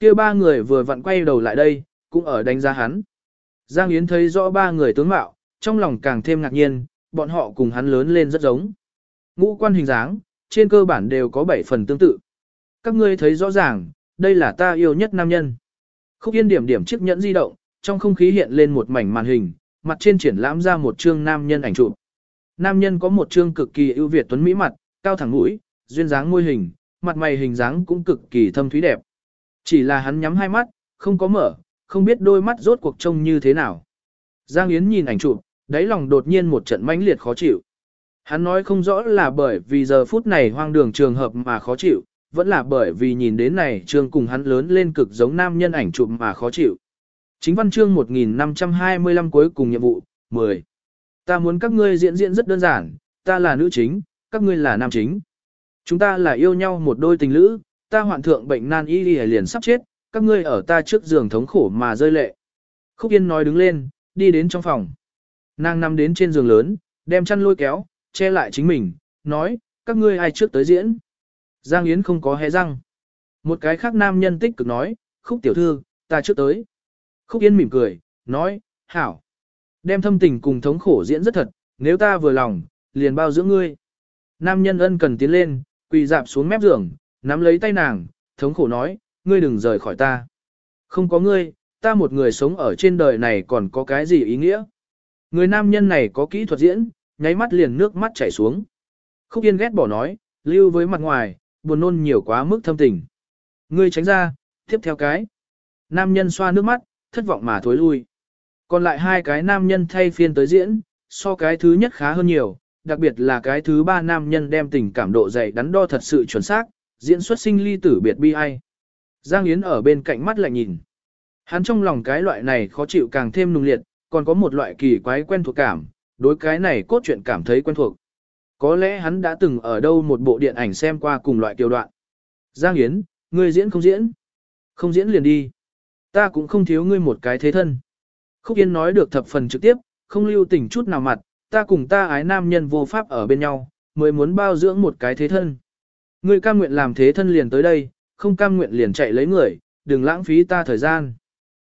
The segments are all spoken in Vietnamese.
kia ba người vừa vặn quay đầu lại đây, cũng ở đánh giá hắn. Giang Yến thấy rõ ba người tướng mạo, trong lòng càng thêm ngạc nhiên, bọn họ cùng hắn lớn lên rất giống. Ngũ quan hình dáng, trên cơ bản đều có bảy phần tương tự. Các ngươi thấy rõ ràng, đây là ta yêu nhất nam nhân. Khúc Yên điểm điểm chiếc nhẫn di động, trong không khí hiện lên một mảnh màn hình, mặt trên triển lãm ra một chương nam nhân ảnh chụp. Nam nhân có một chương cực kỳ ưu việt tuấn mỹ mặt, cao thẳng mũi, duyên dáng môi hình, mặt mày hình dáng cũng cực kỳ thâm thúy đẹp. Chỉ là hắn nhắm hai mắt, không có mở, không biết đôi mắt rốt cuộc trông như thế nào. Giang Yến nhìn ảnh chụp, đáy lòng đột nhiên một trận mãnh liệt khó chịu. Hắn nói không rõ là bởi vì giờ phút này hoang đường trường hợp mà khó chịu, vẫn là bởi vì nhìn đến này trương cùng hắn lớn lên cực giống nam nhân ảnh chụp mà khó chịu. Chính văn chương 1525 cuối cùng nhiệm vụ, 10. Ta muốn các ngươi diễn diễn rất đơn giản, ta là nữ chính, các ngươi là nam chính. Chúng ta là yêu nhau một đôi tình lữ, ta hoạn thượng bệnh nan y liền sắp chết, các ngươi ở ta trước giường thống khổ mà rơi lệ. Khúc Yên nói đứng lên, đi đến trong phòng. Nàng nằm đến trên giường lớn, đem chăn lôi kéo, che lại chính mình, nói, các ngươi ai trước tới diễn. Giang Yến không có hé răng. Một cái khác nam nhân tích cực nói, khúc tiểu thư, ta trước tới. Khúc Yên mỉm cười, nói, hảo. Đem thâm tình cùng thống khổ diễn rất thật, nếu ta vừa lòng, liền bao dưỡng ngươi. Nam nhân ân cần tiến lên, quỳ dạp xuống mép giường, nắm lấy tay nàng, thống khổ nói, ngươi đừng rời khỏi ta. Không có ngươi, ta một người sống ở trên đời này còn có cái gì ý nghĩa. Người nam nhân này có kỹ thuật diễn, nháy mắt liền nước mắt chảy xuống. Khúc Yên ghét bỏ nói, lưu với mặt ngoài, buồn nôn nhiều quá mức thâm tình. Ngươi tránh ra, tiếp theo cái. Nam nhân xoa nước mắt, thất vọng mà thối lui. Còn lại hai cái nam nhân thay phiên tới diễn, so cái thứ nhất khá hơn nhiều, đặc biệt là cái thứ ba nam nhân đem tình cảm độ dày đắn đo thật sự chuẩn xác, diễn xuất sinh ly tử biệt bi ai. Giang Yến ở bên cạnh mắt lại nhìn. Hắn trong lòng cái loại này khó chịu càng thêm nung liệt, còn có một loại kỳ quái quen thuộc cảm, đối cái này cốt truyện cảm thấy quen thuộc. Có lẽ hắn đã từng ở đâu một bộ điện ảnh xem qua cùng loại tiểu đoạn. Giang Yến, ngươi diễn không diễn? Không diễn liền đi. Ta cũng không thiếu ngươi một cái thế thân. Khúc Yên nói được thập phần trực tiếp, không lưu tình chút nào mặt, ta cùng ta ái nam nhân vô pháp ở bên nhau, mới muốn bao dưỡng một cái thế thân. Ngươi cam nguyện làm thế thân liền tới đây, không cam nguyện liền chạy lấy người, đừng lãng phí ta thời gian.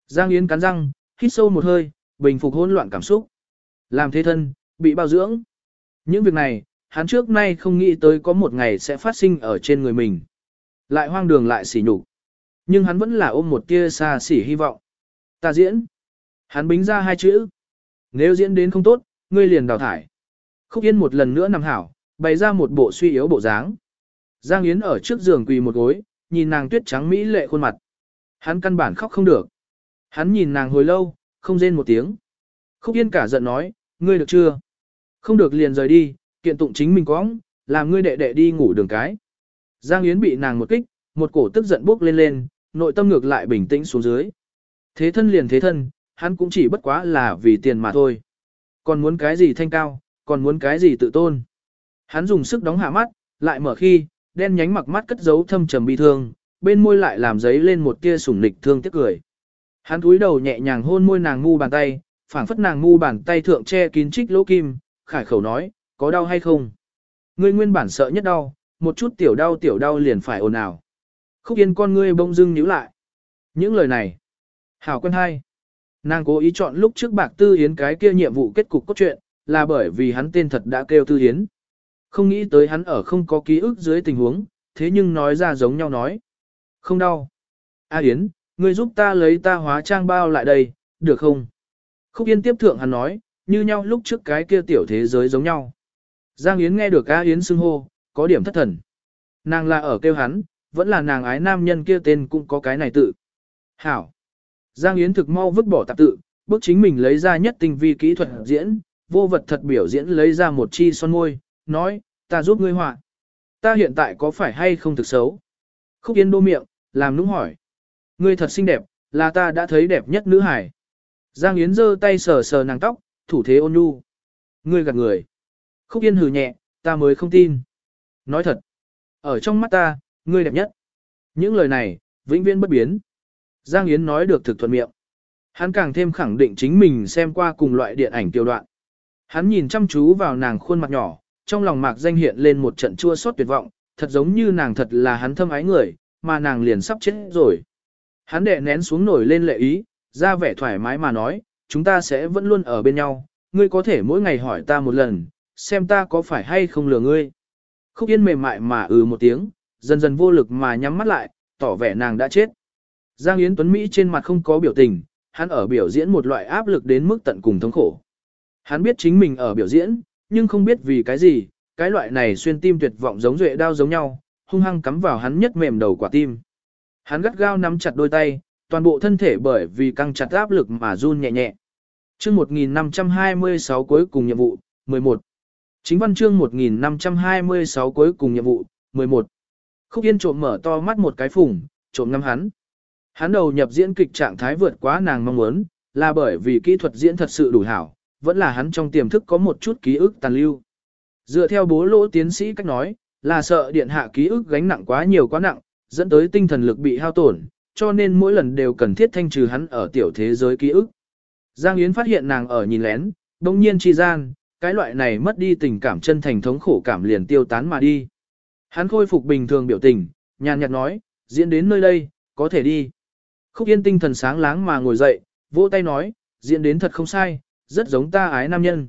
Giang Yến cắn răng, hít sâu một hơi, bình phục hỗn loạn cảm xúc. Làm thế thân, bị bao dưỡng. Những việc này, hắn trước nay không nghĩ tới có một ngày sẽ phát sinh ở trên người mình. Lại hoang đường lại xỉ nhục. Nhưng hắn vẫn là ôm một tia xa xỉ hy vọng. Ta diễn. Hắn bính ra hai chữ. Nếu diễn đến không tốt, ngươi liền đào thải. Khúc Yên một lần nữa nằm hảo, bày ra một bộ suy yếu bộ dáng. Giang Yến ở trước giường quỳ một gối, nhìn nàng tuyết trắng mỹ lệ khuôn mặt. Hắn căn bản khóc không được. Hắn nhìn nàng hồi lâu, không rên một tiếng. Khúc Yên cả giận nói, ngươi được chưa? Không được liền rời đi, kiện tụng chính mình cóng, làm ngươi đệ đệ đi ngủ đường cái. Giang Yến bị nàng một kích, một cổ tức giận bốc lên lên, nội tâm ngược lại bình tĩnh xuống dưới. Thế thân liền thế thân, hắn cũng chỉ bất quá là vì tiền mà thôi. Còn muốn cái gì thanh cao, còn muốn cái gì tự tôn. Hắn dùng sức đóng hạ mắt, lại mở khi, đen nhánh mặc mắt cất giấu thâm trầm bi thương, bên môi lại làm giấy lên một tia sủng nịch thương tiếc cười. Hắn cúi đầu nhẹ nhàng hôn môi nàng ngu bàn tay, phảng phất nàng ngu bàn tay thượng che kín trích lỗ kim, khải khẩu nói, có đau hay không? Ngươi nguyên bản sợ nhất đau, một chút tiểu đau tiểu đau liền phải ồn ào. Khúc yên con ngươi bông dưng nhíu lại. Những lời này, hảo quân hay. Nàng cố ý chọn lúc trước bạc tư hiến cái kia nhiệm vụ kết cục cốt truyện, là bởi vì hắn tên thật đã kêu tư hiến. Không nghĩ tới hắn ở không có ký ức dưới tình huống, thế nhưng nói ra giống nhau nói. Không đau. A Yến, ngươi giúp ta lấy ta hóa trang bao lại đây, được không? Khúc Yên tiếp thượng hắn nói, như nhau lúc trước cái kia tiểu thế giới giống nhau. Giang Yến nghe được A Yến xưng hô, có điểm thất thần. Nàng là ở kêu hắn, vẫn là nàng ái nam nhân kia tên cũng có cái này tự. Hảo. Giang Yến thực mau vứt bỏ tạp tự, bước chính mình lấy ra nhất tinh vi kỹ thuật diễn, vô vật thật biểu diễn lấy ra một chi son môi, nói, ta giúp ngươi họa. Ta hiện tại có phải hay không thực xấu? Khúc Yên đô miệng, làm nũng hỏi. Ngươi thật xinh đẹp, là ta đã thấy đẹp nhất nữ hải. Giang Yến giơ tay sờ sờ nàng tóc, thủ thế ôn nhu. Ngươi gạt người. Khúc Yên hừ nhẹ, ta mới không tin. Nói thật. Ở trong mắt ta, ngươi đẹp nhất. Những lời này, vĩnh viễn bất biến. Giang Yến nói được thực thuận miệng. Hắn càng thêm khẳng định chính mình xem qua cùng loại điện ảnh tiêu đoạn. Hắn nhìn chăm chú vào nàng khuôn mặt nhỏ, trong lòng mạc danh hiện lên một trận chua xót tuyệt vọng, thật giống như nàng thật là hắn thâm ái người, mà nàng liền sắp chết rồi. Hắn đệ nén xuống nổi lên lệ ý, ra vẻ thoải mái mà nói, chúng ta sẽ vẫn luôn ở bên nhau, ngươi có thể mỗi ngày hỏi ta một lần, xem ta có phải hay không lừa ngươi. Khúc Yên mềm mại mà ừ một tiếng, dần dần vô lực mà nhắm mắt lại, tỏ vẻ nàng đã chết. Giang Yến Tuấn Mỹ trên mặt không có biểu tình, hắn ở biểu diễn một loại áp lực đến mức tận cùng thống khổ. Hắn biết chính mình ở biểu diễn, nhưng không biết vì cái gì, cái loại này xuyên tim tuyệt vọng giống duệ đao giống nhau, hung hăng cắm vào hắn nhất mềm đầu quả tim. Hắn gắt gao nắm chặt đôi tay, toàn bộ thân thể bởi vì căng chặt áp lực mà run nhẹ nhẹ. Chương 1526 cuối cùng nhiệm vụ, 11. Chính văn chương 1526 cuối cùng nhiệm vụ, 11. Khúc Yên trộm mở to mắt một cái phủng trộm ngắm hắn. Hắn đầu nhập diễn kịch trạng thái vượt quá nàng mong muốn, là bởi vì kỹ thuật diễn thật sự đủ hảo, vẫn là hắn trong tiềm thức có một chút ký ức tàn lưu. Dựa theo bố lỗ tiến sĩ cách nói, là sợ điện hạ ký ức gánh nặng quá nhiều quá nặng, dẫn tới tinh thần lực bị hao tổn, cho nên mỗi lần đều cần thiết thanh trừ hắn ở tiểu thế giới ký ức. Giang Yến phát hiện nàng ở nhìn lén, đồng nhiên chi gian, cái loại này mất đi tình cảm chân thành thống khổ cảm liền tiêu tán mà đi. Hắn khôi phục bình thường biểu tình, nhàn nhạt nói, diễn đến nơi đây, có thể đi. Khúc Yên tinh thần sáng láng mà ngồi dậy, vỗ tay nói, diễn đến thật không sai, rất giống ta ái nam nhân.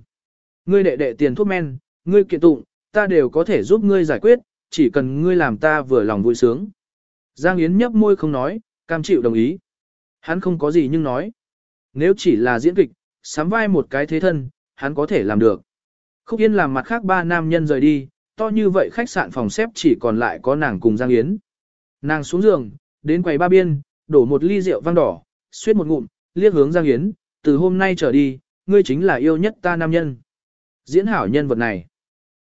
Ngươi đệ đệ tiền thuốc men, ngươi kiện tụng, ta đều có thể giúp ngươi giải quyết, chỉ cần ngươi làm ta vừa lòng vui sướng. Giang Yến nhấp môi không nói, cam chịu đồng ý. Hắn không có gì nhưng nói. Nếu chỉ là diễn kịch, sắm vai một cái thế thân, hắn có thể làm được. Khúc Yên làm mặt khác ba nam nhân rời đi, to như vậy khách sạn phòng xếp chỉ còn lại có nàng cùng Giang Yến. Nàng xuống giường, đến quầy ba biên, đổ một ly rượu vang đỏ, suyết một ngụm, liếc hướng Giang Yến, từ hôm nay trở đi, ngươi chính là yêu nhất ta nam nhân. Diễn hảo nhân vật này.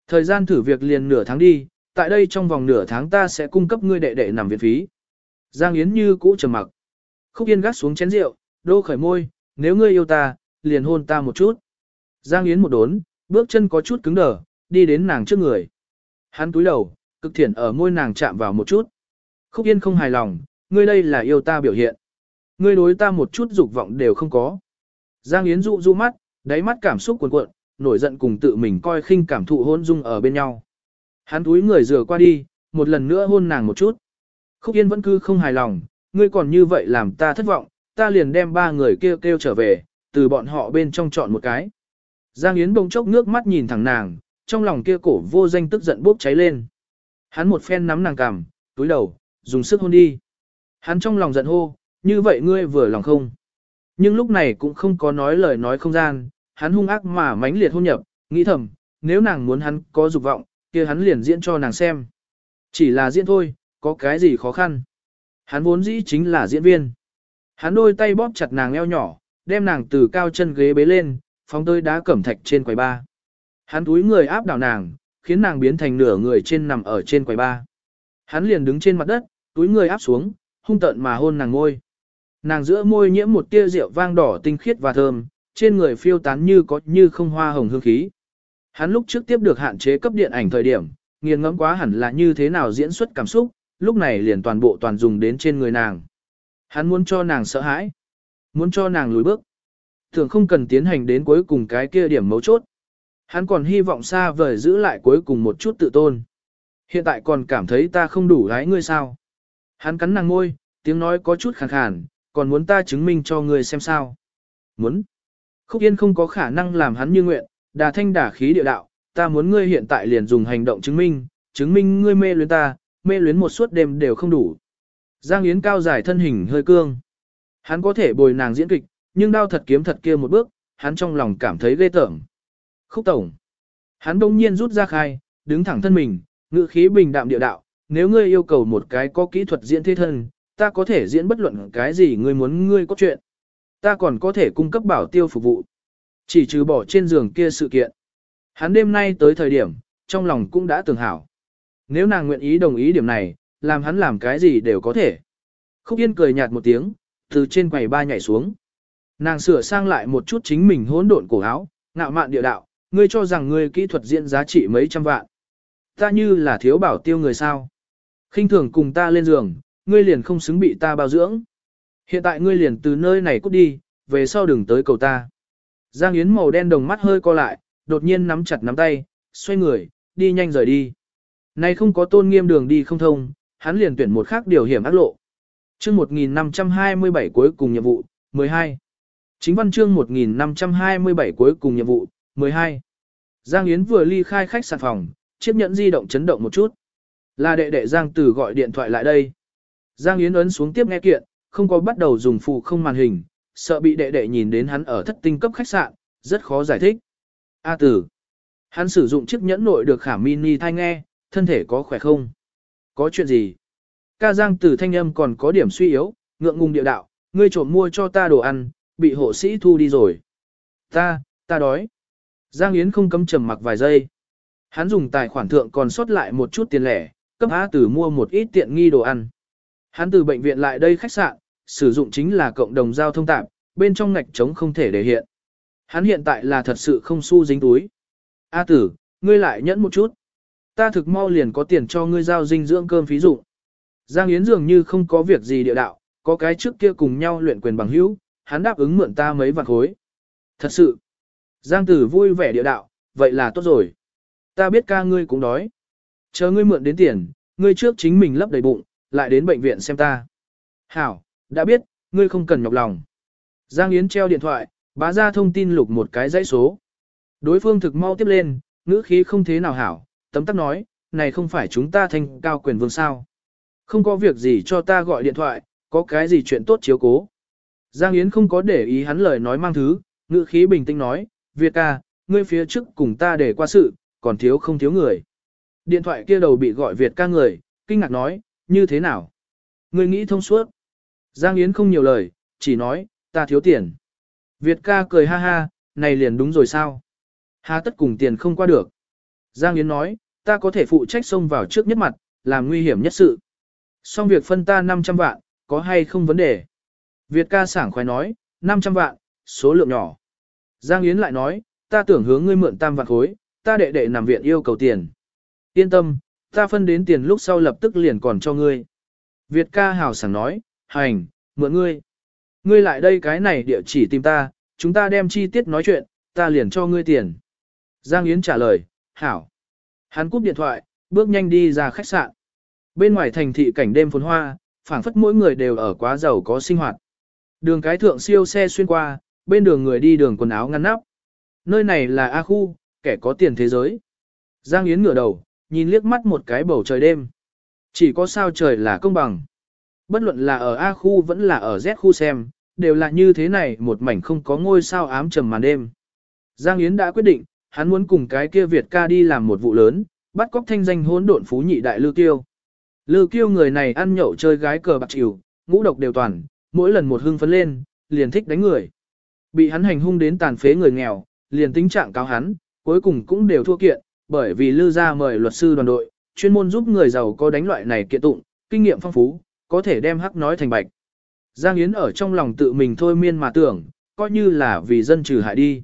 Thời gian thử việc liền nửa tháng đi, tại đây trong vòng nửa tháng ta sẽ cung cấp ngươi đệ đệ nằm viện phí. Giang Yến như cũ trầm mặc. Khúc Yên gắt xuống chén rượu, đô khởi môi, nếu ngươi yêu ta, liền hôn ta một chút. Giang Yến một đốn, bước chân có chút cứng đờ, đi đến nàng trước người. Hắn túi đầu, cực thiện ở môi nàng chạm vào một chút. Khúc Yên không hài lòng, ngươi đây là yêu ta biểu hiện. Ngươi đối ta một chút dục vọng đều không có. Giang Yến dụ du mắt, đáy mắt cảm xúc cuồn cuộn, nổi giận cùng tự mình coi khinh cảm thụ hôn dung ở bên nhau. Hắn túi người rửa qua đi, một lần nữa hôn nàng một chút. Khúc Yên vẫn cứ không hài lòng, ngươi còn như vậy làm ta thất vọng, ta liền đem ba người kêu kêu trở về, từ bọn họ bên trong chọn một cái. Giang Yến bỗng chốc nước mắt nhìn thẳng nàng, trong lòng kia cổ vô danh tức giận bốc cháy lên. Hắn một phen nắm nàng cằm, túi đầu, dùng sức hôn đi. Hắn trong lòng giận hô, như vậy ngươi vừa lòng không? Nhưng lúc này cũng không có nói lời nói không gian, hắn hung ác mà mãnh liệt hôn nhập, nghĩ thầm, nếu nàng muốn hắn có dục vọng, kia hắn liền diễn cho nàng xem. Chỉ là diễn thôi, có cái gì khó khăn. Hắn vốn dĩ chính là diễn viên. Hắn đôi tay bóp chặt nàng eo nhỏ, đem nàng từ cao chân ghế bế lên, phóng tới đá cẩm thạch trên quầy ba. Hắn túi người áp đảo nàng, khiến nàng biến thành nửa người trên nằm ở trên quầy ba. Hắn liền đứng trên mặt đất, túi người áp xuống, hung tợn mà hôn nàng ngôi. Nàng giữa môi nhiễm một tia rượu vang đỏ tinh khiết và thơm, trên người phiêu tán như có như không hoa hồng hương khí. Hắn lúc trước tiếp được hạn chế cấp điện ảnh thời điểm, nghiền ngẫm quá hẳn là như thế nào diễn xuất cảm xúc, lúc này liền toàn bộ toàn dùng đến trên người nàng. Hắn muốn cho nàng sợ hãi, muốn cho nàng lùi bước. Thường không cần tiến hành đến cuối cùng cái kia điểm mấu chốt. Hắn còn hy vọng xa vời giữ lại cuối cùng một chút tự tôn. Hiện tại còn cảm thấy ta không đủ gái ngươi sao. Hắn cắn nàng ngôi, tiếng nói có chút khàn khàn, còn muốn ta chứng minh cho ngươi xem sao. Muốn. Khúc Yên không có khả năng làm hắn như nguyện, đà thanh đà khí địa đạo, ta muốn ngươi hiện tại liền dùng hành động chứng minh, chứng minh ngươi mê luyến ta, mê luyến một suốt đêm đều không đủ. Giang Yến cao dài thân hình hơi cương. Hắn có thể bồi nàng diễn kịch, nhưng đao thật kiếm thật kia một bước, hắn trong lòng cảm thấy ghê tởm. Khúc tổng. Hắn đông nhiên rút ra khai, đứng thẳng thân mình, ngự khí bình đạm địa đạo, nếu ngươi yêu cầu một cái có kỹ thuật diễn thế thân, ta có thể diễn bất luận cái gì ngươi muốn ngươi có chuyện. Ta còn có thể cung cấp bảo tiêu phục vụ. Chỉ trừ bỏ trên giường kia sự kiện. Hắn đêm nay tới thời điểm, trong lòng cũng đã tưởng hảo. Nếu nàng nguyện ý đồng ý điểm này, làm hắn làm cái gì đều có thể. Khúc Yên cười nhạt một tiếng, từ trên quầy ba nhảy xuống. Nàng sửa sang lại một chút chính mình hỗn độn cổ áo, ngạo mạn địa đạo, ngươi cho rằng ngươi kỹ thuật diễn giá trị mấy trăm vạn. Ta như là thiếu bảo tiêu người sao. khinh thường cùng ta lên giường, ngươi liền không xứng bị ta bao dưỡng. Hiện tại ngươi liền từ nơi này cút đi, về sau đừng tới cầu ta. Giang Yến màu đen đồng mắt hơi co lại, đột nhiên nắm chặt nắm tay, xoay người, đi nhanh rời đi. Này không có tôn nghiêm đường đi không thông, hắn liền tuyển một khác điều hiểm ác lộ. Chương 1527 cuối cùng nhiệm vụ, 12. Chính văn chương 1527 cuối cùng nhiệm vụ, 12. Giang Yến vừa ly khai khách sạn phòng, chiếc nhẫn di động chấn động một chút. Là đệ đệ Giang Tử gọi điện thoại lại đây. Giang Yến ấn xuống tiếp nghe kiện, không có bắt đầu dùng phụ không màn hình, sợ bị đệ đệ nhìn đến hắn ở thất tinh cấp khách sạn, rất khó giải thích. A tử. Hắn sử dụng chiếc nhẫn nội được khả mini thai nghe, thân thể có khỏe không? Có chuyện gì? Ca Giang Tử thanh âm còn có điểm suy yếu, ngượng ngùng địa đạo, ngươi trộm mua cho ta đồ ăn, bị hộ sĩ thu đi rồi. Ta, ta đói. Giang Yến không cấm trầm mặc vài giây. Hắn dùng tài khoản thượng còn sót lại một chút tiền lẻ, cấp A Tử mua một ít tiện nghi đồ ăn. Hắn từ bệnh viện lại đây khách sạn, sử dụng chính là cộng đồng giao thông tạm, bên trong ngạch trống không thể để hiện. Hắn hiện tại là thật sự không xu dính túi. A tử, ngươi lại nhẫn một chút. Ta thực mau liền có tiền cho ngươi giao dinh dưỡng cơm phí dụng. Giang Yến dường như không có việc gì địa đạo, có cái trước kia cùng nhau luyện quyền bằng hữu, hắn đáp ứng mượn ta mấy vạn khối. Thật sự. Giang tử vui vẻ địa đạo, vậy là tốt rồi. Ta biết ca ngươi cũng đói. Chờ ngươi mượn đến tiền, ngươi trước chính mình lấp đầy bụng, lại đến bệnh viện xem ta. Hảo, đã biết, ngươi không cần nhọc lòng. Giang Yến treo điện thoại, bá ra thông tin lục một cái dãy số. Đối phương thực mau tiếp lên, ngữ khí không thế nào hảo, tấm tắc nói, này không phải chúng ta thành cao quyền vương sao. Không có việc gì cho ta gọi điện thoại, có cái gì chuyện tốt chiếu cố. Giang Yến không có để ý hắn lời nói mang thứ, ngữ khí bình tĩnh nói, Việt ca, à, ngươi phía trước cùng ta để qua sự, còn thiếu không thiếu người. Điện thoại kia đầu bị gọi Việt ca người, kinh ngạc nói, như thế nào? Ngươi nghĩ thông suốt. Giang Yến không nhiều lời, chỉ nói, ta thiếu tiền. Việt ca cười ha ha, này liền đúng rồi sao? Hà tất cùng tiền không qua được. Giang Yến nói, ta có thể phụ trách xông vào trước nhất mặt, làm nguy hiểm nhất sự. Xong việc phân ta 500 vạn, có hay không vấn đề? Việt ca sảng khoái nói, 500 vạn, số lượng nhỏ. Giang Yến lại nói, ta tưởng hướng ngươi mượn tam vạn khối, ta đệ đệ nằm viện yêu cầu tiền. Yên tâm, ta phân đến tiền lúc sau lập tức liền còn cho ngươi. Việt ca hào sảng nói, hành, mượn ngươi. Ngươi lại đây cái này địa chỉ tìm ta, chúng ta đem chi tiết nói chuyện, ta liền cho ngươi tiền. Giang Yến trả lời, hảo. Hắn cúp điện thoại, bước nhanh đi ra khách sạn. Bên ngoài thành thị cảnh đêm phồn hoa, phảng phất mỗi người đều ở quá giàu có sinh hoạt. Đường cái thượng siêu xe xuyên qua, bên đường người đi đường quần áo ngăn nắp. Nơi này là A khu, kẻ có tiền thế giới. Giang Yến ngửa đầu, nhìn liếc mắt một cái bầu trời đêm. Chỉ có sao trời là công bằng. Bất luận là ở A khu vẫn là ở Z khu xem, đều là như thế này một mảnh không có ngôi sao ám trầm màn đêm. Giang Yến đã quyết định, hắn muốn cùng cái kia Việt ca đi làm một vụ lớn, bắt cóc thanh danh hỗn độn phú nhị đại Lư Kiêu. Lư Kiêu người này ăn nhậu chơi gái cờ bạc chịu, ngũ độc đều toàn, mỗi lần một hưng phấn lên, liền thích đánh người. Bị hắn hành hung đến tàn phế người nghèo, liền tính trạng cáo hắn, cuối cùng cũng đều thua kiện, bởi vì Lư gia mời luật sư đoàn đội, chuyên môn giúp người giàu có đánh loại này kiện tụng, kinh nghiệm phong phú, có thể đem hắc nói thành bạch. Giang Yến ở trong lòng tự mình thôi miên mà tưởng, coi như là vì dân trừ hại đi.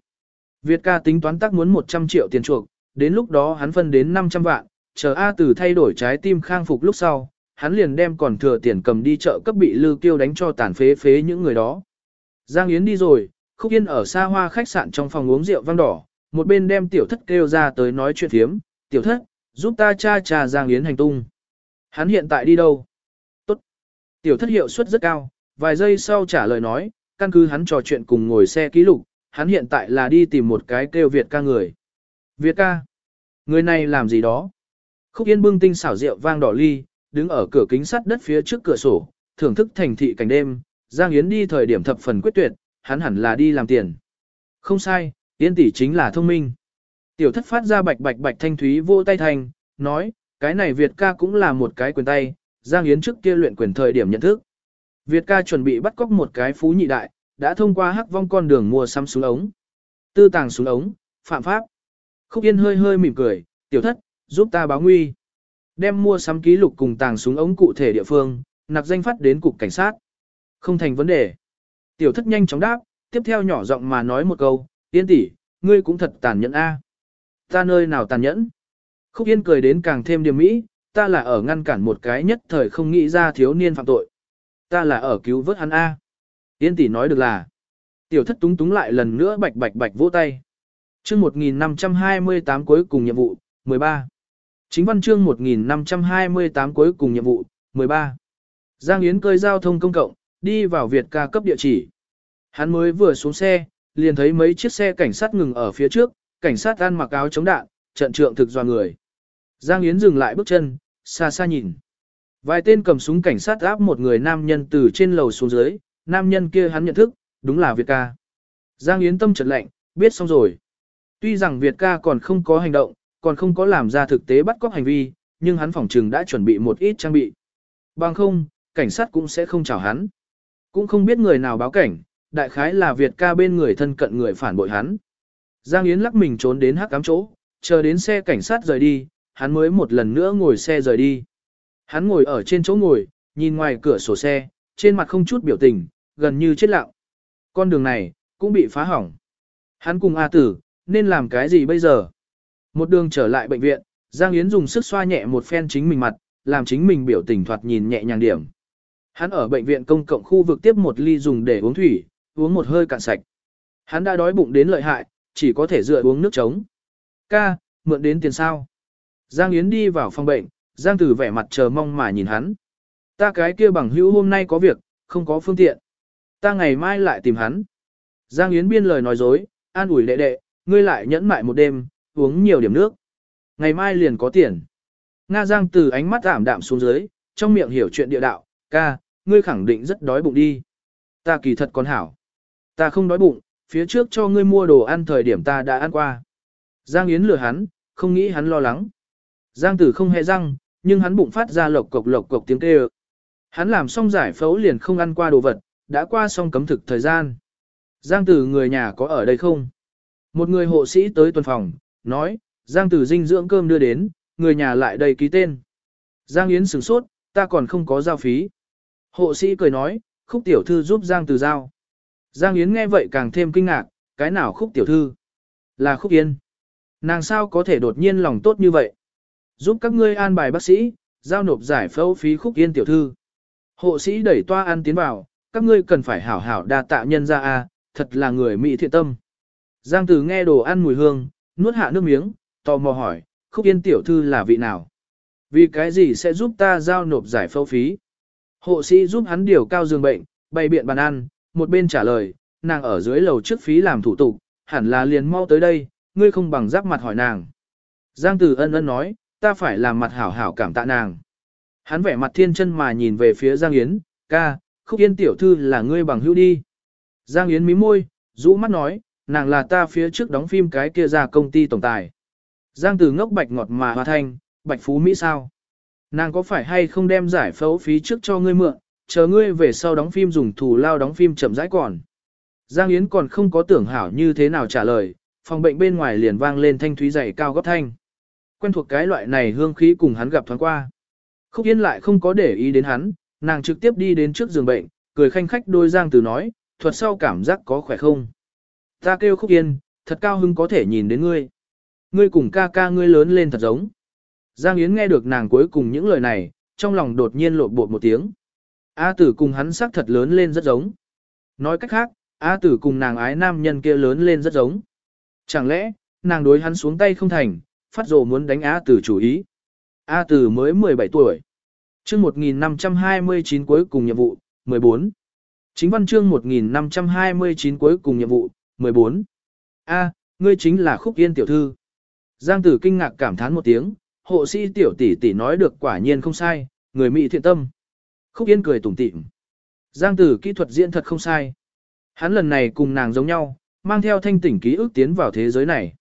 Việt ca tính toán tác muốn 100 triệu tiền chuộc, đến lúc đó hắn phân đến 500 vạn, chờ A Tử thay đổi trái tim khang phục lúc sau, hắn liền đem còn thừa tiền cầm đi chợ cấp bị Lư Kiêu đánh cho tàn phế phế những người đó. Giang Yến đi rồi, Khúc Yên ở xa hoa khách sạn trong phòng uống rượu vang đỏ, một bên đem tiểu thất kêu ra tới nói chuyện thiếm, tiểu thất, giúp ta cha trà Giang Yến hành tung. Hắn hiện tại đi đâu? Tốt. Tiểu thất hiệu suất rất cao, vài giây sau trả lời nói, căn cứ hắn trò chuyện cùng ngồi xe ký lục, hắn hiện tại là đi tìm một cái kêu Việt ca người. Việt ca? Người này làm gì đó? Khúc Yên bưng tinh xảo rượu vang đỏ ly, đứng ở cửa kính sắt đất phía trước cửa sổ, thưởng thức thành thị cảnh đêm, Giang Yến đi thời điểm thập phần quyết tuyệt, hắn hẳn là đi làm tiền. Không sai, Yến tỷ chính là thông minh. Tiểu thất phát ra bạch bạch bạch thanh thúy vô tay thành, nói, cái này Việt ca cũng là một cái quyền tay, Giang Yến trước kia luyện quyền thời điểm nhận thức. Việt ca chuẩn bị bắt cóc một cái phú nhị đại, đã thông qua hắc vong con đường mua xăm súng ống. Tư tàng súng ống, phạm pháp. Khúc Yên hơi hơi mỉm cười, tiểu thất, giúp ta báo nguy. Đem mua sắm ký lục cùng tàng súng ống cụ thể địa phương, nạp danh phát đến cục cảnh sát. Không thành vấn đề. Tiểu thất nhanh chóng đáp, tiếp theo nhỏ giọng mà nói một câu, Yên tỷ, ngươi cũng thật tàn nhẫn a. Ta nơi nào tàn nhẫn? Khúc Yên cười đến càng thêm điềm mỹ, ta là ở ngăn cản một cái nhất thời không nghĩ ra thiếu niên phạm tội. Ta là ở cứu vớt hắn A. Yên tỷ nói được là. Tiểu thất túng túng lại lần nữa bạch bạch bạch vỗ tay. Chương 1528 cuối cùng nhiệm vụ, 13. Chính văn chương 1528 cuối cùng nhiệm vụ, 13. Giang Yến cơi giao thông công cộng, đi vào Việt ca cấp địa chỉ. Hắn mới vừa xuống xe, liền thấy mấy chiếc xe cảnh sát ngừng ở phía trước, cảnh sát ăn mặc áo chống đạn, trận trượng thực doa người. Giang Yến dừng lại bước chân, xa xa nhìn. Vài tên cầm súng cảnh sát áp một người nam nhân từ trên lầu xuống dưới, nam nhân kia hắn nhận thức, đúng là Việt ca. Giang Yến tâm chợt lạnh, biết xong rồi. Tuy rằng Việt ca còn không có hành động, còn không có làm ra thực tế bắt cóc hành vi, nhưng hắn phỏng trừng đã chuẩn bị một ít trang bị. Bằng không, cảnh sát cũng sẽ không chào hắn. Cũng không biết người nào báo cảnh, đại khái là Việt ca bên người thân cận người phản bội hắn. Giang Yến lắc mình trốn đến hắc cám chỗ, chờ đến xe cảnh sát rời đi, hắn mới một lần nữa ngồi xe rời đi. Hắn ngồi ở trên chỗ ngồi, nhìn ngoài cửa sổ xe, trên mặt không chút biểu tình, gần như chết lặng. Con đường này, cũng bị phá hỏng. Hắn cùng A tử, nên làm cái gì bây giờ? Một đường trở lại bệnh viện, Giang Yến dùng sức xoa nhẹ một phen chính mình mặt, làm chính mình biểu tình thoạt nhìn nhẹ nhàng điểm. Hắn ở bệnh viện công cộng khu vực tiếp một ly dùng để uống thủy, uống một hơi cạn sạch. Hắn đã đói bụng đến lợi hại, chỉ có thể dựa uống nước trống. Ca, mượn đến tiền sao? Giang Yến đi vào phòng bệnh, Giang Tử vẻ mặt chờ mong mà nhìn hắn. Ta cái kia bằng hữu hôm nay có việc, không có phương tiện. Ta ngày mai lại tìm hắn. Giang Yến biên lời nói dối, an ủi đệ đệ, ngươi lại nhẫn mại một đêm, uống nhiều điểm nước. Ngày mai liền có tiền. Nga Giang Tử ánh mắt ảm đạm xuống dưới, trong miệng hiểu chuyện địa đạo, ca, ngươi khẳng định rất đói bụng đi. Ta kỳ thật còn hảo. Ta không đói bụng, phía trước cho ngươi mua đồ ăn thời điểm ta đã ăn qua. Giang Yến lừa hắn, không nghĩ hắn lo lắng. Giang tử không hề răng, nhưng hắn bụng phát ra lộc cộc lộc cộc tiếng kêu. Hắn làm xong giải phẫu liền không ăn qua đồ vật, đã qua xong cấm thực thời gian. Giang tử người nhà có ở đây không? Một người hộ sĩ tới tuần phòng, nói, Giang tử dinh dưỡng cơm đưa đến, người nhà lại đây ký tên. Giang Yến sửng sốt, ta còn không có giao phí. Hộ sĩ cười nói, khúc tiểu thư giúp Giang tử giao. Giang Yến nghe vậy càng thêm kinh ngạc, cái nào khúc tiểu thư? Là khúc yên. Nàng sao có thể đột nhiên lòng tốt như vậy? Giúp các ngươi an bài bác sĩ, giao nộp giải phẫu phí khúc yên tiểu thư. Hộ sĩ đẩy toa ăn tiến vào, các ngươi cần phải hảo hảo đa tạ nhân ra a, thật là người mỹ thiện tâm. Giang Tử nghe đồ ăn mùi hương, nuốt hạ nước miếng, tò mò hỏi, khúc yên tiểu thư là vị nào? Vì cái gì sẽ giúp ta giao nộp giải phẫu phí? Hộ sĩ giúp hắn điều cao giường bệnh, bày biện bàn ăn, một bên trả lời, nàng ở dưới lầu trước phí làm thủ tục, hẳn là liền mau tới đây, ngươi không bằng giáp mặt hỏi nàng. Giang Tử ân ân nói, ta phải làm mặt hảo hảo cảm tạ nàng. Hắn vẻ mặt thiên chân mà nhìn về phía Giang Yến, ca, khúc yên tiểu thư là ngươi bằng hữu đi. Giang Yến mím môi, rũ mắt nói, nàng là ta phía trước đóng phim cái kia ra công ty tổng tài. Giang Tử ngốc bạch ngọt mà hoa thanh, bạch phú Mỹ sao? Nàng có phải hay không đem giải phẫu phí trước cho ngươi mượn, chờ ngươi về sau đóng phim dùng thù lao đóng phim chậm rãi còn. Giang Yến còn không có tưởng hảo như thế nào trả lời, phòng bệnh bên ngoài liền vang lên thanh thúy dày cao gấp thanh. Quen thuộc cái loại này hương khí cùng hắn gặp thoáng qua. Khúc Yên lại không có để ý đến hắn, nàng trực tiếp đi đến trước giường bệnh, cười khanh khách đôi Giang từ nói, thuật sau cảm giác có khỏe không? Ta kêu Khúc Yên, thật cao hưng có thể nhìn đến ngươi. Ngươi cùng ca ca ngươi lớn lên thật giống. Giang Yến nghe được nàng cuối cùng những lời này, trong lòng đột nhiên lộn bột một tiếng. A tử cùng hắn sắc thật lớn lên rất giống. Nói cách khác, A tử cùng nàng ái nam nhân kia lớn lên rất giống. Chẳng lẽ, nàng đối hắn xuống tay không thành, phát rồ muốn đánh A tử chủ ý. A tử mới 17 tuổi. chương 1529 cuối cùng nhiệm vụ, 14. Chính văn chương 1529 cuối cùng nhiệm vụ, 14. A, ngươi chính là khúc yên tiểu thư. Giang tử kinh ngạc cảm thán một tiếng, hộ sĩ tiểu tỷ tỷ nói được quả nhiên không sai, người mỹ thiện tâm. Khúc yên cười tủm tỉm. Giang tử kỹ thuật diễn thật không sai. Hắn lần này cùng nàng giống nhau, mang theo thanh tỉnh ký ức tiến vào thế giới này.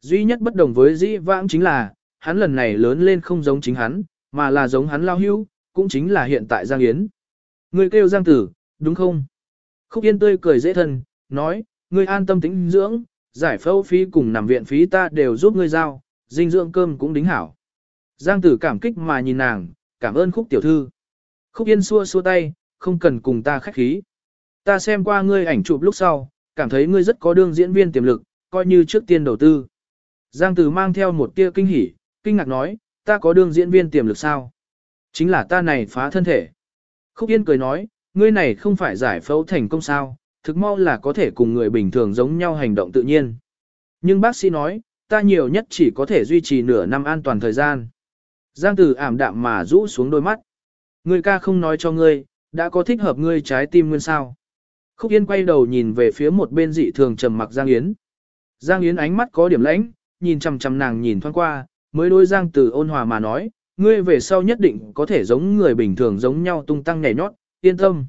Duy nhất bất đồng với dĩ vãng chính là, hắn lần này lớn lên không giống chính hắn, mà là giống hắn lao hưu, cũng chính là hiện tại Giang Yến. Người kêu Giang tử, đúng không? Khúc Yên tươi cười dễ thân, nói, ngươi an tâm tĩnh dưỡng, giải phẫu phí cùng nằm viện phí ta đều giúp ngươi giao, dinh dưỡng cơm cũng đính hảo. Giang tử cảm kích mà nhìn nàng, cảm ơn khúc tiểu thư. Khúc Yên xua xua tay, không cần cùng ta khách khí. Ta xem qua ngươi ảnh chụp lúc sau, cảm thấy ngươi rất có đương diễn viên tiềm lực, coi như trước tiên đầu tư. Giang Tử mang theo một tia kinh hỉ, kinh ngạc nói, ta có đương diễn viên tiềm lực sao? Chính là ta này phá thân thể. Khúc Yên cười nói, ngươi này không phải giải phẫu thành công sao, thực mau là có thể cùng người bình thường giống nhau hành động tự nhiên. Nhưng bác sĩ nói, ta nhiều nhất chỉ có thể duy trì nửa năm an toàn thời gian. Giang Tử ảm đạm mà rũ xuống đôi mắt. Ngươi ca không nói cho ngươi, đã có thích hợp ngươi trái tim nguyên sao. Khúc Yên quay đầu nhìn về phía một bên dị thường trầm mặc Giang Yến. Giang Yến ánh mắt có điểm lãnh, nhìn chằm chằm nàng nhìn thoáng qua, mới đối Giang Tử ôn hòa mà nói, ngươi về sau nhất định có thể giống người bình thường giống nhau tung tăng nhảy nhót, yên tâm.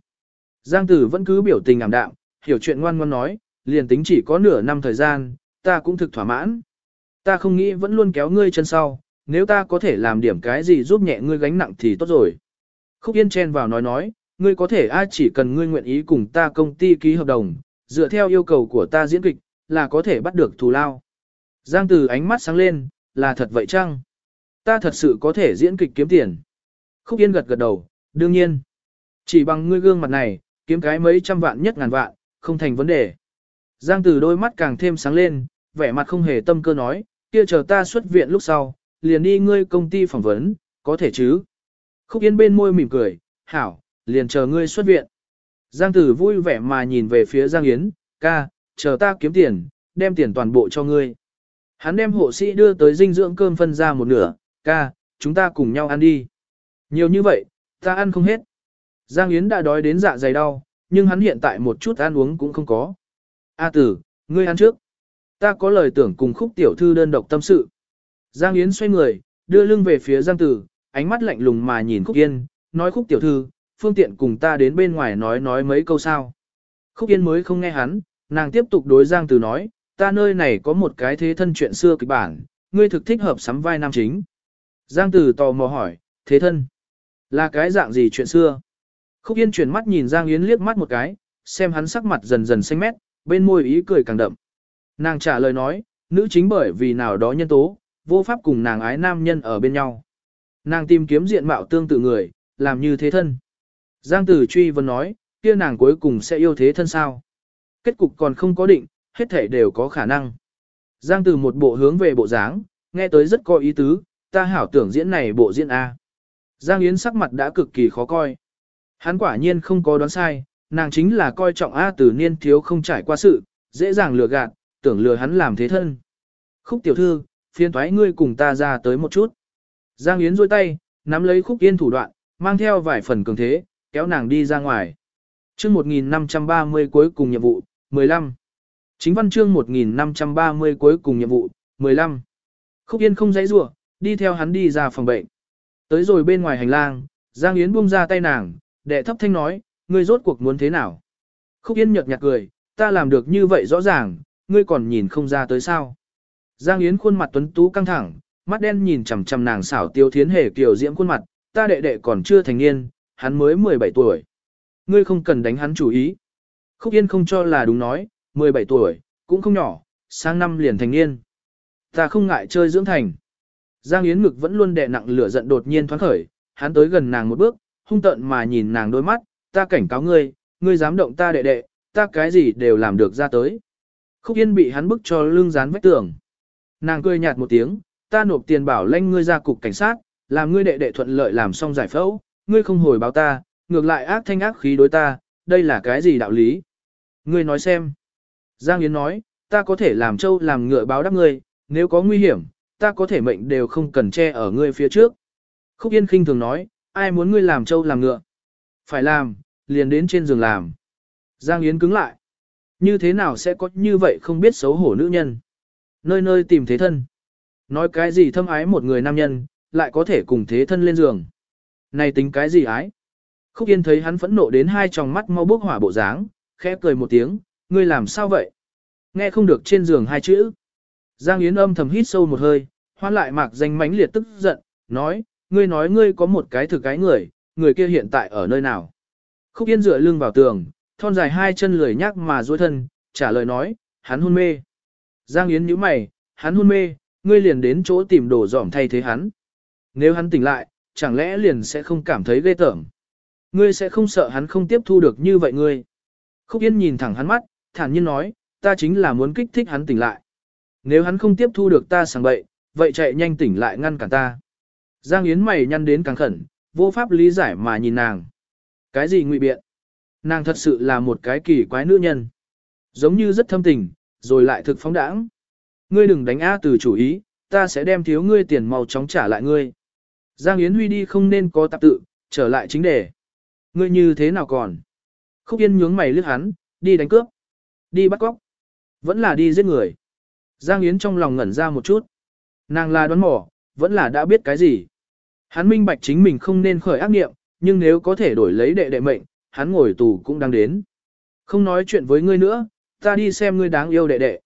Giang Tử vẫn cứ biểu tình ảm đạm, hiểu chuyện ngoan ngoan nói, liền tính chỉ có nửa năm thời gian, ta cũng thực thỏa mãn. Ta không nghĩ vẫn luôn kéo ngươi chân sau, nếu ta có thể làm điểm cái gì giúp nhẹ ngươi gánh nặng thì tốt rồi. Khúc Yên chen vào nói nói, ngươi có thể ai chỉ cần ngươi nguyện ý cùng ta công ty ký hợp đồng, dựa theo yêu cầu của ta diễn kịch, là có thể bắt được thù lao. Giang Từ ánh mắt sáng lên, là thật vậy chăng? Ta thật sự có thể diễn kịch kiếm tiền. Khúc Yên gật gật đầu, đương nhiên. Chỉ bằng ngươi gương mặt này, kiếm cái mấy trăm vạn nhất ngàn vạn, không thành vấn đề. Giang Từ đôi mắt càng thêm sáng lên, vẻ mặt không hề tâm cơ nói, kia chờ ta xuất viện lúc sau, liền đi ngươi công ty phỏng vấn, có thể chứ? Khúc Yên bên môi mỉm cười, hảo, liền chờ ngươi xuất viện. Giang Tử vui vẻ mà nhìn về phía Giang Yến, ca, chờ ta kiếm tiền, đem tiền toàn bộ cho ngươi. Hắn đem hộ sĩ đưa tới dinh dưỡng cơm phân ra một nửa, ca, chúng ta cùng nhau ăn đi. Nhiều như vậy, ta ăn không hết. Giang Yến đã đói đến dạ dày đau, nhưng hắn hiện tại một chút ăn uống cũng không có. A tử, ngươi ăn trước. Ta có lời tưởng cùng khúc tiểu thư đơn độc tâm sự. Giang Yến xoay người, đưa lưng về phía Giang Tử, ánh mắt lạnh lùng mà nhìn khúc yên, nói khúc tiểu thư, phương tiện cùng ta đến bên ngoài nói nói mấy câu sao. Khúc yên mới không nghe hắn, nàng tiếp tục đối Giang Từ nói, ta nơi này có một cái thế thân chuyện xưa kịch bản, ngươi thực thích hợp sắm vai nam chính. Giang Từ tò mò hỏi, thế thân, là cái dạng gì chuyện xưa? Khúc Yên chuyển mắt nhìn Giang Yến liếc mắt một cái, xem hắn sắc mặt dần dần xanh mét, bên môi ý cười càng đậm. Nàng trả lời nói, nữ chính bởi vì nào đó nhân tố, vô pháp cùng nàng ái nam nhân ở bên nhau. Nàng tìm kiếm diện mạo tương tự người, làm như thế thân. Giang Tử truy vấn nói, kia nàng cuối cùng sẽ yêu thế thân sao? Kết cục còn không có định, hết thể đều có khả năng. Giang Tử một bộ hướng về bộ dáng, nghe tới rất có ý tứ, ta hảo tưởng diễn này bộ diễn A. Giang Yến sắc mặt đã cực kỳ khó coi. Hắn quả nhiên không có đoán sai, nàng chính là coi trọng A Tử niên thiếu không trải qua sự, dễ dàng lừa gạt, tưởng lừa hắn làm thế thân. Khúc tiểu thư, phiên thoái ngươi cùng ta ra tới một chút. Giang Yến rôi tay, nắm lấy khúc yên thủ đoạn, mang theo vài phần cường thế, kéo nàng đi ra ngoài. chương 1530 cuối cùng nhiệm vụ, 15. Chính văn chương 1530 cuối cùng nhiệm vụ, 15. Khúc Yên không dãy rủa đi theo hắn đi ra phòng bệnh. Tới rồi bên ngoài hành lang, Giang Yến buông ra tay nàng, đệ thấp thanh nói, ngươi rốt cuộc muốn thế nào? Khúc Yên nhợt nhạt cười, ta làm được như vậy rõ ràng, ngươi còn nhìn không ra tới sao? Giang Yến khuôn mặt tuấn tú căng thẳng, mắt đen nhìn chằm chằm nàng xảo tiêu thiến hề kiểu diễm khuôn mặt, ta đệ đệ còn chưa thành niên, hắn mới 17 tuổi. Ngươi không cần đánh hắn chủ ý. Khúc Yên không cho là đúng nói, 17 tuổi, cũng không nhỏ, sang năm liền thành niên. Ta không ngại chơi dưỡng thành. Giang Yến ngực vẫn luôn đè nặng lửa giận đột nhiên thoáng khởi, hắn tới gần nàng một bước, hung tợn mà nhìn nàng đôi mắt, ta cảnh cáo ngươi, ngươi dám động ta đệ đệ, ta cái gì đều làm được ra tới. Khúc Yên bị hắn bức cho lưng dán vách tường. Nàng cười nhạt một tiếng, ta nộp tiền bảo lãnh ngươi ra cục cảnh sát, làm ngươi đệ đệ thuận lợi làm xong giải phẫu, ngươi không hồi báo ta, ngược lại ác thanh ác khí đối ta, đây là cái gì đạo lý? Ngươi nói xem. Giang Yến nói, ta có thể làm châu làm ngựa báo đáp ngươi, nếu có nguy hiểm, ta có thể mệnh đều không cần che ở ngươi phía trước. Khúc Yên khinh thường nói, ai muốn ngươi làm châu làm ngựa? Phải làm, liền đến trên giường làm. Giang Yến cứng lại. Như thế nào sẽ có như vậy không biết xấu hổ nữ nhân? Nơi nơi tìm thế thân. Nói cái gì thâm ái một người nam nhân, lại có thể cùng thế thân lên giường. Này tính cái gì ái? Khúc Yên thấy hắn phẫn nộ đến hai tròng mắt mau bốc hỏa bộ dáng, khẽ cười một tiếng, ngươi làm sao vậy? Nghe không được trên giường hai chữ. Giang Yến âm thầm hít sâu một hơi, hoan lại mạc danh mánh liệt tức giận, nói, ngươi nói ngươi có một cái thực cái người, người kia hiện tại ở nơi nào? Khúc Yên dựa lưng vào tường, thon dài hai chân lười nhác mà duỗi thân, trả lời nói, hắn hôn mê. Giang Yến nhíu mày, hắn hôn mê, ngươi liền đến chỗ tìm đồ dỏm thay thế hắn. Nếu hắn tỉnh lại, chẳng lẽ liền sẽ không cảm thấy ghê tởm. Ngươi sẽ không sợ hắn không tiếp thu được như vậy ngươi. Khúc Yên nhìn thẳng hắn mắt, thản nhiên nói, ta chính là muốn kích thích hắn tỉnh lại. Nếu hắn không tiếp thu được ta sang bậy, vậy chạy nhanh tỉnh lại ngăn cản ta. Giang Yến mày nhăn đến càng khẩn, vô pháp lý giải mà nhìn nàng. Cái gì ngụy biện? Nàng thật sự là một cái kỳ quái nữ nhân. Giống như rất thâm tình, rồi lại thực phóng đãng. Ngươi đừng đánh A từ chủ ý, ta sẽ đem thiếu ngươi tiền màu chóng trả lại ngươi. Giang Yến Huy đi không nên có tạp tự, Trở lại chính đề. Ngươi như thế nào còn? Khúc Yên nhướng mày lướt hắn, đi đánh cướp. Đi bắt cóc. Vẫn là đi giết người. Giang Yến trong lòng ngẩn ra một chút. Nàng là đoán mò, vẫn là đã biết cái gì. Hắn minh bạch chính mình không nên khởi ác nghiệm, nhưng nếu có thể đổi lấy đệ đệ mệnh, hắn ngồi tù cũng đang đến. Không nói chuyện với ngươi nữa, ta đi xem ngươi đáng yêu đệ đệ.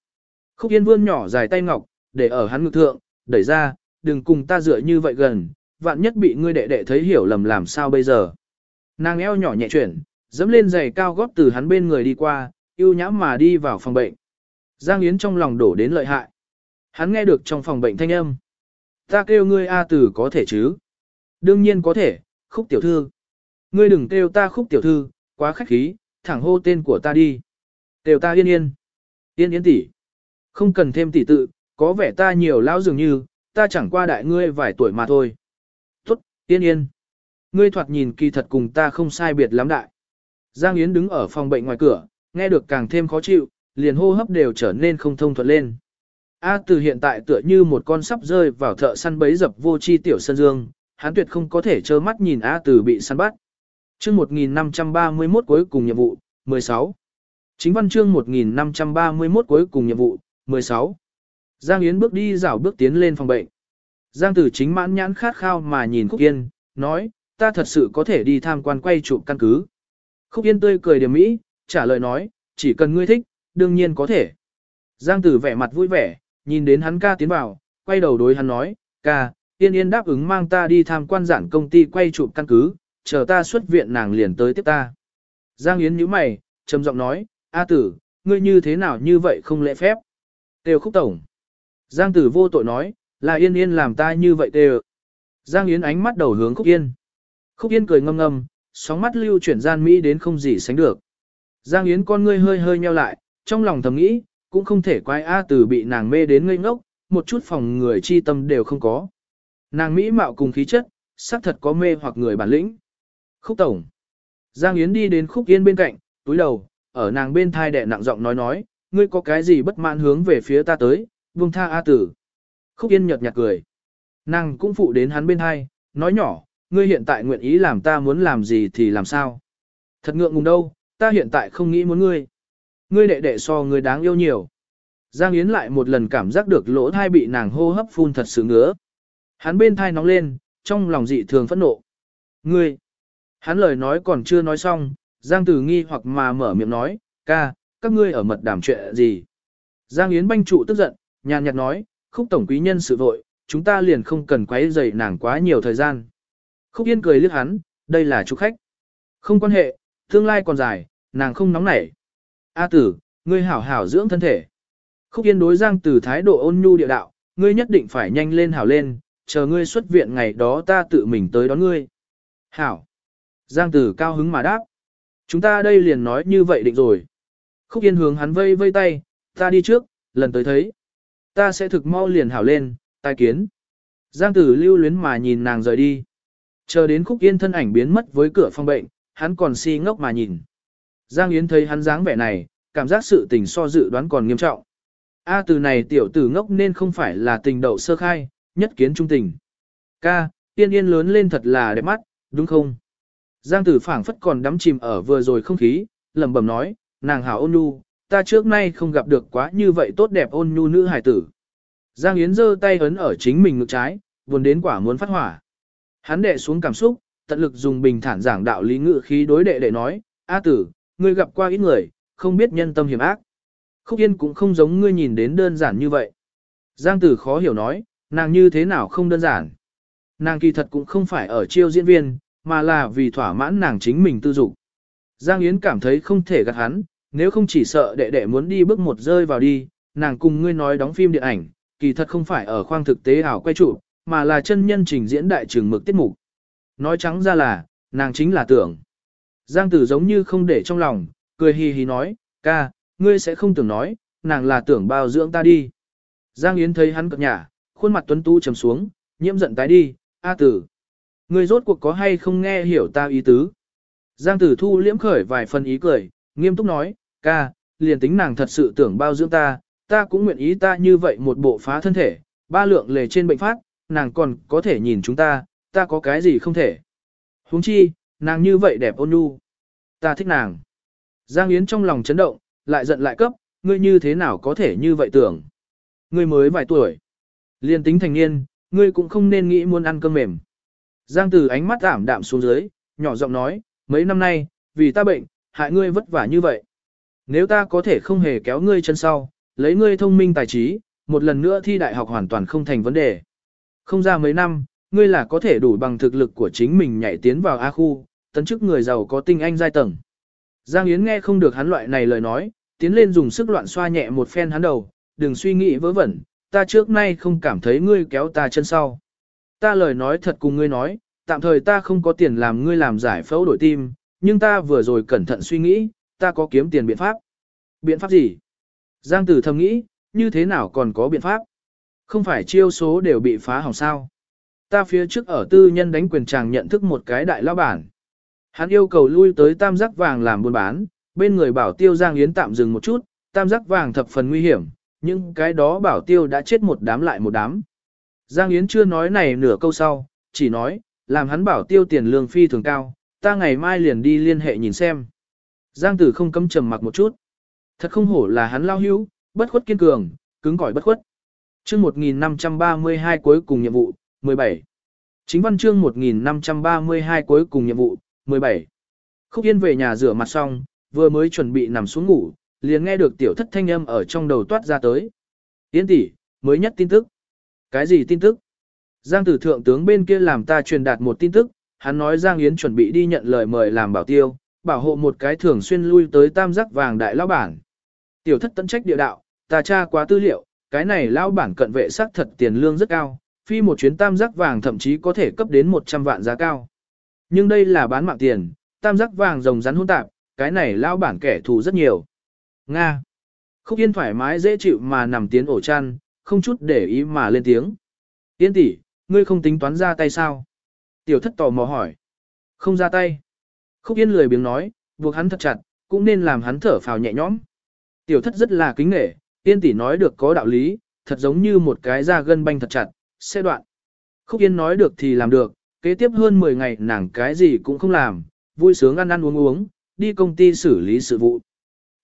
Khúc Yên vươn nhỏ dài tay ngọc, để ở hắn ngực thượng, đẩy ra, đừng cùng ta dựa như vậy gần, vạn nhất bị ngươi đệ đệ thấy hiểu lầm làm sao bây giờ. Nàng eo nhỏ nhẹ chuyển, dẫm lên giày cao gót từ hắn bên người đi qua, yêu nhãm mà đi vào phòng bệnh. Giang Yến trong lòng đổ đến lợi hại. Hắn nghe được trong phòng bệnh thanh âm. Ta kêu ngươi A tử có thể chứ? Đương nhiên có thể, khúc tiểu thư. Ngươi đừng kêu ta khúc tiểu thư, quá khách khí, thẳng hô tên của ta đi. Kêu ta yên yên. Yên yên tỷ. Không cần thêm tỷ tự, có vẻ ta nhiều lão dường như, ta chẳng qua đại ngươi vài tuổi mà thôi. Tốt, yên yên. Ngươi thoạt nhìn kỳ thật cùng ta không sai biệt lắm đại. Giang Yến đứng ở phòng bệnh ngoài cửa, nghe được càng thêm khó chịu, liền hô hấp đều trở nên không thông thuận lên. A từ hiện tại tựa như một con sắp rơi vào thợ săn bấy dập vô chi tiểu sân dương, hắn tuyệt không có thể trơ mắt nhìn A từ bị săn bắt. Chương 1531 cuối cùng nhiệm vụ, 16. Chính văn chương 1531 cuối cùng nhiệm vụ, 16. Giang Yến bước đi rảo bước tiến lên phòng bệnh. Giang Tử chính mãn nhãn khát khao mà nhìn Khúc Yên, nói, ta thật sự có thể đi tham quan quay chụp căn cứ. Khúc Yên tươi cười điểm mỹ, trả lời nói, chỉ cần ngươi thích, đương nhiên có thể. Giang Tử vẻ mặt vui vẻ, nhìn đến hắn ca tiến vào, quay đầu đối hắn nói, ca, Yên Yên đáp ứng mang ta đi tham quan giản công ty quay chụp căn cứ, chờ ta xuất viện nàng liền tới tiếp ta. Giang Yến nhíu mày, trầm giọng nói, A tử, ngươi như thế nào như vậy không lễ phép. Têu khúc tổng. Giang tử vô tội nói, là Yên Yên làm ta như vậy têu. Giang Yến ánh mắt đầu hướng Khúc Yên. Khúc Yên cười ngâm ngâm, sóng mắt lưu chuyển gian Mỹ đến không gì sánh được. Giang Yến con ngươi hơi hơi nheo lại, trong lòng thầm nghĩ, cũng không thể quay A tử bị nàng mê đến ngây ngốc, một chút phòng người chi tâm đều không có. Nàng Mỹ mạo cùng khí chất, xác thật có mê hoặc người bản lĩnh. Khúc Tổng. Giang Yến đi đến Khúc Yên bên cạnh, túi đầu, ở nàng bên thai đẻ nặng giọng nói nói, ngươi có cái gì bất mãn hướng về phía ta tới, buông tha A tử. Khúc Yên nhật nhạt cười. Nàng cũng phụ đến hắn bên hai, nói nhỏ, ngươi hiện tại nguyện ý làm ta muốn làm gì thì làm sao. Thật ngượng ngùng đâu, ta hiện tại không nghĩ muốn ngươi. Ngươi đệ đệ so ngươi đáng yêu nhiều. Giang Yến lại một lần cảm giác được lỗ thai bị nàng hô hấp phun thật sự ngứa. Hắn bên thai nóng lên, trong lòng dị thường phẫn nộ. Ngươi! Hắn lời nói còn chưa nói xong, Giang Tử nghi hoặc mà mở miệng nói, ca, các ngươi ở mật đàm chuyện gì? Giang Yến banh trụ tức giận, nhàn nhạt nói, khúc tổng quý nhân sự vội, chúng ta liền không cần quấy rầy nàng quá nhiều thời gian. Khúc Yên cười liếc hắn, đây là chủ khách. Không quan hệ, tương lai còn dài, nàng không nóng nảy. A tử, ngươi hảo hảo dưỡng thân thể. Khúc Yên đối Giang Tử thái độ ôn nhu địa đạo, ngươi nhất định phải nhanh lên hảo lên, chờ ngươi xuất viện ngày đó ta tự mình tới đón ngươi. Hảo. Giang Tử cao hứng mà đáp. Chúng ta đây liền nói như vậy định rồi. Khúc Yên hướng hắn vây vây tay, ta đi trước, lần tới thấy. Ta sẽ thực mau liền hảo lên, tai kiến. Giang Tử lưu luyến mà nhìn nàng rời đi. Chờ đến Khúc Yên thân ảnh biến mất với cửa phòng bệnh, hắn còn si ngốc mà nhìn. Giang Yến thấy hắn dáng vẻ này, cảm giác sự tình so dự đoán còn nghiêm trọng. A từ này tiểu tử ngốc nên không phải là tình đậu sơ khai, nhất kiến trung tình. Ca, tiên yên lớn lên thật là đẹp mắt, đúng không? Giang tử phảng phất còn đắm chìm ở vừa rồi không khí, lẩm bẩm nói, nàng hảo ôn nhu, ta trước nay không gặp được quá như vậy tốt đẹp ôn nhu nữ hài tử. Giang Yến giơ tay ấn ở chính mình ngực trái, buồn đến quả muốn phát hỏa. Hắn đệ xuống cảm xúc, tận lực dùng bình thản giảng đạo lý ngự khí đối đệ để nói, A tử, ngươi gặp qua ít người, không biết nhân tâm hiểm ác. Khúc Yên cũng không giống ngươi nhìn đến đơn giản như vậy. Giang tử khó hiểu nói, nàng như thế nào không đơn giản. Nàng kỳ thật cũng không phải ở chiêu diễn viên, mà là vì thỏa mãn nàng chính mình tư dục. Giang Yến cảm thấy không thể gạt hắn, nếu không chỉ sợ đệ đệ muốn đi bước một rơi vào đi, nàng cùng ngươi nói đóng phim điện ảnh, kỳ thật không phải ở khoang thực tế ảo quay trụ, mà là chân nhân trình diễn đại trường mực tiết mục. Nói trắng ra là, nàng chính là tưởng. Giang tử giống như không để trong lòng, cười hì hì nói, ca, ngươi sẽ không tưởng nói, nàng là tưởng bao dưỡng ta đi. Giang Yến thấy hắn cập nhả, khuôn mặt tuấn tu trầm xuống, nhiễm giận tái đi, A tử. Ngươi rốt cuộc có hay không nghe hiểu ta ý tứ. Giang tử thu liễm khởi vài phần ý cười, nghiêm túc nói, ca, liền tính nàng thật sự tưởng bao dưỡng ta, ta cũng nguyện ý ta như vậy một bộ phá thân thể, ba lượng lề trên bệnh phát, nàng còn có thể nhìn chúng ta, ta có cái gì không thể. huống chi, nàng như vậy đẹp ôn nhu. Ta thích nàng. Giang Yến trong lòng chấn động, lại giận lại cấp, ngươi như thế nào có thể như vậy tưởng. Ngươi mới vài tuổi. Liên tính thành niên, ngươi cũng không nên nghĩ muốn ăn cơm mềm. Giang Tử ánh mắt ảm đạm xuống dưới, nhỏ giọng nói, mấy năm nay, vì ta bệnh, hại ngươi vất vả như vậy. Nếu ta có thể không hề kéo ngươi chân sau, lấy ngươi thông minh tài trí, một lần nữa thi đại học hoàn toàn không thành vấn đề. Không ra mấy năm, ngươi là có thể đủ bằng thực lực của chính mình nhảy tiến vào A khu, tấn chức người giàu có tinh anh giai tầng. Giang Yến nghe không được hắn loại này lời nói, tiến lên dùng sức loạn xoa nhẹ một phen hắn đầu, đừng suy nghĩ vớ vẩn, ta trước nay không cảm thấy ngươi kéo ta chân sau. Ta lời nói thật cùng ngươi nói, tạm thời ta không có tiền làm ngươi làm giải phẫu đổi tim, nhưng ta vừa rồi cẩn thận suy nghĩ, ta có kiếm tiền biện pháp. Biện pháp gì? Giang tử thầm nghĩ, như thế nào còn có biện pháp? Không phải chiêu số đều bị phá hỏng sao? Ta phía trước ở tư nhân đánh quyền chàng nhận thức một cái đại lao bản. Hắn yêu cầu lui tới tam giác vàng làm buôn bán, bên người bảo tiêu Giang Yến tạm dừng một chút, tam giác vàng thập phần nguy hiểm, nhưng cái đó bảo tiêu đã chết một đám lại một đám. Giang Yến chưa nói này nửa câu sau, chỉ nói, làm hắn bảo tiêu tiền lương phi thường cao, ta ngày mai liền đi liên hệ nhìn xem. Giang tử không cấm trầm mặc một chút. Thật không hổ là hắn lao hữu, bất khuất kiên cường, cứng cỏi bất khuất. Chương 1532 cuối cùng nhiệm vụ, 17. Chính văn chương 1532 cuối cùng nhiệm vụ, 17. Khúc Yên về nhà rửa mặt xong, vừa mới chuẩn bị nằm xuống ngủ, liền nghe được tiểu thất thanh âm ở trong đầu toát ra tới. Yên tỷ, mới nhất tin tức. Cái gì tin tức? Giang tử thượng tướng bên kia làm ta truyền đạt một tin tức, hắn nói Giang Yến chuẩn bị đi nhận lời mời làm bảo tiêu, bảo hộ một cái thường xuyên lui tới tam giác vàng đại lão bản. Tiểu thất tận trách địa đạo, ta tra quá tư liệu, cái này lão bản cận vệ sắc thật tiền lương rất cao, phi một chuyến tam giác vàng thậm chí có thể cấp đến 100 vạn giá cao. Nhưng đây là bán mạng tiền, tam giác vàng rồng rắn hỗn tạp, cái này lão bản kẻ thù rất nhiều. Nga. Khúc Yên thoải mái dễ chịu mà nằm tiến ổ chăn, không chút để ý mà lên tiếng. Yên tỷ, ngươi không tính toán ra tay sao? Tiểu thất tò mò hỏi. Không ra tay. Khúc Yên lười biếng nói, buộc hắn thật chặt, cũng nên làm hắn thở phào nhẹ nhõm. Tiểu thất rất là kính nể, Yên tỷ nói được có đạo lý, thật giống như một cái da gân banh thật chặt, sẽ đoạn. Khúc Yên nói được thì làm được, kế tiếp hơn 10 ngày nàng cái gì cũng không làm, vui sướng ăn ăn uống uống, đi công ty xử lý sự vụ.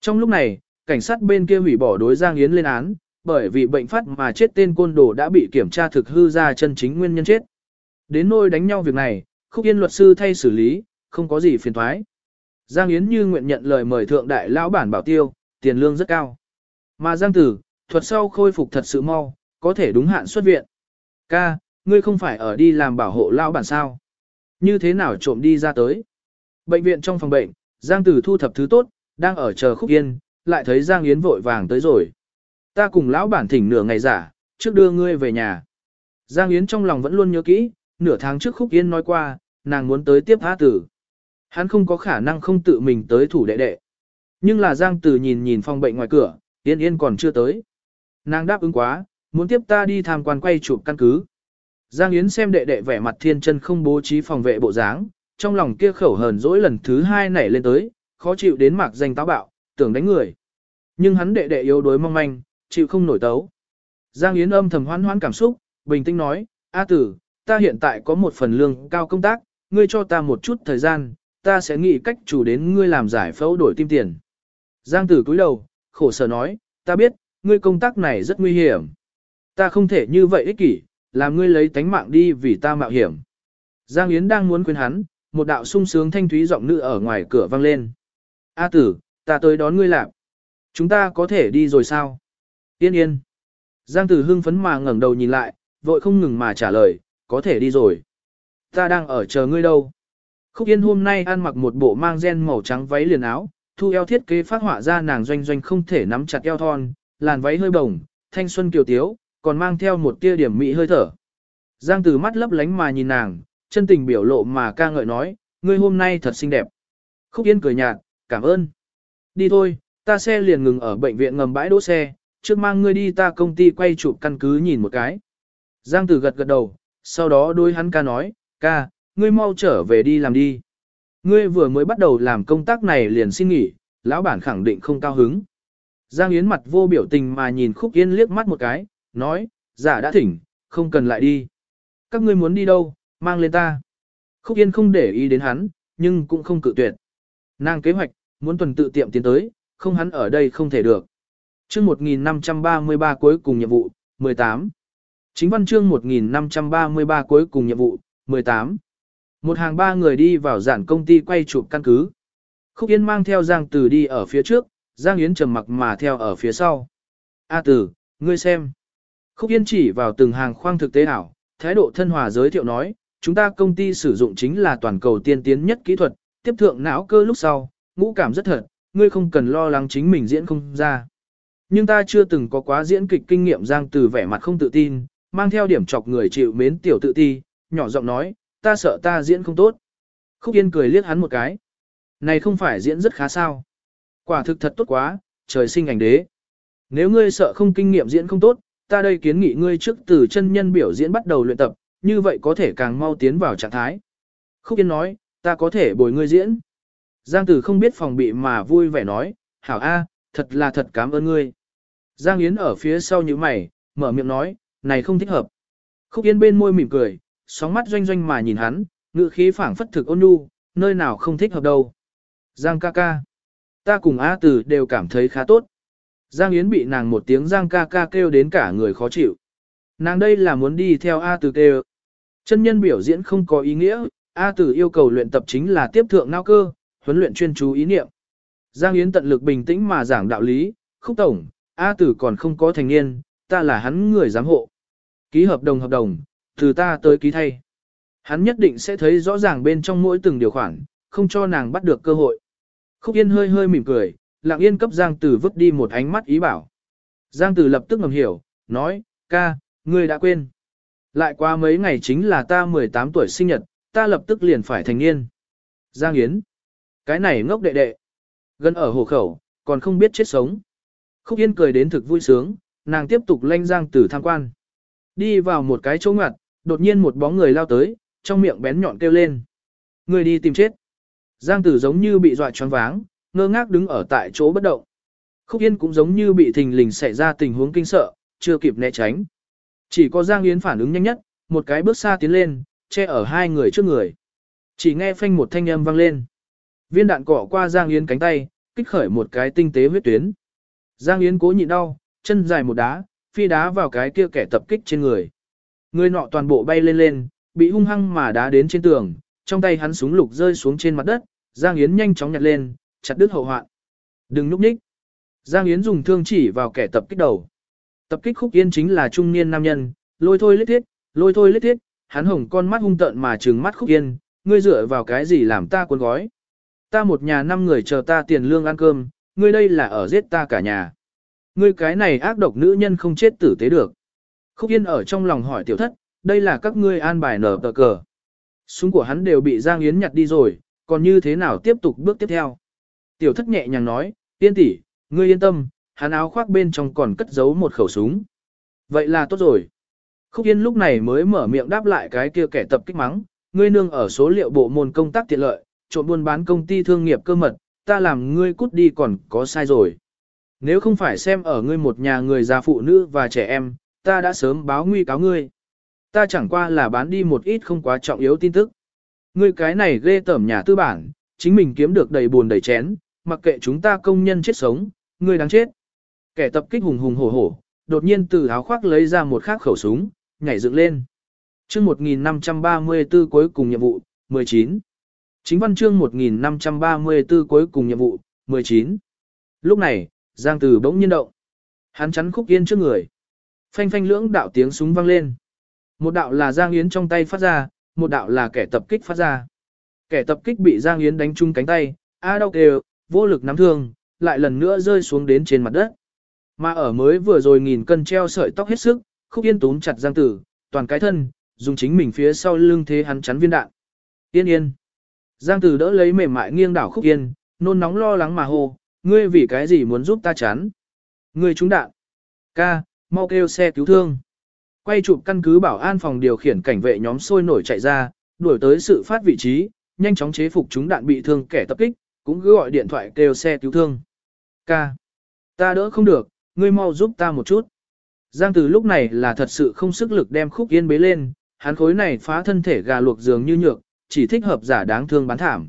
Trong lúc này, cảnh sát bên kia hủy bỏ đối Giang Yến lên án, bởi vì bệnh phát mà chết tên côn đồ đã bị kiểm tra thực hư ra chân chính nguyên nhân chết. Đến nôi đánh nhau việc này, Khúc Yên luật sư thay xử lý, không có gì phiền thoái. Giang Yến như nguyện nhận lời mời thượng đại lão bản bảo tiêu, tiền lương rất cao. Mà Giang Tử, thuật sau khôi phục thật sự mau, có thể đúng hạn xuất viện. Ca, ngươi không phải ở đi làm bảo hộ lão bản sao? Như thế nào trộm đi ra tới? Bệnh viện trong phòng bệnh, Giang Tử thu thập thứ tốt, đang ở chờ Khúc Yên, lại thấy Giang Yến vội vàng tới rồi. Ta cùng lão bản thỉnh nửa ngày giả, trước đưa ngươi về nhà. Giang Yến trong lòng vẫn luôn nhớ kỹ, nửa tháng trước Khúc Yên nói qua, nàng muốn tới tiếp há Tử. Hắn không có khả năng không tự mình tới thủ đệ đệ. Nhưng là Giang Tử nhìn nhìn phòng bệnh ngoài cửa, Yên Yên còn chưa tới. Nàng đáp ứng quá, muốn tiếp ta đi tham quan quay chụp căn cứ. Giang Yến xem đệ đệ vẻ mặt thiên chân không bố trí phòng vệ bộ dáng, trong lòng kia khẩu hờn dỗi lần thứ hai nảy lên tới, khó chịu đến mạc danh táo bạo, tưởng đánh người. Nhưng hắn đệ đệ yếu đuối mong manh, chịu không nổi tấu. Giang Yến âm thầm hoan hoan cảm xúc, bình tĩnh nói, A tử, ta hiện tại có một phần lương cao công tác, ngươi cho ta một chút thời gian, ta sẽ nghĩ cách chủ đến ngươi làm giải phẫu đổi tim tiền. Giang tử cúi đầu, khổ sở nói, ta biết, ngươi công tác này rất nguy hiểm. Ta không thể như vậy ích kỷ, làm ngươi lấy tánh mạng đi vì ta mạo hiểm. Giang Yến đang muốn khuyên hắn, một đạo sung sướng thanh thúy giọng nữ ở ngoài cửa vang lên. A tử, ta tới đón ngươi làm. Chúng ta có thể đi rồi sao? Yên yên. Giang tử hưng phấn mà ngẩng đầu nhìn lại, vội không ngừng mà trả lời, có thể đi rồi. Ta đang ở chờ ngươi đâu. Khúc Yên hôm nay ăn mặc một bộ mang gen màu trắng váy liền áo, thu eo thiết kế phát họa ra nàng doanh doanh không thể nắm chặt eo thon, làn váy hơi bồng, thanh xuân kiều tiếu, còn mang theo một tia điểm mỹ hơi thở. Giang Tử mắt lấp lánh mà nhìn nàng, chân tình biểu lộ mà ca ngợi nói, ngươi hôm nay thật xinh đẹp. Khúc Yên cười nhạt, cảm ơn. Đi thôi, ta xe liền ngừng ở bệnh viện ngầm bãi đỗ xe, trước mang ngươi đi ta công ty quay chụp căn cứ nhìn một cái. Giang Tử gật gật đầu, sau đó đôi hắn ca nói, ca, ngươi mau trở về đi làm đi. Ngươi vừa mới bắt đầu làm công tác này liền xin nghỉ, lão bản khẳng định không cao hứng. Giang Yến mặt vô biểu tình mà nhìn Khúc Yên liếc mắt một cái, nói, giả đã thỉnh, không cần lại đi. Các ngươi muốn đi đâu, mang lên ta. Khúc Yên không để ý đến hắn, nhưng cũng không cự tuyệt. Nàng kế hoạch, muốn tuần tự tiệm tiến tới, không hắn ở đây không thể được chương 1533 cuối cùng nhiệm vụ, 18. Chính văn chương 1533 cuối cùng nhiệm vụ, 18. Một hàng ba người đi vào giản công ty quay chụp căn cứ. Khúc Yên mang theo Giang Tử đi ở phía trước, Giang Yến trầm mặc mà theo ở phía sau. A Tử, ngươi xem. Khúc Yên chỉ vào từng hàng khoang thực tế ảo, thái độ thân hòa giới thiệu nói, chúng ta công ty sử dụng chính là toàn cầu tiên tiến nhất kỹ thuật, tiếp thượng não cơ lúc sau, ngũ cảm rất thật, ngươi không cần lo lắng chính mình diễn không ra. Nhưng ta chưa từng có quá diễn kịch kinh nghiệm Giang Từ vẻ mặt không tự tin, mang theo điểm chọc người chịu mến tiểu tự ti, nhỏ giọng nói, ta sợ ta diễn không tốt. Khúc Yên cười liếc hắn một cái. Này không phải diễn rất khá sao. Quả thực thật tốt quá, trời sinh ảnh đế. Nếu ngươi sợ không kinh nghiệm diễn không tốt, ta đây kiến nghị ngươi trước từ chân nhân biểu diễn bắt đầu luyện tập, như vậy có thể càng mau tiến vào trạng thái. Khúc Yên nói, ta có thể bồi ngươi diễn. Giang Tử không biết phòng bị mà vui vẻ nói, hảo A, thật là thật cảm ơn ngươi. Giang Yến ở phía sau như mày, mở miệng nói, này không thích hợp. Khúc Yên bên môi mỉm cười, sóng mắt doanh doanh mà nhìn hắn, ngự khí phảng phất thực ôn nhu, nơi nào không thích hợp đâu. Giang ca ca. Ta cùng A Tử đều cảm thấy khá tốt. Giang Yến bị nàng một tiếng Giang ca ca kêu đến cả người khó chịu. Nàng đây là muốn đi theo A Tử kêu. Chân nhân biểu diễn không có ý nghĩa, A Tử yêu cầu luyện tập chính là tiếp thượng nao cơ, huấn luyện chuyên chú ý niệm. Giang Yến tận lực bình tĩnh mà giảng đạo lý, khúc tổng, A Tử còn không có thành niên, ta là hắn người giám hộ. Ký hợp đồng hợp đồng, từ ta tới ký thay. Hắn nhất định sẽ thấy rõ ràng bên trong mỗi từng điều khoản, không cho nàng bắt được cơ hội. Khúc Yên hơi hơi mỉm cười, lặng yên cấp Giang Tử vứt đi một ánh mắt ý bảo. Giang Tử lập tức ngầm hiểu, nói, ca, ngươi đã quên. Lại qua mấy ngày chính là ta 18 tuổi sinh nhật, ta lập tức liền phải thành niên. Giang Yến. Cái này ngốc đệ đệ. Gần ở hồ khẩu, còn không biết chết sống. Khúc Yên cười đến thực vui sướng, nàng tiếp tục lanh Giang Tử tham quan. Đi vào một cái chỗ ngặt, đột nhiên một bóng người lao tới, trong miệng bén nhọn kêu lên. Người đi tìm chết. Giang Tử giống như bị dọa choáng váng, ngơ ngác đứng ở tại chỗ bất động. Khúc Yên cũng giống như bị thình lình xảy ra tình huống kinh sợ, chưa kịp né tránh. Chỉ có Giang Yến phản ứng nhanh nhất, một cái bước xa tiến lên, che ở hai người trước người. Chỉ nghe phanh một thanh âm vang lên. Viên đạn cọ qua Giang Yến cánh tay, kích khởi một cái tinh tế huyết tuyến. Giang Yến cố nhịn đau, chân dài một đá, phi đá vào cái kia kẻ tập kích trên người. Người nọ toàn bộ bay lên lên, bị hung hăng mà đá đến trên tường, trong tay hắn súng lục rơi xuống trên mặt đất, Giang Yến nhanh chóng nhặt lên, chặt đứt hậu hoạn. Đừng núp nhích. Giang Yến dùng thương chỉ vào kẻ tập kích đầu. Tập kích khúc yên chính là trung niên nam nhân, lôi thôi lết thiết, lôi thôi lết thiết, hắn hồng con mắt hung tợn mà trừng mắt khúc yên, ngươi dựa vào cái gì làm ta cuốn gói. Ta một nhà năm người chờ ta tiền lương ăn cơm, ngươi đây là ở giết ta cả nhà. Ngươi cái này ác độc nữ nhân không chết tử tế được. Khúc yên ở trong lòng hỏi tiểu thất, đây là các ngươi an bài nở tờ cờ. Súng của hắn đều bị Giang Yến nhặt đi rồi, còn như thế nào tiếp tục bước tiếp theo. Tiểu thất nhẹ nhàng nói, tiên tỷ, ngươi yên tâm, hắn áo khoác bên trong còn cất giấu một khẩu súng. Vậy là tốt rồi. Khúc Yên lúc này mới mở miệng đáp lại cái kia kẻ tập kích mắng, ngươi nương ở số liệu bộ môn công tác tiện lợi, trộm buôn bán công ty thương nghiệp cơ mật, ta làm ngươi cút đi còn có sai rồi. Nếu không phải xem ở ngươi một nhà người già phụ nữ và trẻ em, ta đã sớm báo nguy cáo ngươi. Ta chẳng qua là bán đi một ít không quá trọng yếu tin tức. Ngươi cái này ghê tởm nhà tư bản, chính mình kiếm được đầy buồn đầy chén, mặc kệ chúng ta công nhân chết sống, ngươi đáng chết. Kẻ tập kích hùng hùng hổ hổ, đột nhiên từ áo khoác lấy ra một khắc khẩu súng, nhảy dựng lên. trước 1534 cuối cùng nhiệm vụ, 19. Chính văn chương 1534 cuối cùng nhiệm vụ, 19. Lúc này, Giang Tử bỗng nhiên động. Hắn chắn khúc yên trước người. Phanh phanh lưỡng đạo tiếng súng vang lên. Một đạo là Giang Yến trong tay phát ra, một đạo là kẻ tập kích phát ra. Kẻ tập kích bị Giang Yến đánh trúng cánh tay, a đau kêu, vô lực nắm thương, lại lần nữa rơi xuống đến trên mặt đất. Mà ở mới vừa rồi nghìn cân treo sợi tóc hết sức, khúc yên túm chặt Giang Tử, toàn cái thân, dùng chính mình phía sau lưng thế hắn chắn viên đạn. Yên yên. Giang Tử đỡ lấy mềm mại nghiêng đảo khúc yên, nôn nóng lo lắng mà hô, ngươi vì cái gì muốn giúp ta chắn? Ngươi trúng đạn. Ca, mau kêu xe cứu thương. Quay chụp căn cứ bảo an phòng điều khiển cảnh vệ nhóm sôi nổi chạy ra, đuổi tới sự phát vị trí, nhanh chóng chế phục chúng đạn bị thương kẻ tập kích, cũng cứ gọi điện thoại kêu xe cứu thương. Ca, ta đỡ không được, ngươi mau giúp ta một chút. Giang Từ lúc này là thật sự không sức lực đem khúc yên bế lên, hắn khối này phá thân thể gà luộc giường như nhược, chỉ thích hợp giả đáng thương bán thảm.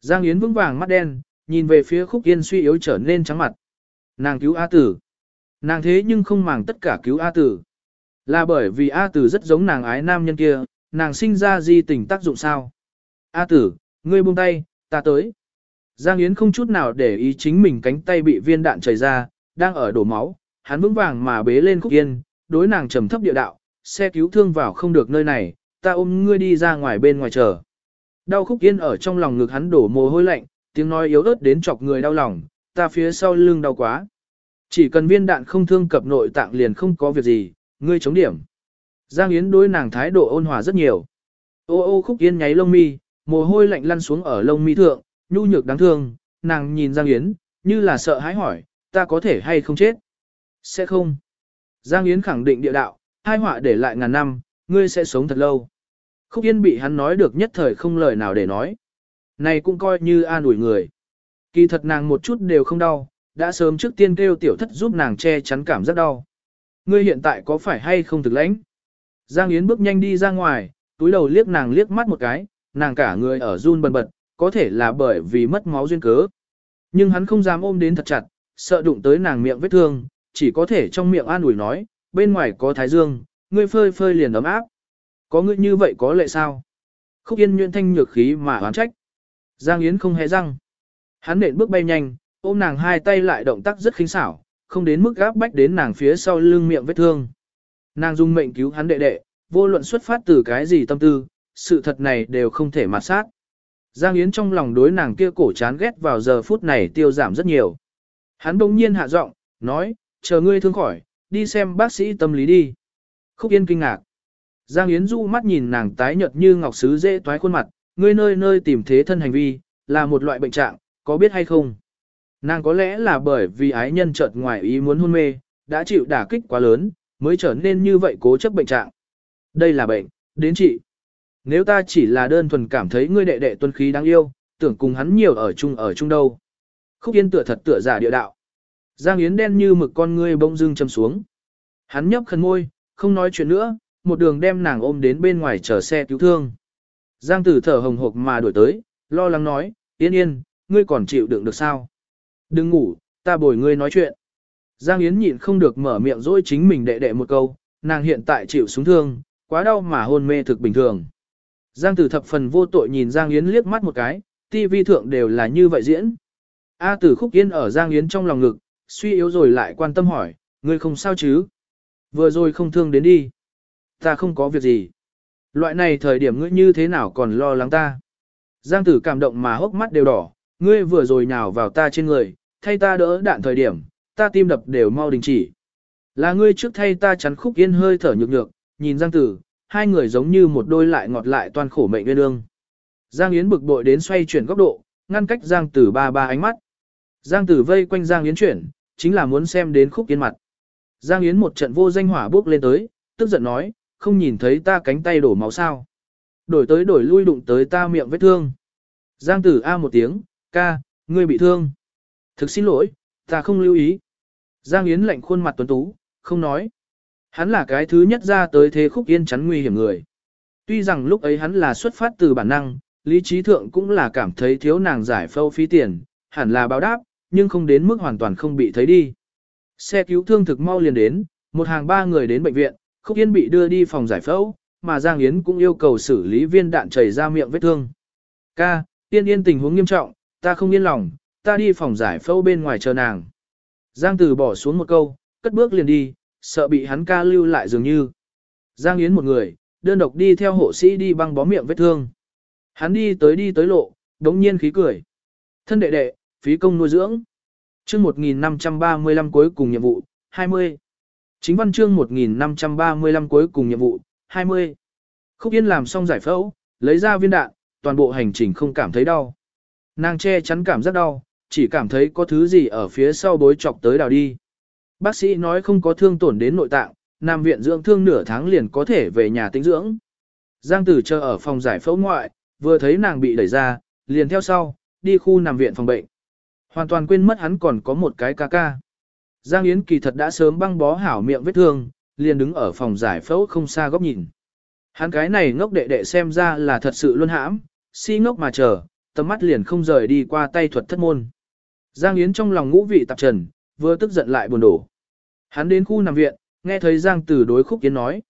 Giang Yến vững vàng mắt đen, nhìn về phía Khúc Yên suy yếu trở nên trắng mặt. Nàng cứu A Tử. Nàng thế nhưng không màng tất cả cứu A Tử. Là bởi vì A Tử rất giống nàng ái nam nhân kia, nàng sinh ra di tình tác dụng sao. A Tử, ngươi buông tay, ta tới. Giang Yến không chút nào để ý chính mình cánh tay bị viên đạn chảy ra, đang ở đổ máu, hắn vững vàng mà bế lên Khúc Yên, đối nàng trầm thấp địa đạo, xe cứu thương vào không được nơi này, ta ôm ngươi đi ra ngoài bên ngoài chờ. Đau Khúc Yên ở trong lòng ngực hắn đổ mồ hôi lạnh, tiếng nói yếu ớt đến chọc người đau lòng, ta phía sau lưng đau quá. Chỉ cần viên đạn không thương cập nội tạng liền không có việc gì, ngươi chống điểm. Giang Yến đối nàng thái độ ôn hòa rất nhiều. Ô ô Khúc Yên nháy lông mi, mồ hôi lạnh lăn xuống ở lông mi thượng, nhu nhược đáng thương, nàng nhìn Giang Yến, như là sợ hãi hỏi, ta có thể hay không chết? Sẽ không. Giang Yến khẳng định địa đạo, hai họa để lại ngàn năm, ngươi sẽ sống thật lâu. Khúc Yên bị hắn nói được nhất thời không lời nào để nói. Này cũng coi như an ủi người. Kỳ thật nàng một chút đều không đau, đã sớm trước tiên kêu tiểu thất giúp nàng che chắn cảm giác đau. Ngươi hiện tại có phải hay không thực lãnh? Giang Yến bước nhanh đi ra ngoài, túi đầu liếc nàng liếc mắt một cái, nàng cả người ở run bần bật, có thể là bởi vì mất máu duyên cớ. Nhưng hắn không dám ôm đến thật chặt, sợ đụng tới nàng miệng vết thương, chỉ có thể trong miệng an ủi nói, bên ngoài có thái dương, ngươi phơi phơi liền ấm áp. Có ngươi như vậy có lệ sao? Khúc Yên nhuyễn thanh nhược khí mà oán trách. Giang Yến không hề răng. Hắn nện bước bay nhanh, ôm nàng hai tay lại động tác rất khinh xảo, không đến mức gáp bách đến nàng phía sau lưng miệng vết thương. Nàng dung mệnh cứu hắn đệ đệ, vô luận xuất phát từ cái gì tâm tư, sự thật này đều không thể mặt sát. Giang Yến trong lòng đối nàng kia cổ chán ghét vào giờ phút này tiêu giảm rất nhiều. Hắn bỗng nhiên hạ giọng, nói, chờ ngươi thương khỏi, đi xem bác sĩ tâm lý đi. Khúc Yên kinh ngạc. Giang Yến du mắt nhìn nàng tái nhợt như ngọc sứ dễ toái khuôn mặt, ngươi nơi nơi tìm thế thân hành vi, là một loại bệnh trạng, có biết hay không? Nàng có lẽ là bởi vì ái nhân chợt ngoài ý muốn hôn mê, đã chịu đả kích quá lớn, mới trở nên như vậy cố chấp bệnh trạng. Đây là bệnh, đến chị. Nếu ta chỉ là đơn thuần cảm thấy ngươi đệ đệ tuân khí đáng yêu, tưởng cùng hắn nhiều ở chung ở chung đâu. Khúc Yên tựa thật tựa giả địa đạo. Giang Yến đen như mực con ngươi bông dưng châm xuống. Hắn nhấp khẩn môi, không nói chuyện nữa, một đường đem nàng ôm đến bên ngoài chờ xe cứu thương. Giang Tử thở hồng hộc mà đuổi tới, lo lắng nói, Yên Yên, ngươi còn chịu đựng được sao? Đừng ngủ, ta bồi ngươi nói chuyện. Giang Yến nhịn không được mở miệng dỗi chính mình đệ đệ một câu, nàng hiện tại chịu súng thương, quá đau mà hôn mê thực bình thường. Giang Tử thập phần vô tội nhìn Giang Yến liếc mắt một cái, tivi thượng đều là như vậy diễn. A Tử khúc yên ở Giang Yến trong lòng ngực, suy yếu rồi lại quan tâm hỏi, ngươi không sao chứ? Vừa rồi không thương đến đi. Ta không có việc gì. Loại này thời điểm ngươi như thế nào còn lo lắng ta? Giang tử cảm động mà hốc mắt đều đỏ, ngươi vừa rồi nhào vào ta trên người, thay ta đỡ đạn thời điểm, ta tim đập đều mau đình chỉ. Là ngươi trước thay ta chắn khúc yên hơi thở nhược nhược, nhìn Giang tử, hai người giống như một đôi lại ngọt lại toàn khổ mệnh nguyên ương. Giang Yến bực bội đến xoay chuyển góc độ, ngăn cách Giang tử ba ba ánh mắt. Giang tử vây quanh Giang Yến chuyển, chính là muốn xem đến khúc yên mặt. Giang Yến một trận vô danh hỏa bước lên tới, tức giận nói, không nhìn thấy ta cánh tay đổ máu sao. Đổi tới đổi lui đụng tới ta miệng vết thương. Giang tử A một tiếng, ca, ngươi bị thương. Thực xin lỗi, ta không lưu ý. Giang Yến lạnh khuôn mặt tuấn tú, không nói. Hắn là cái thứ nhất ra tới thế khúc yên chắn nguy hiểm người. Tuy rằng lúc ấy hắn là xuất phát từ bản năng, lý trí thượng cũng là cảm thấy thiếu nàng giải phâu phí tiền, hẳn là báo đáp, nhưng không đến mức hoàn toàn không bị thấy đi. Xe cứu thương thực mau liền đến, một hàng ba người đến bệnh viện, Khúc Yên bị đưa đi phòng giải phẫu, mà Giang Yến cũng yêu cầu xử lý viên đạn chảy ra miệng vết thương. Ca, Yên Yên tình huống nghiêm trọng, ta không yên lòng, ta đi phòng giải phẫu bên ngoài chờ nàng. Giang Tử bỏ xuống một câu, cất bước liền đi, sợ bị hắn ca lưu lại dường như. Giang Yến một người, đơn độc đi theo hộ sĩ đi băng bó miệng vết thương. Hắn đi tới đi tới lộ, đống nhiên khí cười. Thân đệ đệ, phí công nuôi dưỡng. Chương 1535 cuối cùng nhiệm vụ, 20. Chính văn chương 1535 cuối cùng nhiệm vụ, 20. Khúc Yên làm xong giải phẫu, lấy ra viên đạn, toàn bộ hành trình không cảm thấy đau. Nàng che chắn cảm giác đau, chỉ cảm thấy có thứ gì ở phía sau bối chọc tới đào đi. Bác sĩ nói không có thương tổn đến nội tạng, nằm viện dưỡng thương nửa tháng liền có thể về nhà tĩnh dưỡng. Giang Tử chờ ở phòng giải phẫu ngoại, vừa thấy nàng bị đẩy ra, liền theo sau, đi khu nằm viện phòng bệnh. Hoàn toàn quên mất hắn còn có một cái ca ca. Giang Yến kỳ thật đã sớm băng bó hảo miệng vết thương, liền đứng ở phòng giải phẫu không xa góc nhìn. Hắn cái này ngốc đệ đệ xem ra là thật sự luôn hãm, si ngốc mà chờ, tầm mắt liền không rời đi qua tay thuật thất môn. Giang Yến trong lòng ngũ vị tạp trần, vừa tức giận lại buồn đổ. Hắn đến khu nằm viện, nghe thấy Giang Tử đối khúc Yến nói.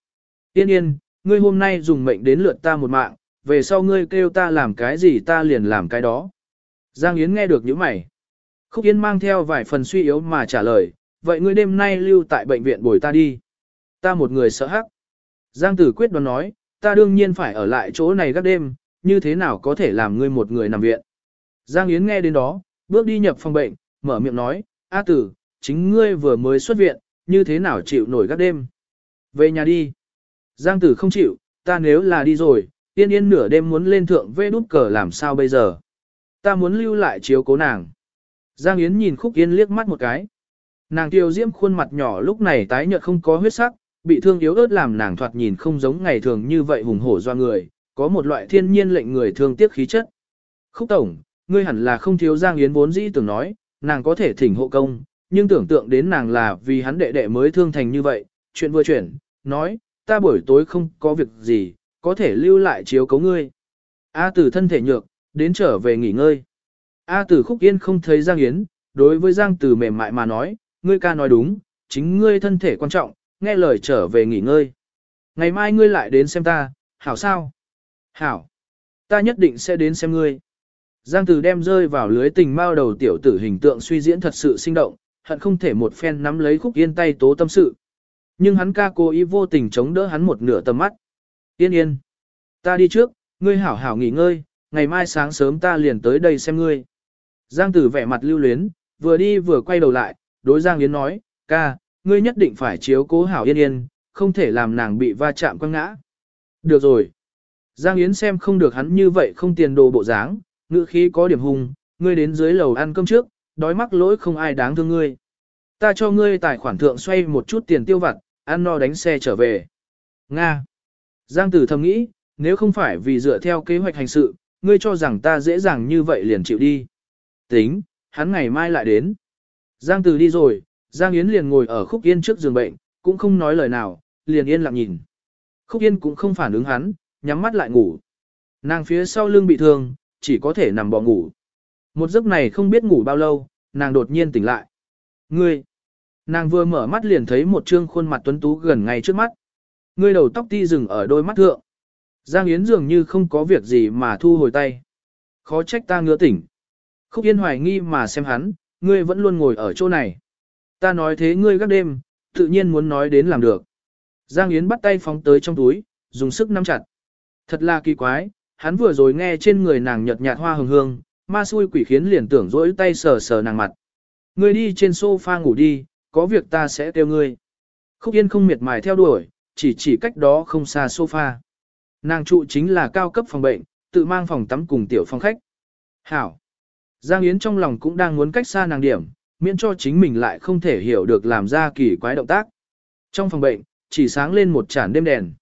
Yên yên, ngươi hôm nay dùng mệnh đến lượt ta một mạng, về sau ngươi kêu ta làm cái gì ta liền làm cái đó. Giang Yến nghe được những mày. Khúc Yến mang theo vài phần suy yếu mà trả lời, vậy ngươi đêm nay lưu tại bệnh viện bồi ta đi. Ta một người sợ hắc. Giang Tử quyết đoán nói, ta đương nhiên phải ở lại chỗ này các đêm, như thế nào có thể làm ngươi một người nằm viện. Giang Yến nghe đến đó, bước đi nhập phòng bệnh, mở miệng nói, A tử, chính ngươi vừa mới xuất viện, như thế nào chịu nổi các đêm. Về nhà đi. Giang tử không chịu, ta nếu là đi rồi, yên yên nửa đêm muốn lên thượng vê đút cờ làm sao bây giờ. Ta muốn lưu lại chiếu cố nàng. Giang Yến nhìn Khúc Yên liếc mắt một cái. Nàng tiêu diễm khuôn mặt nhỏ lúc này tái nhợt không có huyết sắc, bị thương yếu ớt làm nàng thoạt nhìn không giống ngày thường như vậy hùng hổ do người, có một loại thiên nhiên lệnh người thương tiếc khí chất. Khúc Tổng, ngươi hẳn là không thiếu Giang Yến vốn dĩ tưởng nói, nàng có thể thỉnh hộ công, nhưng tưởng tượng đến nàng là vì hắn đệ đệ mới thương thành như vậy, chuyện vừa chuyển, nói, ta buổi tối không có việc gì, có thể lưu lại chiếu cấu ngươi. A tử thân thể nhược, đến trở về nghỉ ngơi. A tử khúc yên không thấy Giang Yến, đối với Giang tử mềm mại mà nói, ngươi ca nói đúng, chính ngươi thân thể quan trọng, nghe lời trở về nghỉ ngơi. Ngày mai ngươi lại đến xem ta, hảo sao? Hảo. Ta nhất định sẽ đến xem ngươi. Giang Tử đem rơi vào lưới tình mao đầu tiểu tử hình tượng suy diễn thật sự sinh động, hận không thể một phen nắm lấy khúc yên tay tố tâm sự. Nhưng hắn ca cố ý vô tình chống đỡ hắn một nửa tầm mắt. Yên yên. Ta đi trước, ngươi hảo hảo nghỉ ngơi, ngày mai sáng sớm ta liền tới đây xem ngươi. Giang Tử vẻ mặt lưu luyến, vừa đi vừa quay đầu lại, đối Giang Yến nói, ca, ngươi nhất định phải chiếu cố hảo yên yên, không thể làm nàng bị va chạm quăng ngã. Được rồi. Giang Yến xem không được hắn như vậy không tiền đồ bộ dáng, ngữ khí có điểm hung, ngươi đến dưới lầu ăn cơm trước, đói mắc lỗi không ai đáng thương ngươi. Ta cho ngươi tài khoản thượng xoay một chút tiền tiêu vặt, ăn no đánh xe trở về. Nga. Giang tử thầm nghĩ, nếu không phải vì dựa theo kế hoạch hành sự, ngươi cho rằng ta dễ dàng như vậy liền chịu đi. Tính, hắn ngày mai lại đến. Giang từ đi rồi, Giang Yến liền ngồi ở khúc yên trước giường bệnh, cũng không nói lời nào, liền yên lặng nhìn. Khúc yên cũng không phản ứng hắn, nhắm mắt lại ngủ. Nàng phía sau lưng bị thương, chỉ có thể nằm bò ngủ. Một giấc này không biết ngủ bao lâu, nàng đột nhiên tỉnh lại. Ngươi! Nàng vừa mở mắt liền thấy một trương khuôn mặt tuấn tú gần ngay trước mắt. Ngươi đầu tóc ti dừng ở đôi mắt thượng. Giang Yến dường như không có việc gì mà thu hồi tay. Khó trách ta ngứa tỉnh. Khúc Yên hoài nghi mà xem hắn, ngươi vẫn luôn ngồi ở chỗ này. Ta nói thế ngươi gác đêm, tự nhiên muốn nói đến làm được. Giang Yến bắt tay phóng tới trong túi, dùng sức nắm chặt. Thật là kỳ quái, hắn vừa rồi nghe trên người nàng nhợt nhạt hoa hương hương, ma xui quỷ khiến liền tưởng rỗi tay sờ sờ nàng mặt. Ngươi đi trên sofa ngủ đi, có việc ta sẽ kêu ngươi. Khúc Yên không miệt mài theo đuổi, chỉ chỉ cách đó không xa sofa. Nàng trụ chính là cao cấp phòng bệnh, tự mang phòng tắm cùng tiểu phòng khách. Hảo. Giang Yến trong lòng cũng đang muốn cách xa nàng điểm, miễn cho chính mình lại không thể hiểu được làm ra kỳ quái động tác. Trong phòng bệnh, chỉ sáng lên một chản đêm đèn.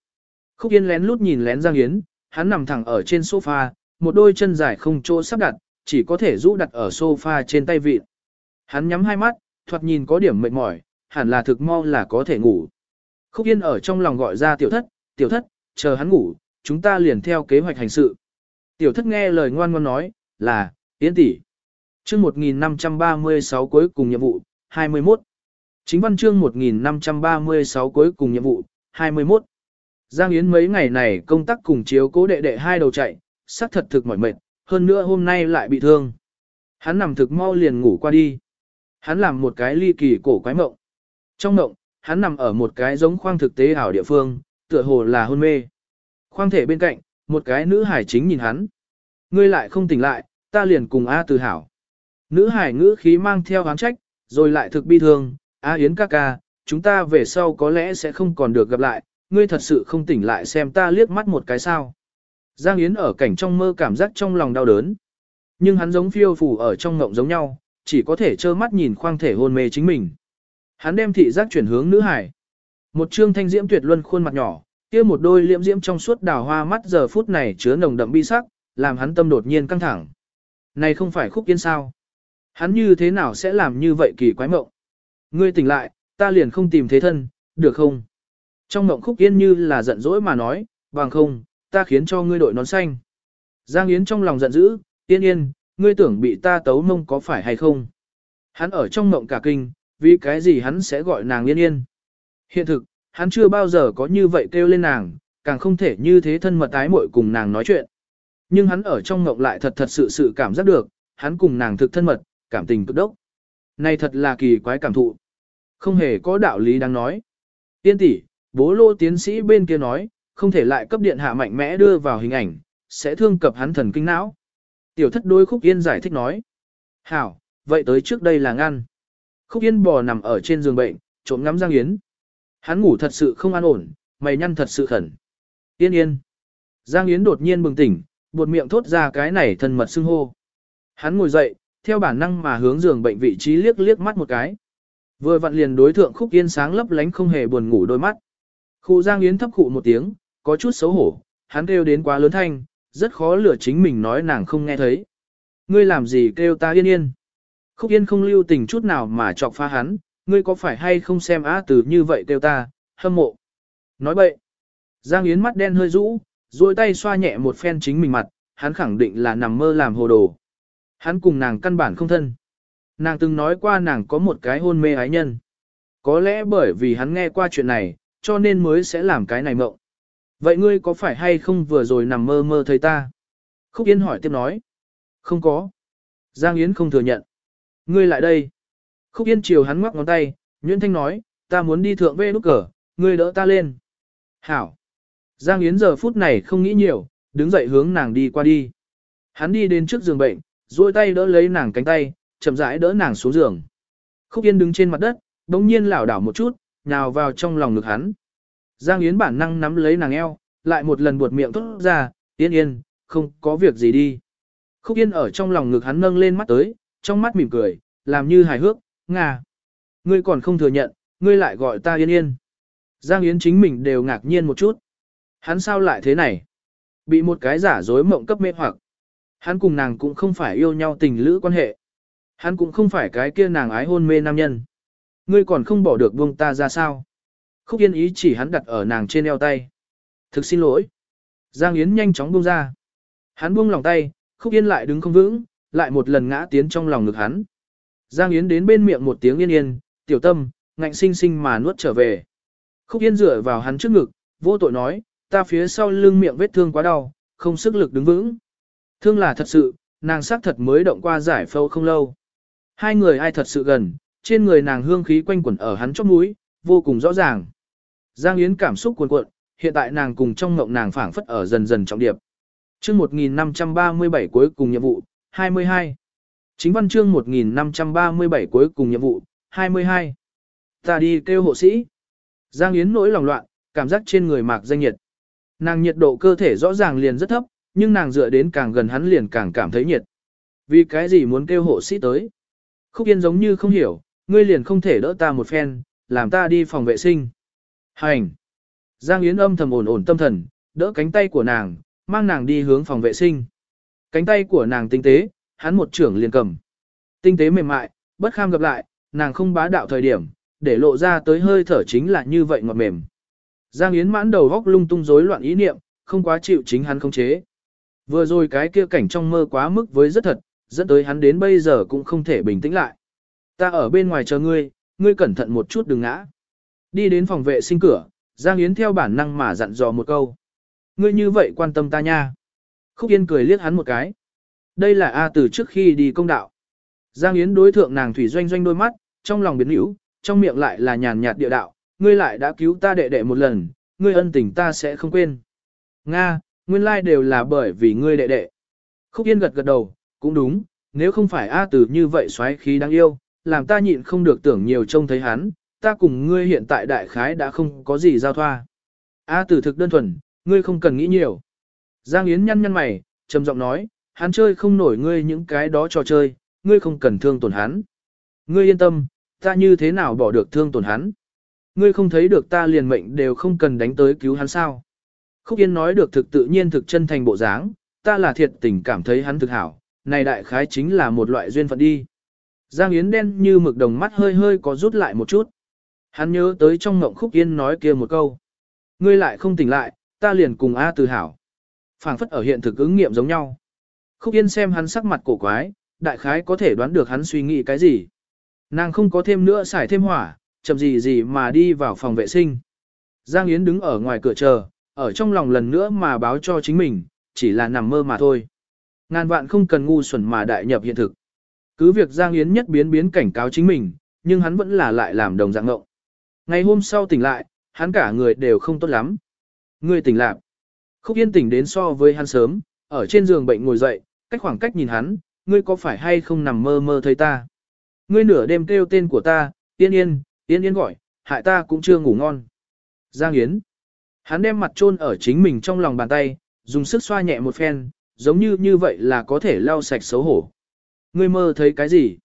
Khúc Yên lén lút nhìn lén Giang Yến, hắn nằm thẳng ở trên sofa, một đôi chân dài không chỗ sắp đặt, chỉ có thể rũ đặt ở sofa trên tay vịt. Hắn nhắm hai mắt, thoạt nhìn có điểm mệt mỏi, hẳn là thực mau là có thể ngủ. Khúc Yên ở trong lòng gọi ra tiểu thất, tiểu thất, chờ hắn ngủ, chúng ta liền theo kế hoạch hành sự. Tiểu thất nghe lời ngoan ngoan nói, là, Yến tỷ Chương 1536 cuối cùng nhiệm vụ, 21. Chính văn chương 1536 cuối cùng nhiệm vụ, 21. Giang Yến mấy ngày này công tác cùng chiếu cố đệ đệ hai đầu chạy, sắc thật thực mỏi mệt, hơn nữa hôm nay lại bị thương. Hắn nằm thực mau liền ngủ qua đi. Hắn làm một cái ly kỳ cổ quái mộng. Trong mộng, hắn nằm ở một cái giống khoang thực tế ảo địa phương, tựa hồ là hôn mê. Khoang thể bên cạnh, một cái nữ hải chính nhìn hắn. Ngươi lại không tỉnh lại, ta liền cùng A từ hảo. Nữ hải ngữ khí mang theo hán trách, rồi lại thực bi thương, A Yến ca ca, chúng ta về sau có lẽ sẽ không còn được gặp lại, ngươi thật sự không tỉnh lại xem ta liếc mắt một cái sao. Giang Yến ở cảnh trong mơ cảm giác trong lòng đau đớn. Nhưng hắn giống phiêu phù ở trong ngộng giống nhau, chỉ có thể trơ mắt nhìn khoang thể hôn mê chính mình. Hắn đem thị giác chuyển hướng nữ hải. Một trương thanh diễm tuyệt luân khuôn mặt nhỏ, kia một đôi liễm diễm trong suốt đào hoa mắt giờ phút này chứa nồng đậm bi sắc, làm hắn tâm đột nhiên căng thẳng. Này không phải khúc yên sao? Hắn như thế nào sẽ làm như vậy kỳ quái mộng? Ngươi tỉnh lại, ta liền không tìm thế thân, được không? Trong mộng khúc yên như là giận dỗi mà nói, bằng không, ta khiến cho ngươi đội nón xanh. Giang Yến trong lòng giận dữ, yên yên, ngươi tưởng bị ta tấu mông có phải hay không? Hắn ở trong mộng cả kinh, vì cái gì hắn sẽ gọi nàng yên yên? Hiện thực, hắn chưa bao giờ có như vậy kêu lên nàng, càng không thể như thế thân mật tái muội cùng nàng nói chuyện. Nhưng hắn ở trong mộng lại thật thật sự sự cảm giác được, hắn cùng nàng thực thân mật, cảm tình cực đốc. Này thật là kỳ quái cảm thụ. Không hề có đạo lý đang nói. Tiên tỷ, bố lô tiến sĩ bên kia nói, không thể lại cấp điện hạ mạnh mẽ đưa vào hình ảnh, sẽ thương cập hắn thần kinh não. Tiểu thất đôi khúc yên giải thích nói. Hảo, vậy tới trước đây là ngăn. Khúc yên bò nằm ở trên giường bệnh, trộm ngắm Giang Yến. Hắn ngủ thật sự không an ổn, mày nhăn thật sự khẩn. Yên yên. Giang Yến đột nhiên bừng tỉnh, buột miệng thốt ra cái này thân mật xưng hô. Hắn ngồi dậy, theo bản năng mà hướng giường bệnh vị trí liếc liếc mắt một cái. Vừa vặn liền đối thượng khúc yên sáng lấp lánh không hề buồn ngủ đôi mắt. Khu Giang Yến thấp khụ một tiếng, có chút xấu hổ, hắn kêu đến quá lớn thanh, rất khó lửa chính mình nói nàng không nghe thấy. Ngươi làm gì kêu ta yên yên? Khúc yên không lưu tình chút nào mà chọc phá hắn, ngươi có phải hay không xem á từ như vậy kêu ta, hâm mộ. Nói bậy. Giang Yến mắt đen hơi rũ, duỗi tay xoa nhẹ một phen chính mình mặt, hắn khẳng định là nằm mơ làm hồ đồ. Hắn cùng nàng căn bản không thân. Nàng từng nói qua nàng có một cái hôn mê ái nhân. Có lẽ bởi vì hắn nghe qua chuyện này, cho nên mới sẽ làm cái này mộng. Vậy ngươi có phải hay không vừa rồi nằm mơ mơ thấy ta? Khúc Yên hỏi tiếp nói. Không có. Giang Yến không thừa nhận. Ngươi lại đây. Khúc Yên chiều hắn ngoắc ngón tay, Nguyễn Thanh nói, ta muốn đi thượng về nút cờ, ngươi đỡ ta lên. Hảo. Giang Yến giờ phút này không nghĩ nhiều, đứng dậy hướng nàng đi qua đi. Hắn đi đến trước giường bệnh, duỗi tay đỡ lấy nàng cánh tay, chậm rãi đỡ nàng xuống giường. Khúc Yên đứng trên mặt đất, đống nhiên lảo đảo một chút, nhào vào trong lòng ngực hắn. Giang Yến bản năng nắm lấy nàng eo, lại một lần buột miệng tốt ra, Yên Yên, không có việc gì đi. Khúc Yên ở trong lòng ngực hắn nâng lên mắt tới, trong mắt mỉm cười, làm như hài hước, ngà. Ngươi còn không thừa nhận, ngươi lại gọi ta Yên Yên. Giang Yến chính mình đều ngạc nhiên một chút. Hắn sao lại thế này? Bị một cái giả dối mộng cấp mê hoặc. Hắn cùng nàng cũng không phải yêu nhau tình lữ quan hệ. Hắn cũng không phải cái kia nàng ái hôn mê nam nhân. Ngươi còn không bỏ được buông ta ra sao? Khúc Yên ý chỉ hắn đặt ở nàng trên eo tay. Thực xin lỗi. Giang Yến nhanh chóng buông ra. Hắn buông lòng tay, Khúc Yên lại đứng không vững, lại một lần ngã tiến trong lòng ngực hắn. Giang Yến đến bên miệng một tiếng yên yên, tiểu tâm, ngạnh sinh sinh mà nuốt trở về. Khúc Yên dựa vào hắn trước ngực, vô tội nói, ta phía sau lưng miệng vết thương quá đau, không sức lực đứng vững. Thương là thật sự, nàng xác thật mới động qua giải phẫu không lâu. Hai người ai thật sự gần, trên người nàng hương khí quanh quẩn ở hắn chóp mũi, vô cùng rõ ràng. Giang Yến cảm xúc cuồn cuộn, hiện tại nàng cùng trong ngộng nàng phảng phất ở dần dần trọng điệp. Chương 1537 cuối cùng nhiệm vụ, 22. Chính văn chương 1537 cuối cùng nhiệm vụ, 22. Ta đi kêu hộ sĩ. Giang Yến nỗi lòng loạn, cảm giác trên người mạc danh nhiệt. Nàng nhiệt độ cơ thể rõ ràng liền rất thấp, nhưng nàng dựa đến càng gần hắn liền càng cảm thấy nhiệt. Vì cái gì muốn kêu hộ sĩ tới? Khúc Yên giống như không hiểu, ngươi liền không thể đỡ ta một phen, làm ta đi phòng vệ sinh. Hành! Giang Yến âm thầm ổn ổn tâm thần, đỡ cánh tay của nàng, mang nàng đi hướng phòng vệ sinh. Cánh tay của nàng tinh tế, hắn một trưởng liền cầm. Tinh tế mềm mại, bất kham gặp lại, nàng không bá đạo thời điểm, để lộ ra tới hơi thở chính là như vậy ngọt mềm. Giang Yến mãn đầu góc lung tung rối loạn ý niệm, không quá chịu chính hắn không chế. Vừa rồi cái kia cảnh trong mơ quá mức với rất thật, dẫn tới hắn đến bây giờ cũng không thể bình tĩnh lại. Ta ở bên ngoài chờ ngươi, ngươi cẩn thận một chút đừng ngã. Đi đến phòng vệ sinh cửa, Giang Yến theo bản năng mà dặn dò một câu. Ngươi như vậy quan tâm ta nha. Khúc Yên cười liếc hắn một cái. Đây là A từ trước khi đi công đạo. Giang Yến đối thượng nàng thủy doanh doanh đôi mắt, trong lòng biến hữu, trong miệng lại là nhàn nhạt địa đạo, ngươi lại đã cứu ta đệ đệ một lần, ngươi ân tình ta sẽ không quên. Nga, nguyên lai đều là bởi vì ngươi đệ đệ. Khúc Yên gật gật đầu, cũng đúng, nếu không phải A Tử như vậy xoáy khí đáng yêu, làm ta nhịn không được tưởng nhiều trông thấy hắn, ta cùng ngươi hiện tại đại khái đã không có gì giao thoa. A Tử thực đơn thuần, ngươi không cần nghĩ nhiều. Giang Yến nhăn nhăn mày, trầm giọng nói, hắn chơi không nổi ngươi những cái đó trò chơi, ngươi không cần thương tổn hắn. Ngươi yên tâm, ta như thế nào bỏ được thương tổn hắn. Ngươi không thấy được ta liền mệnh đều không cần đánh tới cứu hắn sao. Khúc Yên nói được thực tự nhiên thực chân thành bộ dáng, ta là thiệt tình cảm thấy hắn thực hảo, này đại khái chính là một loại duyên phận đi. Giang Yến đen như mực đồng mắt hơi hơi có rút lại một chút. Hắn nhớ tới trong ngộng Khúc Yên nói kia một câu. Ngươi lại không tỉnh lại, ta liền cùng A từ hảo. phảng phất ở hiện thực ứng nghiệm giống nhau. Khúc Yên xem hắn sắc mặt cổ quái, đại khái có thể đoán được hắn suy nghĩ cái gì. Nàng không có thêm nữa xài thêm hỏa, chậm gì gì mà đi vào phòng vệ sinh. Giang Yến đứng ở ngoài cửa chờ, ở trong lòng lần nữa mà báo cho chính mình, chỉ là nằm mơ mà thôi. Ngàn vạn không cần ngu xuẩn mà đại nhập hiện thực. Cứ việc Giang Yến nhất biến biến cảnh cáo chính mình, nhưng hắn vẫn là lại làm đồng dạng ngộng. Ngày hôm sau tỉnh lại, hắn cả người đều không tốt lắm. Người tỉnh lạc. Khúc Yên tỉnh đến so với hắn sớm, ở trên giường bệnh ngồi dậy, cách khoảng cách nhìn hắn, ngươi có phải hay không nằm mơ mơ thấy ta? Ngươi nửa đêm kêu tên của ta, Yên Yên, Yên Yên gọi, hại ta cũng chưa ngủ ngon. Giang Yến. Hắn đem mặt chôn ở chính mình trong lòng bàn tay, dùng sức xoa nhẹ một phen, giống như như vậy là có thể lau sạch xấu hổ. Ngươi mơ thấy cái gì?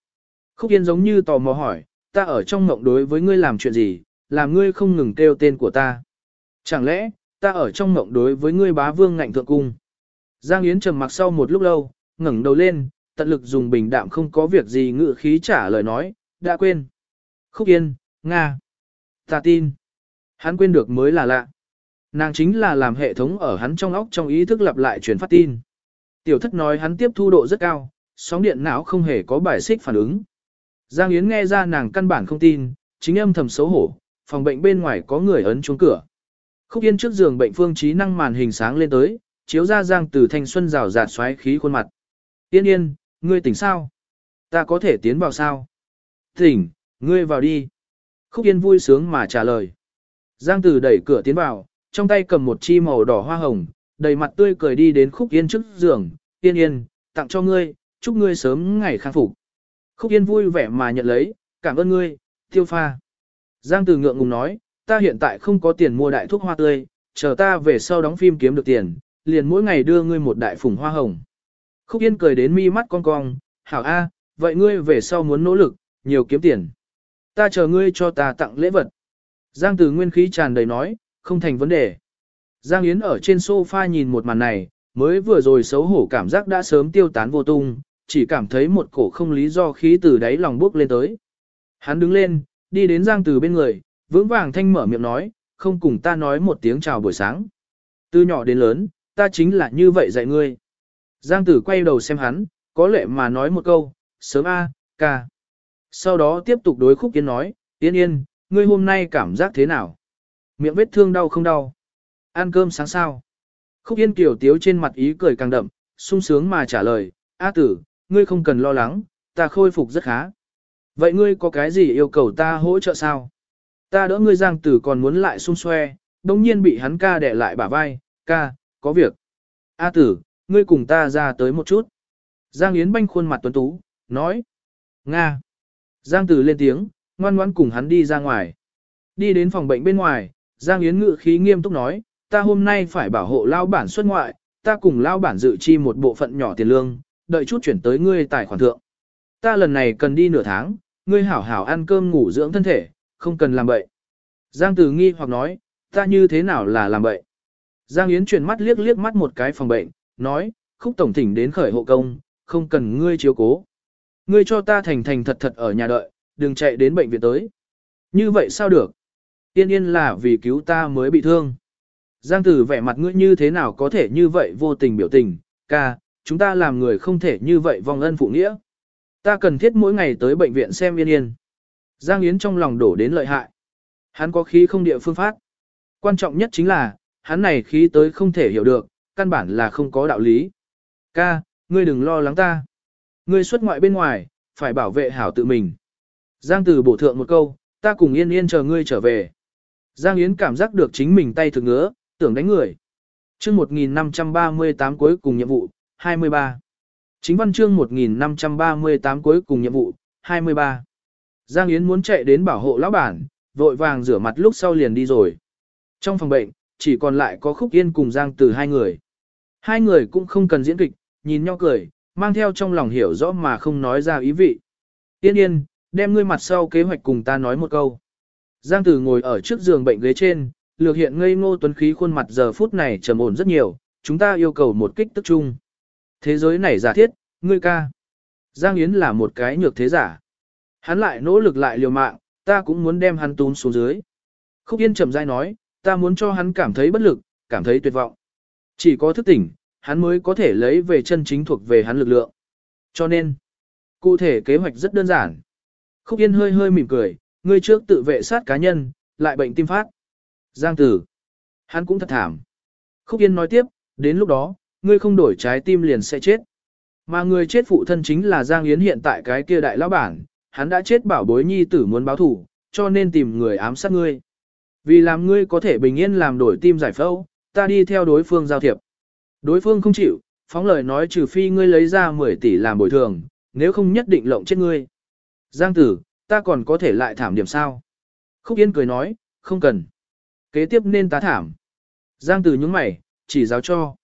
Khúc Yên giống như tò mò hỏi, ta ở trong mộng đối với ngươi làm chuyện gì, làm ngươi không ngừng kêu tên của ta. Chẳng lẽ, ta ở trong mộng đối với ngươi bá vương ngạnh thượng cung? Giang Yến trầm mặc sau một lúc lâu, ngẩng đầu lên, tận lực dùng bình đạm không có việc gì ngự khí trả lời nói, đã quên. Khúc Yên, Nga. Ta tin. Hắn quên được mới là lạ. Nàng chính là làm hệ thống ở hắn trong óc trong ý thức lặp lại truyền phát tin. Tiểu thất nói hắn tiếp thu độ rất cao, sóng điện não không hề có bài xích phản ứng. Giang Yến nghe ra nàng căn bản không tin, chính âm thầm xấu hổ, phòng bệnh bên ngoài có người ấn chuông cửa. Khúc Yên trước giường bệnh phương trí năng màn hình sáng lên tới, chiếu ra Giang Tử Thanh Xuân rào rạt xoáy khí khuôn mặt. Yên yên, ngươi tỉnh sao? Ta có thể tiến vào sao? Tỉnh, ngươi vào đi. Khúc Yên vui sướng mà trả lời. Giang Tử đẩy cửa tiến vào, trong tay cầm một chi màu đỏ hoa hồng, đầy mặt tươi cười đi đến Khúc Yên trước giường. Yên yên, tặng cho ngươi, chúc ngươi sớm ngày khang phục. Khúc Yên vui vẻ mà nhận lấy, cảm ơn ngươi, tiêu pha. Giang Tử ngượng ngùng nói, ta hiện tại không có tiền mua đại thuốc hoa tươi, chờ ta về sau đóng phim kiếm được tiền, liền mỗi ngày đưa ngươi một đại phùng hoa hồng. Khúc Yên cười đến mi mắt cong cong, hảo A, vậy ngươi về sau muốn nỗ lực, nhiều kiếm tiền. Ta chờ ngươi cho ta tặng lễ vật. Giang Từ nguyên khí tràn đầy nói, không thành vấn đề. Giang Yến ở trên sofa nhìn một màn này, mới vừa rồi xấu hổ cảm giác đã sớm tiêu tán vô tung, chỉ cảm thấy một cổ không lý do khí từ đáy lòng bước lên tới. Hắn đứng lên, đi đến Giang Từ bên người, vững vàng thanh mở miệng nói, không cùng ta nói một tiếng chào buổi sáng. Từ nhỏ đến lớn, ta chính là như vậy dạy ngươi. Giang tử quay đầu xem hắn, có lệ mà nói một câu, sớm a, ca. Sau đó tiếp tục đối khúc kiến nói, yên yên, ngươi hôm nay cảm giác thế nào? Miệng vết thương đau không đau? Ăn cơm sáng sao? Khúc yên Kiều tiếu trên mặt ý cười càng đậm, sung sướng mà trả lời, A tử, ngươi không cần lo lắng, ta khôi phục rất khá. Vậy ngươi có cái gì yêu cầu ta hỗ trợ sao? Ta đỡ ngươi giang tử còn muốn lại xung xoe, đồng nhiên bị hắn ca đẻ lại bả vai, ca, có việc. A tử, ngươi cùng ta ra tới một chút. Giang Yến banh khuôn mặt tuấn tú, nói. Nga. Giang tử lên tiếng, ngoan ngoãn cùng hắn đi ra ngoài. Đi đến phòng bệnh bên ngoài, Giang Yến ngự khí nghiêm túc nói, ta hôm nay phải bảo hộ lao bản xuất ngoại, ta cùng lao bản dự chi một bộ phận nhỏ tiền lương, đợi chút chuyển tới ngươi tài khoản thượng. Ta lần này cần đi nửa tháng, ngươi hảo hảo ăn cơm ngủ dưỡng thân thể, không cần làm bậy. Giang Tử nghi hoặc nói, ta như thế nào là làm bậy? Giang Yến chuyển mắt liếc liếc mắt một cái phòng bệnh, nói, khúc tổng thỉnh đến khởi hộ công, không cần ngươi chiếu cố. Ngươi cho ta thành thành thật thật ở nhà đợi, đừng chạy đến bệnh viện tới. Như vậy sao được? Tiên yên là vì cứu ta mới bị thương. Giang tử vẻ mặt ngươi như thế nào có thể như vậy vô tình biểu tình, ca, chúng ta làm người không thể như vậy vong ân phụ nghĩa. Ta cần thiết mỗi ngày tới bệnh viện xem yên yên. Giang Yến trong lòng đổ đến lợi hại. Hắn có khí không địa phương phát. Quan trọng nhất chính là, hắn này khí tới không thể hiểu được, căn bản là không có đạo lý. Ca, ngươi đừng lo lắng ta. Ngươi xuất ngoại bên ngoài, phải bảo vệ hảo tự mình. Giang Tử bổ thượng một câu, ta cùng yên yên chờ ngươi trở về. Giang Yến cảm giác được chính mình tay thực ngứa, tưởng đánh người. Chương 1538 cuối cùng nhiệm vụ, 23. Chính văn chương 1538 cuối cùng nhiệm vụ, 23. Giang Yến muốn chạy đến bảo hộ lão bản, vội vàng rửa mặt lúc sau liền đi rồi. Trong phòng bệnh, chỉ còn lại có Khúc Yên cùng Giang Từ hai người. Hai người cũng không cần diễn kịch, nhìn nhau cười, mang theo trong lòng hiểu rõ mà không nói ra ý vị. Yên yên, đem ngươi mặt sau kế hoạch cùng ta nói một câu. Giang Tử ngồi ở trước giường bệnh ghế trên, lược hiện ngây ngô tuấn khí khuôn mặt giờ phút này trầm ổn rất nhiều, chúng ta yêu cầu một kích tức chung. Thế giới này giả thiết, ngươi ca. Giang Yến là một cái nhược thế giả. Hắn lại nỗ lực lại liều mạng, ta cũng muốn đem hắn tún xuống dưới. Khúc Yên chậm rãi nói, ta muốn cho hắn cảm thấy bất lực, cảm thấy tuyệt vọng. Chỉ có thức tỉnh, hắn mới có thể lấy về chân chính thuộc về hắn lực lượng. Cho nên, cụ thể kế hoạch rất đơn giản. Khúc Yên hơi hơi mỉm cười, ngươi trước tự vệ sát cá nhân, lại bệnh tim phát. Giang tử, hắn cũng thật thảm. Khúc Yên nói tiếp, đến lúc đó, ngươi không đổi trái tim liền sẽ chết. Mà người chết phụ thân chính là Giang Yến hiện tại cái kia đại lão bản, hắn đã chết bảo bối nhi tử muốn báo thủ, cho nên tìm người ám sát ngươi. Vì làm ngươi có thể bình yên làm đổi tim giải phẫu, ta đi theo đối phương giao thiệp. Đối phương không chịu, phóng lời nói trừ phi ngươi lấy ra 10 tỷ làm bồi thường, nếu không nhất định lộng chết ngươi. Giang tử, ta còn có thể lại thảm điểm sao? Khúc Yên cười nói, không cần. Kế tiếp nên tá thảm. Giang tử nhúng mày, chỉ giáo cho.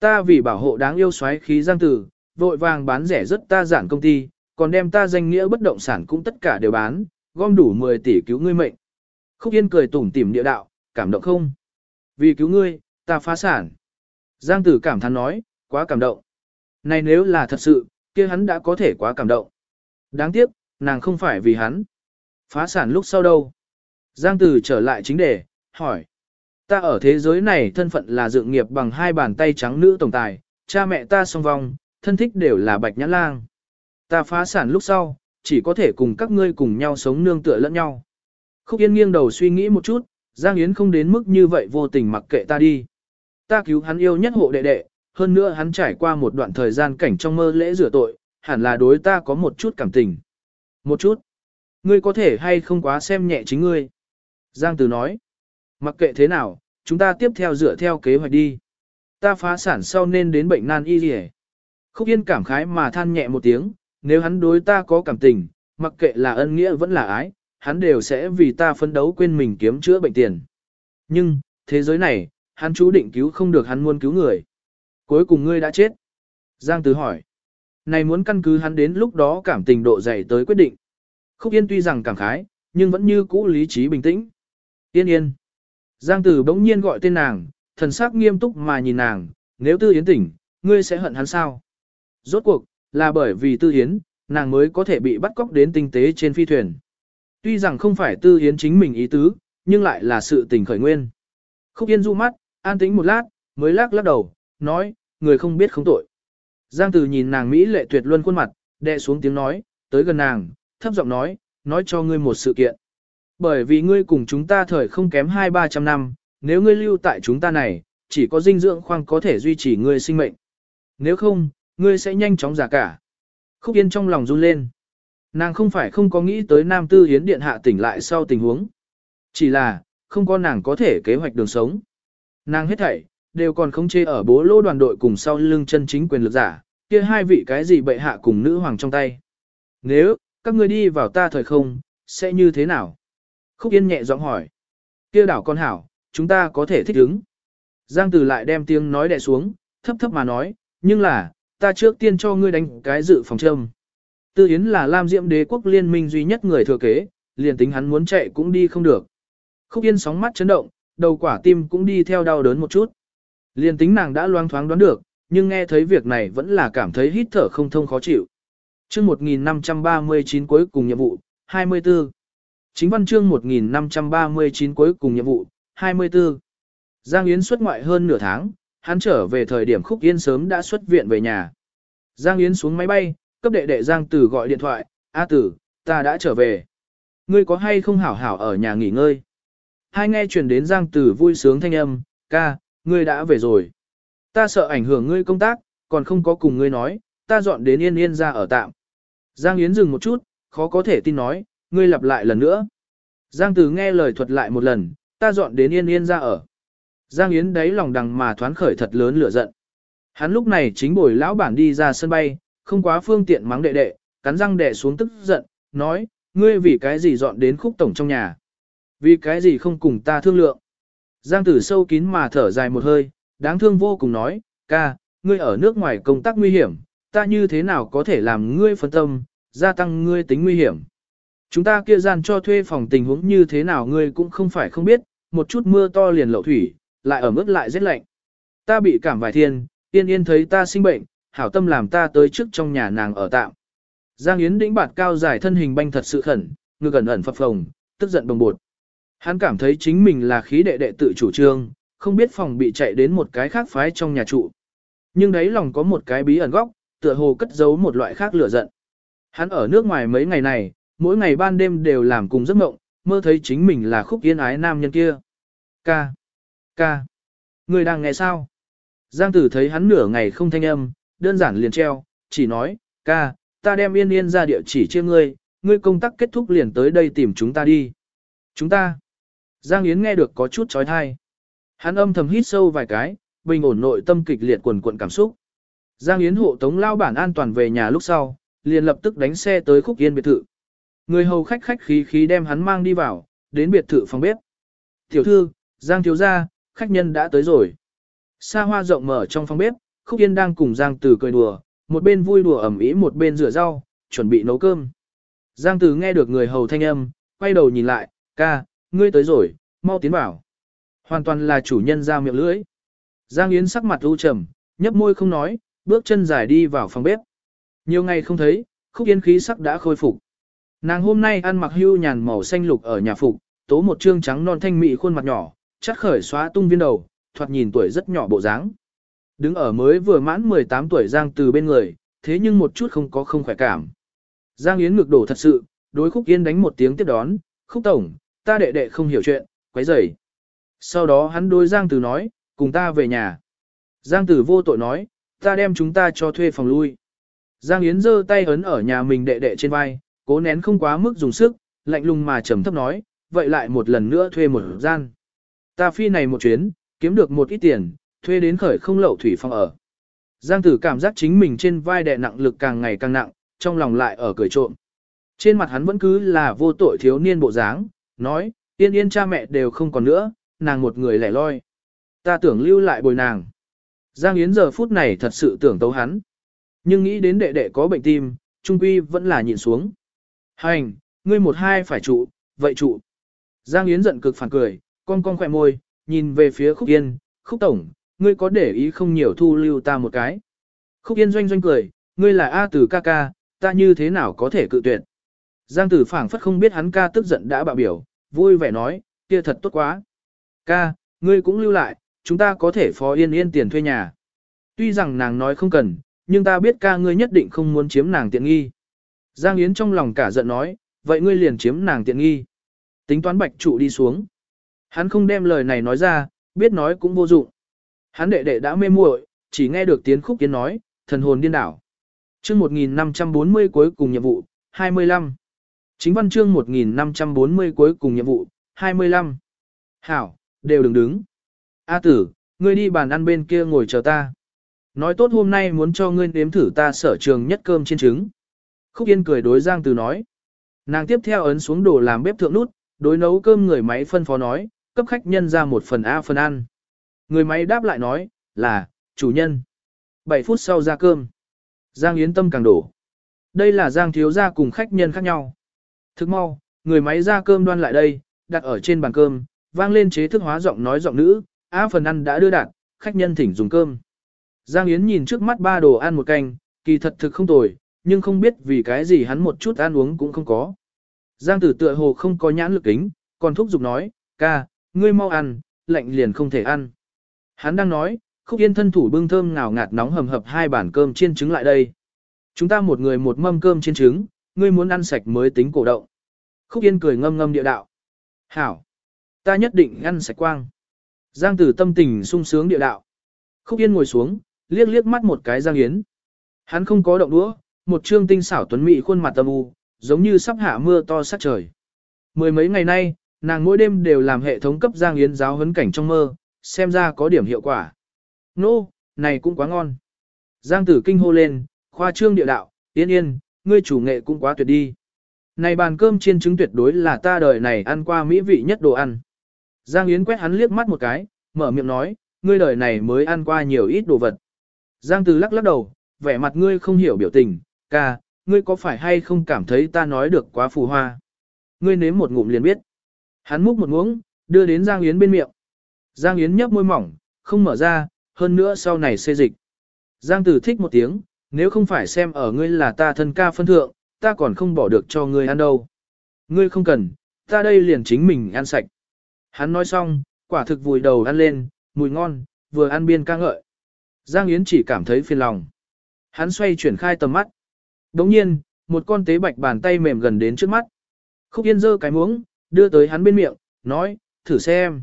Ta vì bảo hộ đáng yêu xoáy khí Giang tử, vội vàng bán rẻ rất ta giản công ty, còn đem ta danh nghĩa bất động sản cũng tất cả đều bán, gom đủ 10 tỷ cứu ngươi mệnh. Khúc Yên cười tủm tỉm địa đạo, cảm động không? Vì cứu ngươi, ta phá sản. Giang tử cảm thán nói, quá cảm động. Này nếu là thật sự, kia hắn đã có thể quá cảm động. Đáng tiếc, nàng không phải vì hắn. Phá sản lúc sau đâu? Giang tử trở lại chính đề, hỏi. Ta ở thế giới này thân phận là dự nghiệp bằng hai bàn tay trắng nữ tổng tài, cha mẹ ta song vong, thân thích đều là bạch nhãn lang. Ta phá sản lúc sau, chỉ có thể cùng các ngươi cùng nhau sống nương tựa lẫn nhau. Khúc Yên nghiêng đầu suy nghĩ một chút, Giang Yến không đến mức như vậy vô tình mặc kệ ta đi. Ta cứu hắn yêu nhất hộ đệ đệ, hơn nữa hắn trải qua một đoạn thời gian cảnh trong mơ lễ rửa tội, hẳn là đối ta có một chút cảm tình. Một chút. Ngươi có thể hay không quá xem nhẹ chính ngươi. Giang Từ nói. Mặc kệ thế nào, chúng ta tiếp theo dựa theo kế hoạch đi. Ta phá sản sau nên đến bệnh nan y gì Khúc Yên cảm khái mà than nhẹ một tiếng, nếu hắn đối ta có cảm tình, mặc kệ là ân nghĩa vẫn là ái, hắn đều sẽ vì ta phấn đấu quên mình kiếm chữa bệnh tiền. Nhưng, thế giới này, hắn chú định cứu không được hắn muốn cứu người. Cuối cùng ngươi đã chết. Giang Từ hỏi. Này muốn căn cứ hắn đến lúc đó cảm tình độ dày tới quyết định. Khúc Yên tuy rằng cảm khái, nhưng vẫn như cũ lý trí bình tĩnh. Yên yên. Giang Tử bỗng nhiên gọi tên nàng, thần sắc nghiêm túc mà nhìn nàng, nếu Tư Yến tỉnh, ngươi sẽ hận hắn sao? Rốt cuộc, là bởi vì Tư Yến, nàng mới có thể bị bắt cóc đến tinh tế trên phi thuyền. Tuy rằng không phải Tư Yến chính mình ý tứ, nhưng lại là sự tình khởi nguyên. Khúc Yên du mắt, an tĩnh một lát, mới lắc lắc đầu, nói, người không biết không tội. Giang Tử nhìn nàng Mỹ lệ tuyệt luân khuôn mặt, đệ xuống tiếng nói, tới gần nàng, thấp giọng nói, nói cho ngươi một sự kiện. Bởi vì ngươi cùng chúng ta thời không kém hai ba trăm năm, nếu ngươi lưu tại chúng ta này, chỉ có dinh dưỡng khoang có thể duy trì ngươi sinh mệnh. Nếu không, ngươi sẽ nhanh chóng già cả. Khúc Yên trong lòng run lên. Nàng không phải không có nghĩ tới Nam Tư Hiến Điện Hạ tỉnh lại sau tình huống. Chỉ là, không có nàng có thể kế hoạch đường sống. Nàng hết thảy, đều còn không chê ở bố lô đoàn đội cùng sau lưng chân chính quyền lực giả, kia hai vị cái gì bệ hạ cùng nữ hoàng trong tay. Nếu, các ngươi đi vào ta thời không, sẽ như thế nào? Khúc Yên nhẹ giọng hỏi. Kia đảo con hảo, chúng ta có thể thích ứng. Giang Từ lại đem tiếng nói đè xuống, thấp thấp mà nói, nhưng là, ta trước tiên cho ngươi đánh cái dự phòng châm. Tư Yến là Lam Diệm đế quốc liên minh duy nhất người thừa kế, liền tính hắn muốn chạy cũng đi không được. Khúc Yên sóng mắt chấn động, đầu quả tim cũng đi theo đau đớn một chút liên tính nàng đã loang thoáng đoán được, nhưng nghe thấy việc này vẫn là cảm thấy hít thở không thông khó chịu. chương 1539 cuối cùng nhiệm vụ, 24. Chính văn chương 1539 cuối cùng nhiệm vụ, 24. Giang Yến xuất ngoại hơn nửa tháng, hắn trở về thời điểm Khúc Yên sớm đã xuất viện về nhà. Giang Yến xuống máy bay, cấp đệ đệ Giang Tử gọi điện thoại, A Tử, ta đã trở về. Ngươi có hay không hảo hảo ở nhà nghỉ ngơi? Hai nghe truyền đến Giang Tử vui sướng thanh âm, ca, ngươi đã về rồi. Ta sợ ảnh hưởng ngươi công tác, còn không có cùng ngươi nói, ta dọn đến yên yên ra ở tạm. Giang Yến dừng một chút, khó có thể tin nói, ngươi lặp lại lần nữa. Giang Tử nghe lời thuật lại một lần, ta dọn đến yên yên ra ở. Giang Yến đấy lòng đằng mà thoán khởi thật lớn lửa giận. Hắn lúc này chính bồi lão bản đi ra sân bay, không quá phương tiện mắng đệ đệ, cắn răng đệ xuống tức giận, nói, ngươi vì cái gì dọn đến khúc tổng trong nhà. Vì cái gì không cùng ta thương lượng. Giang tử sâu kín mà thở dài một hơi, đáng thương vô cùng nói, ca, ngươi ở nước ngoài công tác nguy hiểm, ta như thế nào có thể làm ngươi phân tâm, gia tăng ngươi tính nguy hiểm. Chúng ta kia gian cho thuê phòng tình huống như thế nào ngươi cũng không phải không biết, một chút mưa to liền lậu thủy, lại ở mức lại rất lạnh. Ta bị cảm vài thiên, yên yên thấy ta sinh bệnh, hảo tâm làm ta tới trước trong nhà nàng ở tạm. Giang Yến đĩnh bạt cao dài thân hình banh thật sự khẩn, ngực ẩn ẩn phập phồng, tức giận bồng bột. Hắn cảm thấy chính mình là khí đệ đệ tự chủ trương, không biết phòng bị chạy đến một cái khác phái trong nhà trụ. Nhưng đấy lòng có một cái bí ẩn góc, tựa hồ cất giấu một loại khác lửa giận. Hắn ở nước ngoài mấy ngày này, mỗi ngày ban đêm đều làm cùng giấc mộng, mơ thấy chính mình là khúc yên ái nam nhân kia. Ca. Ca. Người đang nghe sao? Giang tử thấy hắn nửa ngày không thanh âm, đơn giản liền treo, chỉ nói, ca, ta đem yên yên ra địa chỉ chia ngươi, ngươi công tác kết thúc liền tới đây tìm chúng ta đi. Chúng ta. Giang Yến nghe được có chút trói thai. Hắn âm thầm hít sâu vài cái, bình ổn nội tâm kịch liệt quần cuộn cảm xúc. Giang Yến hộ tống lao bản an toàn về nhà lúc sau, liền lập tức đánh xe tới khúc yên biệt thự. Người hầu khách khách khí khí đem hắn mang đi vào, đến biệt thự phòng bếp. Tiểu thư, Giang thiếu gia, khách nhân đã tới rồi. Xa hoa rộng mở trong phòng bếp, Khúc Yên đang cùng Giang Tử cười đùa, một bên vui đùa ẩm ý một bên rửa rau, chuẩn bị nấu cơm. Giang Tử nghe được người hầu thanh âm, quay đầu nhìn lại, ca, ngươi tới rồi, mau tiến vào. Hoàn toàn là chủ nhân ra miệng lưỡi. Giang Yến sắc mặt u trầm, nhấp môi không nói, bước chân dài đi vào phòng bếp. Nhiều ngày không thấy, Khúc Yên khí sắc đã khôi phục. Nàng hôm nay ăn mặc hưu nhàn màu xanh lục ở nhà phục, tố một trương trắng non thanh mị khuôn mặt nhỏ, chắc khởi xóa tung viên đầu, thoạt nhìn tuổi rất nhỏ bộ dáng. Đứng ở mới vừa mãn 18 tuổi Giang từ bên người, thế nhưng một chút không có không khỏe cảm. Giang Yến ngược đổ thật sự, đối Khúc Yên đánh một tiếng tiếp đón, Khúc Tổng, ta đệ đệ không hiểu chuyện, quấy rầy. Sau đó hắn đối Giang Tử nói, cùng ta về nhà. Giang Tử vô tội nói, ta đem chúng ta cho thuê phòng lui. Giang Yến giơ tay ấn ở nhà mình đệ đệ trên vai, cố nén không quá mức dùng sức, lạnh lùng mà trầm thấp nói, vậy lại một lần nữa thuê một gian. Ta phi này một chuyến, kiếm được một ít tiền, thuê đến khởi không lậu thủy phòng ở. Giang tử cảm giác chính mình trên vai đè nặng lực càng ngày càng nặng, trong lòng lại ở cười trộm. Trên mặt hắn vẫn cứ là vô tội thiếu niên bộ dáng, nói, yên yên cha mẹ đều không còn nữa, nàng một người lẻ loi. Ta tưởng lưu lại bồi nàng. Giang Yến giờ phút này thật sự tưởng tấu hắn. Nhưng nghĩ đến đệ đệ có bệnh tim, trung quy vẫn là nhịn xuống. Hành, ngươi một hai phải trụ, vậy trụ. Giang Yến giận cực phản cười, con con khỏe môi, nhìn về phía Khúc Yên, Khúc Tổng, ngươi có để ý không nhiều thu lưu ta một cái. Khúc Yên doanh doanh cười, ngươi là A từ ca ca, ta như thế nào có thể cự tuyệt. Giang tử phảng phất không biết hắn ca tức giận đã bạo biểu, vui vẻ nói, kia thật tốt quá. Ca, ngươi cũng lưu lại, chúng ta có thể phó yên yên tiền thuê nhà. Tuy rằng nàng nói không cần, nhưng ta biết ca ngươi nhất định không muốn chiếm nàng tiện nghi. Giang Yến trong lòng cả giận nói, vậy ngươi liền chiếm nàng tiện nghi. Tính toán bạch trụ đi xuống. Hắn không đem lời này nói ra, biết nói cũng vô dụng. Hắn đệ đệ đã mê muội, chỉ nghe được tiếng khúc kiến nói, thần hồn điên đảo. Chương 1540 cuối cùng nhiệm vụ, 25. Chính văn chương 1540 cuối cùng nhiệm vụ, 25. Hảo, đều đừng đứng. A tử, ngươi đi bàn ăn bên kia ngồi chờ ta. Nói tốt hôm nay muốn cho ngươi nếm thử ta sở trường nhất cơm trên trứng. Khúc Yên cười đối Giang Từ nói. Nàng tiếp theo ấn xuống đồ làm bếp thượng nút, đối nấu cơm người máy phân phó nói, cấp khách nhân ra một phần A phần ăn. Người máy đáp lại nói, là, chủ nhân. 7 phút sau ra cơm. Giang Yến tâm càng đổ. Đây là Giang thiếu gia cùng khách nhân khác nhau. Thức mau, người máy ra cơm đoan lại đây, đặt ở trên bàn cơm, vang lên chế thức hóa giọng nói giọng nữ, á phần ăn đã đưa đạt, khách nhân thỉnh dùng cơm. Giang Yến nhìn trước mắt ba đồ ăn một canh, kỳ thật thực không tồi, nhưng không biết vì cái gì hắn một chút ăn uống cũng không có. Giang tử tựa hồ không có nhãn lực kính, còn thúc giục nói, ca, ngươi mau ăn, lạnh liền không thể ăn. Hắn đang nói, khúc yên thân thủ bưng thơm ngào ngạt nóng hầm hập hai bản cơm chiên trứng lại đây. Chúng ta một người một mâm cơm chiên trứng, ngươi muốn ăn sạch mới tính cổ động. Khúc yên cười ngâm ngâm địa đạo. Hảo! Ta nhất định ăn sạch quang. Giang tử tâm tình sung sướng địa đạo. Khúc yên ngồi xuống, liếc liếc mắt một cái Giang Yến. Hắn không có động đũa, một trương tinh xảo tuấn mỹ khuôn mặt tâm u, giống như sắp hạ mưa to sát trời. Mười mấy ngày nay, nàng mỗi đêm đều làm hệ thống cấp Giang Yến giáo huấn cảnh trong mơ, xem ra có điểm hiệu quả. Nô, no, này cũng quá ngon. Giang tử kinh hô lên, khoa trương địa đạo, yên yên, ngươi chủ nghệ cũng quá tuyệt đi. Này bàn cơm chiên trứng tuyệt đối là ta đời này ăn qua mỹ vị nhất đồ ăn. Giang Yến quét hắn liếc mắt một cái, mở miệng nói, ngươi đời này mới ăn qua nhiều ít đồ vật. Giang Từ lắc lắc đầu, vẻ mặt ngươi không hiểu biểu tình, ca, ngươi có phải hay không cảm thấy ta nói được quá phù hoa. Ngươi nếm một ngụm liền biết. Hắn múc một muỗng, đưa đến Giang Yến bên miệng. Giang Yến nhấp môi mỏng, không mở ra, hơn nữa sau này xê dịch. Giang Tử thích một tiếng, nếu không phải xem ở ngươi là ta thân ca phân thượng, ta còn không bỏ được cho ngươi ăn đâu. Ngươi không cần, ta đây liền chính mình ăn sạch. Hắn nói xong, quả thực vùi đầu ăn lên, mùi ngon, vừa ăn biên ca ngợi. Giang Yến chỉ cảm thấy phiền lòng. Hắn xoay chuyển khai tầm mắt. Đồng nhiên, một con tế bạch bàn tay mềm gần đến trước mắt. Khúc Yên giơ cái muỗng, đưa tới hắn bên miệng, nói, thử xem.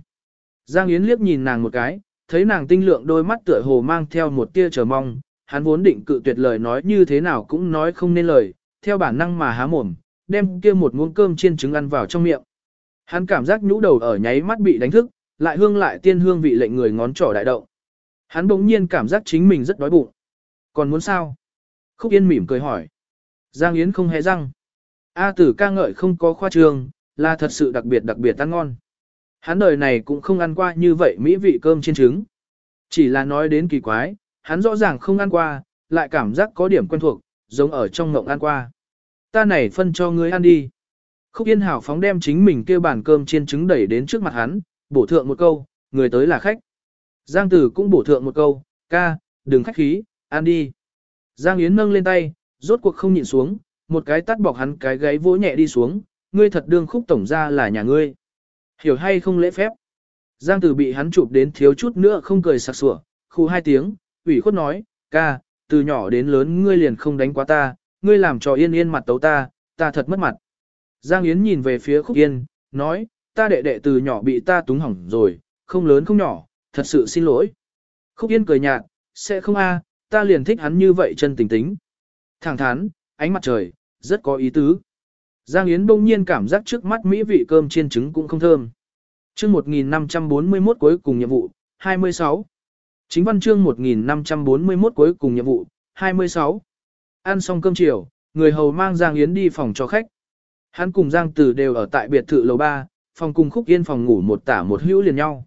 Giang Yến liếc nhìn nàng một cái, thấy nàng tinh lượng đôi mắt tựa hồ mang theo một tia chờ mong, hắn vốn định cự tuyệt lời nói như thế nào cũng nói không nên lời, theo bản năng mà há mồm, đem kia một muỗng cơm chiên trứng ăn vào trong miệng. Hắn cảm giác nhũ đầu ở nháy mắt bị đánh thức, lại hương lại tiên hương vị lệnh người ngón trỏ đại động. Hắn bỗng nhiên cảm giác chính mình rất đói bụng. Còn muốn sao? Khúc Yên mỉm cười hỏi. Giang Yến không hề răng. A tử ca ngợi không có khoa trương, là thật sự đặc biệt đặc biệt ăn ngon. Hắn đời này cũng không ăn qua như vậy mỹ vị cơm chiên trứng. Chỉ là nói đến kỳ quái, hắn rõ ràng không ăn qua, lại cảm giác có điểm quen thuộc, giống ở trong ngộng ăn qua. Ta này phân cho ngươi ăn đi. Khúc Yên hảo phóng đem chính mình kêu bàn cơm chiên trứng đẩy đến trước mặt hắn, bổ thượng một câu, người tới là khách. Giang Tử cũng bổ thượng một câu, ca, đừng khách khí, ăn đi. Giang Yến nâng lên tay, rốt cuộc không nhịn xuống, một cái tắt bọc hắn cái gáy vỗ nhẹ đi xuống, ngươi thật đương khúc tổng ra là nhà ngươi. Hiểu hay không lễ phép. Giang Tử bị hắn chụp đến thiếu chút nữa không cười sặc sủa, khu hai tiếng, ủy khuất nói, ca, từ nhỏ đến lớn ngươi liền không đánh quá ta, ngươi làm cho yên yên mặt tấu ta, ta thật mất mặt. Giang Yến nhìn về phía khúc yên, nói, ta đệ đệ từ nhỏ bị ta túng hỏng rồi, không lớn không nhỏ, thật sự xin lỗi. Khúc yên cười nhạt, sẽ không a ta liền thích hắn như vậy chân tình tính. Thẳng thắn, ánh mặt trời, rất có ý tứ. Giang Yến bỗng nhiên cảm giác trước mắt mỹ vị cơm chiên trứng cũng không thơm. Chương 1541 cuối cùng nhiệm vụ, 26. Chính văn chương 1541 cuối cùng nhiệm vụ, 26. Ăn xong cơm chiều, người hầu mang Giang Yến đi phòng cho khách. Hắn cùng Giang Tử đều ở tại biệt thự lầu 3, phòng cùng Khúc Yên phòng ngủ một tả một hữu liền nhau.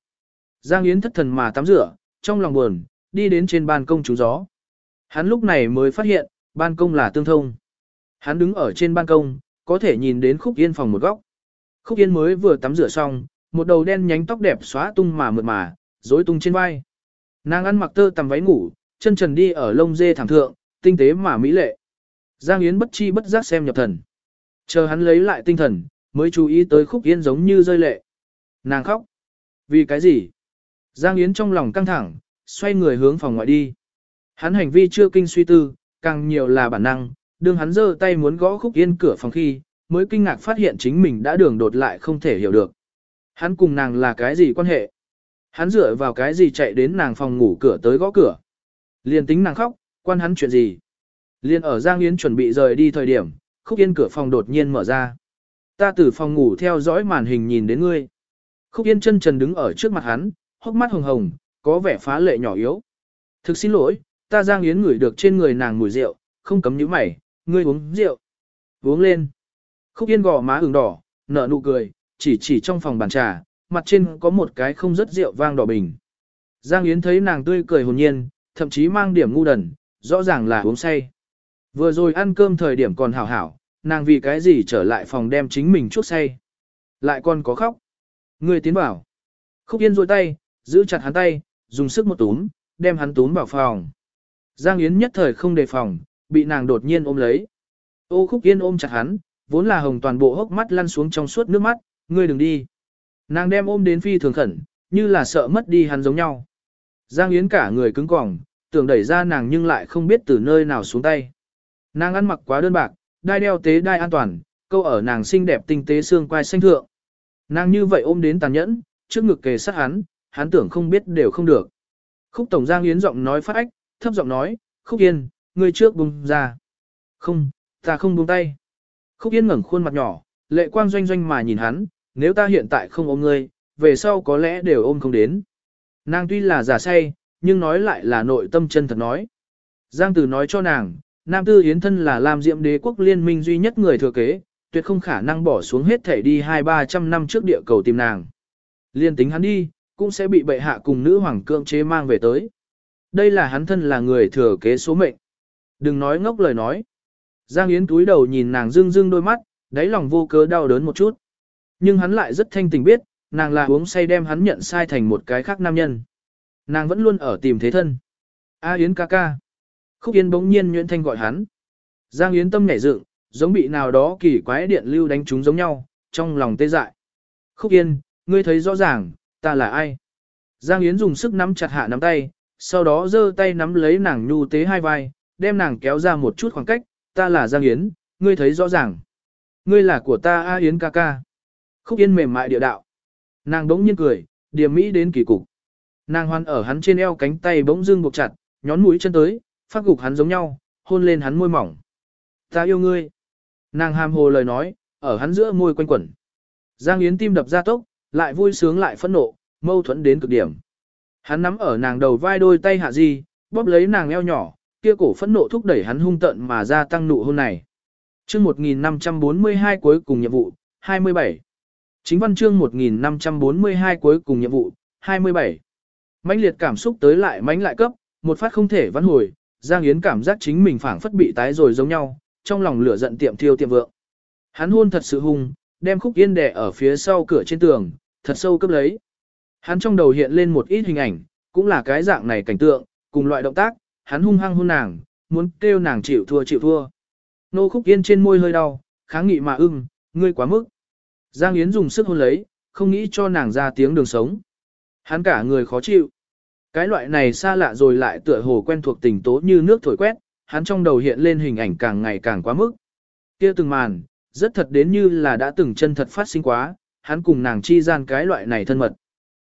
Giang Yến thất thần mà tắm rửa, trong lòng buồn, đi đến trên ban công trúng gió. Hắn lúc này mới phát hiện, ban công là tương thông. Hắn đứng ở trên ban công, có thể nhìn đến Khúc Yên phòng một góc. Khúc Yên mới vừa tắm rửa xong, một đầu đen nhánh tóc đẹp xóa tung mà mượt mà, rối tung trên vai. Nàng ăn mặc tơ tằm váy ngủ, chân trần đi ở lông dê thẳng thượng, tinh tế mà mỹ lệ. Giang Yến bất chi bất giác xem nhập thần. Chờ hắn lấy lại tinh thần, mới chú ý tới Khúc Yên giống như rơi lệ. Nàng khóc. Vì cái gì? Giang Yến trong lòng căng thẳng, xoay người hướng phòng ngoại đi. Hắn hành vi chưa kinh suy tư, càng nhiều là bản năng, đương hắn giơ tay muốn gõ Khúc Yên cửa phòng khi, mới kinh ngạc phát hiện chính mình đã đường đột lại không thể hiểu được. Hắn cùng nàng là cái gì quan hệ? Hắn dựa vào cái gì chạy đến nàng phòng ngủ cửa tới gõ cửa? Liên tính nàng khóc, quan hắn chuyện gì? Liên ở Giang Yến chuẩn bị rời đi thời điểm, Khúc Yên cửa phòng đột nhiên mở ra. Ta từ phòng ngủ theo dõi màn hình nhìn đến ngươi. Khúc Yên chân trần đứng ở trước mặt hắn, hốc mắt hồng hồng, có vẻ phá lệ nhỏ yếu. Thực xin lỗi, ta Giang Yến ngửi được trên người nàng mùi rượu, không cấm như mày, ngươi uống rượu. Uống lên. Khúc Yên gò má ửng đỏ, nở nụ cười, chỉ chỉ trong phòng bàn trà, mặt trên có một cái không rất rượu vang đỏ bình. Giang Yến thấy nàng tươi cười hồn nhiên, thậm chí mang điểm ngu đần, rõ ràng là uống say. Vừa rồi ăn cơm thời điểm còn hảo hảo, nàng vì cái gì trở lại phòng đem chính mình chút say. Lại còn có khóc. Người tiến bảo. Khúc Yên rôi tay, giữ chặt hắn tay, dùng sức một túm, đem hắn túm vào phòng. Giang Yến nhất thời không đề phòng, bị nàng đột nhiên ôm lấy. Ô Khúc Yên ôm chặt hắn, vốn là hồng toàn bộ hốc mắt lăn xuống trong suốt nước mắt, ngươi đừng đi. Nàng đem ôm đến phi thường khẩn, như là sợ mất đi hắn giống nhau. Giang Yến cả người cứng cỏng, tưởng đẩy ra nàng nhưng lại không biết từ nơi nào xuống tay. Nàng ăn mặc quá đơn bạc, đai đeo tế đai an toàn, câu ở nàng xinh đẹp tinh tế xương quai xanh thượng. Nàng như vậy ôm đến tàn nhẫn, trước ngực kề sát hắn, hắn tưởng không biết đều không được. Khúc Tổng Giang Yến giọng nói phát ách, thấp giọng nói, Khúc Yên, ngươi trước bùng ra. Không, ta không buông tay. Khúc Yên ngẩng khuôn mặt nhỏ, lệ quang doanh doanh mà nhìn hắn, nếu ta hiện tại không ôm ngươi, về sau có lẽ đều ôm không đến. Nàng tuy là giả say, nhưng nói lại là nội tâm chân thật nói. Giang Tử nói cho nàng, Nam Tư Yến thân là Lam Diệm đế quốc liên minh duy nhất người thừa kế, tuyệt không khả năng bỏ xuống hết thể đi hai ba trăm năm trước địa cầu tìm nàng. Liên tính hắn đi, cũng sẽ bị bệ hạ cùng nữ hoàng cưỡng chế mang về tới. Đây là hắn thân là người thừa kế số mệnh. Đừng nói ngốc lời nói. Giang Yến túi đầu nhìn nàng dưng dưng đôi mắt, đáy lòng vô cớ đau đớn một chút. Nhưng hắn lại rất thanh tình biết, nàng là uống say đem hắn nhận sai thành một cái khác nam nhân. Nàng vẫn luôn ở tìm thế thân. A Yến ca ca. Khúc Yên bỗng nhiên nhuyễn thanh gọi hắn. Giang Yến tâm nhảy dựng, giống bị nào đó kỳ quái điện lưu đánh trúng giống nhau, trong lòng tê dại. Khúc Yên, ngươi thấy rõ ràng, ta là ai? Giang Yến dùng sức nắm chặt hạ nắm tay, sau đó giơ tay nắm lấy nàng nhu tế hai vai, đem nàng kéo ra một chút khoảng cách, ta là Giang Yến, ngươi thấy rõ ràng. Ngươi là của ta A Yến ca ca. Khúc Yên mềm mại địa đạo. Nàng đống nhiên cười, điềm mỹ đến kỳ cục. Nàng hoan ở hắn trên eo cánh tay bỗng dưng buộc chặt, nhón mũi chân tới, phát gục hắn giống nhau, hôn lên hắn môi mỏng. Ta yêu ngươi. Nàng hàm hồ lời nói, ở hắn giữa môi quanh quẩn. Giang Yến tim đập ra tốc, lại vui sướng lại phẫn nộ, mâu thuẫn đến cực điểm. Hắn nắm ở nàng đầu vai đôi tay hạ di, bóp lấy nàng eo nhỏ, kia cổ phẫn nộ thúc đẩy hắn hung tận mà ra tăng nụ hôn này. Chương 1542 cuối cùng nhiệm vụ, 27. Chính văn chương 1542 cuối cùng nhiệm vụ, 27. mãnh liệt cảm xúc tới lại mãnh lại cấp, một phát không thể vãn hồi, Giang Yến cảm giác chính mình phảng phất bị tái rồi giống nhau, trong lòng lửa giận tiệm thiêu tiệm vượng. Hắn hôn thật sự hung, đem khúc yên đè ở phía sau cửa trên tường, thật sâu cấp lấy. Hắn trong đầu hiện lên một ít hình ảnh, cũng là cái dạng này cảnh tượng, cùng loại động tác, hắn hung hăng hôn nàng, muốn kêu nàng chịu thua chịu thua. Nô khúc yên trên môi hơi đau, kháng nghị mà ưng, ngươi quá mức. Giang Yến dùng sức hôn lấy, không nghĩ cho nàng ra tiếng đường sống. Hắn cả người khó chịu. Cái loại này xa lạ rồi lại tựa hồ quen thuộc tình tố như nước thổi quét, hắn trong đầu hiện lên hình ảnh càng ngày càng quá mức. kia từng màn, rất thật đến như là đã từng chân thật phát sinh quá, hắn cùng nàng chi gian cái loại này thân mật.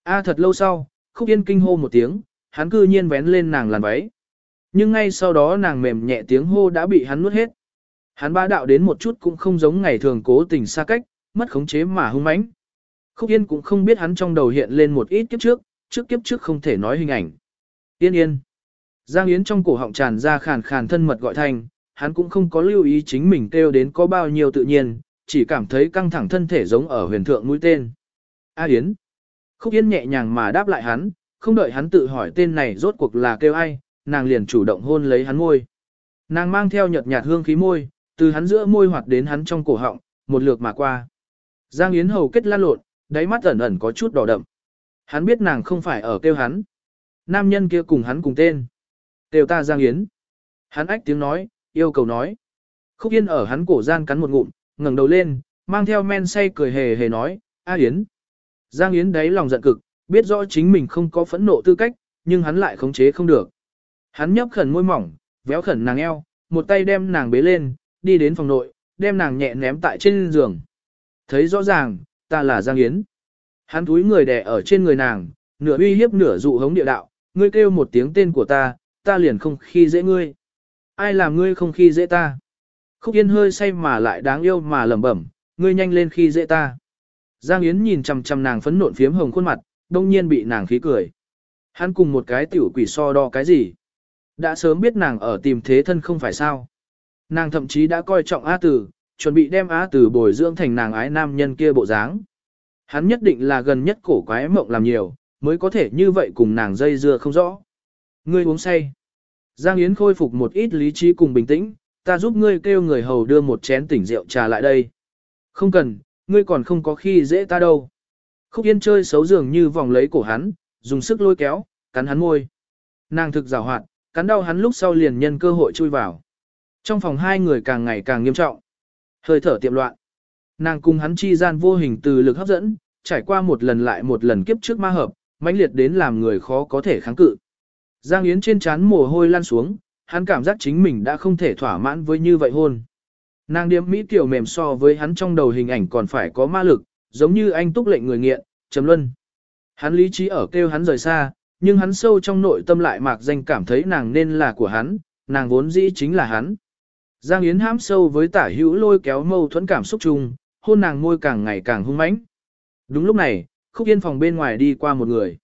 A thật lâu sau, khúc yên kinh hô một tiếng, hắn cư nhiên vén lên nàng làn váy. Nhưng ngay sau đó nàng mềm nhẹ tiếng hô đã bị hắn nuốt hết. Hắn ba đạo đến một chút cũng không giống ngày thường cố tình xa cách, mất khống chế mà hung mãnh. Khúc Yên cũng không biết hắn trong đầu hiện lên một ít kiếp trước, trước kiếp trước không thể nói hình ảnh. Yên yên. Giang Yến trong cổ họng tràn ra khàn khàn thân mật gọi thành, hắn cũng không có lưu ý chính mình kêu đến có bao nhiêu tự nhiên, chỉ cảm thấy căng thẳng thân thể giống ở huyền thượng mũi tên. A Yến. Khúc Yên nhẹ nhàng mà đáp lại hắn, không đợi hắn tự hỏi tên này rốt cuộc là kêu ai, nàng liền chủ động hôn lấy hắn môi. Nàng mang theo nhợt nhạt hương khí môi, từ hắn giữa môi hoạt đến hắn trong cổ họng, một lượt mà qua. Giang Yến hầu kết lan lộn, đáy mắt ẩn ẩn có chút đỏ đậm. Hắn biết nàng không phải ở kêu hắn. Nam nhân kia cùng hắn cùng tên. đều ta Giang Yến. Hắn ách tiếng nói, yêu cầu nói. Khúc Yên ở hắn cổ gian cắn một ngụm, ngẩng đầu lên, mang theo men say cười hề hề nói, A Yến. Giang Yến đáy lòng giận cực, biết rõ chính mình không có phẫn nộ tư cách, nhưng hắn lại khống chế không được. Hắn nhấp khẩn môi mỏng, véo khẩn nàng eo, một tay đem nàng bế lên, đi đến phòng nội, đem nàng nhẹ ném tại trên giường. Thấy rõ ràng, ta là Giang Yến. Hắn túi người đè ở trên người nàng, nửa uy hiếp nửa dụ hống địa đạo, ngươi kêu một tiếng tên của ta, ta liền không khi dễ ngươi. Ai làm ngươi không khi dễ ta? Khúc Yên hơi say mà lại đáng yêu mà lẩm bẩm, ngươi nhanh lên khi dễ ta. Giang Yến nhìn chằm chằm nàng phấn nộn phiếm hồng khuôn mặt, đông nhiên bị nàng khí cười. Hắn cùng một cái tiểu quỷ so đo cái gì? Đã sớm biết nàng ở tìm thế thân không phải sao. Nàng thậm chí đã coi trọng A Tử, chuẩn bị đem Á từ bồi dưỡng thành nàng ái nam nhân kia bộ dáng. Hắn nhất định là gần nhất cổ quái mộng làm nhiều, mới có thể như vậy cùng nàng dây dưa không rõ. Ngươi uống say. Giang Yến khôi phục một ít lý trí cùng bình tĩnh, ta giúp ngươi kêu người hầu đưa một chén tỉnh rượu trà lại đây. Không cần, ngươi còn không có khi dễ ta đâu. Khúc Yên chơi xấu dường như vòng lấy cổ hắn, dùng sức lôi kéo, cắn hắn môi. Nàng thực rào hoạt, cắn đau hắn lúc sau liền nhân cơ hội chui vào. Trong phòng hai người càng ngày càng nghiêm trọng. Hơi thở tiệm loạn. Nàng cùng hắn chi gian vô hình từ lực hấp dẫn, trải qua một lần lại một lần kiếp trước ma hợp, mãnh liệt đến làm người khó có thể kháng cự. Giang Yến trên trán mồ hôi lan xuống, hắn cảm giác chính mình đã không thể thỏa mãn với như vậy hôn. Nàng điếm Mỹ tiểu mềm so với hắn trong đầu hình ảnh còn phải có ma lực, giống như anh túc lệnh người nghiện, trầm luân. Hắn lý trí ở kêu hắn rời xa, nhưng hắn sâu trong nội tâm lại mạc danh cảm thấy nàng nên là của hắn, nàng vốn dĩ chính là hắn. Giang Yến hãm sâu với tả hữu lôi kéo mâu thuẫn cảm xúc chung, hôn nàng môi càng ngày càng hung mãnh. Đúng lúc này, khúc yên phòng bên ngoài đi qua một người.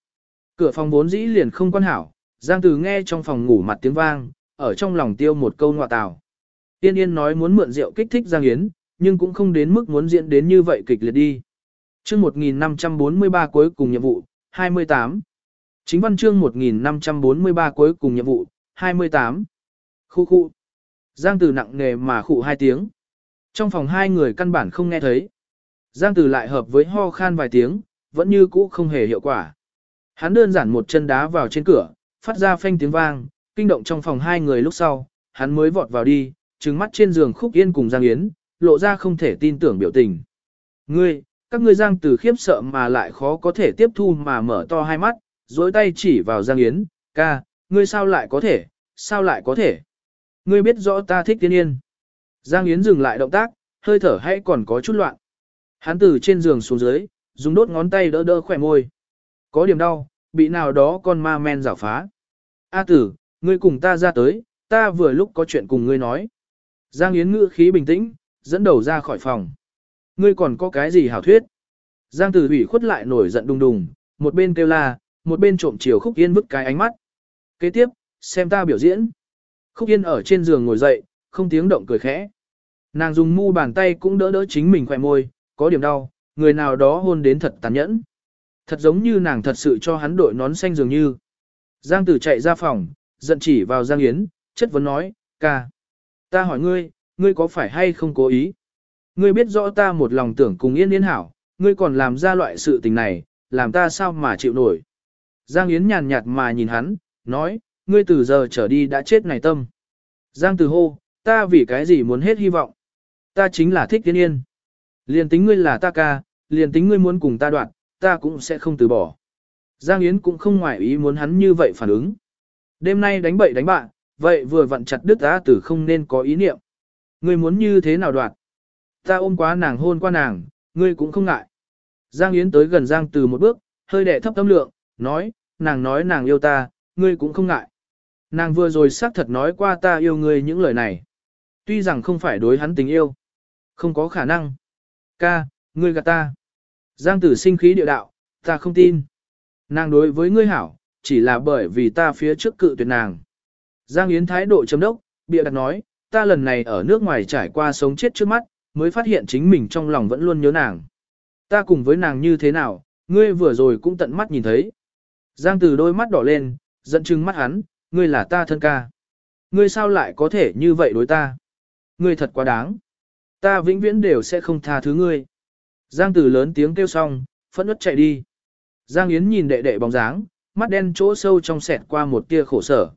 Cửa phòng vốn dĩ liền không quan hảo, Giang Từ nghe trong phòng ngủ mặt tiếng vang, ở trong lòng tiêu một câu ngọa tào. Tiên Yên nói muốn mượn rượu kích thích Giang Yến, nhưng cũng không đến mức muốn diễn đến như vậy kịch liệt đi. Chương 1543 cuối cùng nhiệm vụ, 28. Chính văn chương 1543 cuối cùng nhiệm vụ, 28. Khu khu. Giang Từ nặng nề mà khụ hai tiếng. Trong phòng hai người căn bản không nghe thấy. Giang Từ lại hợp với ho khan vài tiếng, vẫn như cũ không hề hiệu quả. Hắn đơn giản một chân đá vào trên cửa, phát ra phanh tiếng vang, kinh động trong phòng hai người lúc sau, hắn mới vọt vào đi, trừng mắt trên giường khúc yên cùng Giang Yến, lộ ra không thể tin tưởng biểu tình. Ngươi, các ngươi Giang Từ khiếp sợ mà lại khó có thể tiếp thu mà mở to hai mắt, dối tay chỉ vào Giang Yến, ca, ngươi sao lại có thể, sao lại có thể. Ngươi biết rõ ta thích tiên yên. Giang Yến dừng lại động tác, hơi thở hay còn có chút loạn. Hắn từ trên giường xuống dưới, dùng đốt ngón tay đỡ đỡ khỏe môi. Có điểm đau, bị nào đó con ma men rảo phá. A tử, ngươi cùng ta ra tới, ta vừa lúc có chuyện cùng ngươi nói. Giang Yến ngữ khí bình tĩnh, dẫn đầu ra khỏi phòng. Ngươi còn có cái gì hảo thuyết? Giang Tử ủy khuất lại nổi giận đùng đùng, một bên kêu la, một bên trộm chiều Khúc Yên vứt cái ánh mắt. Kế tiếp, xem ta biểu diễn. Khúc Yên ở trên giường ngồi dậy, không tiếng động cười khẽ. Nàng dùng mu bàn tay cũng đỡ đỡ chính mình khỏe môi, có điểm đau, người nào đó hôn đến thật tàn nhẫn. Thật giống như nàng thật sự cho hắn đội nón xanh dường như. Giang Tử chạy ra phòng, giận chỉ vào Giang Yến, chất vấn nói, ca. Ta hỏi ngươi, ngươi có phải hay không cố ý? Ngươi biết rõ ta một lòng tưởng cùng Yên Yên hảo, ngươi còn làm ra loại sự tình này, làm ta sao mà chịu nổi. Giang Yến nhàn nhạt mà nhìn hắn, nói, ngươi từ giờ trở đi đã chết này tâm. Giang Từ hô, ta vì cái gì muốn hết hy vọng. Ta chính là thích Thiên Yên. Liền tính ngươi là ta ca, liền tính ngươi muốn cùng ta đoạn, ta cũng sẽ không từ bỏ. Giang Yến cũng không ngoại ý muốn hắn như vậy phản ứng. Đêm nay đánh bậy đánh bạn, vậy vừa vặn chặt đứt á tử không nên có ý niệm. Ngươi muốn như thế nào đoạt? Ta ôm quá nàng hôn qua nàng, ngươi cũng không ngại. Giang Yến tới gần Giang từ một bước, hơi đẻ thấp tâm lượng, nói, nàng nói nàng yêu ta, ngươi cũng không ngại. Nàng vừa rồi xác thật nói qua ta yêu ngươi những lời này. Tuy rằng không phải đối hắn tình yêu. Không có khả năng. Ca, ngươi gạt ta. Giang tử sinh khí địa đạo, ta không tin. Nàng đối với ngươi hảo, chỉ là bởi vì ta phía trước cự tuyệt nàng. Giang Yến thái độ chấm đốc, bịa đặt nói, ta lần này ở nước ngoài trải qua sống chết trước mắt, mới phát hiện chính mình trong lòng vẫn luôn nhớ nàng. Ta cùng với nàng như thế nào, ngươi vừa rồi cũng tận mắt nhìn thấy. Giang Từ đôi mắt đỏ lên, giận chừng mắt hắn, ngươi là ta thân ca. Ngươi sao lại có thể như vậy đối ta? Ngươi thật quá đáng. Ta vĩnh viễn đều sẽ không tha thứ ngươi. Giang Tử lớn tiếng kêu xong, phẫn nứt chạy đi. Giang Yến nhìn đệ đệ bóng dáng, mắt đen chỗ sâu trong sẹt qua một tia khổ sở.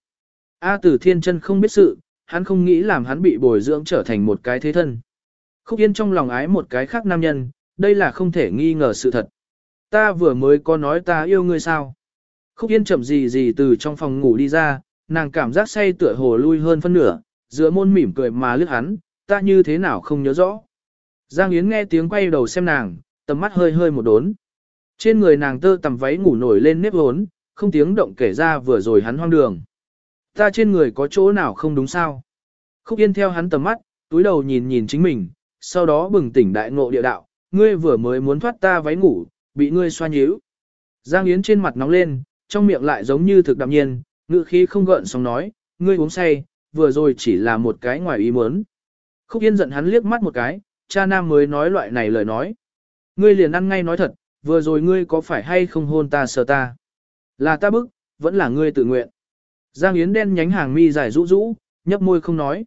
A Tử Thiên Chân không biết sự, hắn không nghĩ làm hắn bị bồi dưỡng trở thành một cái thế thân. Khúc Yên trong lòng ái một cái khác nam nhân, đây là không thể nghi ngờ sự thật. Ta vừa mới có nói ta yêu ngươi sao? Khúc Yên chậm gì gì từ trong phòng ngủ đi ra, nàng cảm giác say tựa hồ lui hơn phân nửa, giữa môn mỉm cười mà lướt hắn, ta như thế nào không nhớ rõ. Giang Yến nghe tiếng quay đầu xem nàng, tầm mắt hơi hơi một đốn. Trên người nàng tơ tầm váy ngủ nổi lên nếp hốn, không tiếng động kể ra vừa rồi hắn hoang đường. Ta trên người có chỗ nào không đúng sao? Khúc Yên theo hắn tầm mắt, túi đầu nhìn nhìn chính mình, sau đó bừng tỉnh đại ngộ địa đạo, ngươi vừa mới muốn thoát ta váy ngủ, bị ngươi xoa nhíu. Giang Yến trên mặt nóng lên, trong miệng lại giống như thực đạm nhiên, ngữ khí không gợn sóng nói, ngươi uống say, vừa rồi chỉ là một cái ngoài ý muốn. Khúc Yên giận hắn liếc mắt một cái, cha nam mới nói loại này lời nói. Ngươi liền ăn ngay nói thật, vừa rồi ngươi có phải hay không hôn ta sờ ta? Là ta bức, vẫn là ngươi tự nguyện. Giang Yến đen nhánh hàng mi dài rũ rũ, nhấp môi không nói.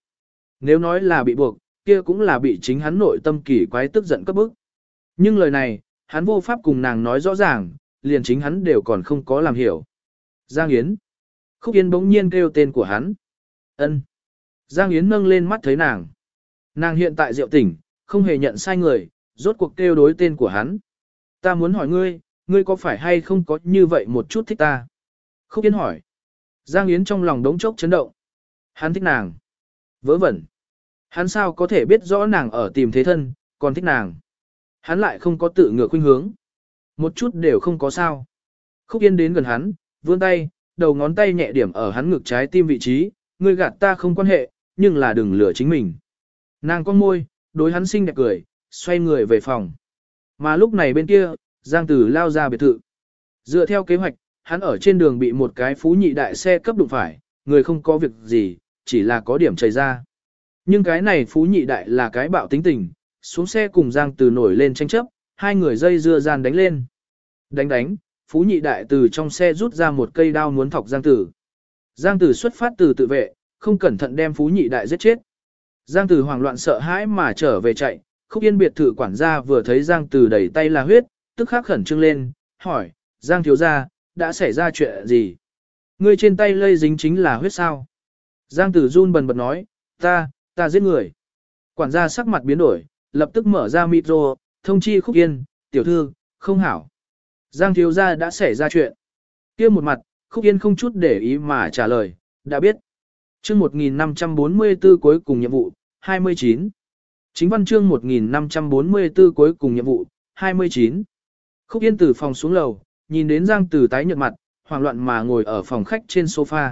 Nếu nói là bị buộc, kia cũng là bị chính hắn nội tâm kỳ quái tức giận cấp bức. Nhưng lời này, hắn vô pháp cùng nàng nói rõ ràng, liền chính hắn đều còn không có làm hiểu. Giang Yến. Khúc Yên bỗng nhiên kêu tên của hắn. ân Giang Yến nâng lên mắt thấy nàng. Nàng hiện tại rượu tỉnh, không hề nhận sai người, rốt cuộc kêu đối tên của hắn. Ta muốn hỏi ngươi, ngươi có phải hay không có như vậy một chút thích ta? Khúc Yên hỏi. Giang Yến trong lòng đống chốc chấn động. Hắn thích nàng. Vớ vẩn. Hắn sao có thể biết rõ nàng ở tìm thế thân, còn thích nàng. Hắn lại không có tự ngược khuynh hướng. Một chút đều không có sao. Khúc Yên đến gần hắn, vươn tay, đầu ngón tay nhẹ điểm ở hắn ngực trái tim vị trí, ngươi gạt ta không quan hệ, nhưng là đừng lừa chính mình. Nàng con môi, đối hắn xinh đẹp cười, xoay người về phòng. Mà lúc này bên kia, Giang Tử lao ra biệt thự. Dựa theo kế hoạch, hắn ở trên đường bị một cái phú nhị đại xe cấp đụng phải, người không có việc gì, chỉ là có điểm chảy ra. Nhưng cái này phú nhị đại là cái bạo tính tình, xuống xe cùng Giang Tử nổi lên tranh chấp, hai người dây dưa gian đánh lên. Đánh đánh, phú nhị đại từ trong xe rút ra một cây đao muốn thọc Giang Tử. Giang Tử xuất phát từ tự vệ, không cẩn thận đem phú nhị đại giết chết. Giang Tử hoảng loạn sợ hãi mà trở về chạy, khúc yên biệt thự quản gia vừa thấy Giang Tử đẩy tay là huyết, tức khắc khẩn trương lên, hỏi, Giang thiếu gia, đã xảy ra chuyện gì? Ngươi trên tay lây dính chính là huyết sao? Giang Tử run bần bật nói, ta, ta giết người. Quản gia sắc mặt biến đổi, lập tức mở ra micro, thông chi khúc yên, tiểu thư, không hảo. Giang thiếu gia đã xảy ra chuyện. kia một mặt, Khúc Yên không chút để ý mà trả lời, đã biết. chương 1544 cuối cùng nhiệm vụ, 29. Chính văn chương 1544 cuối cùng nhiệm vụ, 29. Khúc Yên từ phòng xuống lầu, nhìn đến Giang Tử tái nhợt mặt, hoảng loạn mà ngồi ở phòng khách trên sofa.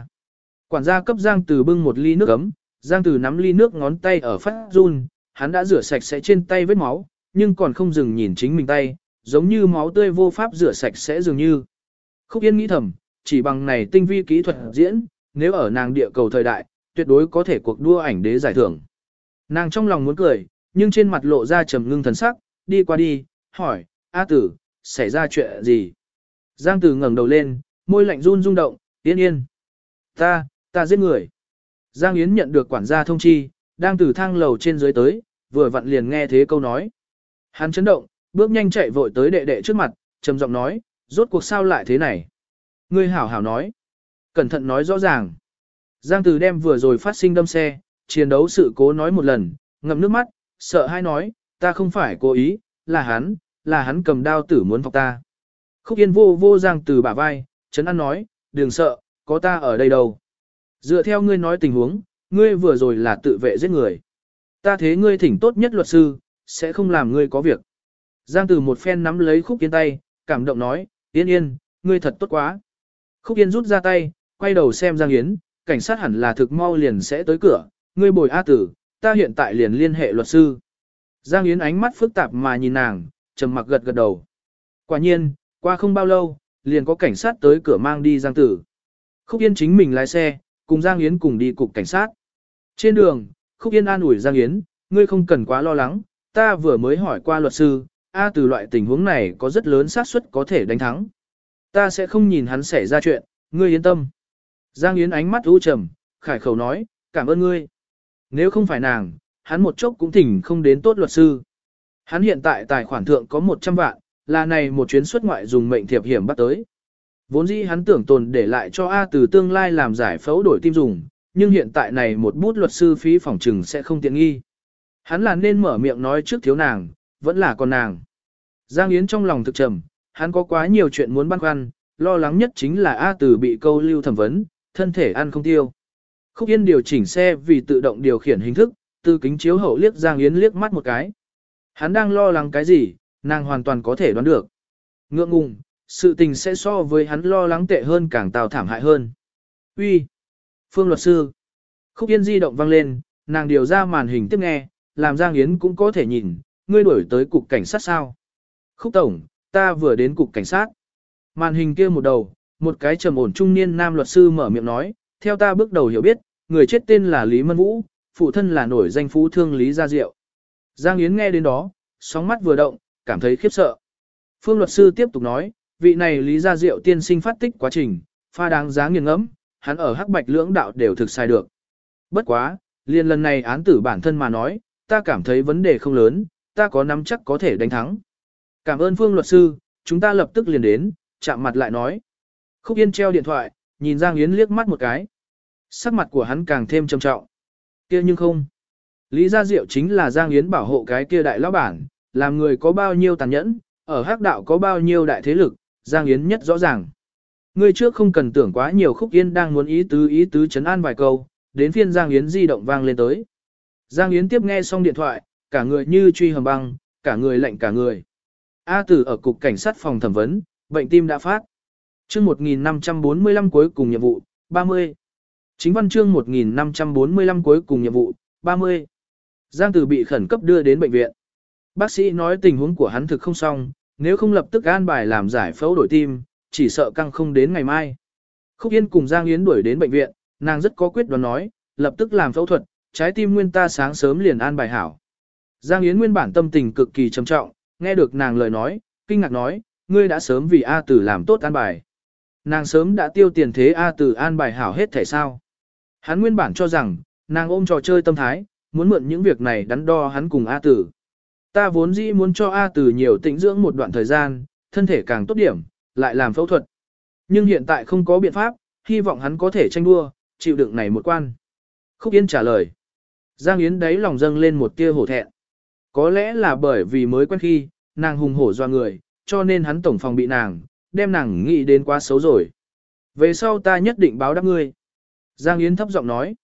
Quản gia cấp Giang Tử bưng một ly nước ấm, Giang Tử nắm ly nước ngón tay ở phát run, hắn đã rửa sạch sẽ trên tay vết máu, nhưng còn không dừng nhìn chính mình tay, giống như máu tươi vô pháp rửa sạch sẽ dường như. Khúc Yên nghĩ thầm, chỉ bằng này tinh vi kỹ thuật diễn, nếu ở nàng địa cầu thời đại, tuyệt đối có thể cuộc đua ảnh đế giải thưởng. Nàng trong lòng muốn cười, nhưng trên mặt lộ ra trầm ngưng thần sắc, đi qua đi, hỏi, A tử, xảy ra chuyện gì? Giang tử ngẩng đầu lên, môi lạnh run rung động, yên yên. Ta, ta giết người. Giang Yến nhận được quản gia thông chi, đang từ thang lầu trên dưới tới, vừa vặn liền nghe thế câu nói. Hắn chấn động, bước nhanh chạy vội tới đệ đệ trước mặt, trầm giọng nói, rốt cuộc sao lại thế này? Ngươi hảo hảo nói. Cẩn thận nói rõ ràng. Giang Từ đem vừa rồi phát sinh đâm xe, chiến đấu sự cố nói một lần, ngậm nước mắt, sợ hai nói, ta không phải cố ý, là hắn, là hắn cầm đao tử muốn phọc ta. Khúc Yên vô vô Giang Từ bả vai, chấn an nói, đừng sợ, có ta ở đây đâu. Dựa theo ngươi nói tình huống, ngươi vừa rồi là tự vệ giết người. Ta thế ngươi thỉnh tốt nhất luật sư, sẽ không làm ngươi có việc. Giang Tử một phen nắm lấy Khúc Yên tay, cảm động nói, Yên Yên, ngươi thật tốt quá. Khúc Yên rút ra tay, quay đầu xem Giang Yến, cảnh sát hẳn là thực mau liền sẽ tới cửa, ngươi bồi A tử, ta hiện tại liền liên hệ luật sư. Giang Yến ánh mắt phức tạp mà nhìn nàng, trầm mặc gật gật đầu. Quả nhiên, qua không bao lâu, liền có cảnh sát tới cửa mang đi Giang Tử. Khúc Yên chính mình lái xe, cùng Giang Yến cùng đi cục cảnh sát. Trên đường, Khúc Yên an ủi Giang Yến, ngươi không cần quá lo lắng, ta vừa mới hỏi qua luật sư, A từ loại tình huống này có rất lớn xác suất có thể đánh thắng. Ta sẽ không nhìn hắn xảy ra chuyện, ngươi yên tâm. Giang Yến ánh mắt u trầm, khải khẩu nói, cảm ơn ngươi. Nếu không phải nàng, hắn một chốc cũng thỉnh không đến tốt luật sư. Hắn hiện tại tài khoản thượng có 100 vạn, là này một chuyến xuất ngoại dùng mệnh thiệp hiểm bắt tới. Vốn dĩ hắn tưởng tồn để lại cho A từ tương lai làm giải phẫu đổi tim dùng, nhưng hiện tại này một bút luật sư phí phòng trừng sẽ không tiện nghi. Hắn là nên mở miệng nói trước thiếu nàng, vẫn là con nàng. Giang Yến trong lòng thực trầm, hắn có quá nhiều chuyện muốn băn khoăn, lo lắng nhất chính là A Từ bị câu lưu thẩm vấn, thân thể ăn không tiêu. Khúc Yên điều chỉnh xe vì tự động điều khiển hình thức, từ kính chiếu hậu liếc Giang Yến liếc mắt một cái. Hắn đang lo lắng cái gì, nàng hoàn toàn có thể đoán được. Ngượng ngùng, sự tình sẽ so với hắn lo lắng tệ hơn càng tào thảm hại hơn. Uy, Phương luật sư. Khúc Yên di động vang lên, nàng điều ra màn hình tiếp nghe, làm Giang Yến cũng có thể nhìn, ngươi đuổi tới cục cảnh sát sao. Khúc Tổng, ta vừa đến cục cảnh sát. Màn hình kia một đầu, một cái trầm ổn trung niên nam luật sư mở miệng nói, theo ta bước đầu hiểu biết, người chết tên là Lý Mân Vũ, phụ thân là nổi danh phú thương Lý Gia Diệu. Giang Yến nghe đến đó, sóng mắt vừa động, cảm thấy khiếp sợ. Phương luật sư tiếp tục nói, vị này Lý Gia Diệu tiên sinh phát tích quá trình, pha đáng giá nghiền ngẫm, hắn ở hắc bạch lưỡng đạo đều thực sai được. Bất quá, liền lần này án tử bản thân mà nói, ta cảm thấy vấn đề không lớn, ta có nắm chắc có thể đánh thắng. Cảm ơn Phương luật sư, chúng ta lập tức liền đến, chạm mặt lại nói. Khúc Yên treo điện thoại, nhìn Giang Yến liếc mắt một cái. Sắc mặt của hắn càng thêm trầm trọng. kia nhưng không. Lý Gia Diệu chính là Giang Yến bảo hộ cái kia đại lão bản, làm người có bao nhiêu tàn nhẫn, ở hắc đạo có bao nhiêu đại thế lực, Giang Yến nhất rõ ràng. Người trước không cần tưởng quá nhiều Khúc Yên đang muốn ý tứ ý tứ chấn an vài câu, đến phiên Giang Yến di động vang lên tới. Giang Yến tiếp nghe xong điện thoại, cả người như truy hầm băng, cả người lạnh cả người. A Tử ở cục cảnh sát phòng thẩm vấn, bệnh tim đã phát. Chương 1545 cuối cùng nhiệm vụ, 30. Chính văn chương 1545 cuối cùng nhiệm vụ, 30. Giang Tử bị khẩn cấp đưa đến bệnh viện. Bác sĩ nói tình huống của hắn thực không xong, nếu không lập tức an bài làm giải phẫu đổi tim, chỉ sợ căng không đến ngày mai. Khúc Yên cùng Giang Yến đuổi đến bệnh viện, nàng rất có quyết đoán nói, lập tức làm phẫu thuật, trái tim nguyên ta sáng sớm liền an bài hảo. Giang Yến nguyên bản tâm tình cực kỳ trầm trọng, nghe được nàng lời nói, kinh ngạc nói, ngươi đã sớm vì A tử làm tốt an bài. Nàng sớm đã tiêu tiền thế A tử an bài hảo hết thể sao. Hắn nguyên bản cho rằng, nàng ôm trò chơi tâm thái, muốn mượn những việc này đắn đo hắn cùng A tử. Ta vốn dĩ muốn cho A tử nhiều tĩnh dưỡng một đoạn thời gian, thân thể càng tốt điểm, lại làm phẫu thuật. Nhưng hiện tại không có biện pháp, hy vọng hắn có thể tranh đua, chịu đựng này một quan. Khúc Yên trả lời. Giang Yến đấy lòng dâng lên một tia hổ thẹn. Có lẽ là bởi vì mới quen khi, nàng hùng hổ doa người, cho nên hắn tổng phòng bị nàng, đem nàng nghĩ đến quá xấu rồi. Về sau ta nhất định báo đáp ngươi. Giang Yến thấp giọng nói.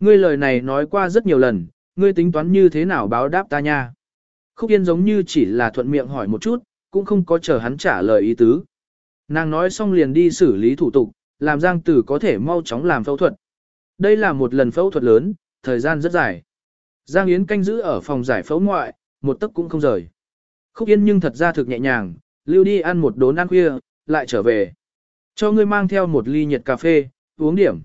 Ngươi lời này nói qua rất nhiều lần, ngươi tính toán như thế nào báo đáp ta nha. Khúc Yên giống như chỉ là thuận miệng hỏi một chút, cũng không có chờ hắn trả lời ý tứ. Nàng nói xong liền đi xử lý thủ tục, làm Giang Tử có thể mau chóng làm phẫu thuật. Đây là một lần phẫu thuật lớn, thời gian rất dài. Giang Yến canh giữ ở phòng giải phẫu ngoại, một tấc cũng không rời. Khúc Yên nhưng thật ra thực nhẹ nhàng, lưu đi ăn một đốn ăn khuya, lại trở về. Cho ngươi mang theo một ly nhiệt cà phê, uống điểm.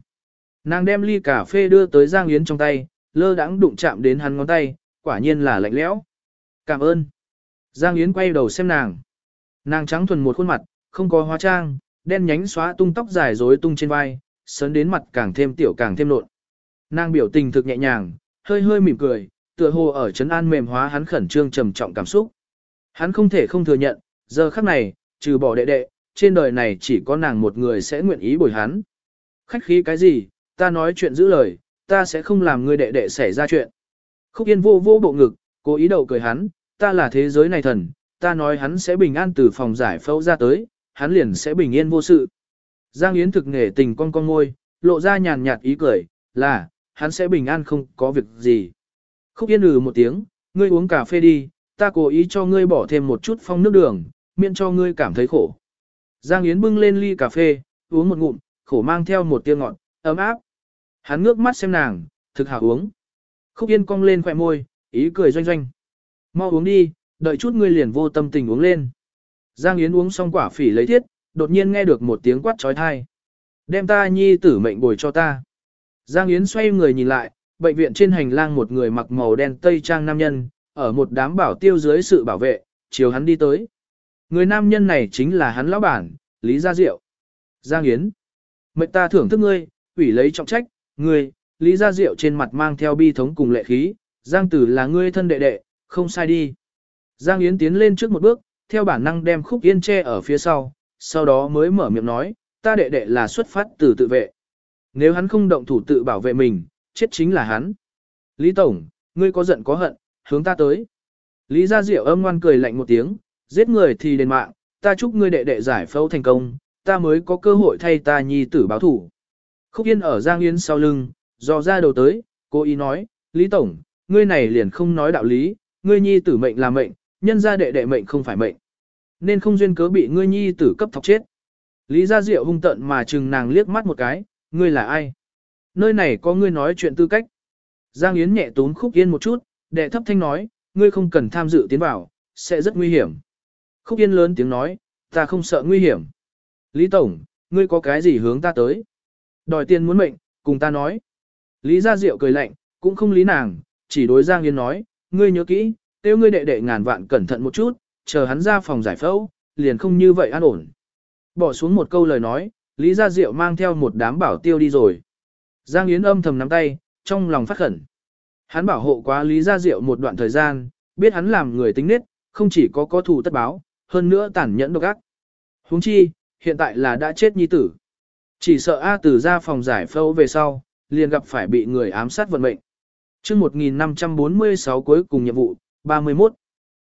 Nàng đem ly cà phê đưa tới Giang Yến trong tay, lơ đãng đụng chạm đến hắn ngón tay, quả nhiên là lạnh lẽo. Cảm ơn. Giang Yến quay đầu xem nàng. Nàng trắng thuần một khuôn mặt, không có hóa trang, đen nhánh xóa tung tóc dài rối tung trên vai, sấn đến mặt càng thêm tiểu càng thêm nộn. Nàng biểu tình thực nhẹ nhàng, hơi hơi mỉm cười, tựa hồ ở trấn an mềm hóa hắn khẩn trương trầm trọng cảm xúc. Hắn không thể không thừa nhận, giờ khắc này, trừ bỏ đệ đệ, trên đời này chỉ có nàng một người sẽ nguyện ý bồi hắn. Khách khí cái gì, ta nói chuyện giữ lời, ta sẽ không làm người đệ đệ xảy ra chuyện. Khúc Yên vô vô bộ ngực, cố ý đầu cười hắn, ta là thế giới này thần, ta nói hắn sẽ bình an từ phòng giải phẫu ra tới, hắn liền sẽ bình yên vô sự. Giang Yến thực nghề tình con con ngôi, lộ ra nhàn nhạt ý cười, là, hắn sẽ bình an không có việc gì. Khúc Yên ừ một tiếng, ngươi uống cà phê đi, ta cố ý cho ngươi bỏ thêm một chút phong nước đường, miễn cho ngươi cảm thấy khổ. Giang Yến bưng lên ly cà phê, uống một ngụm, khổ mang theo một tia ngọt, ấm áp. Hắn ngước mắt xem nàng, thực hảo uống. Khúc Yên cong lên khỏe môi, ý cười doanh doanh. Mau uống đi, đợi chút ngươi liền vô tâm tình uống lên. Giang Yến uống xong quả phỉ lấy thiết, đột nhiên nghe được một tiếng quát trói thai. Đem ta nhi tử mệnh bồi cho ta. Giang Yến xoay người nhìn lại, bệnh viện trên hành lang một người mặc màu đen tây trang nam nhân, ở một đám bảo tiêu dưới sự bảo vệ, chiều hắn đi tới. Người nam nhân này chính là hắn lão bản, Lý Gia Diệu. Giang Yến. Mệnh ta thưởng thức ngươi, ủy lấy trọng trách, ngươi, Lý Gia Diệu trên mặt mang theo bi thống cùng lệ khí, Giang Tử là ngươi thân đệ đệ, không sai đi. Giang Yến tiến lên trước một bước, theo bản năng đem khúc yên che ở phía sau, sau đó mới mở miệng nói, ta đệ đệ là xuất phát từ tự vệ. Nếu hắn không động thủ tự bảo vệ mình, chết chính là hắn. Lý Tổng, ngươi có giận có hận, hướng ta tới. Lý Gia Diệu âm ngoan cười lạnh một tiếng, giết người thì đền mạng, ta chúc ngươi đệ đệ giải phẫu thành công, ta mới có cơ hội thay ta nhi tử báo thủ. Khúc Yên ở Giang Yến sau lưng, dò ra đầu tới, cô ý nói, Lý Tổng, ngươi này liền không nói đạo lý, ngươi nhi tử mệnh là mệnh, nhân ra đệ đệ mệnh không phải mệnh. Nên không duyên cớ bị ngươi nhi tử cấp thọc chết. Lý Gia Diệu hung tận mà chừng nàng liếc mắt một cái, ngươi là ai? Nơi này có ngươi nói chuyện tư cách. Giang Yến nhẹ tốn Khúc Yên một chút, đệ thấp thanh nói, ngươi không cần tham dự tiến vào, sẽ rất nguy hiểm. Khúc Yên lớn tiếng nói, ta không sợ nguy hiểm. Lý Tổng, ngươi có cái gì hướng ta tới? Đòi tiền muốn mệnh, cùng ta nói. Lý Gia Diệu cười lạnh, cũng không lý nàng, chỉ đối Giang Yến nói, ngươi nhớ kỹ, tiêu ngươi đệ đệ ngàn vạn cẩn thận một chút, chờ hắn ra phòng giải phẫu, liền không như vậy an ổn. Bỏ xuống một câu lời nói, Lý Gia Diệu mang theo một đám bảo tiêu đi rồi. Giang Yến âm thầm nắm tay, trong lòng phát khẩn. Hắn bảo hộ quá Lý Gia Diệu một đoạn thời gian, biết hắn làm người tính nết, không chỉ có có thù tất báo, hơn nữa tàn nhẫn độc ác. Huống chi, hiện tại là đã chết nhi tử. Chỉ sợ A Tử ra phòng giải phẫu về sau, liền gặp phải bị người ám sát vận mệnh. Chương 1546 cuối cùng nhiệm vụ, 31.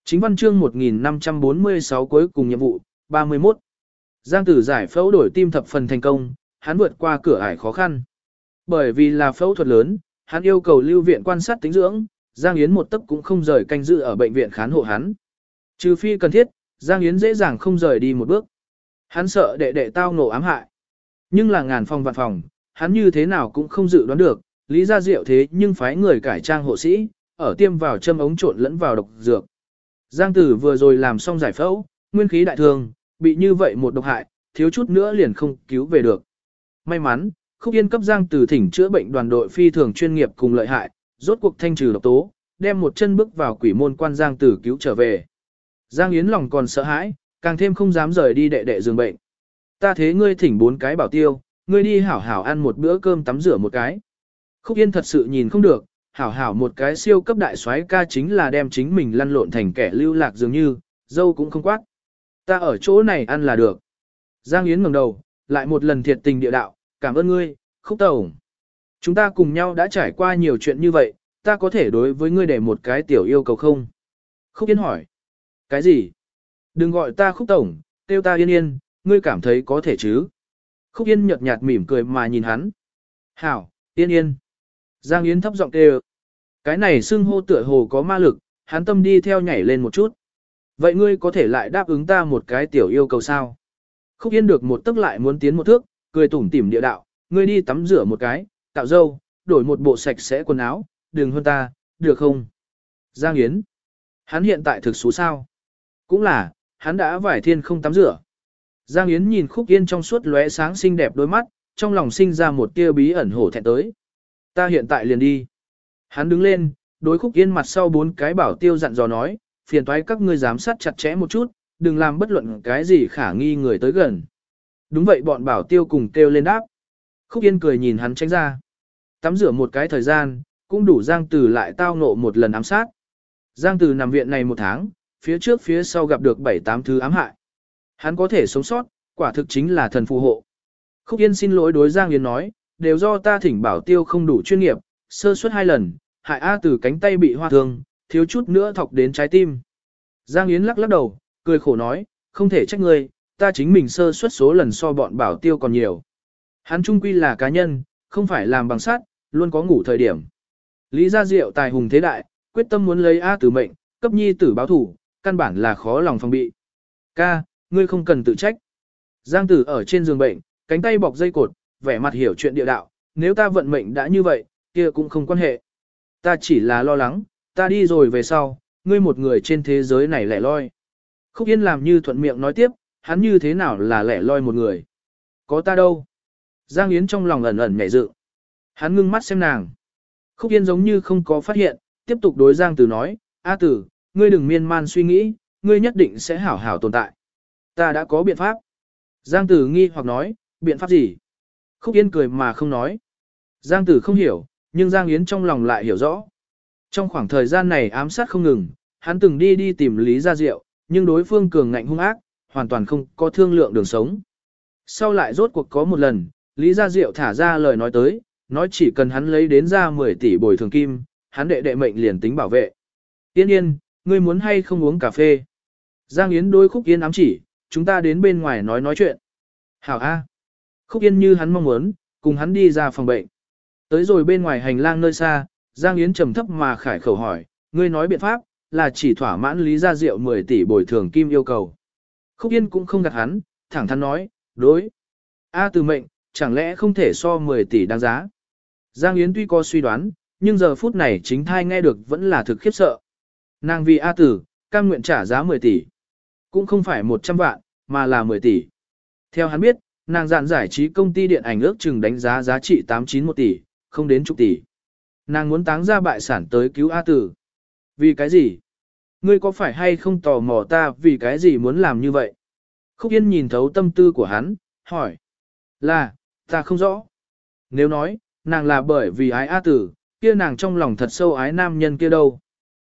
Chính văn chương 1546 cuối cùng nhiệm vụ, 31. Giang tử giải phẫu đổi tim thập phần thành công, hắn vượt qua cửa ải khó khăn. Bởi vì là phẫu thuật lớn, hắn yêu cầu lưu viện quan sát tính dưỡng, Giang Yến một tấc cũng không rời canh giữ ở bệnh viện khán hộ hắn. Trừ phi cần thiết, Giang Yến dễ dàng không rời đi một bước. Hắn sợ đệ đệ tao nổ ám hại. Nhưng là ngàn phòng vạn phòng, hắn như thế nào cũng không dự đoán được, lý ra diệu thế nhưng phái người cải trang hộ sĩ, ở tiêm vào châm ống trộn lẫn vào độc dược. Giang tử vừa rồi làm xong giải phẫu, nguyên khí đại thương, bị như vậy một độc hại, thiếu chút nữa liền không cứu về được. May mắn, Khúc Yên cấp Giang Tử thỉnh chữa bệnh đoàn đội phi thường chuyên nghiệp cùng lợi hại, rốt cuộc thanh trừ độc tố, đem một chân bước vào quỷ môn quan Giang Tử cứu trở về. Giang Yến lòng còn sợ hãi, càng thêm không dám rời đi đệ đệ giường bệnh. Ta thế ngươi thỉnh bốn cái bảo tiêu, ngươi đi hảo hảo ăn một bữa cơm tắm rửa một cái. Khúc Yên thật sự nhìn không được, hảo hảo một cái siêu cấp đại soái ca chính là đem chính mình lăn lộn thành kẻ lưu lạc dường như, dâu cũng không quát. Ta ở chỗ này ăn là được. Giang Yến ngẩng đầu, lại một lần thiệt tình địa đạo, cảm ơn ngươi, khúc tổng. Chúng ta cùng nhau đã trải qua nhiều chuyện như vậy, ta có thể đối với ngươi để một cái tiểu yêu cầu không? Khúc Yên hỏi. Cái gì? Đừng gọi ta khúc tổng, tiêu ta yên yên, ngươi cảm thấy có thể chứ? Khúc Yên nhợt nhạt mỉm cười mà nhìn hắn. Hảo, Yên Yên. Giang Yến thấp giọng kêu. Cái này xưng hô tựa hồ có ma lực, hắn tâm đi theo nhảy lên một chút. Vậy ngươi có thể lại đáp ứng ta một cái tiểu yêu cầu sao? Khúc Yên được một tức lại muốn tiến một thước, cười tủm tỉm địa đạo, ngươi đi tắm rửa một cái, tạo dâu, đổi một bộ sạch sẽ quần áo, đừng hơn ta, được không? Giang Yến. Hắn hiện tại thực số sao? Cũng là, hắn đã vải thiên không tắm rửa. Giang Yến nhìn Khúc Yên trong suốt lóe sáng xinh đẹp đôi mắt, trong lòng sinh ra một tia bí ẩn hổ thẹn tới. Ta hiện tại liền đi. Hắn đứng lên, đối Khúc Yên mặt sau bốn cái bảo tiêu dặn dò nói, phiền toái các ngươi giám sát chặt chẽ một chút, đừng làm bất luận cái gì khả nghi người tới gần. Đúng vậy bọn bảo tiêu cùng kêu lên đáp. Khúc Yên cười nhìn hắn tránh ra. Tắm rửa một cái thời gian, cũng đủ Giang Tử lại tao ngộ một lần ám sát. Giang Tử nằm viện này một tháng, phía trước phía sau gặp được 7-8 thứ ám hại. Hắn có thể sống sót, quả thực chính là thần phù hộ. Khúc Yên xin lỗi đối Giang Yến nói, đều do ta thỉnh bảo tiêu không đủ chuyên nghiệp, sơ suất hai lần, hại A từ cánh tay bị hoa thương, thiếu chút nữa thọc đến trái tim. Giang Yến lắc lắc đầu, cười khổ nói, không thể trách ngươi, ta chính mình sơ suất số lần so bọn bảo tiêu còn nhiều. Hắn trung quy là cá nhân, không phải làm bằng sát, luôn có ngủ thời điểm. Lý Gia Diệu tài hùng thế đại, quyết tâm muốn lấy A tử mệnh, cấp nhi tử báo thủ, căn bản là khó lòng phòng bị. Ca, ngươi không cần tự trách. Giang tử ở trên giường bệnh, cánh tay bọc dây cột, vẻ mặt hiểu chuyện địa đạo, nếu ta vận mệnh đã như vậy, kia cũng không quan hệ. Ta chỉ là lo lắng, ta đi rồi về sau, ngươi một người trên thế giới này lẻ loi. Khúc Yên làm như thuận miệng nói tiếp, hắn như thế nào là lẻ loi một người. Có ta đâu. Giang Yến trong lòng ẩn ẩn nhảy dự. Hắn ngưng mắt xem nàng. Khúc Yên giống như không có phát hiện, tiếp tục đối Giang Tử nói, A Tử, ngươi đừng miên man suy nghĩ, ngươi nhất định sẽ hảo hảo tồn tại. Ta đã có biện pháp. Giang Tử nghi hoặc nói, biện pháp gì? Khúc Yên cười mà không nói. Giang Tử không hiểu, nhưng Giang Yến trong lòng lại hiểu rõ. Trong khoảng thời gian này ám sát không ngừng, hắn từng đi đi tìm Lý Gia Diệu, nhưng đối phương cường ngạnh hung ác, hoàn toàn không có thương lượng đường sống. Sau lại rốt cuộc có một lần, Lý Gia Diệu thả ra lời nói tới, nói chỉ cần hắn lấy đến ra 10 tỷ bồi thường kim, hắn đệ đệ mệnh liền tính bảo vệ. Yên yên, ngươi muốn hay không uống cà phê? Giang Yến đôi khúc yên ám chỉ, chúng ta đến bên ngoài nói nói chuyện. Hảo A. Khúc yên như hắn mong muốn, cùng hắn đi ra phòng bệnh. Tới rồi bên ngoài hành lang nơi xa, Giang Yến trầm thấp mà khải khẩu hỏi, ngươi nói biện pháp, là chỉ thỏa mãn lý gia diệu 10 tỷ bồi thường kim yêu cầu. Khúc Yên cũng không gạt hắn, thẳng thắn nói, đối. A từ mệnh, chẳng lẽ không thể so 10 tỷ đáng giá. Giang Yến tuy có suy đoán, nhưng giờ phút này chính thai nghe được vẫn là thực khiếp sợ. Nàng vì A tử, cam nguyện trả giá 10 tỷ. Cũng không phải 100 vạn, mà là 10 tỷ. Theo hắn biết, nàng dạn giải trí công ty điện ảnh ước chừng đánh giá giá trị 891 tỷ, không đến chục tỷ. Nàng muốn táng ra bại sản tới cứu A tử. Vì cái gì? Ngươi có phải hay không tò mò ta vì cái gì muốn làm như vậy? Khúc Yên nhìn thấu tâm tư của hắn, hỏi. Là, ta không rõ. Nếu nói, nàng là bởi vì ái A tử, kia nàng trong lòng thật sâu ái nam nhân kia đâu.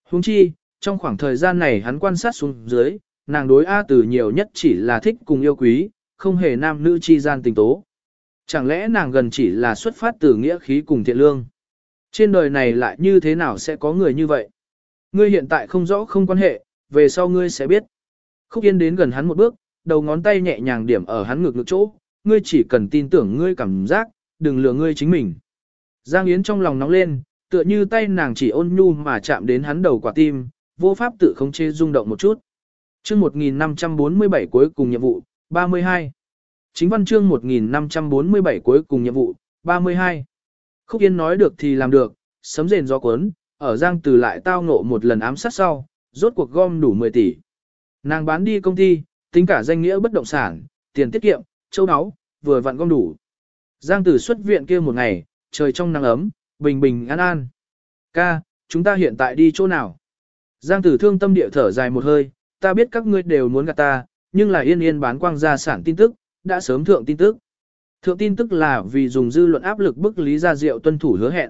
Huống chi, trong khoảng thời gian này hắn quan sát xuống dưới, nàng đối A tử nhiều nhất chỉ là thích cùng yêu quý, không hề nam nữ chi gian tình tố. Chẳng lẽ nàng gần chỉ là xuất phát từ nghĩa khí cùng thiện lương? Trên đời này lại như thế nào sẽ có người như vậy? Ngươi hiện tại không rõ không quan hệ, về sau ngươi sẽ biết. Khúc Yên đến gần hắn một bước, đầu ngón tay nhẹ nhàng điểm ở hắn ngực ngực chỗ, ngươi chỉ cần tin tưởng ngươi cảm giác, đừng lừa ngươi chính mình. Giang Yến trong lòng nóng lên, tựa như tay nàng chỉ ôn nhu mà chạm đến hắn đầu quả tim, vô pháp tự khống chế rung động một chút. Chương 1547 cuối cùng nhiệm vụ, 32. Chính văn chương 1547 cuối cùng nhiệm vụ, 32. Khúc Yên nói được thì làm được, sấm rền gió cuốn, ở Giang Từ lại tao ngộ một lần ám sát sau, rốt cuộc gom đủ 10 tỷ. Nàng bán đi công ty, tính cả danh nghĩa bất động sản, tiền tiết kiệm, châu áo, vừa vặn gom đủ. Giang Từ xuất viện kia một ngày, trời trong nắng ấm, bình bình an an. Ca, chúng ta hiện tại đi chỗ nào? Giang Tử thương tâm địa thở dài một hơi, ta biết các ngươi đều muốn gạt ta, nhưng là yên yên bán quang gia sản tin tức, đã sớm thượng tin tức. Thượng tin tức là vì dùng dư luận áp lực bức Lý Gia Diệu tuân thủ hứa hẹn.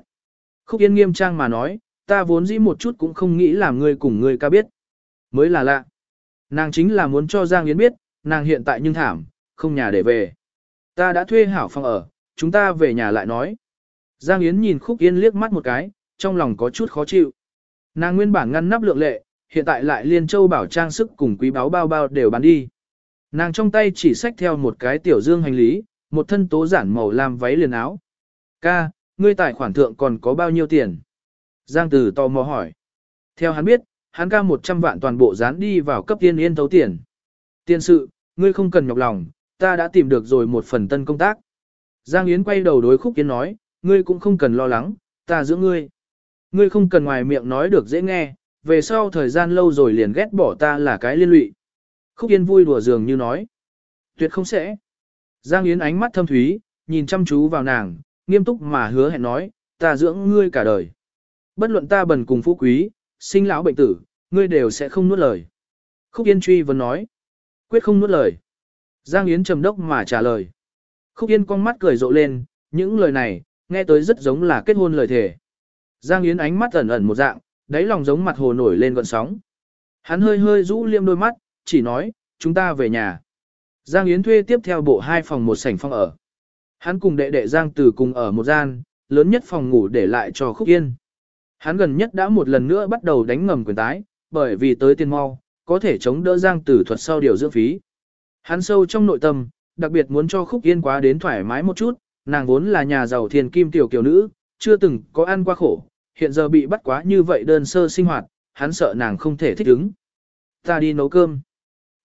Khúc Yên nghiêm trang mà nói, ta vốn dĩ một chút cũng không nghĩ làm ngươi cùng ngươi ca biết. Mới là lạ. Nàng chính là muốn cho Giang Yến biết, nàng hiện tại nhưng thảm, không nhà để về. Ta đã thuê hảo phòng ở, chúng ta về nhà lại nói. Giang Yến nhìn Khúc Yên liếc mắt một cái, trong lòng có chút khó chịu. Nàng nguyên bản ngăn nắp lượng lệ, hiện tại lại liên châu bảo trang sức cùng quý báo bao bao đều bán đi. Nàng trong tay chỉ xách theo một cái tiểu dương hành lý, một thân tố giản màu làm váy liền áo. Ca, ngươi tài khoản thượng còn có bao nhiêu tiền? Giang Tử tò mò hỏi. Theo hắn biết, hắn ca 100 vạn toàn bộ dán đi vào cấp tiên yên thấu tiền. Tiên sự, ngươi không cần nhọc lòng, ta đã tìm được rồi một phần tân công tác. Giang Yến quay đầu đối Khúc Yên nói, ngươi cũng không cần lo lắng, ta giữ ngươi. Ngươi không cần ngoài miệng nói được dễ nghe, về sau thời gian lâu rồi liền ghét bỏ ta là cái liên lụy. Khúc Yên vui đùa dường như nói. Tuyệt không sẽ. Giang Yến ánh mắt thâm thúy, nhìn chăm chú vào nàng, nghiêm túc mà hứa hẹn nói, ta dưỡng ngươi cả đời. Bất luận ta bần cùng phú quý, sinh lão bệnh tử, ngươi đều sẽ không nuốt lời. Khúc Yên truy vấn nói. Quyết không nuốt lời. Giang Yến trầm đốc mà trả lời. Khúc Yên con mắt cười rộ lên, những lời này, nghe tới rất giống là kết hôn lời thề. Giang Yến ánh mắt ẩn ẩn một dạng, đáy lòng giống mặt hồ nổi lên gọn sóng. Hắn hơi hơi rũ liêm đôi mắt, chỉ nói, chúng ta về nhà. Giang Yến thuê tiếp theo bộ hai phòng một sảnh phòng ở. Hắn cùng đệ đệ Giang Tử cùng ở một gian, lớn nhất phòng ngủ để lại cho Khúc Yên. Hắn gần nhất đã một lần nữa bắt đầu đánh ngầm quyền tái, bởi vì tới tiền mau, có thể chống đỡ Giang Tử thuật sau điều dưỡng phí. Hắn sâu trong nội tâm, đặc biệt muốn cho Khúc Yên quá đến thoải mái một chút, nàng vốn là nhà giàu thiền kim tiểu kiều nữ, chưa từng có ăn qua khổ, hiện giờ bị bắt quá như vậy đơn sơ sinh hoạt, hắn sợ nàng không thể thích ứng. Ta đi nấu cơm.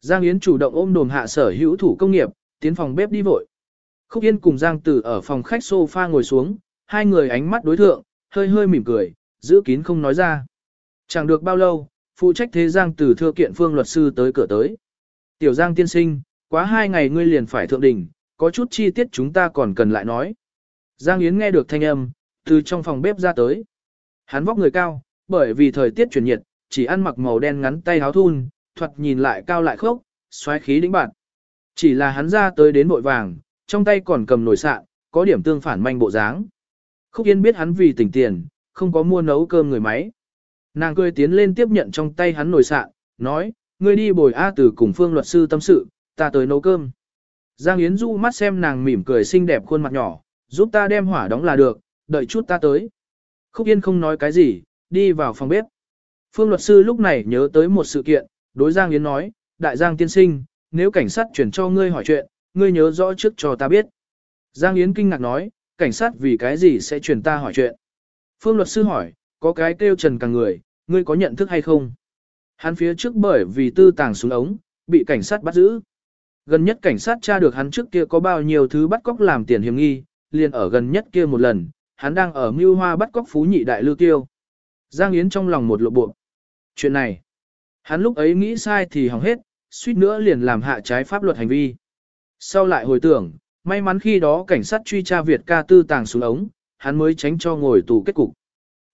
Giang Yến chủ động ôm đồm hạ sở hữu thủ công nghiệp, tiến phòng bếp đi vội. Khúc Yên cùng Giang Tử ở phòng khách sofa ngồi xuống, hai người ánh mắt đối thượng, hơi hơi mỉm cười, giữ kín không nói ra. Chẳng được bao lâu, phụ trách thế Giang Tử thưa kiện phương luật sư tới cửa tới. Tiểu Giang tiên sinh, quá hai ngày ngươi liền phải thượng đỉnh, có chút chi tiết chúng ta còn cần lại nói. Giang Yến nghe được thanh âm, từ trong phòng bếp ra tới. Hắn vóc người cao, bởi vì thời tiết chuyển nhiệt, chỉ ăn mặc màu đen ngắn tay áo thun, thoạt nhìn lại cao lại khốc, xoáy khí đĩnh bạn. Chỉ là hắn ra tới đến vội vàng, trong tay còn cầm nồi sạn, có điểm tương phản manh bộ dáng. Khúc Yên biết hắn vì tỉnh tiền, không có mua nấu cơm người máy. Nàng cười tiến lên tiếp nhận trong tay hắn nồi sạn, nói, ngươi đi bồi A từ cùng phương luật sư tâm sự, ta tới nấu cơm. Giang Yến Du mắt xem nàng mỉm cười xinh đẹp khuôn mặt nhỏ, giúp ta đem hỏa đóng là được, đợi chút ta tới. Khúc Yên không nói cái gì, đi vào phòng bếp. Phương luật sư lúc này nhớ tới một sự kiện, đối Giang Yến nói, Đại Giang tiên sinh, nếu cảnh sát chuyển cho ngươi hỏi chuyện, ngươi nhớ rõ trước cho ta biết. Giang Yến kinh ngạc nói, cảnh sát vì cái gì sẽ chuyển ta hỏi chuyện. Phương luật sư hỏi, có cái kêu trần càng người, ngươi có nhận thức hay không? Hắn phía trước bởi vì tư tàng xuống ống, bị cảnh sát bắt giữ. Gần nhất cảnh sát tra được hắn trước kia có bao nhiêu thứ bắt cóc làm tiền hiểm nghi, liền ở gần nhất kia một lần, hắn đang ở mưu hoa bắt cóc phú nhị đại lưu tiêu. Giang Yến trong lòng một lộ bộ. Chuyện này, hắn lúc ấy nghĩ sai thì hỏng hết, suýt nữa liền làm hạ trái pháp luật hành vi. Sau lại hồi tưởng, may mắn khi đó cảnh sát truy tra Việt ca tư tàng xuống ống, hắn mới tránh cho ngồi tù kết cục.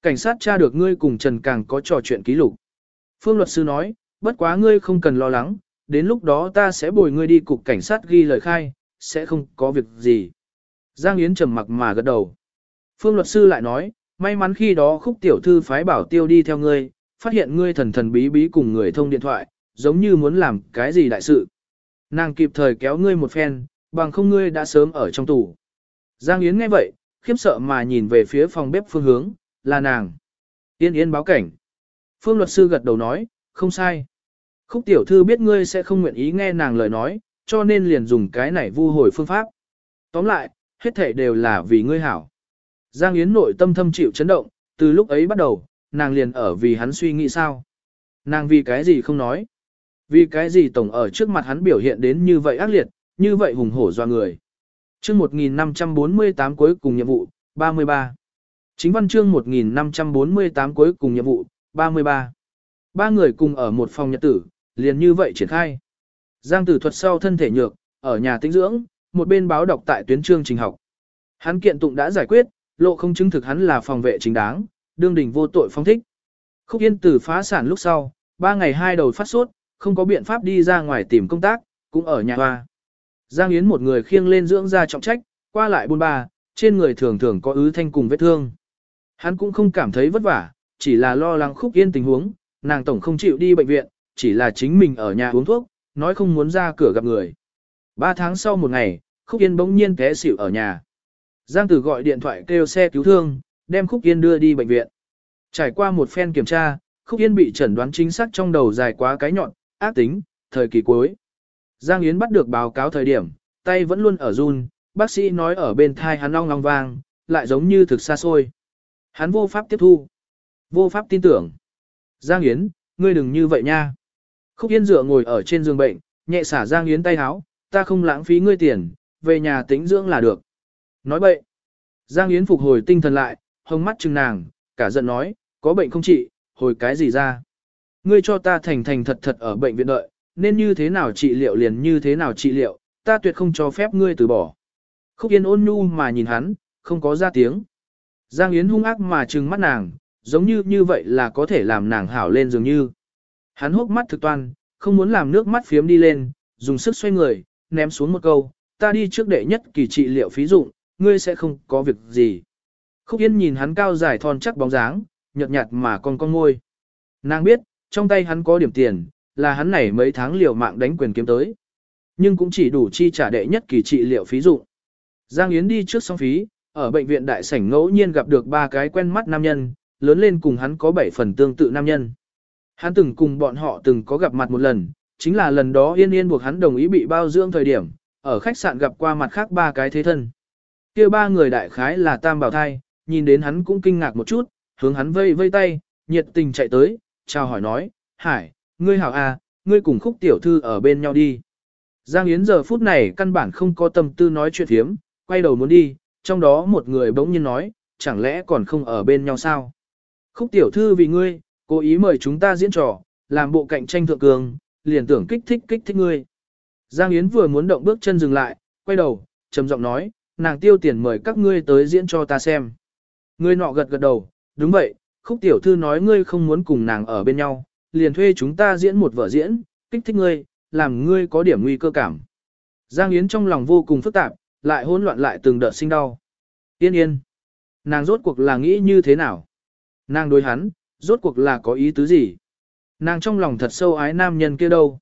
Cảnh sát tra được ngươi cùng Trần Càng có trò chuyện ký lục. Phương luật sư nói, bất quá ngươi không cần lo lắng, đến lúc đó ta sẽ bồi ngươi đi cục cảnh sát ghi lời khai, sẽ không có việc gì. Giang Yến trầm mặc mà gật đầu. Phương luật sư lại nói, may mắn khi đó khúc tiểu thư phái bảo tiêu đi theo ngươi, phát hiện ngươi thần thần bí bí cùng người thông điện thoại, giống như muốn làm cái gì đại sự. Nàng kịp thời kéo ngươi một phen, bằng không ngươi đã sớm ở trong tủ. Giang Yến nghe vậy, khiếp sợ mà nhìn về phía phòng bếp phương hướng, là nàng. Yên Yên báo cảnh. Phương luật sư gật đầu nói, không sai. Khúc tiểu thư biết ngươi sẽ không nguyện ý nghe nàng lời nói, cho nên liền dùng cái này vu hồi phương pháp. Tóm lại, hết thể đều là vì ngươi hảo. Giang Yến nội tâm thâm chịu chấn động, từ lúc ấy bắt đầu, nàng liền ở vì hắn suy nghĩ sao. Nàng vì cái gì không nói. Vì cái gì tổng ở trước mặt hắn biểu hiện đến như vậy ác liệt, như vậy hùng hổ doa người. Chương 1548 cuối cùng nhiệm vụ, 33. Chính văn chương 1548 cuối cùng nhiệm vụ, 33. Ba người cùng ở một phòng nhật tử, liền như vậy triển khai. Giang tử thuật sau thân thể nhược, ở nhà tĩnh dưỡng, một bên báo đọc tại tuyến chương trình học. Hắn kiện tụng đã giải quyết, lộ không chứng thực hắn là phòng vệ chính đáng, đương đình vô tội phong thích. Khúc Yên tử phá sản lúc sau, ba ngày hai đầu phát sốt, không có biện pháp đi ra ngoài tìm công tác, cũng ở nhà hoa. Giang Yến một người khiêng lên dưỡng ra trọng trách, qua lại buôn ba, trên người thường thường có ứ thanh cùng vết thương. Hắn cũng không cảm thấy vất vả, chỉ là lo lắng Khúc Yên tình huống, nàng tổng không chịu đi bệnh viện, chỉ là chính mình ở nhà uống thuốc, nói không muốn ra cửa gặp người. Ba tháng sau một ngày, Khúc Yên bỗng nhiên té xỉu ở nhà. Giang Tử gọi điện thoại kêu xe cứu thương, đem Khúc Yên đưa đi bệnh viện. Trải qua một phen kiểm tra, Khúc Yên bị chẩn đoán chính xác trong đầu dài quá cái nhọn, ác tính, thời kỳ cuối. Giang Yến bắt được báo cáo thời điểm, tay vẫn luôn ở run, bác sĩ nói ở bên thai hắn long long vang, lại giống như thực xa xôi. Hắn vô pháp tiếp thu, vô pháp tin tưởng. Giang Yến, ngươi đừng như vậy nha. Khúc Yên dựa ngồi ở trên giường bệnh, nhẹ xả Giang Yến tay háo, ta không lãng phí ngươi tiền, về nhà tĩnh dưỡng là được. Nói bậy. Giang Yến phục hồi tinh thần lại, hông mắt chừng nàng, cả giận nói, có bệnh không trị, hồi cái gì ra. Ngươi cho ta thành thành thật thật ở bệnh viện đợi, nên như thế nào trị liệu liền như thế nào trị liệu, ta tuyệt không cho phép ngươi từ bỏ. Khúc Yên ôn nhu mà nhìn hắn, không có ra tiếng. Giang Yến hung ác mà trừng mắt nàng, giống như như vậy là có thể làm nàng hảo lên dường như. Hắn hốc mắt thực toan, không muốn làm nước mắt phiếm đi lên, dùng sức xoay người, ném xuống một câu, ta đi trước đệ nhất kỳ trị liệu phí dụng, ngươi sẽ không có việc gì. Khúc Yên nhìn hắn cao dài thon chắc bóng dáng, nhợt nhạt mà con con ngôi. Nàng biết, trong tay hắn có điểm tiền, là hắn này mấy tháng liều mạng đánh quyền kiếm tới. Nhưng cũng chỉ đủ chi trả đệ nhất kỳ trị liệu phí dụng. Giang Yến đi trước xong phí, ở bệnh viện đại sảnh ngẫu nhiên gặp được ba cái quen mắt nam nhân, lớn lên cùng hắn có bảy phần tương tự nam nhân. Hắn từng cùng bọn họ từng có gặp mặt một lần, chính là lần đó yên yên buộc hắn đồng ý bị bao dưỡng thời điểm, ở khách sạn gặp qua mặt khác ba cái thế thân. kia ba người đại khái là tam bảo thai, nhìn đến hắn cũng kinh ngạc một chút, hướng hắn vây vây tay, nhiệt tình chạy tới, chào hỏi nói, Hải, ngươi hảo à, ngươi cùng khúc tiểu thư ở bên nhau đi. Giang Yến giờ phút này căn bản không có tâm tư nói chuyện thiếm, quay đầu muốn đi, trong đó một người bỗng nhiên nói, chẳng lẽ còn không ở bên nhau sao? Khúc tiểu thư vì ngươi, cố ý mời chúng ta diễn trò, làm bộ cạnh tranh thượng cường, liền tưởng kích thích kích thích ngươi. Giang Yến vừa muốn động bước chân dừng lại, quay đầu, trầm giọng nói, nàng tiêu tiền mời các ngươi tới diễn cho ta xem. Ngươi nọ gật gật đầu, đúng vậy, khúc tiểu thư nói ngươi không muốn cùng nàng ở bên nhau, liền thuê chúng ta diễn một vở diễn, kích thích ngươi, làm ngươi có điểm nguy cơ cảm. Giang Yến trong lòng vô cùng phức tạp, lại hỗn loạn lại từng đợt sinh đau. Yên yên. Nàng rốt cuộc là nghĩ như thế nào? Nàng đối hắn, rốt cuộc là có ý tứ gì? Nàng trong lòng thật sâu ái nam nhân kia đâu?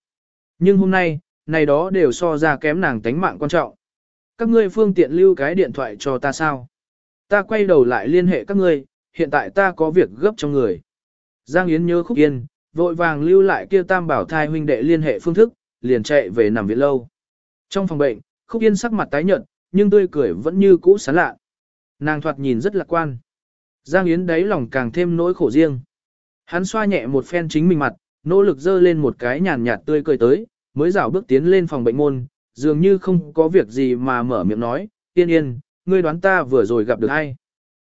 Nhưng hôm nay, này đó đều so ra kém nàng tánh mạng quan trọng. Các ngươi phương tiện lưu cái điện thoại cho ta sao? Ta quay đầu lại liên hệ các ngươi, hiện tại ta có việc gấp trong người. Giang Yến nhớ khúc yên, vội vàng lưu lại kia tam bảo thai huynh đệ liên hệ phương thức, liền chạy về nằm viện lâu. Trong phòng bệnh, khúc yên sắc mặt tái nhợt, nhưng tươi cười vẫn như cũ sán lạ. Nàng thoạt nhìn rất lạc quan. Giang Yến đáy lòng càng thêm nỗi khổ riêng. Hắn xoa nhẹ một phen chính mình mặt, nỗ lực dơ lên một cái nhàn nhạt tươi cười tới, mới rảo bước tiến lên phòng bệnh môn, dường như không có việc gì mà mở miệng nói, yên yên, ngươi đoán ta vừa rồi gặp được ai.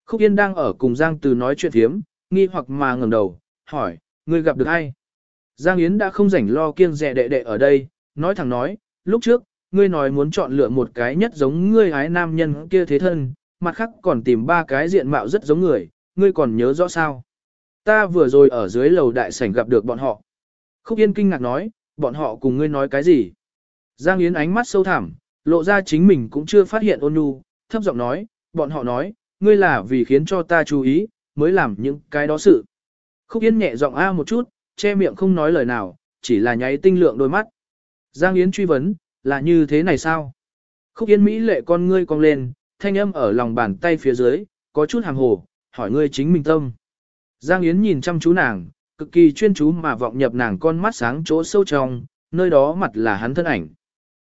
Khúc Yên đang ở cùng Giang Từ nói chuyện thiếm, nghi hoặc mà ngẩng đầu, hỏi, ngươi gặp được ai? Giang Yến đã không rảnh lo kiêng dè đệ đệ ở đây, nói thẳng nói, lúc trước, ngươi nói muốn chọn lựa một cái nhất giống ngươi ái nam nhân kia thế thân, mặt khác còn tìm ba cái diện mạo rất giống người, ngươi còn nhớ rõ sao? Ta vừa rồi ở dưới lầu đại sảnh gặp được bọn họ. Khúc Yên kinh ngạc nói, bọn họ cùng ngươi nói cái gì? Giang Yến ánh mắt sâu thẳm, lộ ra chính mình cũng chưa phát hiện ôn nhu, thấp giọng nói, bọn họ nói, ngươi là vì khiến cho ta chú ý, mới làm những cái đó sự. Khúc Yên nhẹ giọng a một chút, che miệng không nói lời nào, chỉ là nháy tinh lượng đôi mắt. Giang Yến truy vấn, là như thế này sao? Khúc Yên Mỹ lệ con ngươi cong lên, thanh âm ở lòng bàn tay phía dưới, có chút hàng hồ, hỏi ngươi chính mình tâm. Giang Yến nhìn chăm chú nàng, cực kỳ chuyên chú mà vọng nhập nàng con mắt sáng chỗ sâu trong, nơi đó mặt là hắn thân ảnh.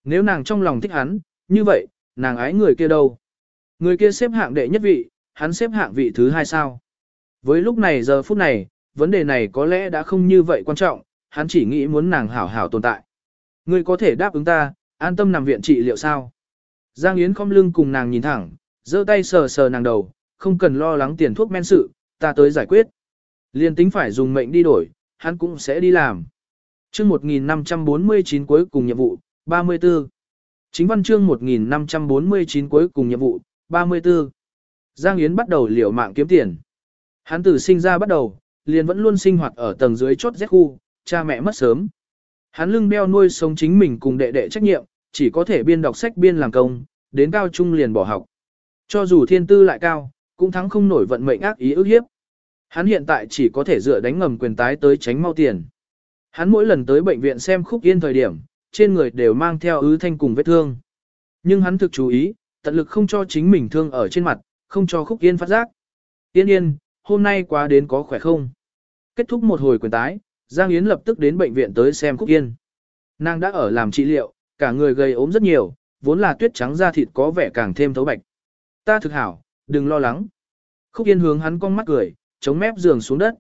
Nếu nàng trong lòng thích hắn, như vậy, nàng ái người kia đâu? Người kia xếp hạng đệ nhất vị, hắn xếp hạng vị thứ hai sao? Với lúc này giờ phút này, vấn đề này có lẽ đã không như vậy quan trọng, hắn chỉ nghĩ muốn nàng hảo hảo tồn tại. Ngươi có thể đáp ứng ta, an tâm nằm viện trị liệu sao? Giang Yến khom lưng cùng nàng nhìn thẳng, giơ tay sờ sờ nàng đầu, không cần lo lắng tiền thuốc men sự, ta tới giải quyết. Liên tính phải dùng mệnh đi đổi, hắn cũng sẽ đi làm. Chương 1549 cuối cùng nhiệm vụ, 34. Chính văn chương 1549 cuối cùng nhiệm vụ, 34. Giang Yến bắt đầu liều mạng kiếm tiền. Hắn từ sinh ra bắt đầu, liền vẫn luôn sinh hoạt ở tầng dưới chốt rét khu, cha mẹ mất sớm. Hắn lưng đeo nuôi sống chính mình cùng đệ đệ trách nhiệm, chỉ có thể biên đọc sách biên làm công, đến cao trung liền bỏ học. Cho dù thiên tư lại cao, cũng thắng không nổi vận mệnh ác ý ức hiếp. Hắn hiện tại chỉ có thể dựa đánh ngầm quyền tái tới tránh mau tiền. Hắn mỗi lần tới bệnh viện xem khúc yên thời điểm, trên người đều mang theo ứ thanh cùng vết thương. Nhưng hắn thực chú ý, tận lực không cho chính mình thương ở trên mặt, không cho khúc yên phát giác. Yên yên, hôm nay quá đến có khỏe không? Kết thúc một hồi quyền tái, Giang Yến lập tức đến bệnh viện tới xem khúc yên. Nàng đã ở làm trị liệu, cả người gầy ốm rất nhiều, vốn là tuyết trắng da thịt có vẻ càng thêm thấu bạch. Ta thực hảo, đừng lo lắng. Khúc Yên hướng hắn con mắt cười, chống mép giường xuống đất.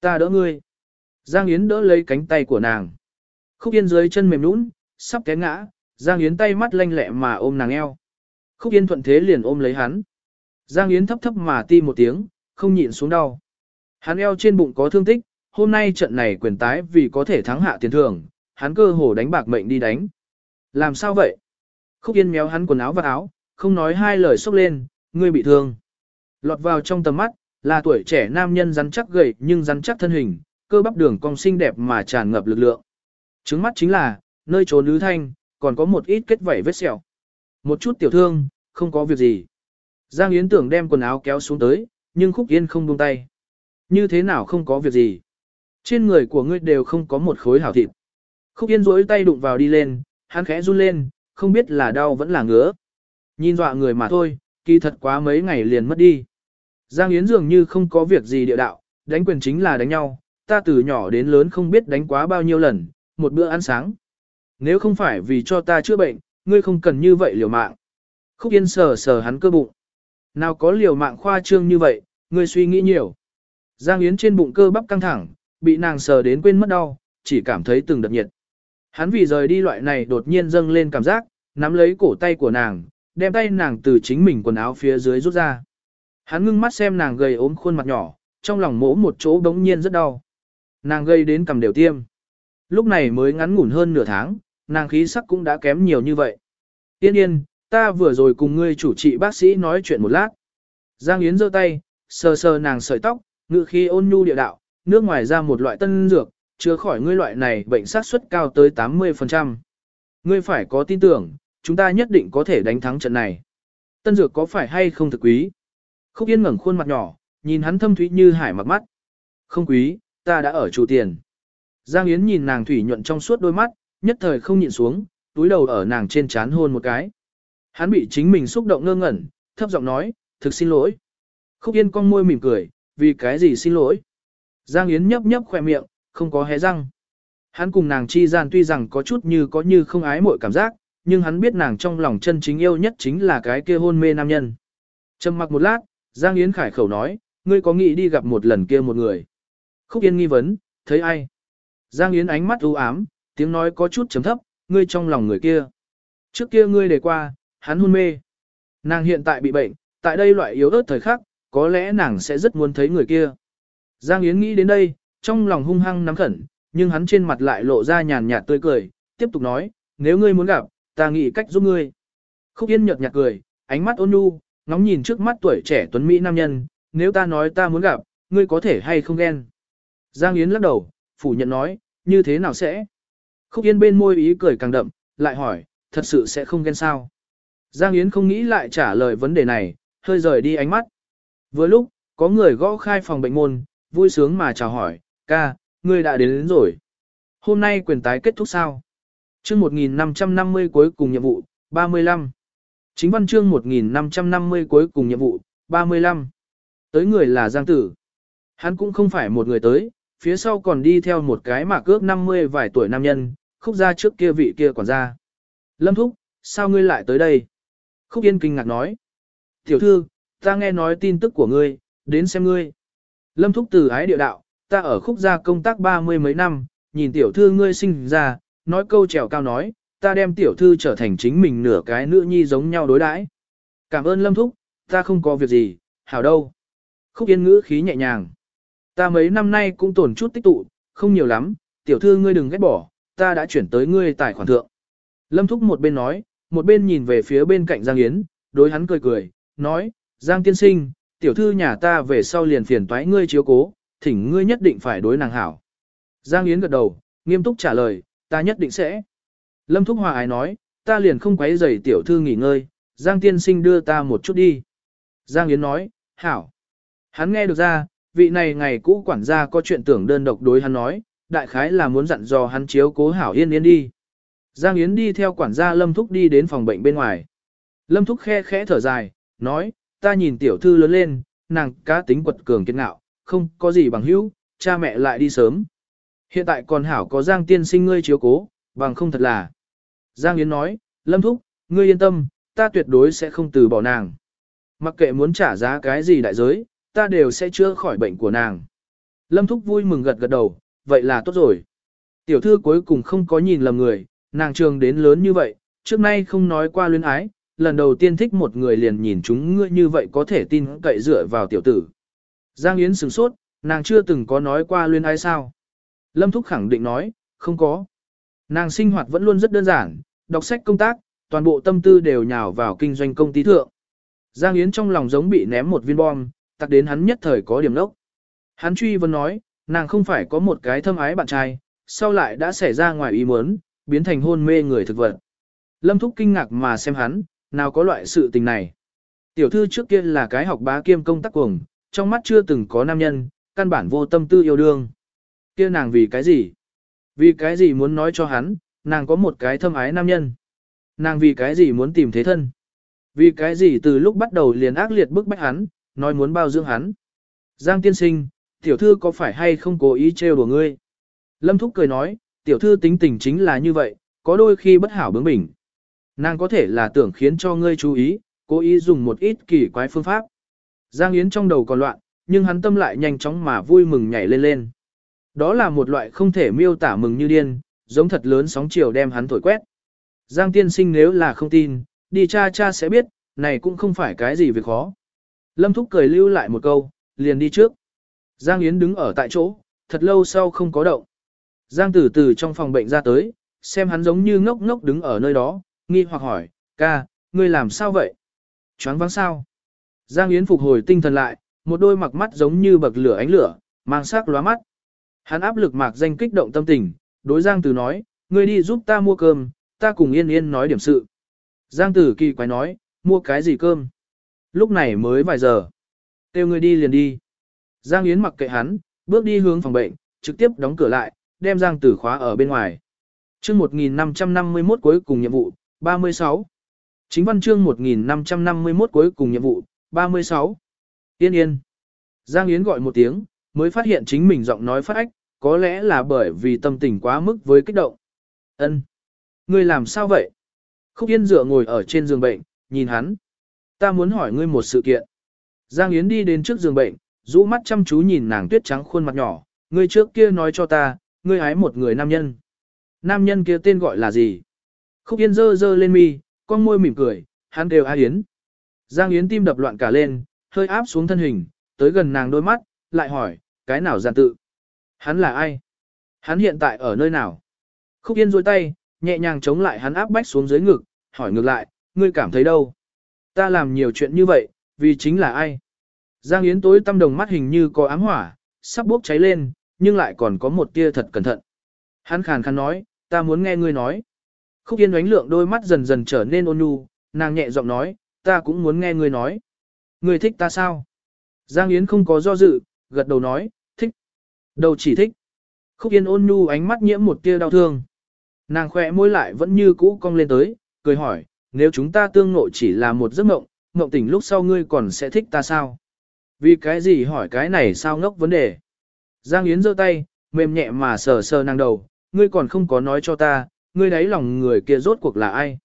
Ta đỡ ngươi. Giang Yến đỡ lấy cánh tay của nàng. Khúc Yên dưới chân mềm nũng, sắp té ngã, Giang Yến tay mắt lanh lẹ mà ôm nàng eo. Khúc Yên thuận thế liền ôm lấy hắn. Giang Yến thấp thấp mà ti một tiếng, không nhịn xuống đau. Hắn eo trên bụng có thương tích, hôm nay trận này quyền tái vì có thể thắng hạ tiền thưởng, hắn cơ hồ đánh bạc mệnh đi đánh. Làm sao vậy? Khúc Yên méo hắn quần áo và áo, không nói hai lời xốc lên, ngươi bị thương. Lọt vào trong tầm mắt, là tuổi trẻ nam nhân rắn chắc gầy nhưng rắn chắc thân hình, cơ bắp đường cong xinh đẹp mà tràn ngập lực lượng. Trứng mắt chính là, nơi trốn lứ thanh, còn có một ít kết vảy vết sẹo. Một chút tiểu thương, không có việc gì. Giang Yến tưởng đem quần áo kéo xuống tới, nhưng Khúc Yên không buông tay. Như thế nào không có việc gì? Trên người của ngươi đều không có một khối hảo thịt. Khúc Yên rỗi tay đụng vào đi lên, hắn khẽ run lên, không biết là đau vẫn là ngứa. Nhìn dọa người mà thôi, kỳ thật quá mấy ngày liền mất đi. Giang Yến dường như không có việc gì địa đạo, đánh quyền chính là đánh nhau, ta từ nhỏ đến lớn không biết đánh quá bao nhiêu lần, một bữa ăn sáng. Nếu không phải vì cho ta chữa bệnh, ngươi không cần như vậy liều mạng. Khúc Yên sờ sờ hắn cơ bụng. Nào có liều mạng khoa trương như vậy, ngươi suy nghĩ nhiều. Giang Yến trên bụng cơ bắp căng thẳng, bị nàng sờ đến quên mất đau, chỉ cảm thấy từng đợt nhiệt. Hắn vì rời đi loại này đột nhiên dâng lên cảm giác, nắm lấy cổ tay của nàng, đem tay nàng từ chính mình quần áo phía dưới rút ra. Hắn ngưng mắt xem nàng gầy ốm khuôn mặt nhỏ, trong lòng mỗ một chỗ đống nhiên rất đau. Nàng gây đến cầm đều tiêm. Lúc này mới ngắn ngủn hơn nửa tháng, nàng khí sắc cũng đã kém nhiều như vậy. Yên yên, ta vừa rồi cùng ngươi chủ trị bác sĩ nói chuyện một lát. Giang Yến giơ tay, sờ sờ nàng sợi tóc, ngự khi ôn nhu địa đạo, nước ngoài ra một loại tân dược, chứa khỏi ngươi loại này bệnh sát suất cao tới 80%. Ngươi phải có tin tưởng, chúng ta nhất định có thể đánh thắng trận này. Tân dược có phải hay không thực quý? Khúc Yên ngẩng khuôn mặt nhỏ, nhìn hắn thâm thúy như hải mặc mắt. Không quý, ta đã ở chủ tiền. Giang Yến nhìn nàng thủy nhuận trong suốt đôi mắt, nhất thời không nhịn xuống, túi đầu ở nàng trên chán hôn một cái. Hắn bị chính mình xúc động ngơ ngẩn, thấp giọng nói, thực xin lỗi. Khúc Yên cong môi mỉm cười, vì cái gì xin lỗi. Giang Yến nhấp nhấp khỏe miệng, không có hé răng. Hắn cùng nàng chi gian tuy rằng có chút như có như không ái mọi cảm giác, nhưng hắn biết nàng trong lòng chân chính yêu nhất chính là cái kia hôn mê nam nhân. Trầm mặc một lát, Giang Yến khải khẩu nói, ngươi có nghĩ đi gặp một lần kia một người. Khúc Yên nghi vấn, thấy ai? Giang Yến ánh mắt u ám, tiếng nói có chút chấm thấp, ngươi trong lòng người kia. Trước kia ngươi đề qua, hắn hôn mê. Nàng hiện tại bị bệnh, tại đây loại yếu ớt thời khắc, có lẽ nàng sẽ rất muốn thấy người kia. Giang Yến nghĩ đến đây, trong lòng hung hăng nắm khẩn, nhưng hắn trên mặt lại lộ ra nhàn nhạt tươi cười, tiếp tục nói, nếu ngươi muốn gặp, ta nghĩ cách giúp ngươi. Khúc Yên nhợt nhạt cười, ánh mắt ôn nhu, ngóng nhìn trước mắt tuổi trẻ tuấn Mỹ nam nhân, nếu ta nói ta muốn gặp, ngươi có thể hay không ghen. Giang Yến lắc đầu, phủ nhận nói, như thế nào sẽ? Khúc Yên bên môi ý cười càng đậm, lại hỏi, thật sự sẽ không ghen sao? Giang Yến không nghĩ lại trả lời vấn đề này, hơi rời đi ánh mắt. Vừa lúc, có người gõ khai phòng bệnh môn, vui sướng mà chào hỏi, ca, ngươi đã đến, đến rồi. Hôm nay quyền tái kết thúc sao? chương 1550 cuối cùng nhiệm vụ, 35. Chính văn chương 1550 cuối cùng nhiệm vụ, 35. Tới người là Giang Tử. Hắn cũng không phải một người tới, phía sau còn đi theo một cái mà cước 50 vài tuổi nam nhân, khúc ra trước kia vị kia quản gia. Lâm Thúc, sao ngươi lại tới đây? Khúc Yên kinh ngạc nói. Tiểu thư, ta nghe nói tin tức của ngươi, đến xem ngươi. Lâm Thúc từ ái địa đạo, ta ở khúc gia công tác ba mươi mấy năm, nhìn tiểu thư ngươi sinh ra, nói câu trèo cao nói, ta đem tiểu thư trở thành chính mình nửa cái nữ nhi giống nhau đối đãi. Cảm ơn Lâm Thúc, ta không có việc gì, hảo đâu. Khúc Yên ngữ khí nhẹ nhàng. Ta mấy năm nay cũng tổn chút tích tụ, không nhiều lắm, tiểu thư ngươi đừng ghét bỏ, ta đã chuyển tới ngươi tài khoản thượng. Lâm Thúc một bên nói, một bên nhìn về phía bên cạnh Giang Yến, đối hắn cười cười, nói, Giang tiên sinh, tiểu thư nhà ta về sau liền phiền toái ngươi chiếu cố, thỉnh ngươi nhất định phải đối nàng hảo. Giang Yến gật đầu, nghiêm túc trả lời, ta nhất định sẽ. Lâm Thúc Hòa ái nói, ta liền không quấy rầy tiểu thư nghỉ ngơi, Giang tiên sinh đưa ta một chút đi. Giang Yến nói, hảo. Hắn nghe được ra, vị này ngày cũ quản gia có chuyện tưởng đơn độc đối hắn nói, đại khái là muốn dặn dò hắn chiếu cố hảo yên yên đi. Giang Yến đi theo quản gia Lâm Thúc đi đến phòng bệnh bên ngoài. Lâm Thúc khe khẽ thở dài, nói, ta nhìn tiểu thư lớn lên, nàng cá tính quật cường kiên ngạo, không có gì bằng hữu, cha mẹ lại đi sớm. Hiện tại còn hảo có Giang tiên sinh ngươi chiếu cố, bằng không thật là. Giang Yến nói, Lâm Thúc, ngươi yên tâm, ta tuyệt đối sẽ không từ bỏ nàng. Mặc kệ muốn trả giá cái gì đại giới, ta đều sẽ chữa khỏi bệnh của nàng. Lâm Thúc vui mừng gật gật đầu, vậy là tốt rồi. Tiểu thư cuối cùng không có nhìn lầm người, nàng trường đến lớn như vậy, trước nay không nói qua luyến ái, lần đầu tiên thích một người liền nhìn chúng ngươi như vậy có thể tin cậy dựa vào tiểu tử. Giang Yến sửng sốt, nàng chưa từng có nói qua luyến ái sao. Lâm Thúc khẳng định nói, không có. Nàng sinh hoạt vẫn luôn rất đơn giản, đọc sách công tác, toàn bộ tâm tư đều nhào vào kinh doanh công ty thượng. Giang Yến trong lòng giống bị ném một viên bom, tặc đến hắn nhất thời có điểm lốc. Hắn truy vấn nói, nàng không phải có một cái thâm ái bạn trai, sau lại đã xảy ra ngoài ý muốn, biến thành hôn mê người thực vật. Lâm Thúc kinh ngạc mà xem hắn, nào có loại sự tình này. Tiểu thư trước kia là cái học bá kiêm công tác cuồng, trong mắt chưa từng có nam nhân, căn bản vô tâm tư yêu đương. Kia nàng vì cái gì? Vì cái gì muốn nói cho hắn, nàng có một cái thâm ái nam nhân. Nàng vì cái gì muốn tìm thế thân. Vì cái gì từ lúc bắt đầu liền ác liệt bức bách hắn, nói muốn bao dưỡng hắn. Giang tiên sinh, tiểu thư có phải hay không cố ý trêu đùa ngươi? Lâm Thúc cười nói, tiểu thư tính tình chính là như vậy, có đôi khi bất hảo bướng bỉnh. Nàng có thể là tưởng khiến cho ngươi chú ý, cố ý dùng một ít kỳ quái phương pháp. Giang Yến trong đầu còn loạn, nhưng hắn tâm lại nhanh chóng mà vui mừng nhảy lên lên. Đó là một loại không thể miêu tả mừng như điên, giống thật lớn sóng chiều đem hắn thổi quét. Giang tiên sinh nếu là không tin, đi cha cha sẽ biết, này cũng không phải cái gì việc khó. Lâm Thúc cười lưu lại một câu, liền đi trước. Giang Yến đứng ở tại chỗ, thật lâu sau không có động. Giang Tử từ trong phòng bệnh ra tới, xem hắn giống như ngốc ngốc đứng ở nơi đó, nghi hoặc hỏi, ca, ngươi làm sao vậy? Choáng vắng sao? Giang Yến phục hồi tinh thần lại, một đôi mặc mắt giống như bậc lửa ánh lửa, mang sắc lóa mắt. Hắn áp lực mạc danh kích động tâm tình, đối Giang Tử nói, ngươi đi giúp ta mua cơm, ta cùng yên yên nói điểm sự. Giang Tử kỳ quái nói, mua cái gì cơm? Lúc này mới vài giờ. Têu ngươi đi liền đi. Giang Yến mặc kệ hắn, bước đi hướng phòng bệnh, trực tiếp đóng cửa lại, đem Giang Tử khóa ở bên ngoài. Chương 1551 cuối cùng nhiệm vụ, 36. Chính văn chương 1551 cuối cùng nhiệm vụ, 36. Yên yên. Giang Yến gọi một tiếng, mới phát hiện chính mình giọng nói phát ách, có lẽ là bởi vì tâm tình quá mức với kích động. Ân, Ngươi làm sao vậy? Khúc Yên dựa ngồi ở trên giường bệnh, nhìn hắn. Ta muốn hỏi ngươi một sự kiện. Giang Yến đi đến trước giường bệnh, rũ mắt chăm chú nhìn nàng tuyết trắng khuôn mặt nhỏ. Ngươi trước kia nói cho ta, ngươi hái một người nam nhân. Nam nhân kia tên gọi là gì? Khúc Yên dơ dơ lên mi, con môi mỉm cười, hắn đều A Yến. Giang Yến tim đập loạn cả lên, hơi áp xuống thân hình, tới gần nàng đôi mắt, lại hỏi, cái nào giàn tự? Hắn là ai? Hắn hiện tại ở nơi nào? Khúc Yên rôi tay, nhẹ nhàng chống lại hắn áp bách xuống dưới ngực, hỏi ngược lại, ngươi cảm thấy đâu? Ta làm nhiều chuyện như vậy, vì chính là ai? Giang Yến tối tâm đồng mắt hình như có ám hỏa, sắp bốc cháy lên, nhưng lại còn có một tia thật cẩn thận. Hắn khàn khàn nói, ta muốn nghe ngươi nói. Khúc Yên ánh lượng đôi mắt dần dần trở nên ôn nhu, nàng nhẹ giọng nói, ta cũng muốn nghe ngươi nói. Ngươi thích ta sao? Giang Yến không có do dự, gật đầu nói, thích. Đầu chỉ thích. Khúc Yên ôn nhu ánh mắt nhiễm một tia đau thương. Nàng khỏe môi lại vẫn như cũ cong lên tới, cười hỏi, nếu chúng ta tương nội chỉ là một giấc mộng, mộng tỉnh lúc sau ngươi còn sẽ thích ta sao? Vì cái gì hỏi cái này sao ngốc vấn đề? Giang Yến giơ tay, mềm nhẹ mà sờ sờ nàng đầu, ngươi còn không có nói cho ta, ngươi đáy lòng người kia rốt cuộc là ai?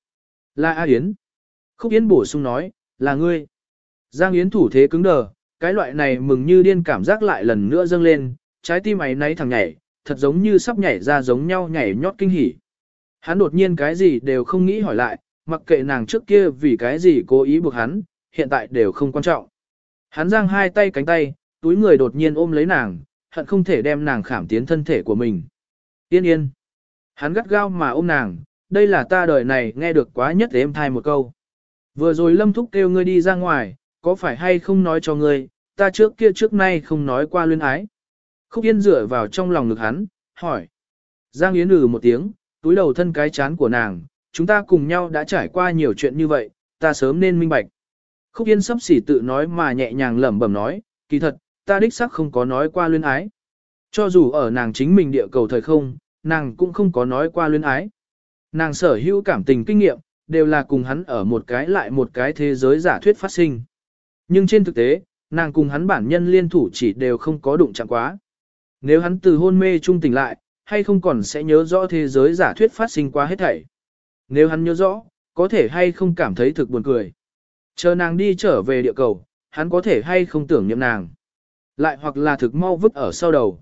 Là A Yến. Khúc Yến bổ sung nói, là ngươi. Giang Yến thủ thế cứng đờ, cái loại này mừng như điên cảm giác lại lần nữa dâng lên, trái tim ấy nấy thằng nhảy, thật giống như sắp nhảy ra giống nhau nhảy nhót kinh hỉ. Hắn đột nhiên cái gì đều không nghĩ hỏi lại, mặc kệ nàng trước kia vì cái gì cố ý buộc hắn, hiện tại đều không quan trọng. Hắn giang hai tay cánh tay, túi người đột nhiên ôm lấy nàng, hận không thể đem nàng khảm tiến thân thể của mình. Yên yên. Hắn gắt gao mà ôm nàng, đây là ta đời này nghe được quá nhất để em thai một câu. Vừa rồi lâm thúc kêu ngươi đi ra ngoài, có phải hay không nói cho ngươi, ta trước kia trước nay không nói qua luyến ái. Khúc Yên dựa vào trong lòng ngực hắn, hỏi. Giang Yến ừ một tiếng, túi đầu thân cái chán của nàng, chúng ta cùng nhau đã trải qua nhiều chuyện như vậy, ta sớm nên minh bạch. Khúc Yên sắp xỉ tự nói mà nhẹ nhàng lẩm bẩm nói, kỳ thật, ta đích xác không có nói qua luyến ái. Cho dù ở nàng chính mình địa cầu thời không, nàng cũng không có nói qua luyến ái. Nàng sở hữu cảm tình kinh nghiệm, đều là cùng hắn ở một cái lại một cái thế giới giả thuyết phát sinh. Nhưng trên thực tế, nàng cùng hắn bản nhân liên thủ chỉ đều không có đụng chạm quá. Nếu hắn từ hôn mê trung tỉnh lại, hay không còn sẽ nhớ rõ thế giới giả thuyết phát sinh qua hết thảy. Nếu hắn nhớ rõ, có thể hay không cảm thấy thực buồn cười. Chờ nàng đi trở về địa cầu, hắn có thể hay không tưởng niệm nàng. Lại hoặc là thực mau vứt ở sau đầu.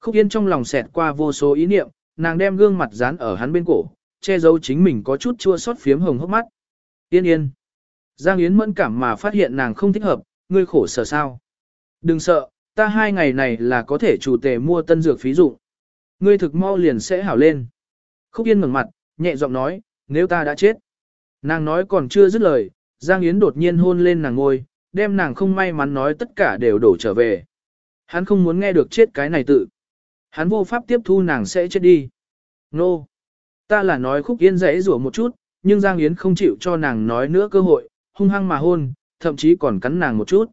Khúc Yên trong lòng xẹt qua vô số ý niệm, nàng đem gương mặt dán ở hắn bên cổ, che giấu chính mình có chút chua xót phiếm hồng hốc mắt. Yên yên. Giang Yến mẫn cảm mà phát hiện nàng không thích hợp, ngươi khổ sở sao. Đừng sợ, ta hai ngày này là có thể chủ tề mua tân dược phí dụng. Ngươi thực mau liền sẽ hảo lên. Khúc Yên ngẩng mặt, nhẹ giọng nói, nếu ta đã chết. Nàng nói còn chưa dứt lời, Giang Yến đột nhiên hôn lên nàng ngôi, đem nàng không may mắn nói tất cả đều đổ trở về. Hắn không muốn nghe được chết cái này tự. Hắn vô pháp tiếp thu nàng sẽ chết đi. Nô! No. Ta là nói khúc yên dãy rủa một chút, nhưng Giang Yến không chịu cho nàng nói nữa cơ hội, hung hăng mà hôn, thậm chí còn cắn nàng một chút.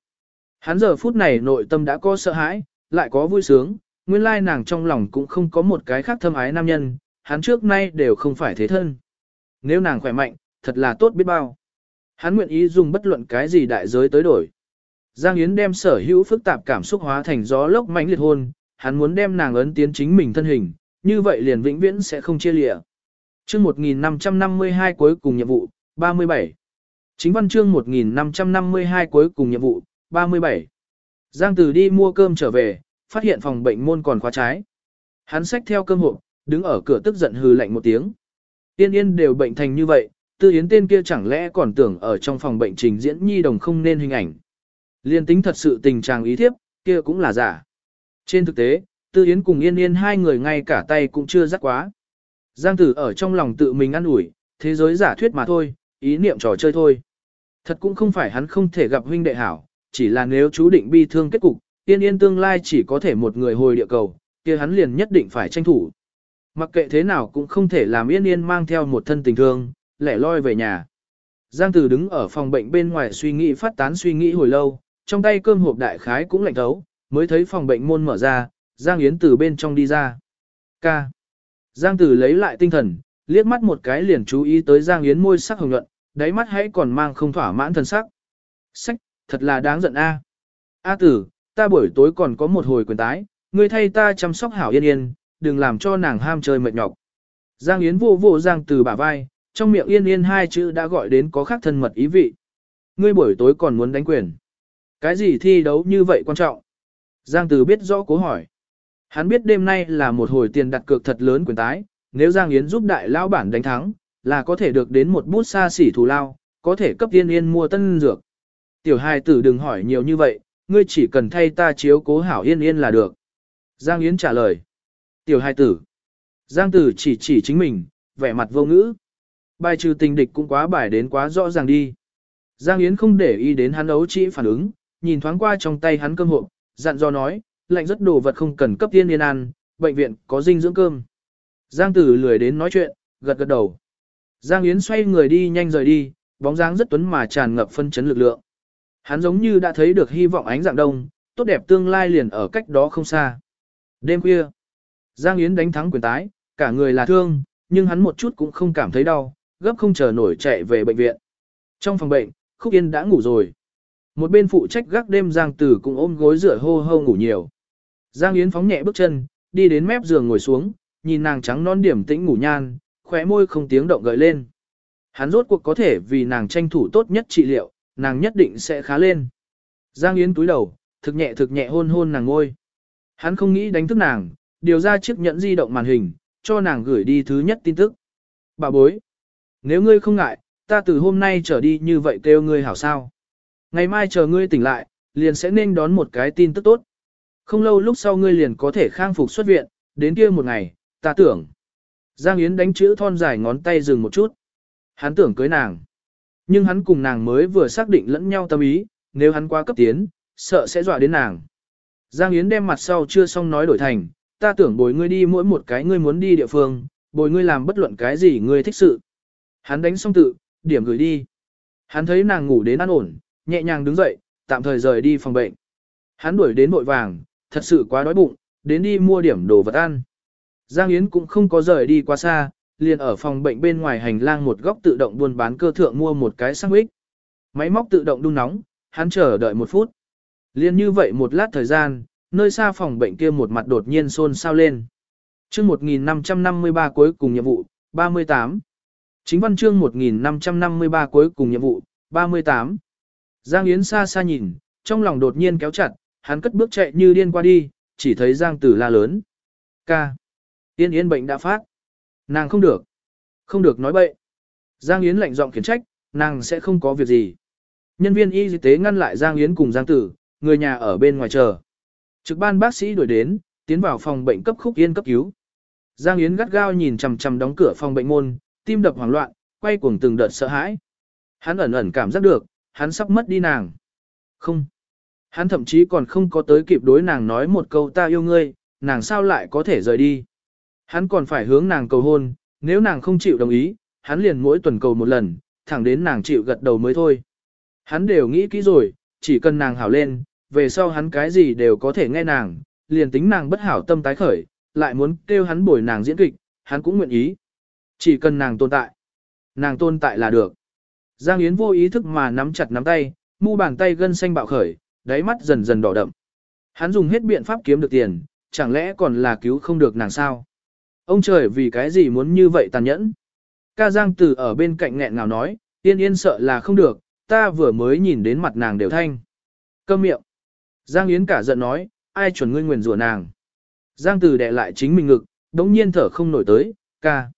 Hắn giờ phút này nội tâm đã có sợ hãi, lại có vui sướng, nguyên lai nàng trong lòng cũng không có một cái khác thâm ái nam nhân, hắn trước nay đều không phải thế thân. Nếu nàng khỏe mạnh, thật là tốt biết bao. Hắn nguyện ý dùng bất luận cái gì đại giới tới đổi. Giang Yến đem sở hữu phức tạp cảm xúc hóa thành gió lốc mãnh liệt hôn, hắn muốn đem nàng ấn tiến chính mình thân hình, như vậy liền vĩnh viễn sẽ không chia lìa. Chương 1552 cuối cùng nhiệm vụ, 37. Chính văn chương 1552 cuối cùng nhiệm vụ, 37. Giang Tử đi mua cơm trở về, phát hiện phòng bệnh môn còn khóa trái. Hắn xách theo cơm hộp, đứng ở cửa tức giận hừ lạnh một tiếng. Tiên yên đều bệnh thành như vậy, tư yến tên kia chẳng lẽ còn tưởng ở trong phòng bệnh trình diễn nhi đồng không nên hình ảnh. Liên tính thật sự tình trạng ý thiếp, kia cũng là giả. Trên thực tế, tư yến cùng yên yên hai người ngay cả tay cũng chưa dắt quá. Giang tử ở trong lòng tự mình ăn ủi, thế giới giả thuyết mà thôi, ý niệm trò chơi thôi. Thật cũng không phải hắn không thể gặp huynh đệ hảo, chỉ là nếu chú định bi thương kết cục, yên yên tương lai chỉ có thể một người hồi địa cầu, kia hắn liền nhất định phải tranh thủ. Mặc kệ thế nào cũng không thể làm yên yên mang theo một thân tình thương, lẻ loi về nhà. Giang Tử đứng ở phòng bệnh bên ngoài suy nghĩ phát tán suy nghĩ hồi lâu, trong tay cơm hộp đại khái cũng lạnh thấu, mới thấy phòng bệnh môn mở ra, Giang Yến từ bên trong đi ra. Ca. Giang Tử lấy lại tinh thần, liếc mắt một cái liền chú ý tới Giang Yến môi sắc hồng nhuận, đáy mắt hãy còn mang không thỏa mãn thần sắc. Sách, thật là đáng giận a. A tử, ta buổi tối còn có một hồi quyền tái, ngươi thay ta chăm sóc hảo yên yên, đừng làm cho nàng ham chơi mệt nhọc. Giang Yến vô vô Giang Tử bả vai, trong miệng yên yên hai chữ đã gọi đến có khác thân mật ý vị. Ngươi buổi tối còn muốn đánh quyền. Cái gì thi đấu như vậy quan trọng? Giang từ biết rõ cố hỏi. Hắn biết đêm nay là một hồi tiền đặt cược thật lớn quyền tái, nếu Giang Yến giúp đại lão bản đánh thắng, là có thể được đến một bút xa xỉ thù lao, có thể cấp yên yên mua tân dược. Tiểu hài tử đừng hỏi nhiều như vậy, ngươi chỉ cần thay ta chiếu cố hảo yên yên là được. Giang Yến trả lời. Tiểu hài tử. Giang tử chỉ chỉ chính mình, vẻ mặt vô ngữ. Bài trừ tình địch cũng quá bài đến quá rõ ràng đi. Giang Yến không để ý đến hắn ấu chỉ phản ứng, nhìn thoáng qua trong tay hắn cơm hộp, dặn dò nói, lạnh rất đồ vật không cần cấp tiên yên ăn, bệnh viện có dinh dưỡng cơm. Giang tử lười đến nói chuyện, gật gật đầu. Giang Yến xoay người đi nhanh rời đi, bóng dáng rất tuấn mà tràn ngập phân chấn lực lượng. Hắn giống như đã thấy được hy vọng ánh dạng đông, tốt đẹp tương lai liền ở cách đó không xa. Đêm khuya, Giang Yến đánh thắng quyền tái, cả người là thương, nhưng hắn một chút cũng không cảm thấy đau, gấp không chờ nổi chạy về bệnh viện. Trong phòng bệnh, Khúc Yên đã ngủ rồi. Một bên phụ trách gác đêm Giang Tử cũng ôm gối rửa hô hô ngủ nhiều. Giang Yến phóng nhẹ bước chân, đi đến mép giường ngồi xuống, nhìn nàng trắng non điểm tĩnh ngủ nhan, khóe môi không tiếng động gợi lên. Hắn rốt cuộc có thể vì nàng tranh thủ tốt nhất trị liệu, nàng nhất định sẽ khá lên. Giang Yến túi đầu, thực nhẹ thực nhẹ hôn hôn nàng ngôi. Hắn không nghĩ đánh thức nàng, điều ra chiếc nhẫn di động màn hình, cho nàng gửi đi thứ nhất tin tức. Bà bối, nếu ngươi không ngại, ta từ hôm nay trở đi như vậy kêu ngươi hảo sao. Ngày mai chờ ngươi tỉnh lại, liền sẽ nên đón một cái tin tức tốt. Không lâu lúc sau ngươi liền có thể khang phục xuất viện, đến kia một ngày, ta tưởng. Giang Yến đánh chữ thon dài ngón tay dừng một chút. Hắn tưởng cưới nàng. Nhưng hắn cùng nàng mới vừa xác định lẫn nhau tâm ý, nếu hắn quá cấp tiến, sợ sẽ dọa đến nàng. Giang Yến đem mặt sau chưa xong nói đổi thành, ta tưởng bồi ngươi đi mỗi một cái ngươi muốn đi địa phương, bồi ngươi làm bất luận cái gì ngươi thích sự. Hắn đánh xong tự, điểm gửi đi. Hắn thấy nàng ngủ đến an ổn, nhẹ nhàng đứng dậy, tạm thời rời đi phòng bệnh. Hắn đuổi đến vội vàng, thật sự quá đói bụng, đến đi mua điểm đồ vật ăn. Giang Yến cũng không có rời đi quá xa, liền ở phòng bệnh bên ngoài hành lang một góc tự động buôn bán cơ thượng mua một cái sandwich. Máy móc tự động đun nóng, hắn chờ đợi một phút. Liên như vậy một lát thời gian, nơi xa phòng bệnh kia một mặt đột nhiên xôn xao lên. Trước 1553 cuối cùng nhiệm vụ, 38. Chính văn chương 1553 cuối cùng nhiệm vụ, 38. Giang Yến xa xa nhìn, trong lòng đột nhiên kéo chặt, hắn cất bước chạy như điên qua đi, chỉ thấy Giang Tử la lớn. Ca. Yên Yên bệnh đã phát. Nàng không được. Không được nói bậy. Giang Yến lạnh giọng khiển trách, nàng sẽ không có việc gì. Nhân viên y tế ngăn lại Giang Yến cùng Giang Tử, người nhà ở bên ngoài chờ. Trực ban bác sĩ đuổi đến, tiến vào phòng bệnh cấp khúc yên cấp cứu. Giang Yến gắt gao nhìn chằm chằm đóng cửa phòng bệnh môn, tim đập hoảng loạn, quay cuồng từng đợt sợ hãi. Hắn ẩn ẩn cảm giác được, hắn sắp mất đi nàng. Không. Hắn thậm chí còn không có tới kịp đối nàng nói một câu ta yêu ngươi, nàng sao lại có thể rời đi. Hắn còn phải hướng nàng cầu hôn, nếu nàng không chịu đồng ý, hắn liền mỗi tuần cầu một lần, thẳng đến nàng chịu gật đầu mới thôi. Hắn đều nghĩ kỹ rồi, chỉ cần nàng hảo lên, về sau hắn cái gì đều có thể nghe nàng, liền tính nàng bất hảo tâm tái khởi, lại muốn kêu hắn bồi nàng diễn kịch, hắn cũng nguyện ý. Chỉ cần nàng tồn tại. Nàng tồn tại là được. Giang Yến vô ý thức mà nắm chặt nắm tay, mu bàn tay gân xanh bạo khởi, đáy mắt dần dần đỏ đậm. Hắn dùng hết biện pháp kiếm được tiền, chẳng lẽ còn là cứu không được nàng sao? Ông trời vì cái gì muốn như vậy tàn nhẫn? Ca Giang Tử ở bên cạnh nghẹn ngào nói, yên yên sợ là không được, ta vừa mới nhìn đến mặt nàng đều thanh. Câm miệng. Giang Yến cả giận nói, ai chuẩn ngươi nguyền rủa nàng. Giang Tử đè lại chính mình ngực, đống nhiên thở không nổi tới, ca,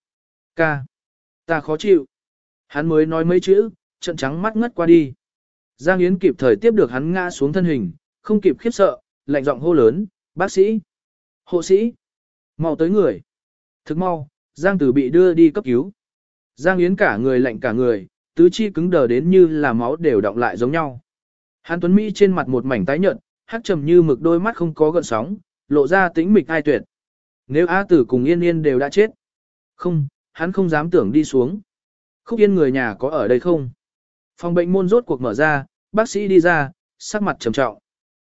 ca, ta khó chịu. Hắn mới nói mấy chữ, trận trắng mắt ngất qua đi. Giang Yến kịp thời tiếp được hắn ngã xuống thân hình, không kịp khiếp sợ, lạnh giọng hô lớn, bác sĩ, hộ sĩ, mau tới người. Thức mau, Giang Tử bị đưa đi cấp cứu. Giang Yến cả người lạnh cả người, tứ chi cứng đờ đến như là máu đều động lại giống nhau. Hàn Tuấn Mỹ trên mặt một mảnh tái nhợt, hắc trầm như mực đôi mắt không có gợn sóng, lộ ra tĩnh mịch ai tuyệt. Nếu A Tử cùng Yên Yên đều đã chết. Không, hắn không dám tưởng đi xuống. Khúc Yên người nhà có ở đây không? Phòng bệnh môn rốt cuộc mở ra, bác sĩ đi ra, sắc mặt trầm trọng.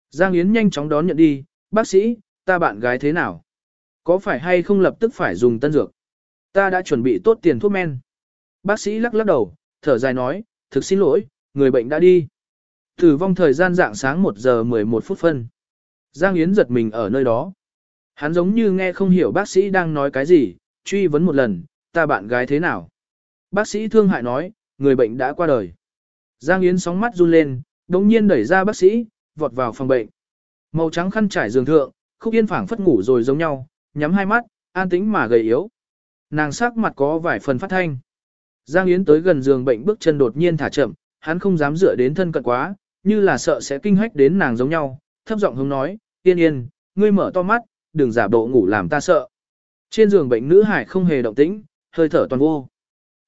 Giang Yến nhanh chóng đón nhận đi, bác sĩ, ta bạn gái thế nào? Có phải hay không lập tức phải dùng tân dược? Ta đã chuẩn bị tốt tiền thuốc men. Bác sĩ lắc lắc đầu, thở dài nói, thực xin lỗi, người bệnh đã đi. Tử vong thời gian dạng sáng 1 giờ 11 phút phân. Giang Yến giật mình ở nơi đó. Hắn giống như nghe không hiểu bác sĩ đang nói cái gì, truy vấn một lần, ta bạn gái thế nào? Bác sĩ thương hại nói, người bệnh đã qua đời. Giang Yến sóng mắt run lên, đồng nhiên đẩy ra bác sĩ, vọt vào phòng bệnh. Màu trắng khăn trải giường thượng, khúc yên phảng phất ngủ rồi giống nhau, nhắm hai mắt, an tĩnh mà gầy yếu. Nàng sắc mặt có vài phần phát thanh. Giang Yến tới gần giường bệnh bước chân đột nhiên thả chậm, hắn không dám dựa đến thân cận quá, như là sợ sẽ kinh hách đến nàng giống nhau, thấp giọng hướng nói, yên yên, ngươi mở to mắt, đừng giả bộ ngủ làm ta sợ. Trên giường bệnh nữ hải không hề động tĩnh, hơi thở toàn vô.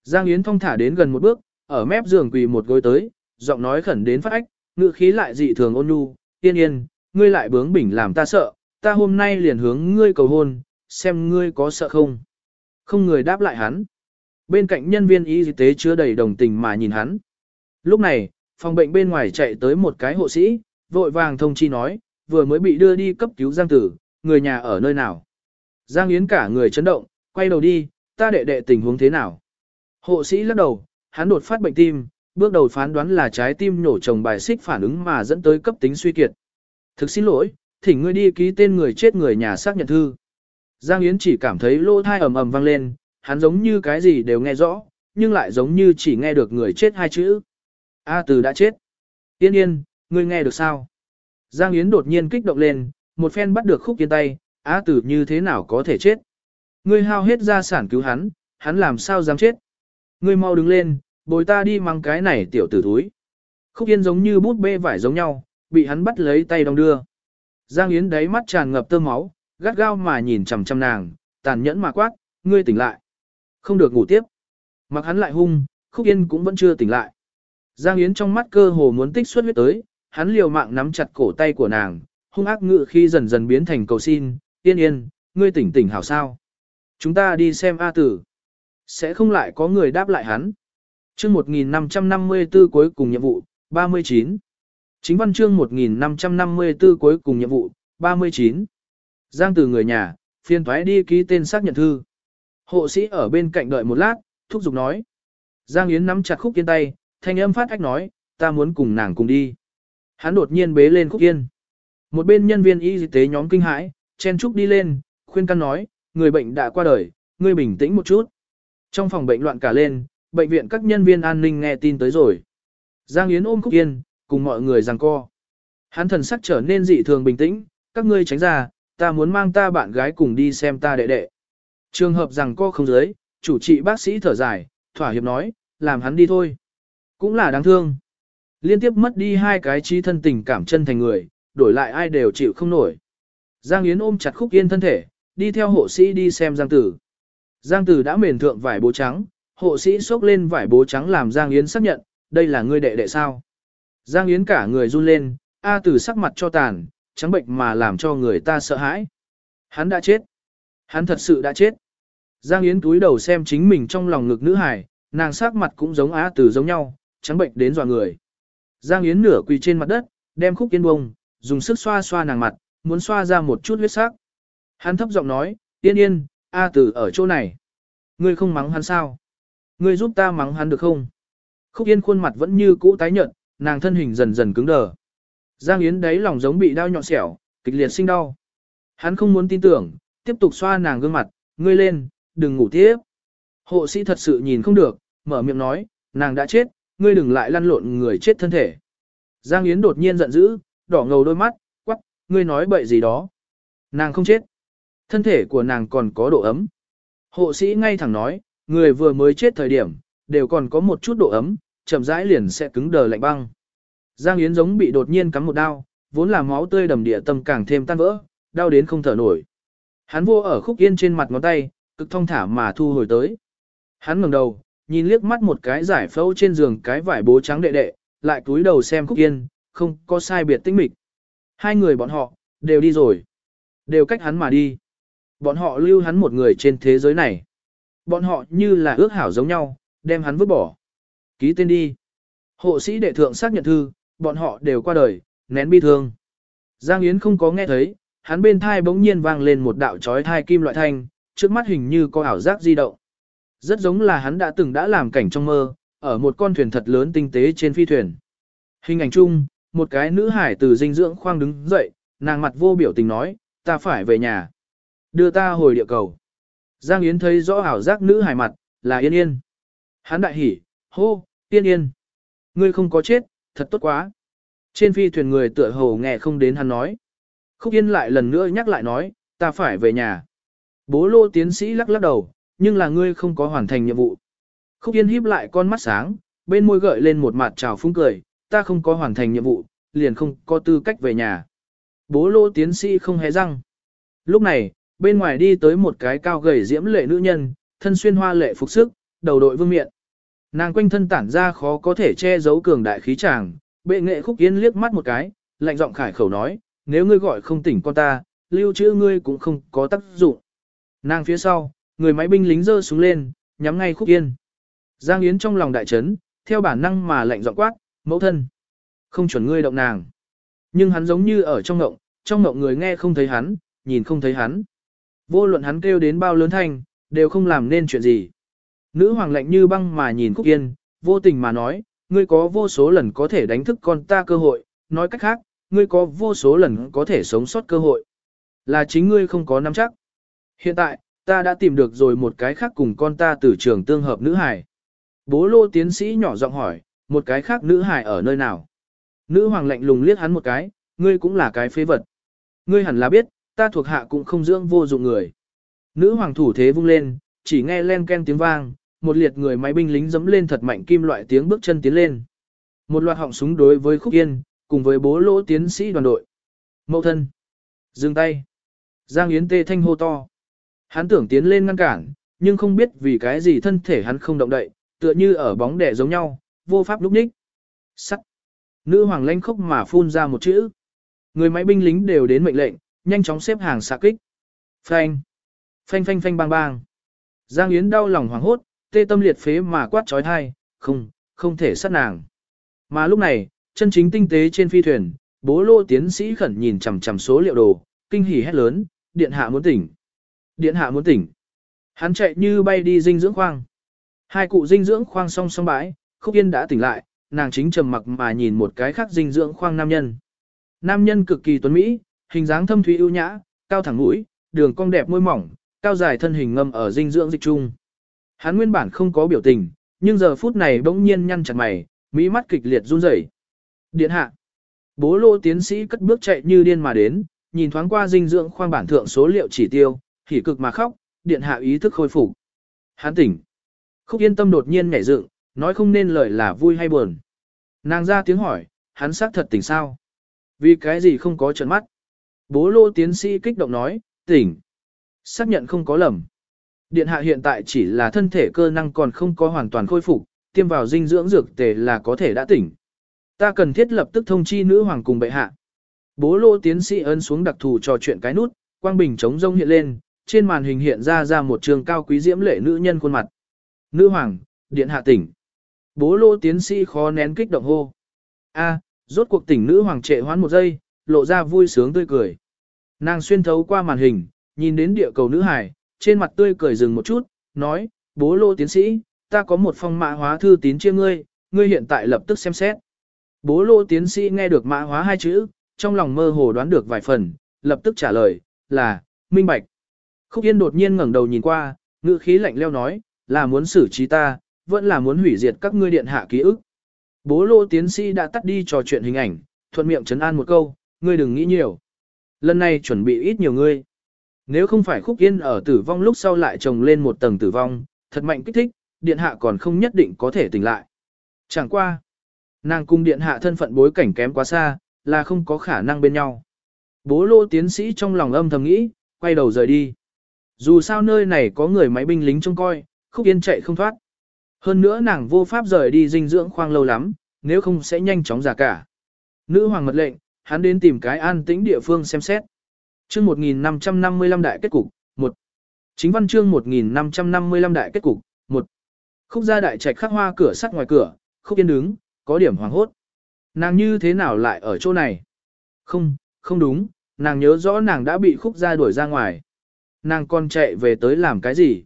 Giang Yến thong thả đến gần một bước, ở mép giường quỳ một gối tới, giọng nói khẩn đến phát ách, ngữ khí lại dị thường ôn nhu, yên yên, ngươi lại bướng bỉnh làm ta sợ, ta hôm nay liền hướng ngươi cầu hôn, xem ngươi có sợ không. Không người đáp lại hắn. Bên cạnh nhân viên y tế chứa đầy đồng tình mà nhìn hắn. Lúc này, phòng bệnh bên ngoài chạy tới một cái hộ sĩ, vội vàng thông chi nói, vừa mới bị đưa đi cấp cứu Giang Tử, người nhà ở nơi nào. Giang Yến cả người chấn động, quay đầu đi, ta đệ đệ tình huống thế nào. Hộ sĩ lắc đầu, hắn đột phát bệnh tim, bước đầu phán đoán là trái tim nổ trồng bài xích phản ứng mà dẫn tới cấp tính suy kiệt. Thực xin lỗi, thỉnh ngươi đi ký tên người chết người nhà xác nhận thư. Giang Yến chỉ cảm thấy lỗ thai ầm ầm vang lên, hắn giống như cái gì đều nghe rõ, nhưng lại giống như chỉ nghe được người chết hai chữ. A từ đã chết. Yên yên, ngươi nghe được sao? Giang Yến đột nhiên kích động lên, một phen bắt được khúc yên tay, A từ như thế nào có thể chết? Ngươi hao hết gia sản cứu hắn, hắn làm sao dám chết? Ngươi mau đứng lên, bồi ta đi mang cái này tiểu tử túi. Khúc yên giống như bút bê vải giống nhau, bị hắn bắt lấy tay đong đưa. Giang Yến đáy mắt tràn ngập tơ máu, gắt gao mà nhìn chằm chằm nàng, tàn nhẫn mà quát, ngươi tỉnh lại. Không được ngủ tiếp. Mặc hắn lại hung, Khúc Yên cũng vẫn chưa tỉnh lại. Giang Yến trong mắt cơ hồ muốn tích xuất huyết tới, hắn liều mạng nắm chặt cổ tay của nàng, hung ác ngự khi dần dần biến thành cầu xin, yên yên, ngươi tỉnh tỉnh hảo sao. Chúng ta đi xem A tử. Sẽ không lại có người đáp lại hắn. chương 1554 cuối cùng nhiệm vụ, 39. Chính văn chương 1554 cuối cùng nhiệm vụ, 39. Giang từ người nhà, phiên thoái đi ký tên xác nhận thư. Hộ sĩ ở bên cạnh đợi một lát, thúc giục nói. Giang Yến nắm chặt khúc yên tay, thanh âm phát ách nói, ta muốn cùng nàng cùng đi. Hắn đột nhiên bế lên khúc yên. Một bên nhân viên y tế nhóm kinh hãi, chen trúc đi lên, khuyên căn nói, người bệnh đã qua đời, ngươi bình tĩnh một chút. Trong phòng bệnh loạn cả lên, bệnh viện các nhân viên an ninh nghe tin tới rồi. Giang Yến ôm Khúc Yên, cùng mọi người giằng co. Hắn thần sắc trở nên dị thường bình tĩnh, các ngươi tránh ra, ta muốn mang ta bạn gái cùng đi xem ta đệ đệ. Trường hợp rằng co không giới, chủ trị bác sĩ thở dài, thỏa hiệp nói, làm hắn đi thôi. Cũng là đáng thương. Liên tiếp mất đi hai cái trí thân tình cảm chân thành người, đổi lại ai đều chịu không nổi. Giang Yến ôm chặt Khúc Yên thân thể, đi theo hộ sĩ đi xem Giang Tử. Giang Tử đã mền thượng vải bố trắng, hộ sĩ xốc lên vải bố trắng làm Giang Yến xác nhận, đây là ngươi đệ đệ sao. Giang Yến cả người run lên, A Tử sắc mặt cho tàn, trắng bệnh mà làm cho người ta sợ hãi. Hắn đã chết. Hắn thật sự đã chết. Giang Yến túi đầu xem chính mình trong lòng ngực nữ hải, nàng sắc mặt cũng giống Á Tử giống nhau, trắng bệnh đến dọa người. Giang Yến nửa quỳ trên mặt đất, đem khúc yên bông, dùng sức xoa xoa nàng mặt, muốn xoa ra một chút huyết sắc. Hắn thấp giọng nói, yên yên, A Tử ở chỗ này. Ngươi không mắng hắn sao? Ngươi giúp ta mắng hắn được không? Khúc yên khuôn mặt vẫn như cũ tái nhợt, nàng thân hình dần dần cứng đờ. Giang Yến đấy lòng giống bị đau nhọn xẻo, kịch liệt sinh đau. Hắn không muốn tin tưởng, tiếp tục xoa nàng gương mặt, ngươi lên, đừng ngủ tiếp. Hộ sĩ thật sự nhìn không được, mở miệng nói, nàng đã chết, ngươi đừng lại lăn lộn người chết thân thể. Giang Yến đột nhiên giận dữ, đỏ ngầu đôi mắt, quắc, ngươi nói bậy gì đó. Nàng không chết. Thân thể của nàng còn có độ ấm. Hộ sĩ ngay thẳng nói, người vừa mới chết thời điểm, đều còn có một chút độ ấm, chậm rãi liền sẽ cứng đờ lạnh băng. Giang Yến giống bị đột nhiên cắm một đao, vốn là máu tươi đầm địa tâm càng thêm tan vỡ, đau đến không thở nổi. Hắn vô ở khúc yên trên mặt ngón tay, cực thông thả mà thu hồi tới. Hắn ngẩng đầu, nhìn liếc mắt một cái giải phẫu trên giường cái vải bố trắng đệ đệ, lại cúi đầu xem khúc yên, không có sai biệt tinh mịch. Hai người bọn họ, đều đi rồi. Đều cách hắn mà đi. Bọn họ lưu hắn một người trên thế giới này. Bọn họ như là ước hảo giống nhau, đem hắn vứt bỏ. Ký tên đi. Hộ sĩ đệ thượng xác nhận thư, bọn họ đều qua đời, nén bi thương. Giang Yến không có nghe thấy, hắn bên thai bỗng nhiên vang lên một đạo chói thai kim loại thanh, trước mắt hình như có ảo giác di động. Rất giống là hắn đã từng đã làm cảnh trong mơ, ở một con thuyền thật lớn tinh tế trên phi thuyền. Hình ảnh chung, một cái nữ hải từ dinh dưỡng khoang đứng dậy, nàng mặt vô biểu tình nói, ta phải về nhà. Đưa ta hồi địa cầu. Giang Yến thấy rõ ảo giác nữ hải mặt, là Yên Yên. Hắn đại hỉ, hô, Yên Yên. Ngươi không có chết, thật tốt quá. Trên phi thuyền người tựa hồ nghe không đến hắn nói. Khúc Yên lại lần nữa nhắc lại nói, ta phải về nhà. Bố lô tiến sĩ lắc lắc đầu, nhưng là ngươi không có hoàn thành nhiệm vụ. Khúc Yên híp lại con mắt sáng, bên môi gợi lên một mặt trào phúng cười, ta không có hoàn thành nhiệm vụ, liền không có tư cách về nhà. Bố lô tiến sĩ không hề răng. Lúc này, bên ngoài đi tới một cái cao gầy diễm lệ nữ nhân, thân xuyên hoa lệ phục sức, đầu đội vương miện. Nàng quanh thân tản ra khó có thể che giấu cường đại khí chàng, bệ nghệ khúc yên liếc mắt một cái, lạnh giọng khải khẩu nói, nếu ngươi gọi không tỉnh con ta, lưu trữ ngươi cũng không có tác dụng. Nàng phía sau, người máy binh lính giơ xuống lên, nhắm ngay khúc yên. Giang Yến trong lòng đại chấn, theo bản năng mà lạnh giọng quát, mẫu thân. Không chuẩn ngươi động nàng. Nhưng hắn giống như ở trong ngộng, trong ngộng người nghe không thấy hắn, nhìn không thấy hắn. Vô luận hắn kêu đến bao lớn thanh, đều không làm nên chuyện gì. Nữ hoàng lạnh như băng mà nhìn Khúc Yên, vô tình mà nói, ngươi có vô số lần có thể đánh thức con ta cơ hội, nói cách khác, ngươi có vô số lần có thể sống sót cơ hội. Là chính ngươi không có nắm chắc. Hiện tại, ta đã tìm được rồi một cái khác cùng con ta từ trường tương hợp nữ hải. Bố lô tiến sĩ nhỏ giọng hỏi, một cái khác nữ hải ở nơi nào? Nữ hoàng lạnh lùng liếc hắn một cái, ngươi cũng là cái phế vật. Ngươi hẳn là biết, ta thuộc hạ cũng không dưỡng vô dụng người. Nữ hoàng thủ thế vung lên, chỉ nghe len ken tiếng vang, một liệt người máy binh lính dẫm lên thật mạnh kim loại tiếng bước chân tiến lên. Một loạt họng súng đối với Khúc Yên, cùng với bố lỗ tiến sĩ đoàn đội. Mậu thân. Dừng tay. Giang Yến tê thanh hô to. Hắn tưởng tiến lên ngăn cản, nhưng không biết vì cái gì thân thể hắn không động đậy, tựa như ở bóng đẻ giống nhau, vô pháp lúc ních. Sắt. Nữ hoàng lanh khốc mà phun ra một chữ. Người máy binh lính đều đến mệnh lệnh, nhanh chóng xếp hàng xạ kích. Phanh. Phanh phanh phanh bang bang. Giang Yến đau lòng hoảng hốt, tê tâm liệt phế mà quát trói thai, không, không thể sát nàng. Mà lúc này, chân chính tinh tế trên phi thuyền, bố lô tiến sĩ khẩn nhìn chằm chằm số liệu đồ, kinh hỉ hét lớn, điện hạ muốn tỉnh. Điện hạ muốn tỉnh. Hắn chạy như bay đi dinh dưỡng khoang. Hai cụ dinh dưỡng khoang song song bãi, khúc yên đã tỉnh lại, nàng chính trầm mặc mà nhìn một cái khác dinh dưỡng khoang nam nhân. Nam nhân cực kỳ tuấn Mỹ, hình dáng thâm thúy ưu nhã, cao thẳng mũi, đường cong đẹp môi mỏng, cao dài thân hình ngâm ở dinh dưỡng dịch trung. Hắn nguyên bản không có biểu tình, Nhưng giờ phút này bỗng nhiên nhăn chặt mày, mỹ mắt kịch liệt run rẩy. Điện hạ. Bố lô tiến sĩ cất bước chạy như điên mà đến, nhìn thoáng qua dinh dưỡng khoang bản thượng số liệu chỉ tiêu, hỉ cực mà khóc, điện hạ ý thức khôi phục. Hắn tỉnh. Khúc yên tâm đột nhiên nhảy dựng, nói không nên lời là vui hay buồn. Nàng ra tiếng hỏi, hắn xác thật tỉnh sao? Vì cái gì không có trận mắt? Bố lô tiến sĩ kích động nói, tỉnh. Xác nhận không có lầm. Điện hạ hiện tại chỉ là thân thể cơ năng còn không có hoàn toàn khôi phục, tiêm vào dinh dưỡng dược tề là có thể đã tỉnh. Ta cần thiết lập tức thông chi nữ hoàng cùng bệ hạ. Bố lô tiến sĩ ấn xuống đặc thù trò chuyện cái nút, quang bình chống rông hiện lên, trên màn hình hiện ra ra một trường cao quý diễm lệ nữ nhân khuôn mặt. Nữ hoàng, điện hạ tỉnh. Bố lô tiến sĩ khó nén kích động hô. A, rốt cuộc tỉnh nữ hoàng trệ hoãn một giây, lộ ra vui sướng tươi cười. Nàng xuyên thấu qua màn hình, nhìn đến địa cầu nữ hải, trên mặt tươi cười dừng một chút, nói, bố lô tiến sĩ, ta có một phong mã hóa thư tín chia ngươi, ngươi hiện tại lập tức xem xét. Bố lô tiến sĩ nghe được mã hóa hai chữ, trong lòng mơ hồ đoán được vài phần, lập tức trả lời, là, minh bạch. Khúc Yên đột nhiên ngẩng đầu nhìn qua, ngữ khí lạnh leo nói, là muốn xử trí ta, vẫn là muốn hủy diệt các ngươi điện hạ ký ức. Bố lô tiến sĩ đã tắt đi trò chuyện hình ảnh, thuận miệng chấn an một câu, ngươi đừng nghĩ nhiều. Lần này chuẩn bị ít nhiều ngươi. Nếu không phải khúc yên ở tử vong lúc sau lại trồng lên một tầng tử vong, thật mạnh kích thích, điện hạ còn không nhất định có thể tỉnh lại. Chẳng qua. Nàng cung điện hạ thân phận bối cảnh kém quá xa, là không có khả năng bên nhau. Bố lô tiến sĩ trong lòng âm thầm nghĩ, quay đầu rời đi. Dù sao nơi này có người máy binh lính trông coi, khúc yên chạy không thoát. Hơn nữa nàng vô pháp rời đi dinh dưỡng khoang lâu lắm, nếu không sẽ nhanh chóng giả cả. Nữ hoàng mật lệnh, hắn đến tìm cái an tĩnh địa phương xem xét. Chương 1555 đại kết cục, 1. Chính văn chương 1555 đại kết cục, 1. Khúc gia đại trạch khắc hoa cửa sắt ngoài cửa, khúc yên đứng, có điểm hoàng hốt. Nàng như thế nào lại ở chỗ này? Không, không đúng, nàng nhớ rõ nàng đã bị khúc gia đuổi ra ngoài. Nàng còn chạy về tới làm cái gì?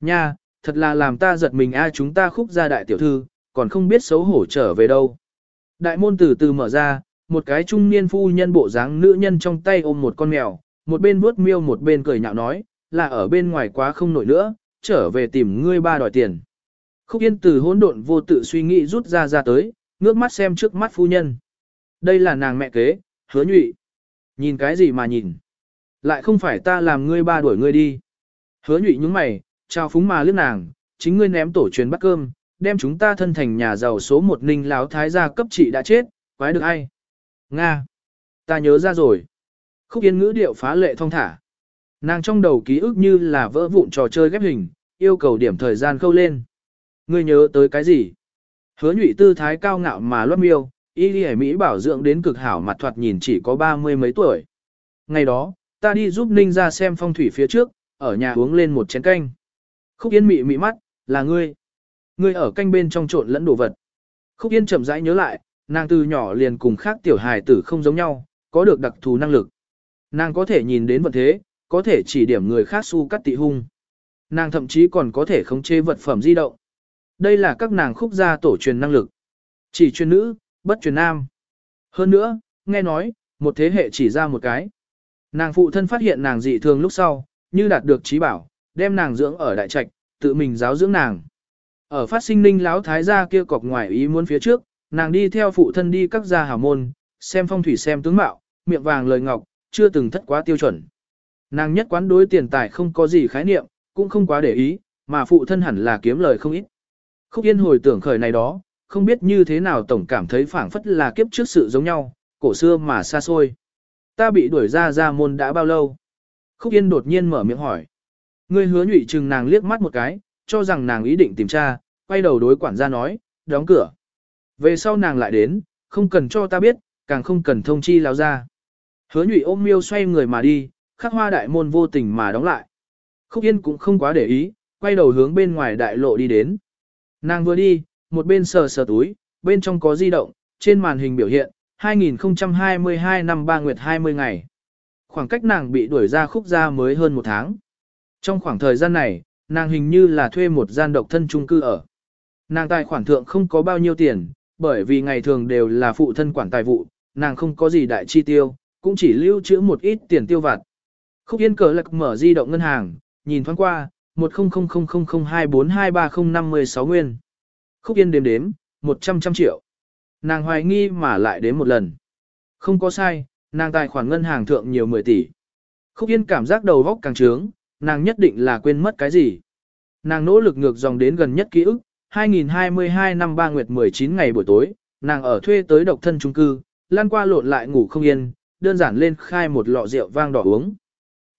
Nha, thật là làm ta giật mình a chúng ta khúc gia đại tiểu thư, còn không biết xấu hổ trở về đâu. Đại môn từ từ mở ra, một cái trung niên phu nhân bộ dáng nữ nhân trong tay ôm một con mèo, một bên vuốt miêu một bên cười nhạo nói, là ở bên ngoài quá không nổi nữa, trở về tìm ngươi ba đòi tiền. Khúc Yên từ hỗn độn vô tự suy nghĩ rút ra ra tới, ngước mắt xem trước mắt phu nhân. Đây là nàng mẹ kế, hứa nhụy. Nhìn cái gì mà nhìn? Lại không phải ta làm ngươi ba đuổi ngươi đi. Hứa nhụy những mày, trao phúng mà lướt nàng, chính ngươi ném tổ truyền bắt cơm, đem chúng ta thân thành nhà giàu số một ninh láo thái gia cấp trị đã chết, quái được ai? Nga! Ta nhớ ra rồi. Khúc yên ngữ điệu phá lệ thong thả. Nàng trong đầu ký ức như là vỡ vụn trò chơi ghép hình, yêu cầu điểm thời gian khâu lên. Ngươi nhớ tới cái gì? Hứa nhụy tư thái cao ngạo mà loát miêu, y đi Mỹ bảo dưỡng đến cực hảo mặt thoạt nhìn chỉ có ba mươi mấy tuổi. Ngày đó, ta đi giúp Ninh ra xem phong thủy phía trước, ở nhà uống lên một chén canh. Khúc Yên mị mị mắt, là ngươi. Ngươi ở canh bên trong trộn lẫn đồ vật. Khúc Yên chậm rãi nhớ lại, nàng từ nhỏ liền cùng khác tiểu hài tử không giống nhau, có được đặc thù năng lực. Nàng có thể nhìn đến vật thế, có thể chỉ điểm người khác su cắt tị hung. Nàng thậm chí còn có thể khống chế vật phẩm di động. Đây là các nàng khúc gia tổ truyền năng lực. Chỉ truyền nữ, bất truyền nam. Hơn nữa, nghe nói, một thế hệ chỉ ra một cái. Nàng phụ thân phát hiện nàng dị thường lúc sau, như đạt được trí bảo, đem nàng dưỡng ở đại trạch, tự mình giáo dưỡng nàng. Ở phát sinh ninh láo thái gia kia cọc ngoài ý muốn phía trước, nàng đi theo phụ thân đi các gia hào môn, xem phong thủy xem tướng mạo, miệng vàng lời ngọc, chưa từng thất quá tiêu chuẩn. Nàng nhất quán đối tiền tài không có gì khái niệm, cũng không quá để ý, mà phụ thân hẳn là kiếm lời không ít. Khúc Yên hồi tưởng khởi này đó, không biết như thế nào tổng cảm thấy phản phất là kiếp trước sự giống nhau, cổ xưa mà xa xôi. Ta bị đuổi ra ra môn đã bao lâu? Khúc Yên đột nhiên mở miệng hỏi. Người hứa nhụy chừng nàng liếc mắt một cái, cho rằng nàng ý định tìm tra, quay đầu đối quản gia nói, đóng cửa. Về sau nàng lại đến, không cần cho ta biết, càng không cần thông chi lao ra. Hứa nhụy ôm miêu xoay người mà đi, khắc hoa đại môn vô tình mà đóng lại. Khúc Yên cũng không quá để ý, quay đầu hướng bên ngoài đại lộ đi đến. Nàng vừa đi, một bên sờ sờ túi, bên trong có di động, trên màn hình biểu hiện, 2022 năm 3 nguyệt 20 ngày. Khoảng cách nàng bị đuổi ra khúc ra mới hơn một tháng. Trong khoảng thời gian này, nàng hình như là thuê một gian độc thân chung cư ở. Nàng tài khoản thượng không có bao nhiêu tiền, bởi vì ngày thường đều là phụ thân quản tài vụ, nàng không có gì đại chi tiêu, cũng chỉ lưu trữ một ít tiền tiêu vặt. Khúc Yên cờ lạc mở di động ngân hàng, nhìn thoáng qua, 10000024230516 nguyên. Khúc Yên đếm đếm, 100 trăm triệu. Nàng hoài nghi mà lại đến một lần. Không có sai, nàng tài khoản ngân hàng thượng nhiều 10 tỷ. Khúc Yên cảm giác đầu góc càng trướng, nàng nhất định là quên mất cái gì. Nàng nỗ lực ngược dòng đến gần nhất ký ức, 2022 năm 3 nguyệt 19 ngày buổi tối, nàng ở thuê tới độc thân trung cư, lan qua lộn lại ngủ không yên, đơn giản lên khai một lọ rượu vang đỏ uống.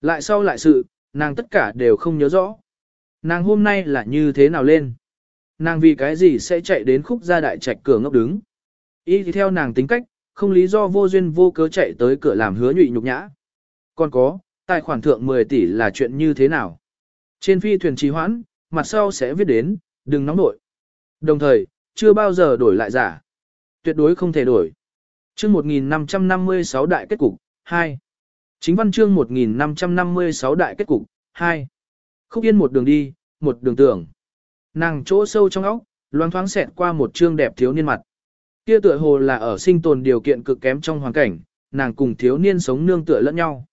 Lại sau lại sự, nàng tất cả đều không nhớ rõ. Nàng hôm nay là như thế nào lên? Nàng vì cái gì sẽ chạy đến khúc gia đại trạch cửa ngốc đứng? Ý thì theo nàng tính cách, không lý do vô duyên vô cớ chạy tới cửa làm hứa nhụy nhục nhã. Còn có, tài khoản thượng 10 tỷ là chuyện như thế nào? Trên phi thuyền trì hoãn, mặt sau sẽ viết đến, đừng nóng nội. Đồng thời, chưa bao giờ đổi lại giả. Tuyệt đối không thể đổi. Chương 1556 đại kết cục, 2. Chính văn chương 1556 đại kết cục, 2. Khúc yên một đường đi, một đường tưởng. Nàng chỗ sâu trong óc, loang thoáng xẹt qua một chương đẹp thiếu niên mặt. Kia tựa hồ là ở sinh tồn điều kiện cực kém trong hoàn cảnh, nàng cùng thiếu niên sống nương tựa lẫn nhau.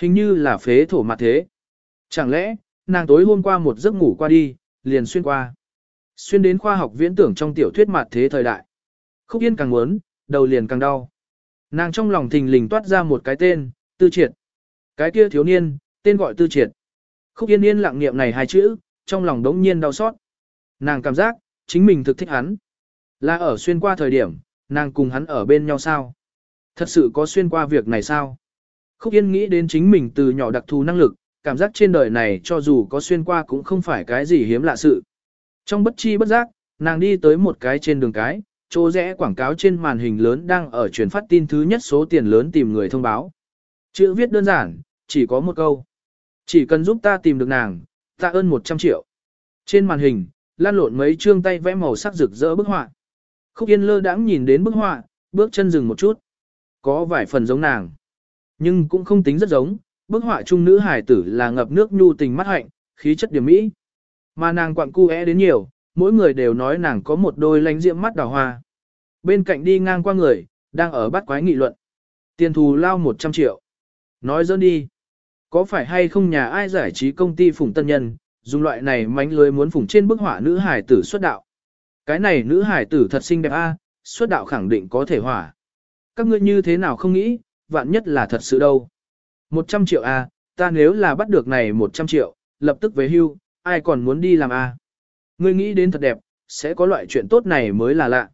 Hình như là phế thổ mặt thế. Chẳng lẽ, nàng tối hôm qua một giấc ngủ qua đi, liền xuyên qua. Xuyên đến khoa học viễn tưởng trong tiểu thuyết mặt thế thời đại. Khúc Yên càng muốn, đầu liền càng đau. Nàng trong lòng thình lình toát ra một cái tên, Tư Triệt. Cái kia thiếu niên, tên gọi Tư Triệt. Khúc Yên yên lặng niệm này hai chữ, trong lòng đống nhiên đau xót. Nàng cảm giác, chính mình thực thích hắn. Là ở xuyên qua thời điểm, nàng cùng hắn ở bên nhau sao? Thật sự có xuyên qua việc này sao? Khúc Yên nghĩ đến chính mình từ nhỏ đặc thù năng lực, cảm giác trên đời này cho dù có xuyên qua cũng không phải cái gì hiếm lạ sự. Trong bất chi bất giác, nàng đi tới một cái trên đường cái, chỗ rẽ quảng cáo trên màn hình lớn đang ở truyền phát tin thứ nhất số tiền lớn tìm người thông báo. Chữ viết đơn giản, chỉ có một câu. Chỉ cần giúp ta tìm được nàng, ta ơn 100 triệu. Trên màn hình, lan lộn mấy chương tay vẽ màu sắc rực rỡ bức họa. Khúc Yên lơ đãng nhìn đến bức họa, bước chân dừng một chút. Có vài phần giống nàng, nhưng cũng không tính rất giống. Bức họa trung nữ hải tử là ngập nước nhu tình mắt hạnh, khí chất điểm mỹ. Mà nàng quặng cu é đến nhiều, mỗi người đều nói nàng có một đôi lánh diễm mắt đào hoa. Bên cạnh đi ngang qua người, đang ở bắt quái nghị luận. Tiền thù lao 100 triệu. Nói dỡ đi. Có phải hay không nhà ai giải trí công ty phủng tân nhân, dùng loại này mánh lưới muốn phủng trên bức họa nữ hải tử xuất đạo. Cái này nữ hải tử thật xinh đẹp a, xuất đạo khẳng định có thể hỏa. Các ngươi như thế nào không nghĩ, vạn nhất là thật sự đâu. 100 triệu a, ta nếu là bắt được này 100 triệu, lập tức về hưu, ai còn muốn đi làm a? Ngươi nghĩ đến thật đẹp, sẽ có loại chuyện tốt này mới là lạ.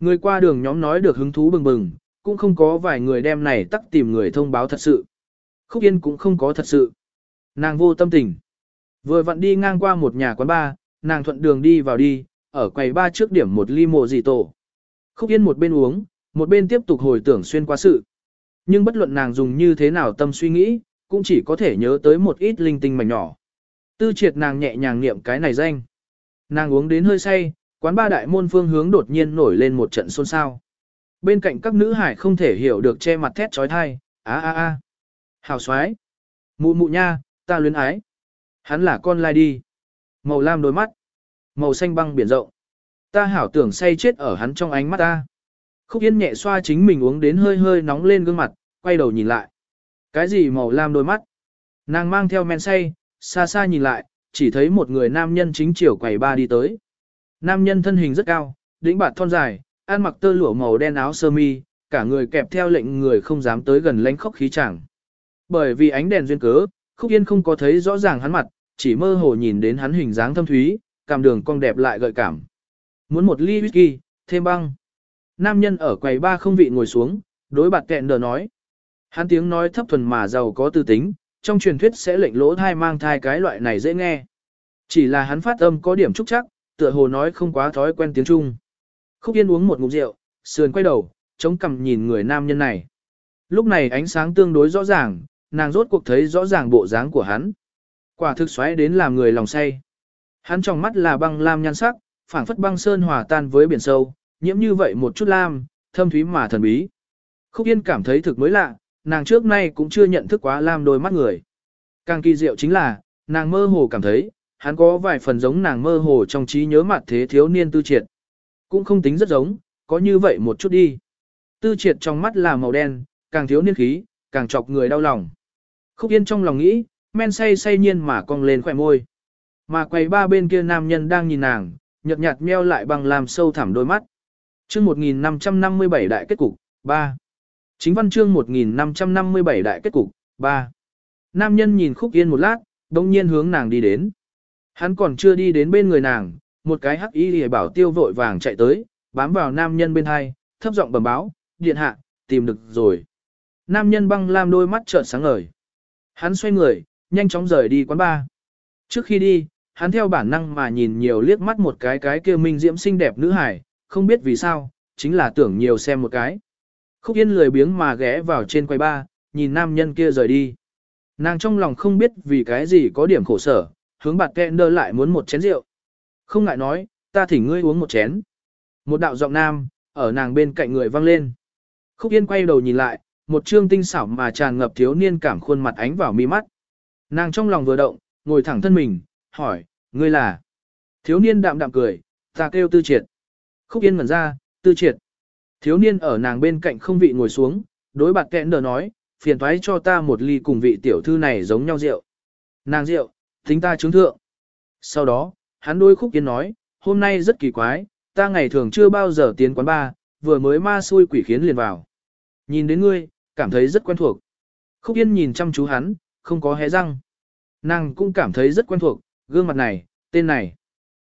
Người qua đường nhóm nói được hứng thú bừng bừng, cũng không có vài người đem này tắc tìm người thông báo thật sự. Khúc Yên cũng không có thật sự. Nàng vô tâm tình. Vừa vặn đi ngang qua một nhà quán bar, nàng thuận đường đi vào đi, ở quầy ba trước điểm một ly mộ gì tổ. Khúc Yên một bên uống, một bên tiếp tục hồi tưởng xuyên qua sự. Nhưng bất luận nàng dùng như thế nào tâm suy nghĩ, cũng chỉ có thể nhớ tới một ít linh tinh mảnh nhỏ. Tư triệt nàng nhẹ nhàng niệm cái này danh. Nàng uống đến hơi say, quán ba đại môn phương hướng đột nhiên nổi lên một trận xôn xao. Bên cạnh các nữ hải không thể hiểu được che mặt thét trói thai, á á á. Hào xoái. Mụ mụ nha, ta luyến ái. Hắn là con lai đi. Màu lam đôi mắt. Màu xanh băng biển rộng. Ta hảo tưởng say chết ở hắn trong ánh mắt ta. Khúc Yên nhẹ xoa chính mình uống đến hơi hơi nóng lên gương mặt, quay đầu nhìn lại. Cái gì màu lam đôi mắt? Nàng mang theo men say, xa xa nhìn lại, chỉ thấy một người nam nhân chính chiều quầy ba đi tới. Nam nhân thân hình rất cao, đĩnh bạt thon dài, ăn mặc tơ lụa màu đen áo sơ mi, cả người kẹp theo lệnh người không dám tới gần lánh khóc khí chẳng. Bởi vì ánh đèn duyên cớ, Khúc Yên không có thấy rõ ràng hắn mặt, chỉ mơ hồ nhìn đến hắn hình dáng thâm thúy, cảm đường cong đẹp lại gợi cảm. Muốn một ly whisky, thêm băng. Nam nhân ở quầy ba không vị ngồi xuống, đối bạt kẹn đờ nói. Hắn tiếng nói thấp thuần mà giàu có tư tính, trong truyền thuyết sẽ lệnh lỗ thai mang thai cái loại này dễ nghe. Chỉ là hắn phát âm có điểm trúc chắc, tựa hồ nói không quá thói quen tiếng Trung. Khúc Yên uống một ngụm rượu, sườn quay đầu, chống cằm nhìn người nam nhân này. Lúc này ánh sáng tương đối rõ ràng, nàng rốt cuộc thấy rõ ràng bộ dáng của hắn. Quả thực xoáy đến làm người lòng say. Hắn trong mắt là băng lam nhan sắc, phảng phất băng sơn hòa tan với biển sâu, nhiễm như vậy một chút lam, thâm thúy mà thần bí. Khúc Yên cảm thấy thực mới lạ, nàng trước nay cũng chưa nhận thức quá lam đôi mắt người. Càng kỳ diệu chính là, nàng mơ hồ cảm thấy, hắn có vài phần giống nàng mơ hồ trong trí nhớ mặt thế thiếu niên tư triệt. Cũng không tính rất giống, có như vậy một chút đi. Tư triệt trong mắt là màu đen, càng thiếu niên khí, càng chọc người đau lòng. Khúc Yên trong lòng nghĩ, men say say nhiên mà cong lên khỏe môi. Mà quầy ba bên kia nam nhân đang nhìn nàng, nhợt nhạt meo lại bằng làm sâu thẳm đôi mắt. Chương 1557 đại kết cục, 3. Chính văn chương 1557 đại kết cục, 3. Nam nhân nhìn Khúc Yên một lát, đồng nhiên hướng nàng đi đến. Hắn còn chưa đi đến bên người nàng, một cái hắc y hề bảo tiêu vội vàng chạy tới, bám vào nam nhân bên hai, thấp giọng bẩm báo, điện hạ, tìm được rồi. Nam nhân băng lam đôi mắt trợn sáng ngời. Hắn xoay người, nhanh chóng rời đi quán bar. Trước khi đi, hắn theo bản năng mà nhìn nhiều liếc mắt một cái cái kia minh diễm xinh đẹp nữ hải, không biết vì sao, chính là tưởng nhiều xem một cái. Khúc Yên lười biếng mà ghé vào trên quầy ba, nhìn nam nhân kia rời đi. Nàng trong lòng không biết vì cái gì có điểm khổ sở, hướng bạt kẹn đơ lại muốn một chén rượu. Không ngại nói, ta thỉnh ngươi uống một chén. Một đạo giọng nam, ở nàng bên cạnh người vang lên. Khúc Yên quay đầu nhìn lại, một trương tinh xảo mà tràn ngập thiếu niên cảm khuôn mặt ánh vào mi mắt. Nàng trong lòng vừa động, ngồi thẳng thân mình, hỏi, ngươi là? Thiếu niên đạm đạm cười, ta kêu tư triệt. Khúc Yên ngẩn ra, tư triệt. Thiếu niên ở nàng bên cạnh không vị ngồi xuống, đối bạc kẹn đờ nói, phiền thoái cho ta một ly cùng vị tiểu thư này giống nhau rượu. Nàng rượu, tính ta chứng thượng. Sau đó, hắn đôi khúc yên nói, hôm nay rất kỳ quái, ta ngày thường chưa bao giờ tiến quán bar, vừa mới ma xui quỷ khiến liền vào. Nhìn đến ngươi, cảm thấy rất quen thuộc. Khúc yên nhìn chăm chú hắn, không có hé răng. Nàng cũng cảm thấy rất quen thuộc, gương mặt này, tên này.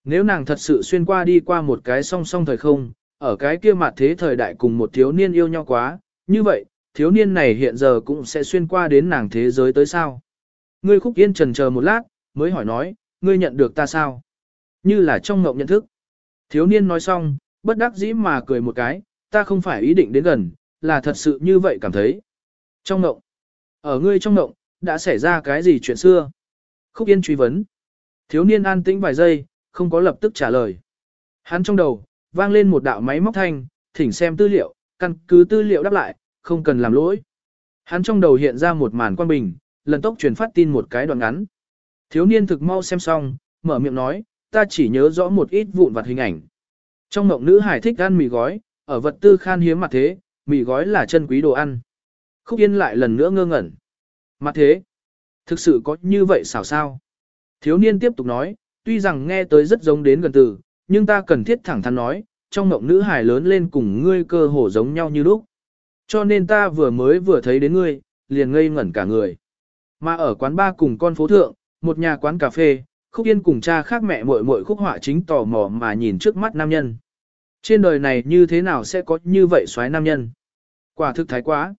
Nếu nàng thật sự xuyên qua đi qua một cái song song thời không, ở cái kia mặt thế thời đại cùng một thiếu niên yêu nhau quá, như vậy, thiếu niên này hiện giờ cũng sẽ xuyên qua đến nàng thế giới tới sao. Ngươi khúc yên trần chờ một lát, mới hỏi nói, ngươi nhận được ta sao? Như là trong mộng nhận thức. Thiếu niên nói xong, bất đắc dĩ mà cười một cái, ta không phải ý định đến gần, là thật sự như vậy cảm thấy. Trong mộng, ở ngươi trong mộng, đã xảy ra cái gì chuyện xưa? Khúc Yên truy vấn. Thiếu niên an tĩnh vài giây, không có lập tức trả lời. Hắn trong đầu, vang lên một đạo máy móc thanh, thỉnh xem tư liệu, căn cứ tư liệu đáp lại, không cần làm lỗi. Hắn trong đầu hiện ra một màn quan bình, lần tốc truyền phát tin một cái đoạn ngắn. Thiếu niên thực mau xem xong, mở miệng nói, ta chỉ nhớ rõ một ít vụn vặt hình ảnh. Trong mộng nữ hải thích ăn mì gói, ở vật tư khan hiếm mặt thế, mì gói là chân quý đồ ăn. Khúc Yên lại lần nữa ngơ ngẩn. Mặt thế, thực sự có như vậy xảo sao? Thiếu niên tiếp tục nói, tuy rằng nghe tới rất giống đến gần từ, nhưng ta cần thiết thẳng thắn nói, trong mộng nữ hài lớn lên cùng ngươi cơ hồ giống nhau như lúc. Cho nên ta vừa mới vừa thấy đến ngươi, liền ngây ngẩn cả người. Mà ở quán ba cùng con phố thượng, một nhà quán cà phê, Khúc Yên cùng cha khác mẹ muội muội khúc họa chính tò mò mà nhìn trước mắt nam nhân. Trên đời này như thế nào sẽ có như vậy xoái nam nhân? Quả thực thái quá.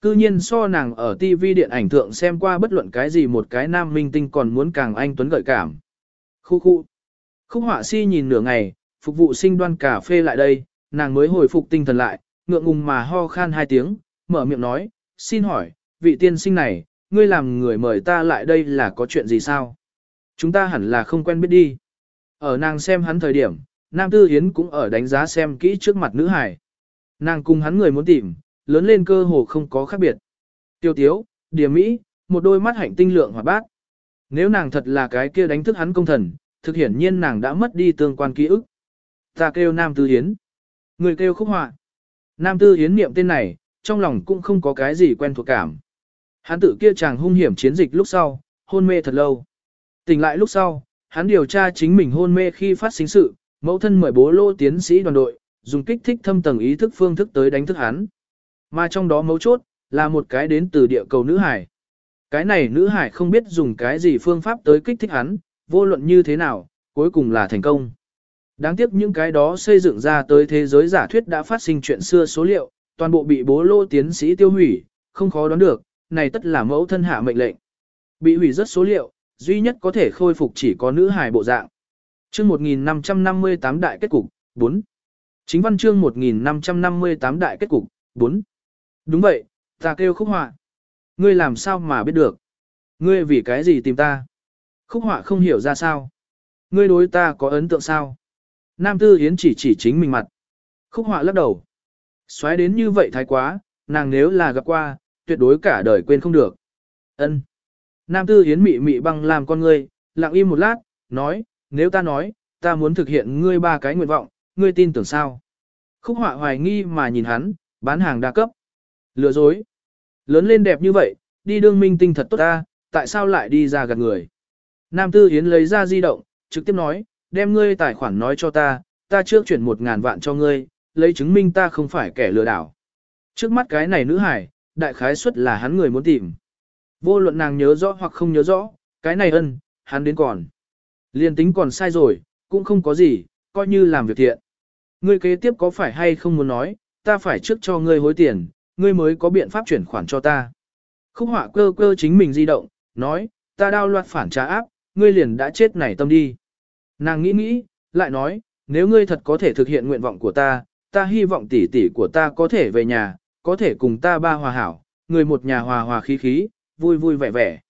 Cư nhiên so nàng ở TV điện ảnh thượng xem qua bất luận cái gì một cái nam minh tinh còn muốn càng anh tuấn gợi cảm. Khu khu. Khúc họa si nhìn nửa ngày, phục vụ sinh đoan cà phê lại đây, nàng mới hồi phục tinh thần lại, ngượng ngùng mà ho khan hai tiếng, mở miệng nói, xin hỏi, vị tiên sinh này, ngươi làm người mời ta lại đây là có chuyện gì sao? Chúng ta hẳn là không quen biết đi. Ở nàng xem hắn thời điểm, Nam Tư Hiến cũng ở đánh giá xem kỹ trước mặt nữ hải. Nàng cùng hắn người muốn tìm, lớn lên cơ hồ không có khác biệt. Tiêu tiếu, điểm mỹ, một đôi mắt hạnh tinh lượng hoạt bát. Nếu nàng thật là cái kia đánh thức hắn công thần, thực hiển nhiên nàng đã mất đi tương quan ký ức. Ta kêu Nam Tư Hiến. Người kêu khúc họa. Nam Tư Hiến niệm tên này, trong lòng cũng không có cái gì quen thuộc cảm. Hắn tự kia chàng hung hiểm chiến dịch lúc sau, hôn mê thật lâu. Tỉnh lại lúc sau, hắn điều tra chính mình hôn mê khi phát sinh sự, mẫu thân mời bố lô tiến sĩ đoàn đội, dùng kích thích thâm tầng ý thức phương thức tới đánh thức hắn. Mà trong đó mấu chốt, là một cái đến từ địa cầu nữ hải. Cái này nữ hải không biết dùng cái gì phương pháp tới kích thích hắn, vô luận như thế nào, cuối cùng là thành công. Đáng tiếc những cái đó xây dựng ra tới thế giới giả thuyết đã phát sinh chuyện xưa số liệu, toàn bộ bị bố lô tiến sĩ tiêu hủy, không khó đoán được, này tất là mẫu thân hạ mệnh lệnh. Bị hủy rất số liệu, duy nhất có thể khôi phục chỉ có nữ hài bộ dạng. Chương 1558 đại kết cục, 4. Chính văn chương 1558 đại kết cục, 4. Đúng vậy, ta kêu khúc họa. Ngươi làm sao mà biết được? Ngươi vì cái gì tìm ta? Khúc họa không hiểu ra sao? Ngươi đối ta có ấn tượng sao? Nam Tư Yến chỉ chỉ chính mình mặt. Khúc họa lắc đầu. Xoáy đến như vậy thái quá, nàng nếu là gặp qua, tuyệt đối cả đời quên không được. Ân. Nam Tư Yến mị mị băng làm con ngươi, lặng im một lát, nói, nếu ta nói, ta muốn thực hiện ngươi ba cái nguyện vọng, ngươi tin tưởng sao? Khúc họa hoài nghi mà nhìn hắn, bán hàng đa cấp. Lừa dối. Lớn lên đẹp như vậy, đi đương minh tinh thật tốt ta, tại sao lại đi ra gần người? Nam Tư Yến lấy ra di động, trực tiếp nói, đem ngươi tài khoản nói cho ta, ta trước chuyển một ngàn vạn cho ngươi, lấy chứng minh ta không phải kẻ lừa đảo. Trước mắt cái này nữ hải, đại khái suất là hắn người muốn tìm. Vô luận nàng nhớ rõ hoặc không nhớ rõ, cái này ân, hắn đến còn. Liên tính còn sai rồi, cũng không có gì, coi như làm việc thiện. Ngươi kế tiếp có phải hay không muốn nói, ta phải trước cho ngươi hối tiền, ngươi mới có biện pháp chuyển khoản cho ta. Khúc họa cơ cơ chính mình di động, nói, ta đao loạt phản trả áp, ngươi liền đã chết nảy tâm đi. Nàng nghĩ nghĩ, lại nói, nếu ngươi thật có thể thực hiện nguyện vọng của ta, ta hy vọng tỷ tỷ của ta có thể về nhà, có thể cùng ta ba hòa hảo, người một nhà hòa hòa khí khí, vui vui vẻ vẻ.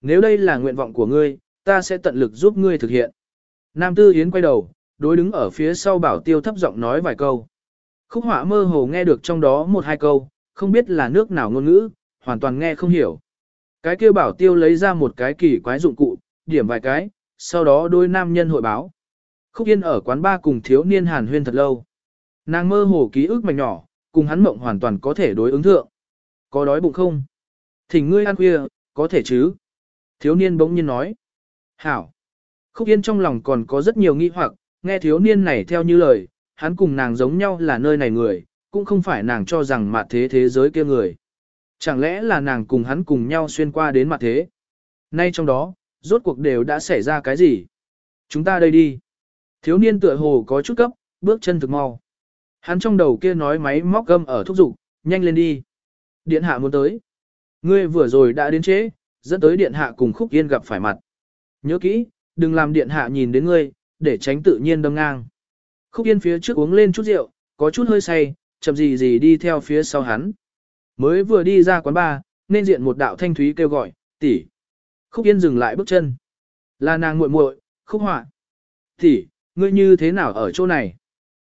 Nếu đây là nguyện vọng của ngươi, ta sẽ tận lực giúp ngươi thực hiện. Nam Tư Yến quay đầu, đối đứng ở phía sau bảo tiêu thấp giọng nói vài câu. Khúc họa mơ hồ nghe được trong đó một hai câu, không biết là nước nào ngôn ngữ, hoàn toàn nghe không hiểu. Cái kia bảo tiêu lấy ra một cái kỳ quái dụng cụ, điểm vài cái, sau đó đôi nam nhân hội báo. Khúc Yên ở quán ba cùng thiếu niên hàn huyên thật lâu. Nàng mơ hồ ký ức mảnh nhỏ, cùng hắn mộng hoàn toàn có thể đối ứng thượng. Có đói bụng không? Thỉnh ngươi ăn khuya, có thể chứ? Thiếu niên bỗng nhiên nói. Hảo. Khúc Yên trong lòng còn có rất nhiều nghi hoặc, nghe thiếu niên này theo như lời, hắn cùng nàng giống nhau là nơi này người, cũng không phải nàng cho rằng mặt thế thế giới kia người. Chẳng lẽ là nàng cùng hắn cùng nhau xuyên qua đến mặt thế? Nay trong đó, rốt cuộc đều đã xảy ra cái gì? Chúng ta đây đi. Thiếu niên tựa hồ có chút cấp, bước chân thực mau. Hắn trong đầu kia nói máy móc gâm ở thúc dục nhanh lên đi. Điện hạ muốn tới. Ngươi vừa rồi đã đến chế, dẫn tới điện hạ cùng khúc yên gặp phải mặt. Nhớ kỹ, đừng làm điện hạ nhìn đến ngươi, để tránh tự nhiên đâm ngang. Khúc yên phía trước uống lên chút rượu, có chút hơi say, chậm gì gì đi theo phía sau hắn. Mới vừa đi ra quán bar, nên diện một đạo thanh thúy kêu gọi, tỷ. Khúc yên dừng lại bước chân. Là nàng muội muội khúc họa. Tỷ, ngươi như thế nào ở chỗ này?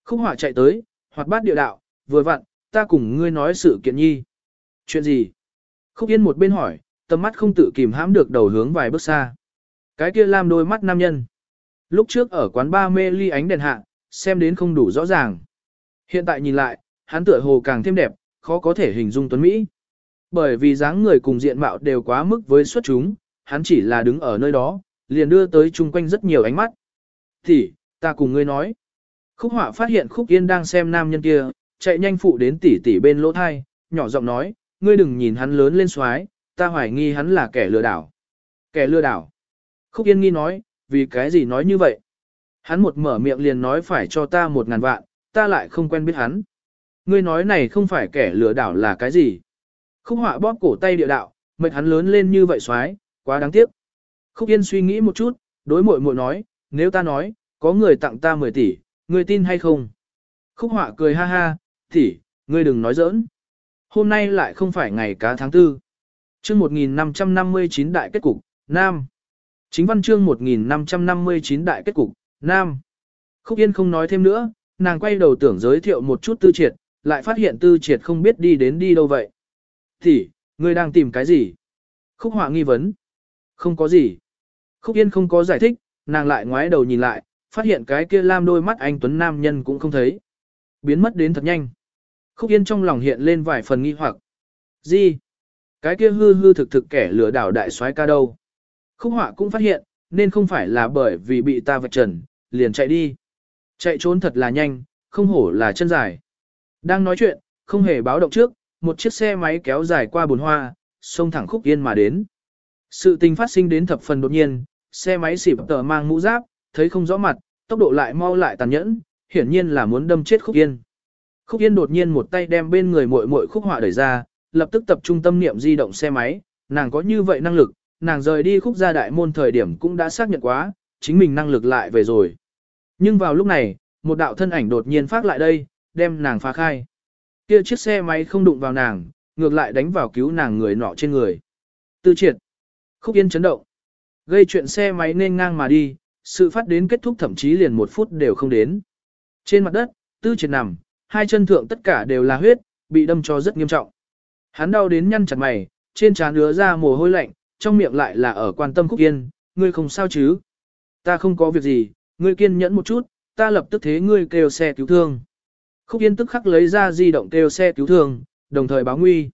Khúc họa chạy tới, hoạt bát địa đạo, vừa vặn, ta cùng ngươi nói sự kiện nhi. Chuyện gì? Khúc yên một bên hỏi, tầm mắt không tự kìm hãm được đầu hướng vài bước xa. Cái kia làm đôi mắt nam nhân. Lúc trước ở quán ba mê ly ánh đèn hạ, xem đến không đủ rõ ràng. Hiện tại nhìn lại, hắn tựa hồ càng thêm đẹp, khó có thể hình dung tuấn Mỹ. Bởi vì dáng người cùng diện mạo đều quá mức với xuất chúng, hắn chỉ là đứng ở nơi đó, liền đưa tới chung quanh rất nhiều ánh mắt. Thì, ta cùng ngươi nói. Khúc họa phát hiện khúc yên đang xem nam nhân kia, chạy nhanh phụ đến tỷ tỷ bên lỗ thai, nhỏ giọng nói, ngươi đừng nhìn hắn lớn lên xoái, ta hoài nghi hắn là kẻ lừa đảo. Kẻ lừa đảo. Khúc yên nghi nói, vì cái gì nói như vậy? Hắn một mở miệng liền nói phải cho ta một ngàn vạn, ta lại không quen biết hắn. Ngươi nói này không phải kẻ lừa đảo là cái gì? Khúc họa bóp cổ tay địa đạo, mệt hắn lớn lên như vậy xoái, quá đáng tiếc. Khúc Yên suy nghĩ một chút, đối mội mội nói, nếu ta nói, có người tặng ta 10 tỷ, ngươi tin hay không? Khúc họa cười ha ha, tỷ, ngươi đừng nói giỡn. Hôm nay lại không phải ngày cá tháng tư. Chương 1559 đại kết cục, Nam. Chính văn chương 1559 đại kết cục, Nam. Khúc Yên không nói thêm nữa, nàng quay đầu tưởng giới thiệu một chút tư triệt, lại phát hiện tư triệt không biết đi đến đi đâu vậy. Thì, ngươi đang tìm cái gì? Khúc họa nghi vấn. Không có gì. Khúc Yên không có giải thích, nàng lại ngoái đầu nhìn lại, phát hiện cái kia lam đôi mắt anh Tuấn Nam nhân cũng không thấy. Biến mất đến thật nhanh. Khúc Yên trong lòng hiện lên vài phần nghi hoặc. Gì? Cái kia hư hư thực thực kẻ lừa đảo đại soái ca đâu? Khúc họa cũng phát hiện, nên không phải là bởi vì bị ta vạch trần, liền chạy đi. Chạy trốn thật là nhanh, không hổ là chân dài. Đang nói chuyện, không hề báo động trước, một chiếc xe máy kéo dài qua bồn hoa, xông thẳng khúc yên mà đến. Sự tình phát sinh đến thập phần đột nhiên, xe máy xịp tờ mang mũ giáp, thấy không rõ mặt, tốc độ lại mau lại tàn nhẫn, hiển nhiên là muốn đâm chết khúc yên. Khúc yên đột nhiên một tay đem bên người muội muội khúc họa đẩy ra, lập tức tập trung tâm niệm di động xe máy, nàng có như vậy năng lực, nàng rời đi khúc gia đại môn thời điểm cũng đã xác nhận quá, chính mình năng lực lại về rồi. Nhưng vào lúc này, một đạo thân ảnh đột nhiên phát lại đây, đem nàng phá khai. Kia chiếc xe máy không đụng vào nàng, ngược lại đánh vào cứu nàng người nọ trên người. Tư triệt. Khúc yên chấn động. Gây chuyện xe máy nên ngang mà đi, sự phát đến kết thúc thậm chí liền một phút đều không đến. Trên mặt đất, tư triệt nằm, hai chân thượng tất cả đều là huyết, bị đâm cho rất nghiêm trọng. Hắn đau đến nhăn chặt mày, trên trán ứa ra mồ hôi lạnh, trong miệng lại là ở quan tâm Khúc Yên, ngươi không sao chứ? Ta không có việc gì, ngươi kiên nhẫn một chút, ta lập tức thế ngươi kêu xe cứu thương. Khúc Yên tức khắc lấy ra di động kêu xe cứu thương, đồng thời báo nguy.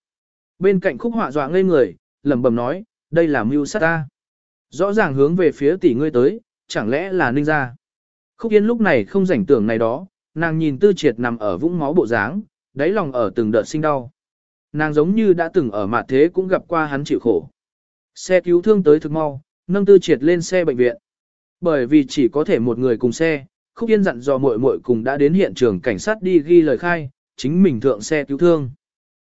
Bên cạnh Khúc Họa dọa ngây người, lẩm bẩm nói, đây là mưu sát ta. Rõ ràng hướng về phía tỷ ngươi tới, chẳng lẽ là ninh gia. Khúc Yên lúc này không rảnh tưởng này đó, nàng nhìn tư triệt nằm ở vũng máu bộ dáng, đáy lòng ở từng đợt sinh đau. Nàng giống như đã từng ở mặt thế cũng gặp qua hắn chịu khổ. Xe cứu thương tới thực mau, nâng tư triệt lên xe bệnh viện. Bởi vì chỉ có thể một người cùng xe, Khúc Yên dặn dò muội muội cùng đã đến hiện trường cảnh sát đi ghi lời khai, chính mình thượng xe cứu thương.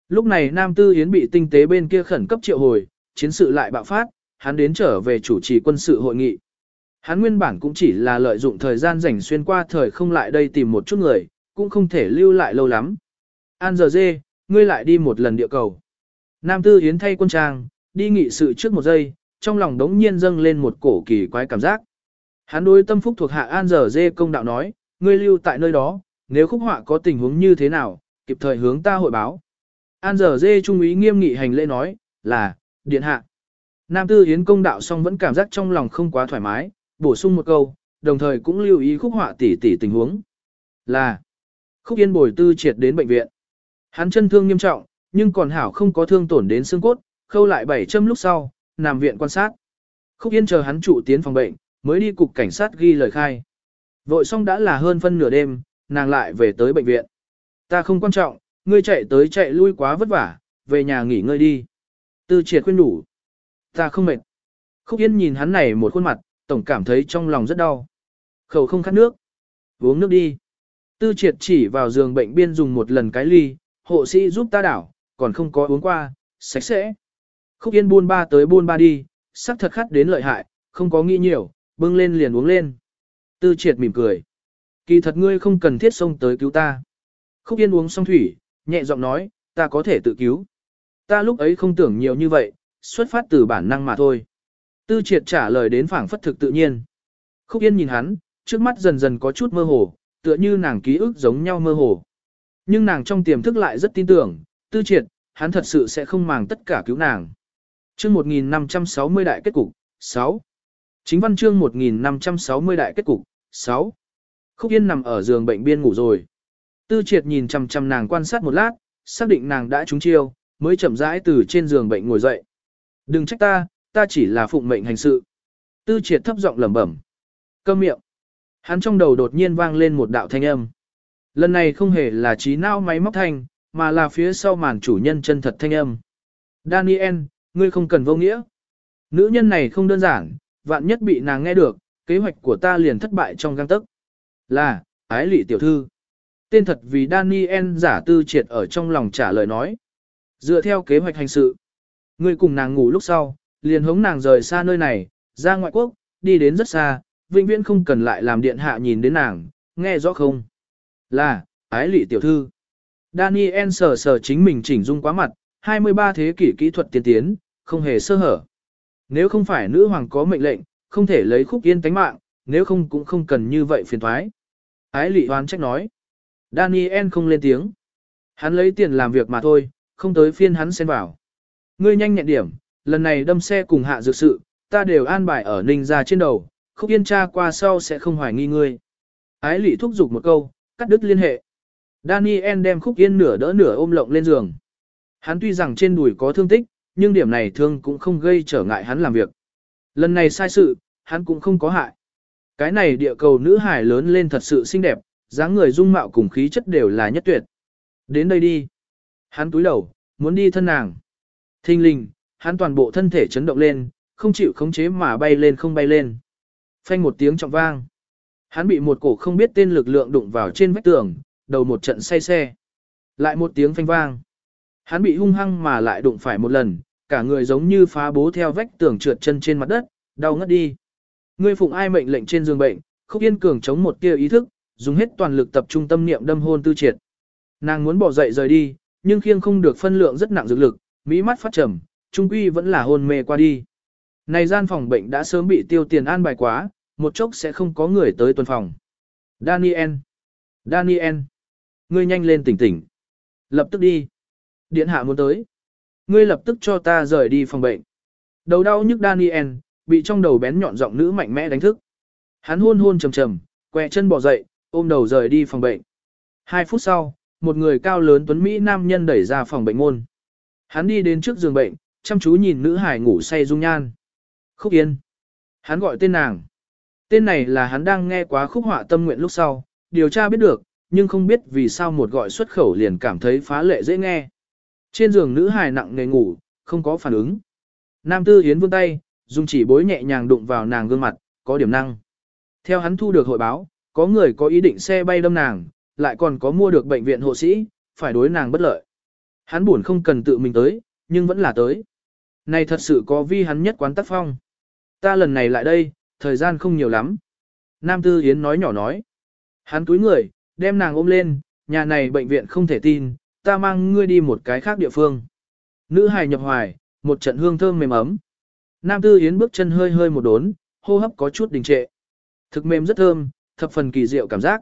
Lúc này Nam Tư Yến bị tinh tế bên kia khẩn cấp triệu hồi, chiến sự lại bạo phát, hắn đến trở về chủ trì quân sự hội nghị. Hắn nguyên bản cũng chỉ là lợi dụng thời gian rảnh xuyên qua thời không lại đây tìm một chút người, cũng không thể lưu lại lâu lắm. An giờ dê, ngươi lại đi một lần địa cầu. Nam Tư Yến thay quân trang, đi nghị sự trước một giây, trong lòng đống nhiên dâng lên một cổ kỳ quái cảm giác. Hắn đối tâm phúc thuộc hạ An giờ dê công đạo nói, ngươi lưu tại nơi đó, nếu khúc họa có tình huống như thế nào, kịp thời hướng ta hội báo. An giờ dê trung úy nghiêm nghị hành lễ nói, là, điện hạ. Nam Tư Yến công đạo xong vẫn cảm giác trong lòng không quá thoải mái, bổ sung một câu, đồng thời cũng lưu ý khúc họa tỉ tỉ tình huống. Là, khúc yên bồi tư triệt đến bệnh viện. Hắn chân thương nghiêm trọng, nhưng còn hảo không có thương tổn đến xương cốt, khâu lại 7 châm lúc sau, nằm viện quan sát. Khúc yên chờ hắn trụ tiến phòng bệnh, mới đi cục cảnh sát ghi lời khai. Vội xong đã là hơn phân nửa đêm, nàng lại về tới bệnh viện. Ta không quan trọng, ngươi chạy tới chạy lui quá vất vả, về nhà nghỉ ngơi đi. Tư triệt khuyên đủ. Ta không mệt. Khúc Yên nhìn hắn này một khuôn mặt, tổng cảm thấy trong lòng rất đau. Khẩu không khát nước. Uống nước đi. Tư triệt chỉ vào giường bệnh biên dùng một lần cái ly, hộ sĩ giúp ta đảo, còn không có uống qua, sạch sẽ. Khúc Yên buôn ba tới buôn ba đi, sắc thật khát đến lợi hại, không có nghĩ nhiều, bưng lên liền uống lên. Tư triệt mỉm cười. Kỳ thật ngươi không cần thiết xông tới cứu ta. Khúc Yên uống xong thủy, nhẹ giọng nói, ta có thể tự cứu. Ta lúc ấy không tưởng nhiều như vậy, xuất phát từ bản năng mà thôi. Tư triệt trả lời đến phảng phất thực tự nhiên. Khúc Yên nhìn hắn, trước mắt dần dần có chút mơ hồ, tựa như nàng ký ức giống nhau mơ hồ. Nhưng nàng trong tiềm thức lại rất tin tưởng, tư triệt, hắn thật sự sẽ không màng tất cả cứu nàng. chương 1560 đại kết cục, 6. Chính văn chương 1560 đại kết cục, 6. Khúc Yên nằm ở giường bệnh biên ngủ rồi. Tư triệt nhìn chằm chằm nàng quan sát một lát, xác định nàng đã trúng chiêu, mới chậm rãi từ trên giường bệnh ngồi dậy. Đừng trách ta, ta chỉ là phụng mệnh hành sự. Tư triệt thấp giọng lẩm bẩm. Câm miệng. Hắn trong đầu đột nhiên vang lên một đạo thanh âm. Lần này không hề là trí não máy móc thanh, mà là phía sau màn chủ nhân chân thật thanh âm. Daniel, ngươi không cần vô nghĩa. Nữ nhân này không đơn giản, vạn nhất bị nàng nghe được, kế hoạch của ta liền thất bại trong găng tức. Là, ái lị tiểu thư. Tên thật vì Daniel giả tư triệt ở trong lòng trả lời nói. Dựa theo kế hoạch hành sự, ngươi cùng nàng ngủ lúc sau, liền hống nàng rời xa nơi này, ra ngoại quốc, đi đến rất xa, vĩnh viễn không cần lại làm điện hạ nhìn đến nàng, nghe rõ không? Là, ái lị tiểu thư. Daniel sờ sờ chính mình chỉnh dung quá mặt, 23 thế kỷ kỹ thuật tiên tiến, không hề sơ hở. Nếu không phải nữ hoàng có mệnh lệnh, không thể lấy khúc yên tánh mạng, nếu không cũng không cần như vậy phiền thoái. Ái lị hoán trách nói. Daniel không lên tiếng. Hắn lấy tiền làm việc mà thôi, không tới phiên hắn xen vào. Ngươi nhanh nhẹn điểm, lần này đâm xe cùng hạ dược sự, ta đều an bài ở ninh ra trên đầu, khúc yên tra qua sau sẽ không hoài nghi ngươi. Ái lị thúc giục một câu, cắt đứt liên hệ. Daniel đem khúc yên nửa đỡ nửa ôm lộng lên giường. Hắn tuy rằng trên đùi có thương tích, nhưng điểm này thương cũng không gây trở ngại hắn làm việc. Lần này sai sự, hắn cũng không có hại. Cái này địa cầu nữ hải lớn lên thật sự xinh đẹp, dáng người dung mạo cùng khí chất đều là nhất tuyệt. Đến đây đi. Hắn túi đầu, muốn đi thân nàng. Thinh linh, hắn toàn bộ thân thể chấn động lên, không chịu khống chế mà bay lên không bay lên. Phanh một tiếng trọng vang. Hắn bị một cổ không biết tên lực lượng đụng vào trên vách tường, đầu một trận say xe. Lại một tiếng phanh vang. Hắn bị hung hăng mà lại đụng phải một lần, cả người giống như phá bố theo vách tường trượt chân trên mặt đất, đau ngất đi. Ngươi phụng ai mệnh lệnh trên giường bệnh, khúc yên cường chống một tia ý thức, dùng hết toàn lực tập trung tâm niệm đâm hôn tư triệt. Nàng muốn bỏ dậy rời đi, nhưng khiêng không được phân lượng rất nặng dược lực, mỹ mắt phát trầm, trung quy vẫn là hôn mê qua đi. Này gian phòng bệnh đã sớm bị tiêu tiền an bài quá, một chốc sẽ không có người tới tuần phòng. Daniel! Daniel! Ngươi nhanh lên tỉnh tỉnh. Lập tức đi. Điện hạ muốn tới. Ngươi lập tức cho ta rời đi phòng bệnh. Đầu đau nhức Daniel, bị trong đầu bén nhọn giọng nữ mạnh mẽ đánh thức. Hắn hôn hôn trầm trầm, quẹ chân bỏ dậy, ôm đầu rời đi phòng bệnh. Hai phút sau, một người cao lớn tuấn Mỹ nam nhân đẩy ra phòng bệnh môn. Hắn đi đến trước giường bệnh, chăm chú nhìn nữ hải ngủ say dung nhan. Khúc Yên. Hắn gọi tên nàng. Tên này là hắn đang nghe quá khúc họa tâm nguyện lúc sau, điều tra biết được, nhưng không biết vì sao một gọi xuất khẩu liền cảm thấy phá lệ dễ nghe. Trên giường nữ hài nặng nề ngủ, không có phản ứng. Nam Tư Hiến vươn tay, dùng chỉ bối nhẹ nhàng đụng vào nàng gương mặt, có điểm năng. Theo hắn thu được hội báo, có người có ý định xe bay đâm nàng, lại còn có mua được bệnh viện hộ sĩ, phải đối nàng bất lợi. Hắn buồn không cần tự mình tới, nhưng vẫn là tới. Này thật sự có vi hắn nhất quán tác phong. Ta lần này lại đây, thời gian không nhiều lắm. Nam Tư Yến nói nhỏ nói. Hắn túi người, đem nàng ôm lên, nhà này bệnh viện không thể tin, ta mang ngươi đi một cái khác địa phương. Nữ hài nhập hoài, một trận hương thơm mềm ấm. Nam Tư Yến bước chân hơi hơi một đốn, hô hấp có chút đình trệ. Thực mềm rất thơm, thập phần kỳ diệu cảm giác.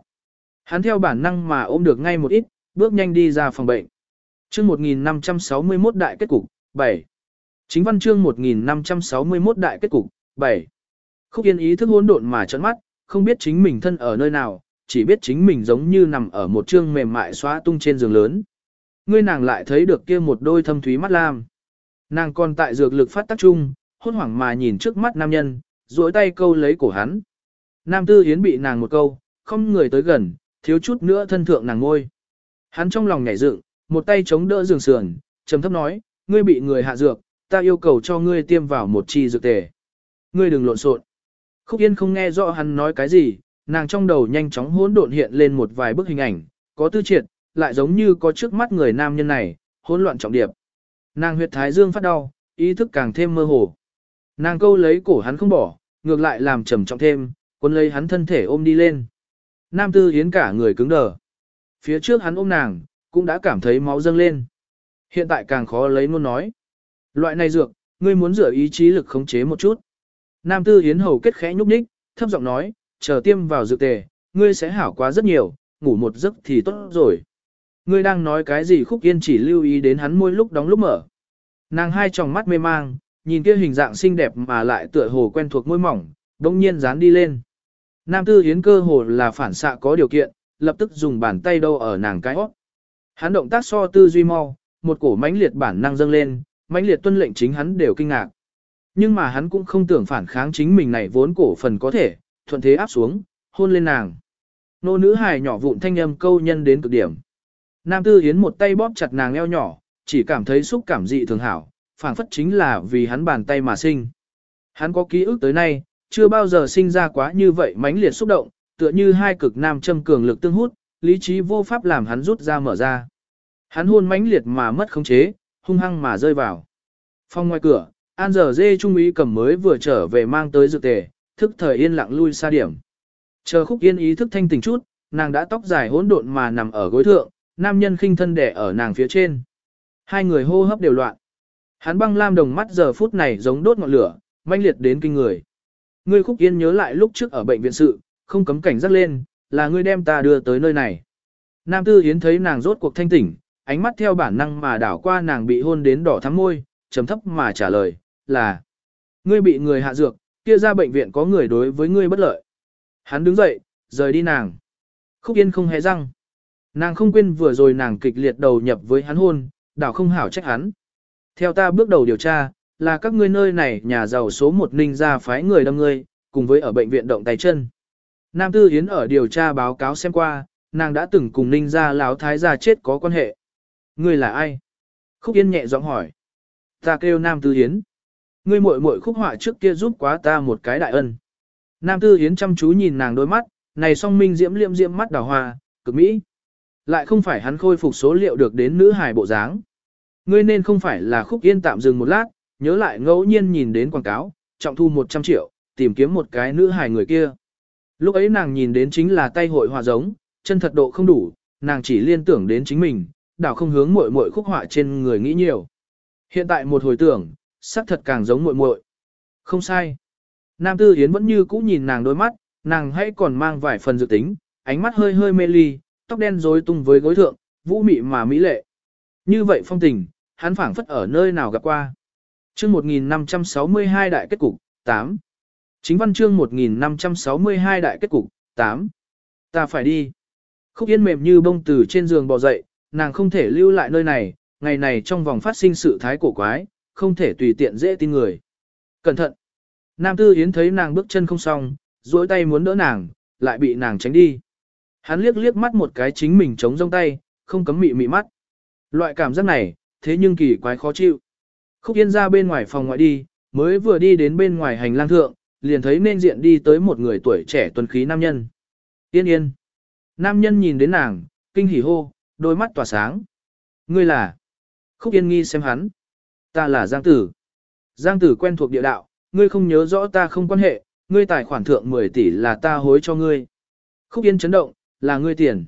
Hắn theo bản năng mà ôm được ngay một ít, bước nhanh đi ra phòng bệnh. Chương 1561 đại kết cục, 7. Chính văn chương 1561 đại kết cục, 7. Khúc Yên ý thức hỗn độn mà trợn mắt, không biết chính mình thân ở nơi nào, chỉ biết chính mình giống như nằm ở một chương mềm mại xóa tung trên giường lớn. Ngươi nàng lại thấy được kia một đôi thâm thúy mắt lam. Nàng còn tại dược lực phát tác trung, hốt hoảng mà nhìn trước mắt nam nhân, duỗi tay câu lấy cổ hắn. Nam Tư Yến bị nàng một câu, không người tới gần, thiếu chút nữa thân thượng nàng ngôi. Hắn trong lòng nhảy dựng, một tay chống đỡ giường sườn, trầm thấp nói, ngươi bị người hạ dược, ta yêu cầu cho ngươi tiêm vào một chi dược tề. Ngươi đừng lộn xộn. Khúc Yên không nghe rõ hắn nói cái gì, nàng trong đầu nhanh chóng hỗn độn hiện lên một vài bức hình ảnh, có tư triệt, lại giống như có trước mắt người nam nhân này, hỗn loạn trọng điệp. Nàng huyệt thái dương phát đau, ý thức càng thêm mơ hồ. Nàng câu lấy cổ hắn không bỏ, ngược lại làm trầm trọng thêm, quân lấy hắn thân thể ôm đi lên. Nam Tư Yến cả người cứng đờ. Phía trước hắn ôm nàng, cũng đã cảm thấy máu dâng lên. Hiện tại càng khó lấy luôn nói. Loại này dược, ngươi muốn rửa ý chí lực khống chế một chút. Nam Tư Yến hầu kết khẽ nhúc nhích, thấp giọng nói, chờ tiêm vào dược tề, ngươi sẽ hảo quá rất nhiều, ngủ một giấc thì tốt rồi. Ngươi đang nói cái gì khúc yên chỉ lưu ý đến hắn môi lúc đóng lúc mở. Nàng hai tròng mắt mê mang, nhìn kia hình dạng xinh đẹp mà lại tựa hồ quen thuộc môi mỏng, đông nhiên dán đi lên. Nam Tư Yến cơ hồ là phản xạ có điều kiện, lập tức dùng bàn tay đâu ở nàng cái hót. Hắn động tác so tư duy mau, một cổ mãnh liệt bản năng dâng lên, mãnh liệt tuân lệnh chính hắn đều kinh ngạc. Nhưng mà hắn cũng không tưởng phản kháng chính mình này vốn cổ phần có thể, thuận thế áp xuống, hôn lên nàng. Nô nữ hài nhỏ vụn thanh âm câu nhân đến cực điểm. Nam Tư Yến một tay bóp chặt nàng eo nhỏ, chỉ cảm thấy xúc cảm dị thường hảo, phảng phất chính là vì hắn bàn tay mà sinh. Hắn có ký ức tới nay, chưa bao giờ sinh ra quá như vậy mãnh liệt xúc động, tựa như hai cực nam châm cường lực tương hút, lý trí vô pháp làm hắn rút ra mở ra. Hắn hôn mãnh liệt mà mất khống chế, hung hăng mà rơi vào. Phong ngoài cửa, An giờ dê trung úy cầm mới vừa trở về mang tới dược tề, thức thời yên lặng lui xa điểm. Chờ khúc yên ý thức thanh tỉnh chút, nàng đã tóc dài hỗn độn mà nằm ở gối thượng, nam nhân khinh thân đẻ ở nàng phía trên. Hai người hô hấp đều loạn. Hắn băng lam đồng mắt giờ phút này giống đốt ngọn lửa, manh liệt đến kinh người. Ngươi khúc yên nhớ lại lúc trước ở bệnh viện sự, không cấm cảnh giác lên, là ngươi đem ta đưa tới nơi này. Nam Tư Yến thấy nàng rốt cuộc thanh tỉnh, ánh mắt theo bản năng mà đảo qua nàng bị hôn đến đỏ thắm môi, chấm thấp mà trả lời, là Ngươi bị người hạ dược, kia ra bệnh viện có người đối với ngươi bất lợi. Hắn đứng dậy, rời đi nàng. Khúc Yên không hề răng. Nàng không quên vừa rồi nàng kịch liệt đầu nhập với hắn hôn, đảo không hảo trách hắn. Theo ta bước đầu điều tra, là các ngươi nơi này nhà giàu số một ninh ra phái người đâm ngươi, cùng với ở bệnh viện động tay chân. Nam Tư Yến ở điều tra báo cáo xem qua, nàng đã từng cùng ninh ra lão thái gia chết có quan hệ. Ngươi là ai? Khúc Yên nhẹ giọng hỏi. Ta kêu Nam Tư Yến. Ngươi muội muội khúc họa trước kia giúp quá ta một cái đại ân. Nam Tư Yến chăm chú nhìn nàng đôi mắt, này song minh diễm liệm diễm mắt đào hoa, cực mỹ. Lại không phải hắn khôi phục số liệu được đến nữ hài bộ dáng. Ngươi nên không phải là khúc yên tạm dừng một lát, nhớ lại ngẫu nhiên nhìn đến quảng cáo, trọng thu 100 triệu, tìm kiếm một cái nữ hài người kia. Lúc ấy nàng nhìn đến chính là tay hội hòa giống, chân thật độ không đủ, nàng chỉ liên tưởng đến chính mình, đảo không hướng muội muội khúc họa trên người nghĩ nhiều. Hiện tại một hồi tưởng, sắc thật càng giống muội muội. Không sai. Nam Tư Yến vẫn như cũ nhìn nàng đôi mắt, nàng hãy còn mang vài phần dự tính, ánh mắt hơi hơi mê ly, tóc đen rối tung với gối thượng, vũ mị mà mỹ lệ. Như vậy phong tình, hắn phảng phất ở nơi nào gặp qua. Chương 1562 đại kết cục, 8. Chính văn chương 1562 đại kết cục, 8. Ta phải đi. Khúc Yên mềm như bông từ trên giường bò dậy, nàng không thể lưu lại nơi này, ngày này trong vòng phát sinh sự thái cổ quái, không thể tùy tiện dễ tin người. Cẩn thận. Nam Tư Yến thấy nàng bước chân không xong, duỗi tay muốn đỡ nàng, lại bị nàng tránh đi. Hắn liếc liếc mắt một cái chính mình chống rông tay, không cấm mị mị mắt. Loại cảm giác này, thế nhưng kỳ quái khó chịu. Khúc Yên ra bên ngoài phòng ngoại đi, mới vừa đi đến bên ngoài hành lang thượng, liền thấy nên diện đi tới một người tuổi trẻ tuần khí nam nhân. Yên yên. Nam nhân nhìn đến nàng, kinh hỉ hô, đôi mắt tỏa sáng. Ngươi là? Khúc Yên nghi xem hắn. Ta là Giang Tử. Giang Tử quen thuộc địa đạo, ngươi không nhớ rõ ta không quan hệ, ngươi tài khoản thượng 10 tỷ là ta hối cho ngươi. Khúc Yên chấn động, là ngươi tiền.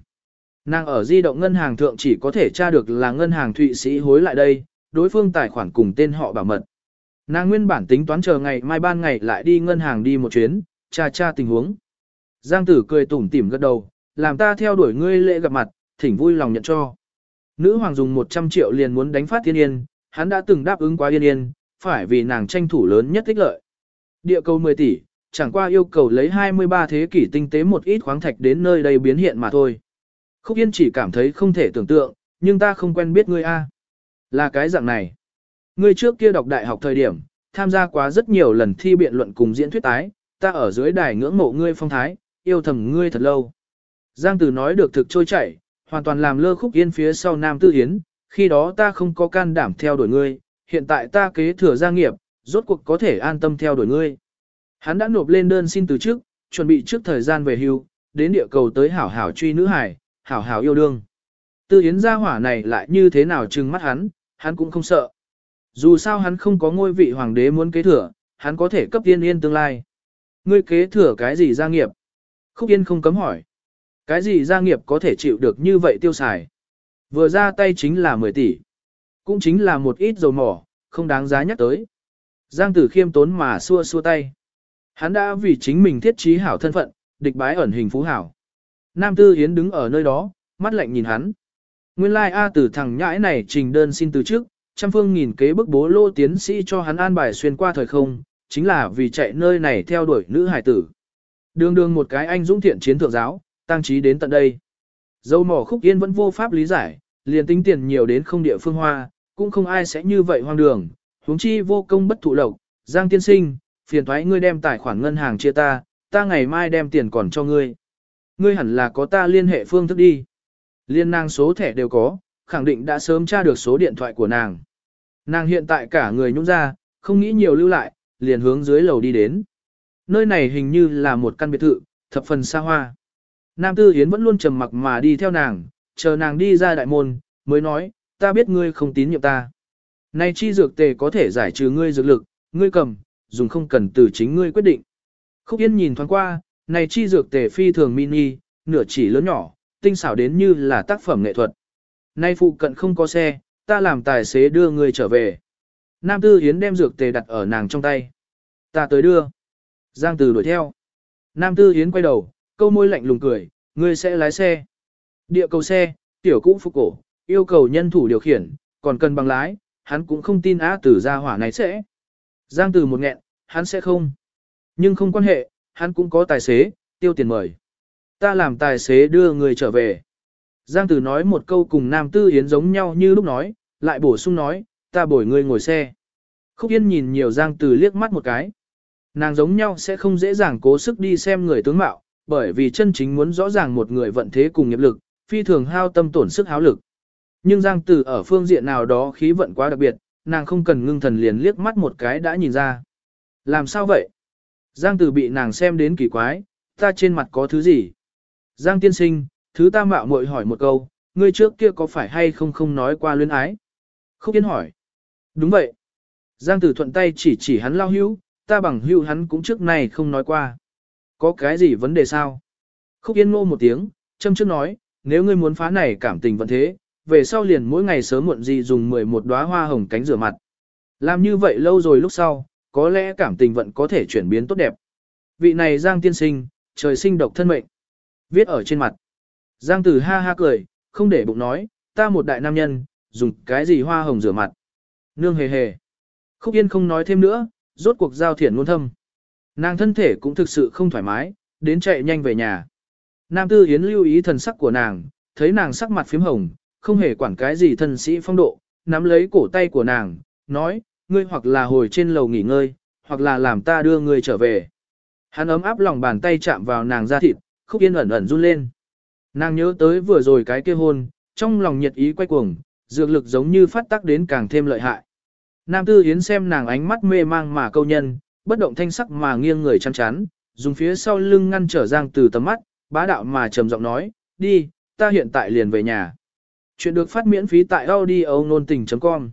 Nàng ở di động ngân hàng thượng chỉ có thể tra được là ngân hàng Thụy Sĩ hối lại đây, đối phương tài khoản cùng tên họ bảo mật. Nàng nguyên bản tính toán chờ ngày mai ban ngày lại đi ngân hàng đi một chuyến, tra tra tình huống. Giang tử cười tủm tỉm gật đầu, làm ta theo đuổi ngươi lễ gặp mặt, thỉnh vui lòng nhận cho. Nữ hoàng dùng 100 triệu liền muốn đánh phát thiên yên, hắn đã từng đáp ứng quá yên yên, phải vì nàng tranh thủ lớn nhất tích lợi. Địa cầu 10 tỷ, chẳng qua yêu cầu lấy 23 thế kỷ tinh tế một ít khoáng thạch đến nơi đây biến hiện mà thôi. Khúc Yên chỉ cảm thấy không thể tưởng tượng, nhưng ta không quen biết ngươi a là cái dạng này. Ngươi trước kia đọc đại học thời điểm, tham gia quá rất nhiều lần thi biện luận cùng diễn thuyết tái, ta ở dưới đài ngưỡng mộ ngươi phong thái, yêu thầm ngươi thật lâu. Giang Tử nói được thực trôi chảy, hoàn toàn làm lơ khúc yên phía sau Nam Tư Hiến, khi đó ta không có can đảm theo đuổi ngươi, hiện tại ta kế thừa gia nghiệp, rốt cuộc có thể an tâm theo đuổi ngươi. Hắn đã nộp lên đơn xin từ trước, chuẩn bị trước thời gian về hưu, đến địa cầu tới hảo hảo truy nữ hải, hảo hảo yêu đương. Tư Hiến gia hỏa này lại như thế nào trừng mắt hắn, hắn cũng không sợ. Dù sao hắn không có ngôi vị hoàng đế muốn kế thừa, hắn có thể cấp tiên yên tương lai. Ngươi kế thừa cái gì gia nghiệp? Khúc Yên không cấm hỏi. Cái gì gia nghiệp có thể chịu được như vậy tiêu xài? Vừa ra tay chính là 10 tỷ. Cũng chính là một ít dầu mỏ, không đáng giá nhắc tới. Giang tử khiêm tốn mà xua xua tay. Hắn đã vì chính mình thiết trí hảo thân phận, địch bái ẩn hình phú hảo. Nam Tư Yến đứng ở nơi đó, mắt lạnh nhìn hắn. Nguyên lai like A tử thằng nhãi này trình đơn xin từ trước, trăm phương nghìn kế bức bố lô tiến sĩ cho hắn an bài xuyên qua thời không, chính là vì chạy nơi này theo đuổi nữ hải tử. Đường đường một cái anh dũng thiện chiến thượng giáo, tăng trí đến tận đây. Dâu mỏ khúc yên vẫn vô pháp lý giải, liền tính tiền nhiều đến không địa phương hoa, cũng không ai sẽ như vậy hoang đường, huống chi vô công bất thụ lộc, giang tiên sinh, phiền thoái ngươi đem tài khoản ngân hàng chia ta, ta ngày mai đem tiền còn cho ngươi. Ngươi hẳn là có ta liên hệ phương thức đi. Liên nàng số thẻ đều có, khẳng định đã sớm tra được số điện thoại của nàng. Nàng hiện tại cả người nhũng ra, không nghĩ nhiều lưu lại, liền hướng dưới lầu đi đến. Nơi này hình như là một căn biệt thự, thập phần xa hoa. Nam Tư Yến vẫn luôn trầm mặc mà đi theo nàng, chờ nàng đi ra đại môn, mới nói, ta biết ngươi không tín nhiệm ta. Nay chi dược tề có thể giải trừ ngươi dược lực, ngươi cầm, dùng không cần từ chính ngươi quyết định. Khúc Yên nhìn thoáng qua, này chi dược tề phi thường mini, nửa chỉ lớn nhỏ, tinh xảo đến như là tác phẩm nghệ thuật. Nay phụ cận không có xe, ta làm tài xế đưa ngươi trở về. Nam Tư Yến đem dược tề đặt ở nàng trong tay. Ta tới đưa. Giang Từ đuổi theo. Nam Tư Yến quay đầu, câu môi lạnh lùng cười, ngươi sẽ lái xe. Địa cầu xe, tiểu cũ phục cổ, yêu cầu nhân thủ điều khiển, còn cần bằng lái, hắn cũng không tin á tử gia hỏa này sẽ. Giang Từ một nghẹn, hắn sẽ không. Nhưng không quan hệ, hắn cũng có tài xế, tiêu tiền mời. Ta làm tài xế đưa người trở về. Giang Tử nói một câu cùng Nam Tư Yến giống nhau như lúc nói, lại bổ sung nói, ta bổi ngươi ngồi xe. Khúc Yên nhìn nhiều Giang Tử liếc mắt một cái. Nàng giống nhau sẽ không dễ dàng cố sức đi xem người tướng mạo, bởi vì chân chính muốn rõ ràng một người vận thế cùng nghiệp lực, phi thường hao tâm tổn sức háo lực. Nhưng Giang Tử ở phương diện nào đó khí vận quá đặc biệt, nàng không cần ngưng thần liền liếc mắt một cái đã nhìn ra. Làm sao vậy? Giang Tử bị nàng xem đến kỳ quái, ta trên mặt có thứ gì? Giang tiên sinh, thứ ta mạo muội hỏi một câu, ngươi trước kia có phải hay không không nói qua luyến ái? Khúc Yên hỏi. Đúng vậy. Giang Tử thuận tay chỉ chỉ hắn lao hữu, ta bằng hữu hắn cũng trước này không nói qua. Có cái gì vấn đề sao? Khúc Yên ngô một tiếng, châm trước nói, nếu ngươi muốn phá này cảm tình vẫn thế, về sau liền mỗi ngày sớm muộn gì dùng 11 đóa hoa hồng cánh rửa mặt. Làm như vậy lâu rồi lúc sau, có lẽ cảm tình vẫn có thể chuyển biến tốt đẹp. Vị này Giang tiên sinh, trời sinh độc thân mệnh. Viết ở trên mặt. Giang Tử ha ha cười, không để bụng nói, ta một đại nam nhân, dùng cái gì hoa hồng rửa mặt. Nương hề hề. Khúc Yên không nói thêm nữa, rốt cuộc giao thiển ngôn thâm. Nàng thân thể cũng thực sự không thoải mái, đến chạy nhanh về nhà. Nam Tư Yến lưu ý thần sắc của nàng, thấy nàng sắc mặt phím hồng, không hề quản cái gì thân sĩ phong độ, nắm lấy cổ tay của nàng, nói, ngươi hoặc là hồi trên lầu nghỉ ngơi, hoặc là làm ta đưa ngươi trở về. Hắn ấm áp lòng bàn tay chạm vào nàng da thịt, khúc yên ẩn ẩn run lên. Nàng nhớ tới vừa rồi cái kia hôn, trong lòng nhiệt ý quay cuồng, dược lực giống như phát tác đến càng thêm lợi hại. Nam Tư Yến xem nàng ánh mắt mê mang mà câu nhân, bất động thanh sắc mà nghiêng người chăn chắn, dùng phía sau lưng ngăn trở Giang từ tầm mắt, bá đạo mà trầm giọng nói, đi, ta hiện tại liền về nhà. Chuyện được phát miễn phí tại audio nôn tình.com